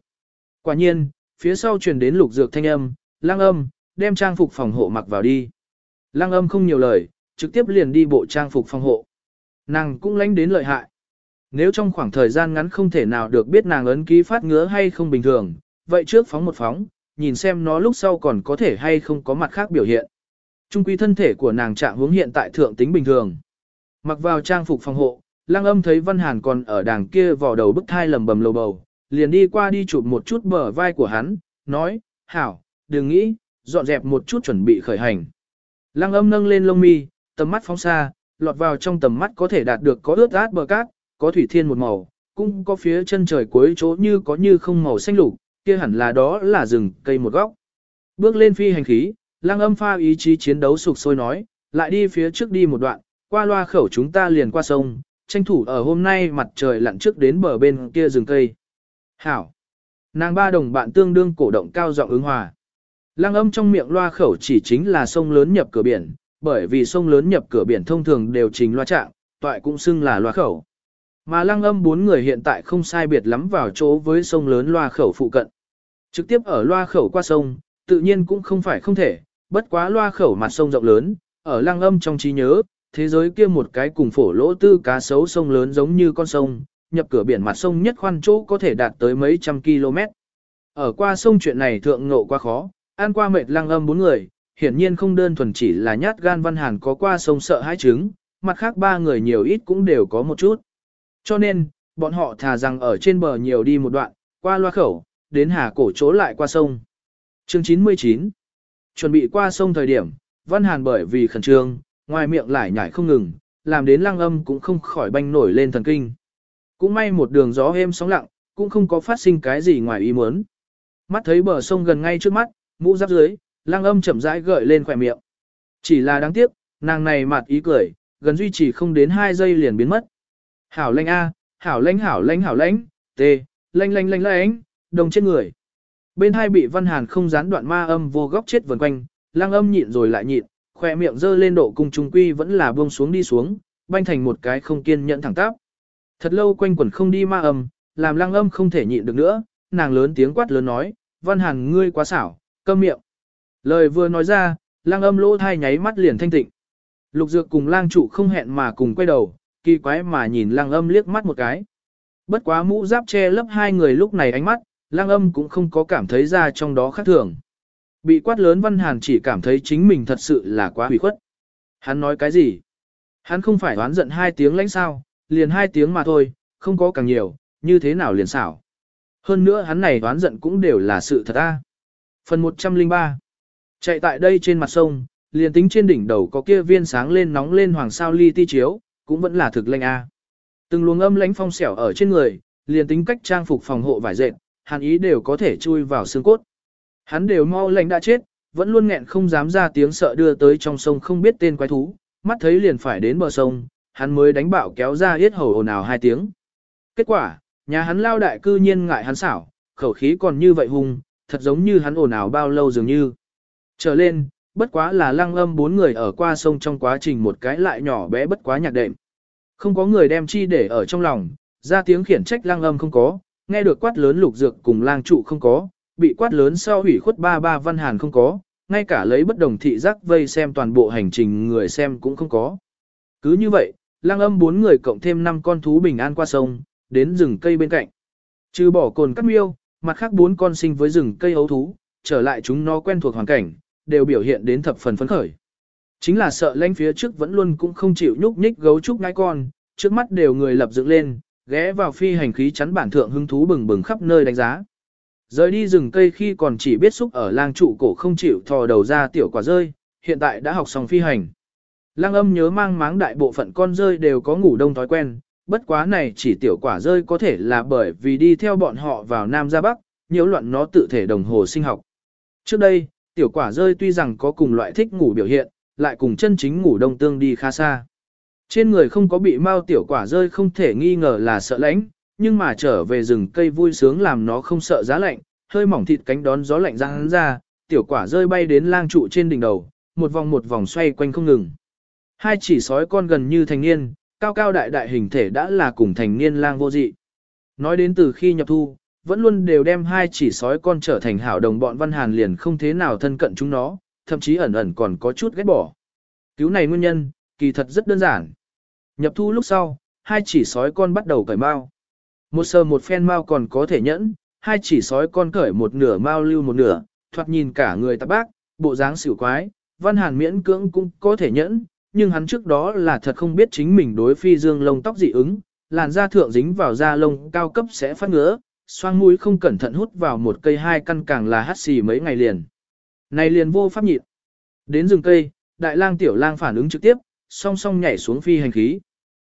A: Quả nhiên, phía sau truyền đến lục dược thanh âm, lăng âm, đem trang phục phòng hộ mặc vào đi. Lăng âm không nhiều lời, trực tiếp liền đi bộ trang phục phòng hộ. Nàng cũng lánh đến lợi hại. Nếu trong khoảng thời gian ngắn không thể nào được biết nàng ấn ký phát ngứa hay không bình thường, vậy trước phóng một phóng, nhìn xem nó lúc sau còn có thể hay không có mặt khác biểu hiện. Trung quy thân thể của nàng trạng hướng hiện tại thượng tính bình thường. Mặc vào trang phục phòng hộ, lăng âm thấy Văn Hàn còn ở đàng kia vò đầu bức thai lầm bầm lầu bầu, liền đi qua đi chụp một chút bờ vai của hắn, nói, hảo, đừng nghĩ, dọn dẹp một chút chuẩn bị khởi hành. Lăng âm nâng lên lông mi, tầm mắt phóng xa, lọt vào trong tầm mắt có thể đạt được có ướt át bờ cát, có thủy thiên một màu, cũng có phía chân trời cuối chỗ như có như không màu xanh lục, kia hẳn là đó là rừng cây một góc. Bước lên phi hành khí, lăng âm pha ý chí chiến đấu sục sôi nói, lại đi phía trước đi một đoạn, qua loa khẩu chúng ta liền qua sông, tranh thủ ở hôm nay mặt trời lặn trước đến bờ bên kia rừng cây. Hảo! Nàng ba đồng bạn tương đương cổ động cao giọng ứng hòa. Lăng âm trong miệng loa khẩu chỉ chính là sông lớn nhập cửa biển, bởi vì sông lớn nhập cửa biển thông thường đều trình loa trạng, toại cũng xưng là loa khẩu. Mà lăng âm bốn người hiện tại không sai biệt lắm vào chỗ với sông lớn loa khẩu phụ cận. Trực tiếp ở loa khẩu qua sông, tự nhiên cũng không phải không thể, bất quá loa khẩu mặt sông rộng lớn, ở lăng âm trong trí nhớ, thế giới kia một cái cùng phổ lỗ tư cá sấu sông lớn giống như con sông, nhập cửa biển mặt sông nhất khoan chỗ có thể đạt tới mấy trăm km. Ở qua sông chuyện này thượng ngộ quá khó, an qua mệt lăng âm bốn người, hiển nhiên không đơn thuần chỉ là nhát gan văn hàn có qua sông sợ hãi trứng, mặt khác ba người nhiều ít cũng đều có một chút. Cho nên, bọn họ thà rằng ở trên bờ nhiều đi một đoạn, qua loa khẩu, đến hà cổ chỗ lại qua sông. Chương 99 Chuẩn bị qua sông thời điểm, văn hàn bởi vì khẩn trương, ngoài miệng lại nhảy không ngừng, làm đến lăng âm cũng không khỏi banh nổi lên thần kinh. Cũng may một đường gió êm sóng lặng, cũng không có phát sinh cái gì ngoài ý muốn. Mắt thấy bờ sông gần ngay trước mắt, mũ giáp dưới, lăng âm chậm rãi gợi lên khỏe miệng. Chỉ là đáng tiếc, nàng này mặt ý cười, gần duy trì không đến 2 giây liền biến mất. Hảo lanh A, hảo lanh hảo lanh hảo lanh, tê, lanh lanh lanh lanh, đồng chết người. Bên hai bị văn hàn không gián đoạn ma âm vô góc chết vần quanh, lăng âm nhịn rồi lại nhịn, khoe miệng dơ lên độ cung trung quy vẫn là buông xuống đi xuống, banh thành một cái không kiên nhẫn thẳng tắp. Thật lâu quanh quẩn không đi ma âm, làm lang âm không thể nhịn được nữa, nàng lớn tiếng quát lớn nói, văn hàn ngươi quá xảo, câm miệng. Lời vừa nói ra, lang âm lỗ thai nháy mắt liền thanh tịnh. Lục dược cùng lang trụ không hẹn mà cùng quay đầu, kỳ quái mà nhìn lang âm liếc mắt một cái. Bất quá mũ giáp che lấp hai người lúc này ánh mắt, lang âm cũng không có cảm thấy ra trong đó khác thường. Bị quát lớn văn hàn chỉ cảm thấy chính mình thật sự là quá hủy khuất. Hắn nói cái gì? Hắn không phải đoán giận hai tiếng lãnh sao, liền hai tiếng mà thôi, không có càng nhiều, như thế nào liền xảo. Hơn nữa hắn này đoán giận cũng đều là sự thật a. Phần 103 Chạy tại đây trên mặt sông, liền tính trên đỉnh đầu có kia viên sáng lên nóng lên hoàng sao ly ti chiếu, cũng vẫn là thực lệnh a. Từng luồng âm lãnh phong xẻo ở trên người, liền tính cách trang phục phòng hộ vải dệt, hàn ý đều có thể chui vào xương cốt. Hắn đều mau lành đã chết, vẫn luôn nghẹn không dám ra tiếng sợ đưa tới trong sông không biết tên quái thú, mắt thấy liền phải đến bờ sông, hắn mới đánh bạo kéo ra yết hầu ồn ào hai tiếng. Kết quả, nhà hắn lao đại cư nhiên ngại hắn xảo, khẩu khí còn như vậy hung, thật giống như hắn ồn ào bao lâu dường như. Trở lên, bất quá là lăng âm bốn người ở qua sông trong quá trình một cái lại nhỏ bé bất quá nhạc đệm. Không có người đem chi để ở trong lòng, ra tiếng khiển trách lăng âm không có, nghe được quát lớn lục dược cùng lang trụ không có, bị quát lớn sau hủy khuất ba ba văn hàn không có, ngay cả lấy bất đồng thị giác vây xem toàn bộ hành trình người xem cũng không có. Cứ như vậy, lang âm bốn người cộng thêm năm con thú bình an qua sông, đến rừng cây bên cạnh. Trừ bỏ cồn cắt miêu, mặt khác bốn con sinh với rừng cây ấu thú, trở lại chúng nó quen thuộc hoàn cảnh, đều biểu hiện đến thập phần phấn khởi. Chính là sợ lanh phía trước vẫn luôn cũng không chịu nhúc nhích gấu trúc ngái con, trước mắt đều người lập dựng lên, ghé vào phi hành khí chắn bản thượng hứng thú bừng bừng khắp nơi đánh giá. Rời đi rừng cây khi còn chỉ biết xúc ở lang trụ cổ không chịu thò đầu ra tiểu quả rơi, hiện tại đã học xong phi hành. Lang âm nhớ mang máng đại bộ phận con rơi đều có ngủ đông thói quen, bất quá này chỉ tiểu quả rơi có thể là bởi vì đi theo bọn họ vào Nam ra Bắc, nhiễu loạn nó tự thể đồng hồ sinh học. Trước đây, tiểu quả rơi tuy rằng có cùng loại thích ngủ biểu hiện, lại cùng chân chính ngủ đông tương đi khá xa. Trên người không có bị mau tiểu quả rơi không thể nghi ngờ là sợ lãnh, nhưng mà trở về rừng cây vui sướng làm nó không sợ giá lạnh, hơi mỏng thịt cánh đón gió lạnh ra hắn ra, tiểu quả rơi bay đến lang trụ trên đỉnh đầu, một vòng một vòng xoay quanh không ngừng. Hai chỉ sói con gần như thành niên, cao cao đại đại hình thể đã là cùng thành niên lang vô dị. Nói đến từ khi nhập thu, vẫn luôn đều đem hai chỉ sói con trở thành hảo đồng bọn Văn Hàn liền không thế nào thân cận chúng nó, thậm chí ẩn ẩn còn có chút ghét bỏ. Cứu này nguyên nhân, kỳ thật rất đơn giản. Nhập thu lúc sau, hai chỉ sói con bắt đầu cởi mau. Một sờ một phen mau còn có thể nhẫn, hai chỉ sói con cởi một nửa mau lưu một nửa, thoạt nhìn cả người tạp bác, bộ dáng xỉu quái, Văn Hàn miễn cưỡng cũng có thể nhẫn, nhưng hắn trước đó là thật không biết chính mình đối phi dương lông tóc dị ứng, làn da thượng dính vào da lông cao cấp sẽ phát ngứa, xoang mũi không cẩn thận hút vào một cây hai căn càng là hắt xì mấy ngày liền. Này liền vô pháp nhịn. Đến rừng cây, đại lang tiểu lang phản ứng trực tiếp, song song nhảy xuống phi hành khí.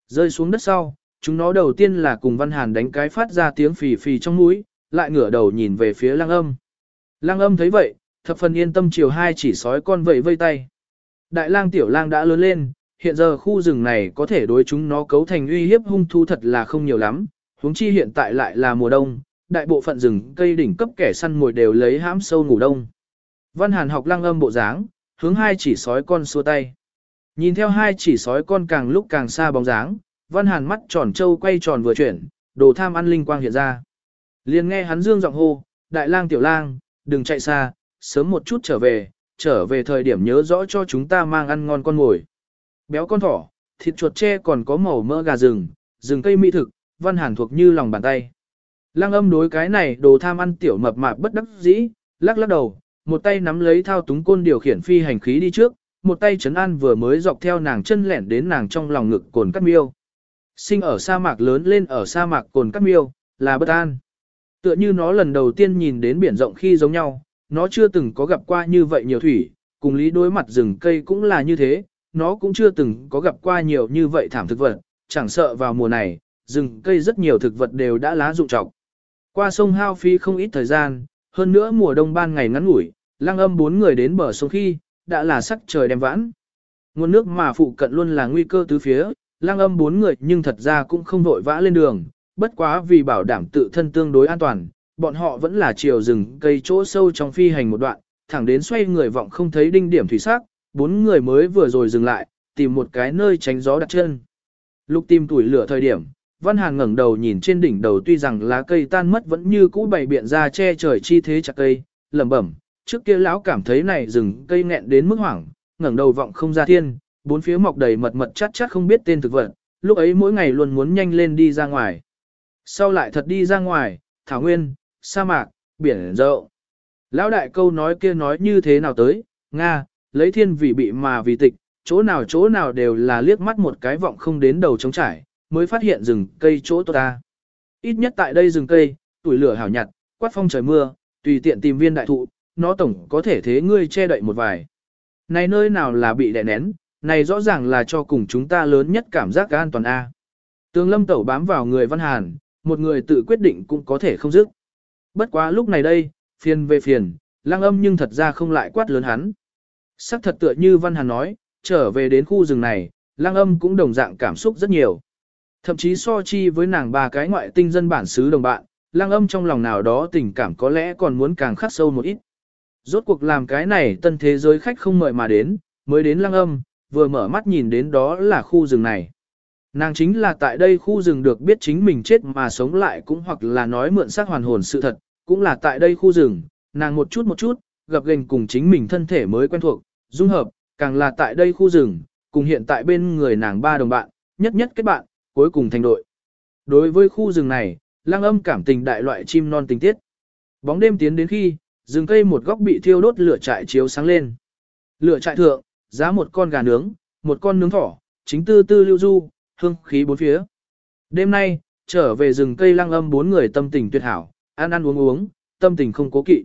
A: Rơi xuống đất sau, chúng nó đầu tiên là cùng Văn Hàn đánh cái phát ra tiếng phì phì trong mũi, lại ngửa đầu nhìn về phía lang âm. Lang âm thấy vậy, thập phần yên tâm chiều hai chỉ sói con vẫy vây tay. Đại lang tiểu lang đã lớn lên, hiện giờ khu rừng này có thể đối chúng nó cấu thành uy hiếp hung thú thật là không nhiều lắm, huống chi hiện tại lại là mùa đông, đại bộ phận rừng cây đỉnh cấp kẻ săn mồi đều lấy hãm sâu ngủ đông. Văn Hàn học lang âm bộ dáng, hướng hai chỉ sói con xua tay. Nhìn theo hai chỉ sói con càng lúc càng xa bóng dáng, Văn Hàn mắt tròn trâu quay tròn vừa chuyển, đồ tham ăn linh quang hiện ra. Liền nghe hắn dương giọng hô, đại lang tiểu lang, đừng chạy xa, sớm một chút trở về, trở về thời điểm nhớ rõ cho chúng ta mang ăn ngon con ngồi. Béo con thỏ, thịt chuột tre còn có màu mỡ gà rừng, rừng cây mỹ thực, Văn Hàn thuộc như lòng bàn tay. Lang âm đối cái này đồ tham ăn tiểu mập mạp bất đắc dĩ, lắc lắc đầu, một tay nắm lấy thao túng côn điều khiển phi hành khí đi trước, một tay chấn an vừa mới dọc theo nàng chân lẻn đến nàng trong lòng ngực cồn cắt miêu. Sinh ở sa mạc lớn lên ở sa mạc cồn cắt miêu, là bất an. Tựa như nó lần đầu tiên nhìn đến biển rộng khi giống nhau, nó chưa từng có gặp qua như vậy nhiều thủy, cùng lý đối mặt rừng cây cũng là như thế, nó cũng chưa từng có gặp qua nhiều như vậy thảm thực vật, chẳng sợ vào mùa này, rừng cây rất nhiều thực vật đều đã lá rụng trọc. Qua sông hao phi không ít thời gian, hơn nữa mùa đông ban ngày ngắn ngủi, lăng âm bốn người đến bờ sông khi, đã là sắc trời đem vãn. Nguồn nước mà phụ cận luôn là nguy cơ tứ phía, lang âm bốn người nhưng thật ra cũng không vội vã lên đường, bất quá vì bảo đảm tự thân tương đối an toàn, bọn họ vẫn là chiều rừng cây chỗ sâu trong phi hành một đoạn, thẳng đến xoay người vọng không thấy đinh điểm thủy sắc, bốn người mới vừa rồi dừng lại, tìm một cái nơi tránh gió đặt chân. Lúc tìm tuổi lửa thời điểm, Văn Hàn ngẩng đầu nhìn trên đỉnh đầu tuy rằng lá cây tan mất vẫn như cũ bày biện ra che trời chi thế chặt cây, lẩm bẩm, trước kia lão cảm thấy này rừng cây nghẹn đến mức hoảng, ngẩng đầu vọng không ra thiên, bốn phía mọc đầy mật mật chát chát không biết tên thực vật, lúc ấy mỗi ngày luôn muốn nhanh lên đi ra ngoài. Sau lại thật đi ra ngoài, thảo nguyên, sa mạc, biển rộng. Lão đại câu nói kia nói như thế nào tới, Nga, lấy thiên vị bị mà vì tịch, chỗ nào chỗ nào đều là liếc mắt một cái vọng không đến đầu trống trải, mới phát hiện rừng cây chỗ tốt ta. Ít nhất tại đây rừng cây, tuổi lửa hảo nhặt, quát phong trời mưa, tùy tiện tìm viên đại thụ, nó tổng có thể thế ngươi che đậy một vài. Này nơi nào là bị đè nén, này rõ ràng là cho cùng chúng ta lớn nhất cảm giác an toàn A. Tường lâm tẩu bám vào người văn hàn, một người tự quyết định cũng có thể không dứt. Bất quá lúc này đây, phiền về phiền, lang âm nhưng thật ra không lại quát lớn hắn. Sắc thật tựa như văn hàn nói, trở về đến khu rừng này, lang âm cũng đồng dạng cảm xúc rất nhiều. Thậm chí so chi với nàng ba cái ngoại tinh dân bản xứ đồng bạn, lang âm trong lòng nào đó tình cảm có lẽ còn muốn càng khắc sâu một ít. Rốt cuộc làm cái này tân thế giới khách không mời mà đến, mới đến lang âm, vừa mở mắt nhìn đến đó là khu rừng này. Nàng chính là tại đây khu rừng được biết chính mình chết mà sống lại cũng hoặc là nói mượn xác hoàn hồn sự thật, cũng là tại đây khu rừng, nàng một chút một chút, gặp gành cùng chính mình thân thể mới quen thuộc, dung hợp, càng là tại đây khu rừng, cùng hiện tại bên người nàng ba đồng bạn, nhất nhất kết bạn, cuối cùng thành đội. Đối với khu rừng này, lang âm cảm tình đại loại chim non tình tiết. Bóng đêm tiến đến khi, rừng cây một góc bị thiêu đốt lửa trại chiếu sáng lên. Lửa trại thượng, giá một con gà nướng, một con nướng thỏ, chính tư tư lưu du, hương khí bốn phía. Đêm nay, trở về rừng cây lang âm bốn người tâm tình tuyệt hảo, ăn ăn uống uống, tâm tình không cố kỵ.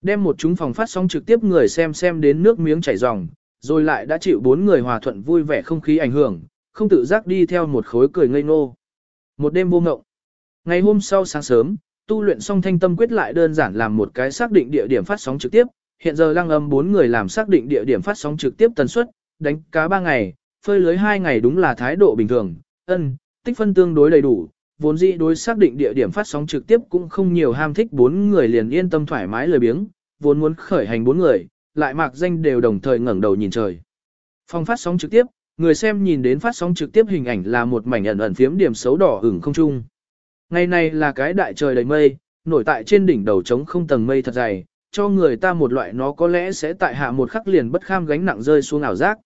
A: Đem một chúng phòng phát sóng trực tiếp người xem xem đến nước miếng chảy ròng, rồi lại đã chịu bốn người hòa thuận vui vẻ không khí ảnh hưởng, không tự giác đi theo một khối cười ngây ngô. Một đêm vô ngộng. Ngày hôm sau sáng sớm, tu luyện xong thanh tâm quyết lại đơn giản làm một cái xác định địa điểm phát sóng trực tiếp, hiện giờ lăng âm bốn người làm xác định địa điểm phát sóng trực tiếp tần suất, đánh cá ba ngày, phơi lưới hai ngày đúng là thái độ bình thường, ân, tích phân tương đối đầy đủ, vốn dĩ đối xác định địa điểm phát sóng trực tiếp cũng không nhiều ham thích bốn người liền yên tâm thoải mái lười biếng, vốn muốn khởi hành bốn người, lại mạc danh đều đồng thời ngẩng đầu nhìn trời. Phòng phát sóng trực tiếp, người xem nhìn đến phát sóng trực tiếp hình ảnh là một mảnh ẩn ẩn phiếm điểm xấu đỏ ửng không trung. Ngày này là cái đại trời đầy mây, nổi tại trên đỉnh đầu trống không tầng mây thật dày, cho người ta một loại nó có lẽ sẽ tại hạ một khắc liền bất kham gánh nặng rơi xuống ảo giác.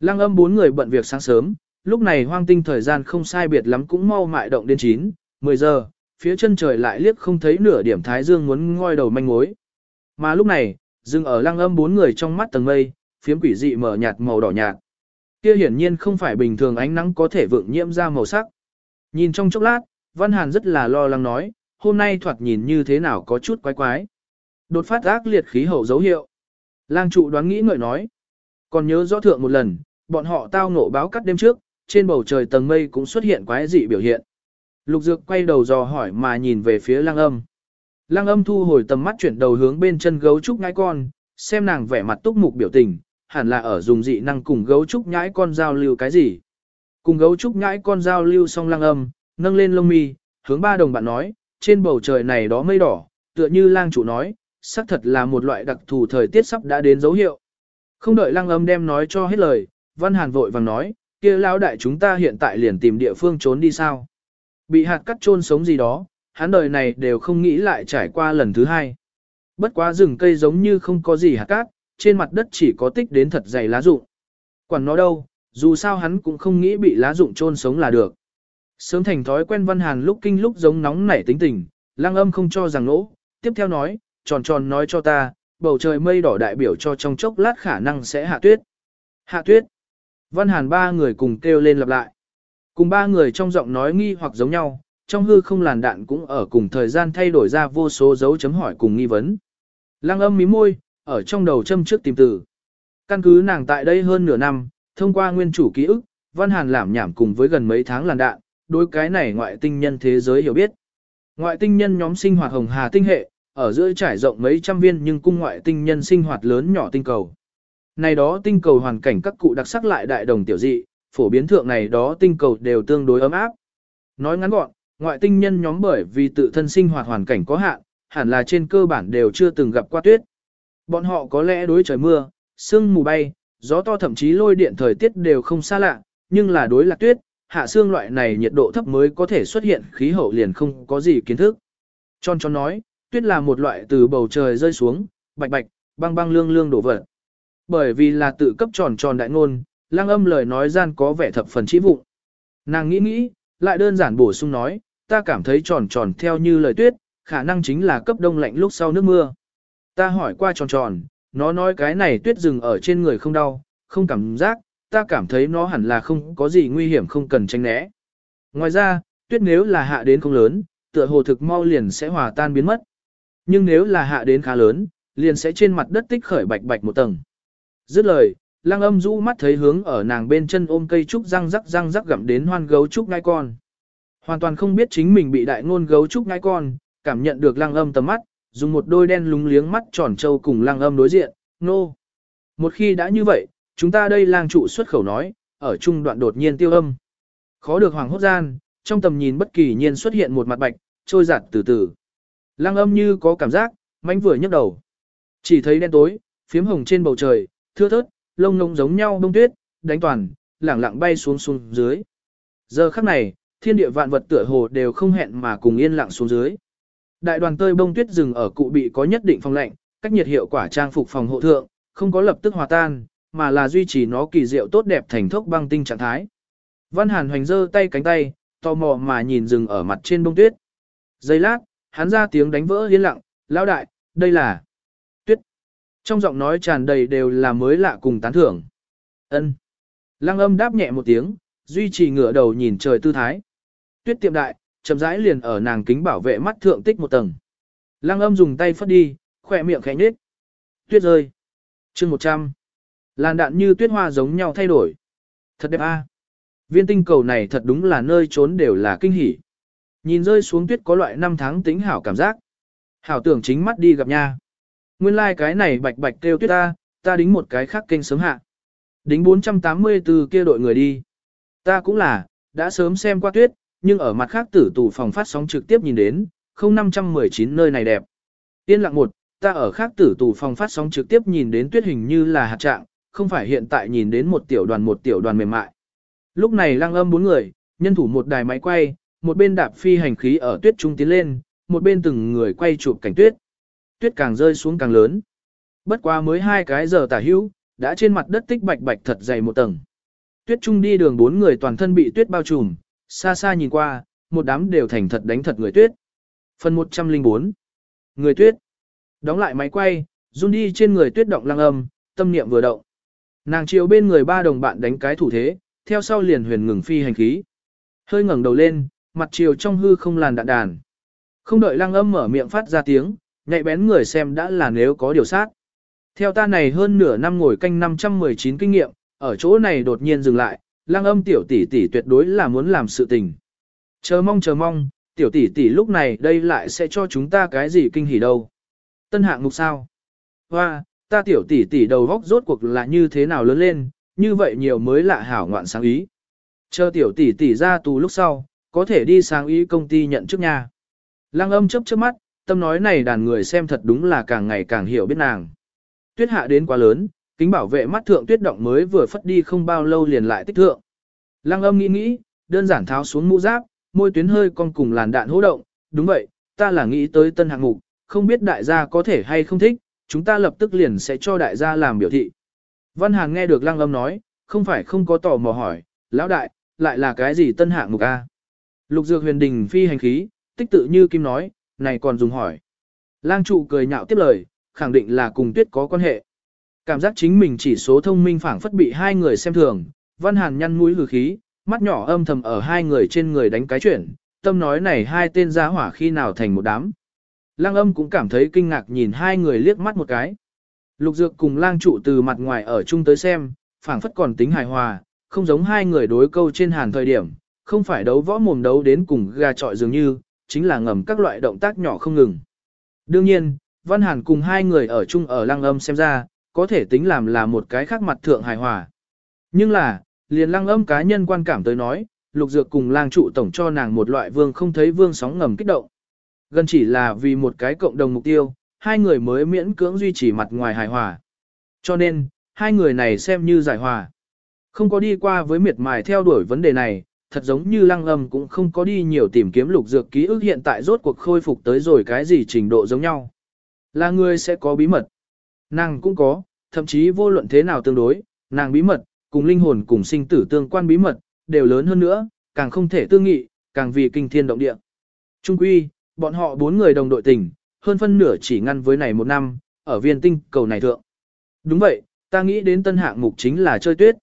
A: Lăng âm bốn người bận việc sáng sớm, lúc này hoang tinh thời gian không sai biệt lắm cũng mau mại động đến 9, 10 giờ, phía chân trời lại liếc không thấy nửa điểm thái dương muốn ngoi đầu manh mối. Mà lúc này, dừng ở lăng âm bốn người trong mắt tầng mây, phiếm quỷ dị mở nhạt màu đỏ nhạt. Kia hiển nhiên không phải bình thường ánh nắng có thể vượng nhiễm ra màu sắc. Nhìn trong chốc lát, Văn Hàn rất là lo lắng nói, hôm nay thoạt nhìn như thế nào có chút quái quái. Đột phát ác liệt khí hậu dấu hiệu. Lang trụ đoán nghĩ ngợi nói. Còn nhớ rõ thượng một lần, bọn họ tao ngộ báo cắt đêm trước, trên bầu trời tầng mây cũng xuất hiện quái dị biểu hiện. Lục Dược quay đầu dò hỏi mà nhìn về phía Lang Âm. Lang Âm thu hồi tầm mắt chuyển đầu hướng bên chân gấu trúc nhãi con, xem nàng vẻ mặt túc mục biểu tình, hẳn là ở dùng dị năng cùng gấu trúc nhãi con giao lưu cái gì. Cùng gấu trúc nhãi con giao lưu xong Lang Âm, nâng lên lông mi, hướng ba đồng bạn nói, trên bầu trời này đó mây đỏ, tựa như lang chủ nói, xác thật là một loại đặc thù thời tiết sắp đã đến dấu hiệu. Không đợi Lang Âm đem nói cho hết lời, Văn Hàn vội vàng nói, kia lão đại chúng ta hiện tại liền tìm địa phương trốn đi sao. Bị hạt cắt chôn sống gì đó, hắn đời này đều không nghĩ lại trải qua lần thứ hai. Bất quá rừng cây giống như không có gì hạt cát, trên mặt đất chỉ có tích đến thật dày lá rụng. Quản nó đâu, dù sao hắn cũng không nghĩ bị lá rụng chôn sống là được. Sớm thành thói quen Văn Hàn lúc kinh lúc giống nóng nảy tính tình, lang âm không cho rằng nỗ, tiếp theo nói, tròn tròn nói cho ta, bầu trời mây đỏ đại biểu cho trong chốc lát khả năng sẽ hạ tuyết. Hạ tuyết. Văn Hàn ba người cùng kêu lên lặp lại. Cùng ba người trong giọng nói nghi hoặc giống nhau, trong hư không làn đạn cũng ở cùng thời gian thay đổi ra vô số dấu chấm hỏi cùng nghi vấn. Lăng âm mí môi, ở trong đầu châm trước tìm từ. Căn cứ nàng tại đây hơn nửa năm, thông qua nguyên chủ ký ức, Văn Hàn làm nhảm cùng với gần mấy tháng làn đạn, đối cái này ngoại tinh nhân thế giới hiểu biết. Ngoại tinh nhân nhóm sinh hoạt hồng hà tinh hệ, ở giữa trải rộng mấy trăm viên nhưng cung ngoại tinh nhân sinh hoạt lớn nhỏ tinh cầu. Này đó tinh cầu hoàn cảnh các cụ đặc sắc lại đại đồng tiểu dị, phổ biến thượng này đó tinh cầu đều tương đối ấm áp. Nói ngắn gọn, ngoại tinh nhân nhóm bởi vì tự thân sinh hoạt hoàn cảnh có hạn, hẳn là trên cơ bản đều chưa từng gặp qua tuyết. Bọn họ có lẽ đối trời mưa, sương mù bay, gió to thậm chí lôi điện thời tiết đều không xa lạ, nhưng là đối lạc tuyết, hạ xương loại này nhiệt độ thấp mới có thể xuất hiện khí hậu liền không có gì kiến thức. Tròn tròn nói, tuyết là một loại từ bầu trời rơi xuống, bạch bạch, băng băng lương lương đổ vật. Bởi vì là tự cấp tròn tròn đại ngôn, lang âm lời nói gian có vẻ thập phần chỉ vụng. Nàng nghĩ nghĩ, lại đơn giản bổ sung nói, ta cảm thấy tròn tròn theo như lời tuyết, khả năng chính là cấp đông lạnh lúc sau nước mưa. Ta hỏi qua tròn tròn, nó nói cái này tuyết rừng ở trên người không đau, không cảm giác, ta cảm thấy nó hẳn là không có gì nguy hiểm không cần tránh né. Ngoài ra, tuyết nếu là hạ đến không lớn, tựa hồ thực mau liền sẽ hòa tan biến mất. Nhưng nếu là hạ đến khá lớn, liền sẽ trên mặt đất tích khởi bạch bạch một tầng. Dứt lời, lăng âm rũ mắt thấy hướng ở nàng bên chân ôm cây trúc răng rắc răng rắc gặm đến hoan gấu trúc ngai con. Hoàn toàn không biết chính mình bị đại ngôn gấu trúc ngai con, cảm nhận được lăng âm tầm mắt, dùng một đôi đen lúng liếng mắt tròn trâu cùng lăng âm đối diện, nô. No. Một khi đã như vậy, chúng ta đây lang trụ xuất khẩu nói, ở trung đoạn đột nhiên tiêu âm. Khó được hoàng hốt gian, trong tầm nhìn bất kỳ nhiên xuất hiện một mặt bạch, trôi giặt từ từ. Lăng âm như có cảm giác, mánh vừa nhấc đầu. Chỉ thấy đen tối, phiếm hồng trên bầu trời, thưa thớt, lông ngông giống nhau bông tuyết, đánh toàn, lẳng lặng bay xuống xuống dưới. Giờ khắc này, thiên địa vạn vật tựa hồ đều không hẹn mà cùng yên lặng xuống dưới. Đại đoàn tơi bông tuyết rừng ở cụ bị có nhất định phòng lạnh, cách nhiệt hiệu quả trang phục phòng hộ thượng, không có lập tức hòa tan, mà là duy trì nó kỳ diệu tốt đẹp thành thốc băng tinh trạng thái. Văn Hàn hoành giơ tay cánh tay, tò mò mà nhìn rừng ở mặt trên bông tuyết. Giây lát, hắn ra tiếng đánh vỡ yên lặng, lão đại, đây là tuyết. Trong giọng nói tràn đầy đều là mới lạ cùng tán thưởng. Ân. Lăng âm đáp nhẹ một tiếng, duy trì ngửa đầu nhìn trời tư thái. Tuyết tiệm đại, chậm rãi liền ở nàng kính bảo vệ mắt thượng tích một tầng. Lăng âm dùng tay phất đi, khỏe miệng khẽ nhếch. Tuyết rơi. chương 100. Làn đạn như tuyết hoa giống nhau thay đổi. Thật đẹp a. Viên tinh cầu này thật đúng là nơi trốn đều là kinh hỉ. Nhìn rơi xuống tuyết có loại năm tháng tính hảo cảm giác. Hảo tưởng chính mắt đi gặp nha. Nguyên lai like cái này bạch bạch kêu tuyết ta, ta đính một cái khác kênh sớm hạ. Đính 484 kia đội người đi. Ta cũng là, đã sớm xem qua tuyết, nhưng ở mặt khác tử tù phòng phát sóng trực tiếp nhìn đến, 0519 nơi này đẹp. Yên lặng một, ta ở khác tử tù phòng phát sóng trực tiếp nhìn đến tuyết hình như là hạt trạng, không phải hiện tại nhìn đến một tiểu đoàn một tiểu đoàn mềm mại. Lúc này lăng âm bốn người, nhân thủ một đài máy quay, một bên đạp phi hành khí ở tuyết trung tiến lên, một bên từng người quay chụp cảnh tuyết. Tuyết càng rơi xuống càng lớn. Bất quá mới hai cái giờ tả hữu, đã trên mặt đất tích bạch bạch thật dày một tầng. Tuyết trung đi đường bốn người toàn thân bị tuyết bao trùm, xa xa nhìn qua, một đám đều thành thật đánh thật người tuyết. Phần 104 Người tuyết Đóng lại máy quay, run đi trên người tuyết động lăng âm, tâm niệm vừa động. Nàng chiều bên người ba đồng bạn đánh cái thủ thế, theo sau liền huyền ngừng phi hành khí. Hơi ngẩng đầu lên, mặt chiều trong hư không làn đạn đàn. Không đợi lăng âm mở miệng phát ra tiếng, nhạy bén người xem đã là nếu có điều sát. Theo ta này hơn nửa năm ngồi canh 519 kinh nghiệm, ở chỗ này đột nhiên dừng lại, lăng âm tiểu tỷ tỷ tuyệt đối là muốn làm sự tình. Chờ mong chờ mong, tiểu tỷ tỷ lúc này đây lại sẽ cho chúng ta cái gì kinh hỉ đâu. Tân hạng mục sao? Hoa, ta tiểu tỷ tỷ đầu góc rốt cuộc là như thế nào lớn lên, như vậy nhiều mới lạ hảo ngoạn sáng ý. Chờ tiểu tỷ tỷ ra tù lúc sau, có thể đi sáng ý công ty nhận chức nha. Lăng âm chấp chớp mắt, tâm nói này đàn người xem thật đúng là càng ngày càng hiểu biết nàng. Tuyết hạ đến quá lớn, kính bảo vệ mắt thượng tuyết động mới vừa phất đi không bao lâu liền lại tích thượng. Lăng âm nghĩ nghĩ, đơn giản tháo xuống mũ giáp, môi tuyến hơi cong cùng làn đạn hỗ động, đúng vậy, ta là nghĩ tới tân hạng mục, không biết đại gia có thể hay không thích, chúng ta lập tức liền sẽ cho đại gia làm biểu thị. Văn Hàng nghe được lăng âm nói, không phải không có tò mò hỏi, lão đại, lại là cái gì tân hạng mục A? Lục dược huyền đình phi hành khí, tích tự như kim nói, này còn dùng hỏi. Lang trụ cười nhạo tiếp lời, khẳng định là cùng tuyết có quan hệ. Cảm giác chính mình chỉ số thông minh phảng phất bị hai người xem thường, văn hàn nhăn mũi hừ khí, mắt nhỏ âm thầm ở hai người trên người đánh cái chuyển, tâm nói này hai tên gia hỏa khi nào thành một đám. Lang âm cũng cảm thấy kinh ngạc nhìn hai người liếc mắt một cái. Lục dược cùng lang trụ từ mặt ngoài ở chung tới xem, phảng phất còn tính hài hòa, không giống hai người đối câu trên hàn thời điểm, không phải đấu võ mồm đấu đến cùng gà trọi dường như, chính là ngầm các loại động tác nhỏ không ngừng. Đương nhiên, Văn Hàn cùng hai người ở chung ở lăng âm xem ra, có thể tính làm là một cái khác mặt thượng hài hòa. Nhưng là, liền lăng âm cá nhân quan cảm tới nói, lục dược cùng lang trụ tổng cho nàng một loại vương không thấy vương sóng ngầm kích động. Gần chỉ là vì một cái cộng đồng mục tiêu, hai người mới miễn cưỡng duy trì mặt ngoài hài hòa. Cho nên, hai người này xem như giải hòa. Không có đi qua với miệt mài theo đuổi vấn đề này, thật giống như lăng âm cũng không có đi nhiều tìm kiếm lục dược ký ức hiện tại rốt cuộc khôi phục tới rồi cái gì trình độ giống nhau. Là người sẽ có bí mật. Nàng cũng có, thậm chí vô luận thế nào tương đối, nàng bí mật, cùng linh hồn cùng sinh tử tương quan bí mật, đều lớn hơn nữa, càng không thể tương nghị, càng vì kinh thiên động địa. Trung quy, bọn họ bốn người đồng đội tình, hơn phân nửa chỉ ngăn với này một năm, ở viên tinh cầu này thượng. Đúng vậy, ta nghĩ đến tân hạng mục chính là chơi tuyết.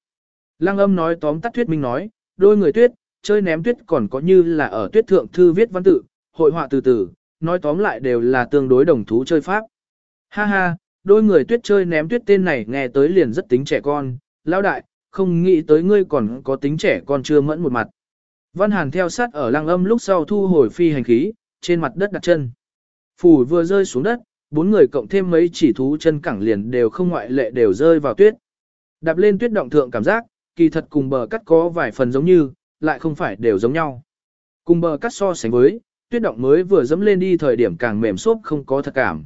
A: Lăng âm nói tóm tắt thuyết minh nói, đôi người tuyết, chơi ném tuyết còn có như là ở tuyết thượng thư viết văn tự, hội họa từ từ, nói tóm lại đều là tương đối đồng thú chơi pháp. Ha ha, đôi người tuyết chơi ném tuyết tên này nghe tới liền rất tính trẻ con, lão đại, không nghĩ tới ngươi còn có tính trẻ con chưa mẫn một mặt. Văn Hàn theo sát ở lăng âm lúc sau thu hồi phi hành khí, trên mặt đất đặt chân. Phủ vừa rơi xuống đất, bốn người cộng thêm mấy chỉ thú chân cẳng liền đều không ngoại lệ đều rơi vào tuyết. Đạp lên tuyết động thượng cảm giác, kỳ thật cùng bờ cắt có vài phần giống như, lại không phải đều giống nhau. Cùng bờ cắt so sánh với, tuyết động mới vừa dẫm lên đi thời điểm càng mềm xốp không có thật cảm.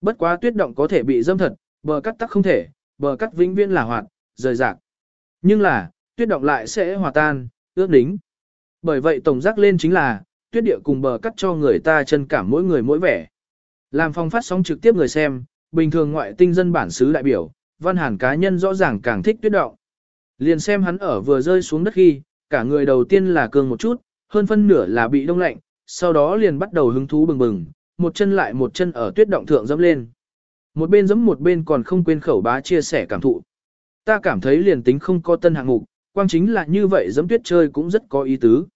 A: Bất quá tuyết động có thể bị dâm thật, bờ cắt tắc không thể, bờ cắt vĩnh viễn là hoạt, rời rạc. Nhưng là, tuyết động lại sẽ hòa tan, ước đính. Bởi vậy tổng giác lên chính là, tuyết địa cùng bờ cắt cho người ta chân cảm mỗi người mỗi vẻ. Làm phong phát sóng trực tiếp người xem, bình thường ngoại tinh dân bản xứ đại biểu, văn hàn cá nhân rõ ràng càng thích tuyết động. Liền xem hắn ở vừa rơi xuống đất khi, cả người đầu tiên là cường một chút, hơn phân nửa là bị đông lạnh, sau đó liền bắt đầu hứng thú bừng bừng, một chân lại một chân ở tuyết động thượng dẫm lên. Một bên dẫm một bên còn không quên khẩu bá chia sẻ cảm thụ. Ta cảm thấy liền tính không có tân hạng mục, quang chính là như vậy dẫm tuyết chơi cũng rất có ý tứ.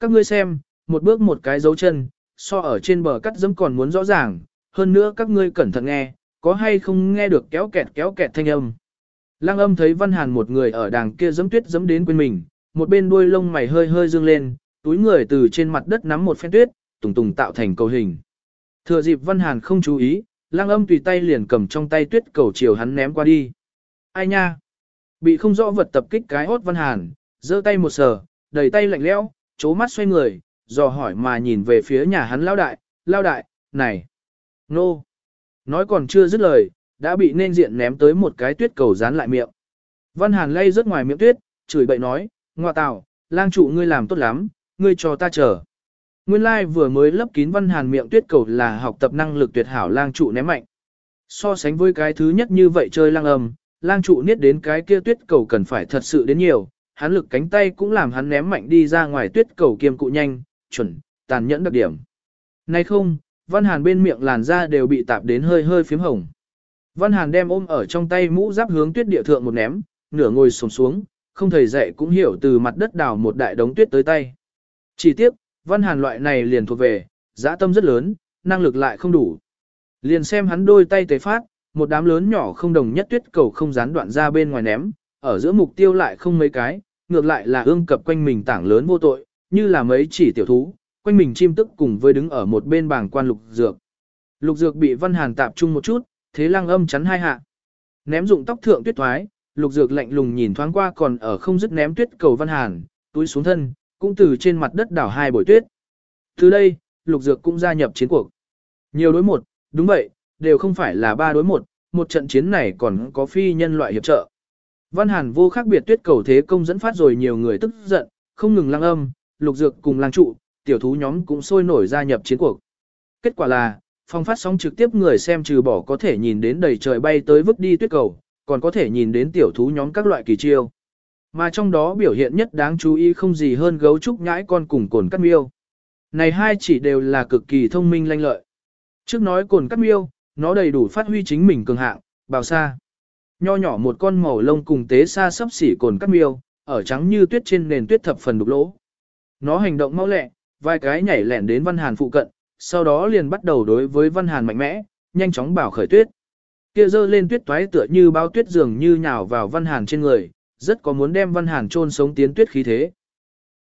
A: Các ngươi xem, một bước một cái dấu chân, so ở trên bờ cắt dẫm còn muốn rõ ràng, hơn nữa các ngươi cẩn thận nghe, có hay không nghe được kéo kẹt kéo kẹt thanh âm. Lăng âm thấy Văn Hàn một người ở đàng kia giấm tuyết giấm đến quên mình, một bên đuôi lông mày hơi hơi dương lên, túi người từ trên mặt đất nắm một phen tuyết, tùng tùng tạo thành cầu hình. Thừa dịp Văn Hàn không chú ý, Lăng âm tùy tay liền cầm trong tay tuyết cầu chiều hắn ném qua đi. Ai nha? Bị không rõ vật tập kích cái hốt Văn Hàn, giơ tay một sờ, đầy tay lạnh lẽo, chố mắt xoay người, dò hỏi mà nhìn về phía nhà hắn lao đại, lao đại, này, nô. Nói còn chưa dứt lời, đã bị nên diện ném tới một cái tuyết cầu dán lại miệng. Văn Hàn lay rất ngoài miệng tuyết, chửi bậy nói, ngoa tào, lang trụ ngươi làm tốt lắm, ngươi cho ta chờ. Nguyên lai like vừa mới lấp kín Văn Hàn miệng tuyết cầu là học tập năng lực tuyệt hảo lang trụ ném mạnh. So sánh với cái thứ nhất như vậy chơi lang âm, lang trụ niết đến cái kia tuyết cầu cần phải thật sự đến nhiều, hắn lực cánh tay cũng làm hắn ném mạnh đi ra ngoài tuyết cầu kiêm cụ nhanh, chuẩn, tàn nhẫn đặc điểm. Nay không, Văn Hàn bên miệng làn da đều bị tạp đến hơi hơi phím hồng. Văn Hàn đem ôm ở trong tay mũ giáp hướng tuyết địa thượng một ném, nửa ngồi sồn xuống, không thầy dạy cũng hiểu từ mặt đất đào một đại đống tuyết tới tay. Chỉ tiếc Văn Hàn loại này liền thuộc về, dã tâm rất lớn, năng lực lại không đủ. Liền xem hắn đôi tay tế phát, một đám lớn nhỏ không đồng nhất tuyết cầu không gián đoạn ra bên ngoài ném, ở giữa mục tiêu lại không mấy cái, ngược lại là ương cập quanh mình tảng lớn vô tội, như là mấy chỉ tiểu thú, quanh mình chim tức cùng với đứng ở một bên bảng quan lục dược. Lục dược bị Văn Hàn tạp trung một chút, thế lăng âm chắn hai hạ. Ném dụng tóc thượng tuyết thoái, lục dược lạnh lùng nhìn thoáng qua còn ở không dứt ném tuyết cầu Văn Hàn, túi xuống thân, cũng từ trên mặt đất đảo hai bồi tuyết. Từ đây, lục dược cũng gia nhập chiến cuộc. Nhiều đối một, đúng vậy, đều không phải là ba đối một, một trận chiến này còn có phi nhân loại hiệp trợ. Văn Hàn vô khác biệt tuyết cầu thế công dẫn phát rồi nhiều người tức giận, không ngừng lăng âm, lục dược cùng lang trụ, tiểu thú nhóm cũng sôi nổi gia nhập chiến cuộc. Kết quả là, phong phát sóng trực tiếp người xem trừ bỏ có thể nhìn đến đầy trời bay tới vứt đi tuyết cầu, còn có thể nhìn đến tiểu thú nhóm các loại kỳ chiêu. Mà trong đó biểu hiện nhất đáng chú ý không gì hơn gấu trúc nhãi con cùng cồn cắt miêu. Này hai chỉ đều là cực kỳ thông minh lanh lợi. Trước nói cồn cắt miêu, nó đầy đủ phát huy chính mình cường hạng, bào xa. Nho nhỏ một con màu lông cùng tế xa sấp xỉ cồn cắt miêu, ở trắng như tuyết trên nền tuyết thập phần đục lỗ. Nó hành động mau lẹ, vài cái nhảy lẻn đến Văn Hàn phụ cận, sau đó liền bắt đầu đối với Văn Hàn mạnh mẽ, nhanh chóng bảo khởi tuyết. Kia dơ lên tuyết toái tựa như bao tuyết dường như nhào vào Văn Hàn trên người, rất có muốn đem Văn Hàn chôn sống tiến tuyết khí thế.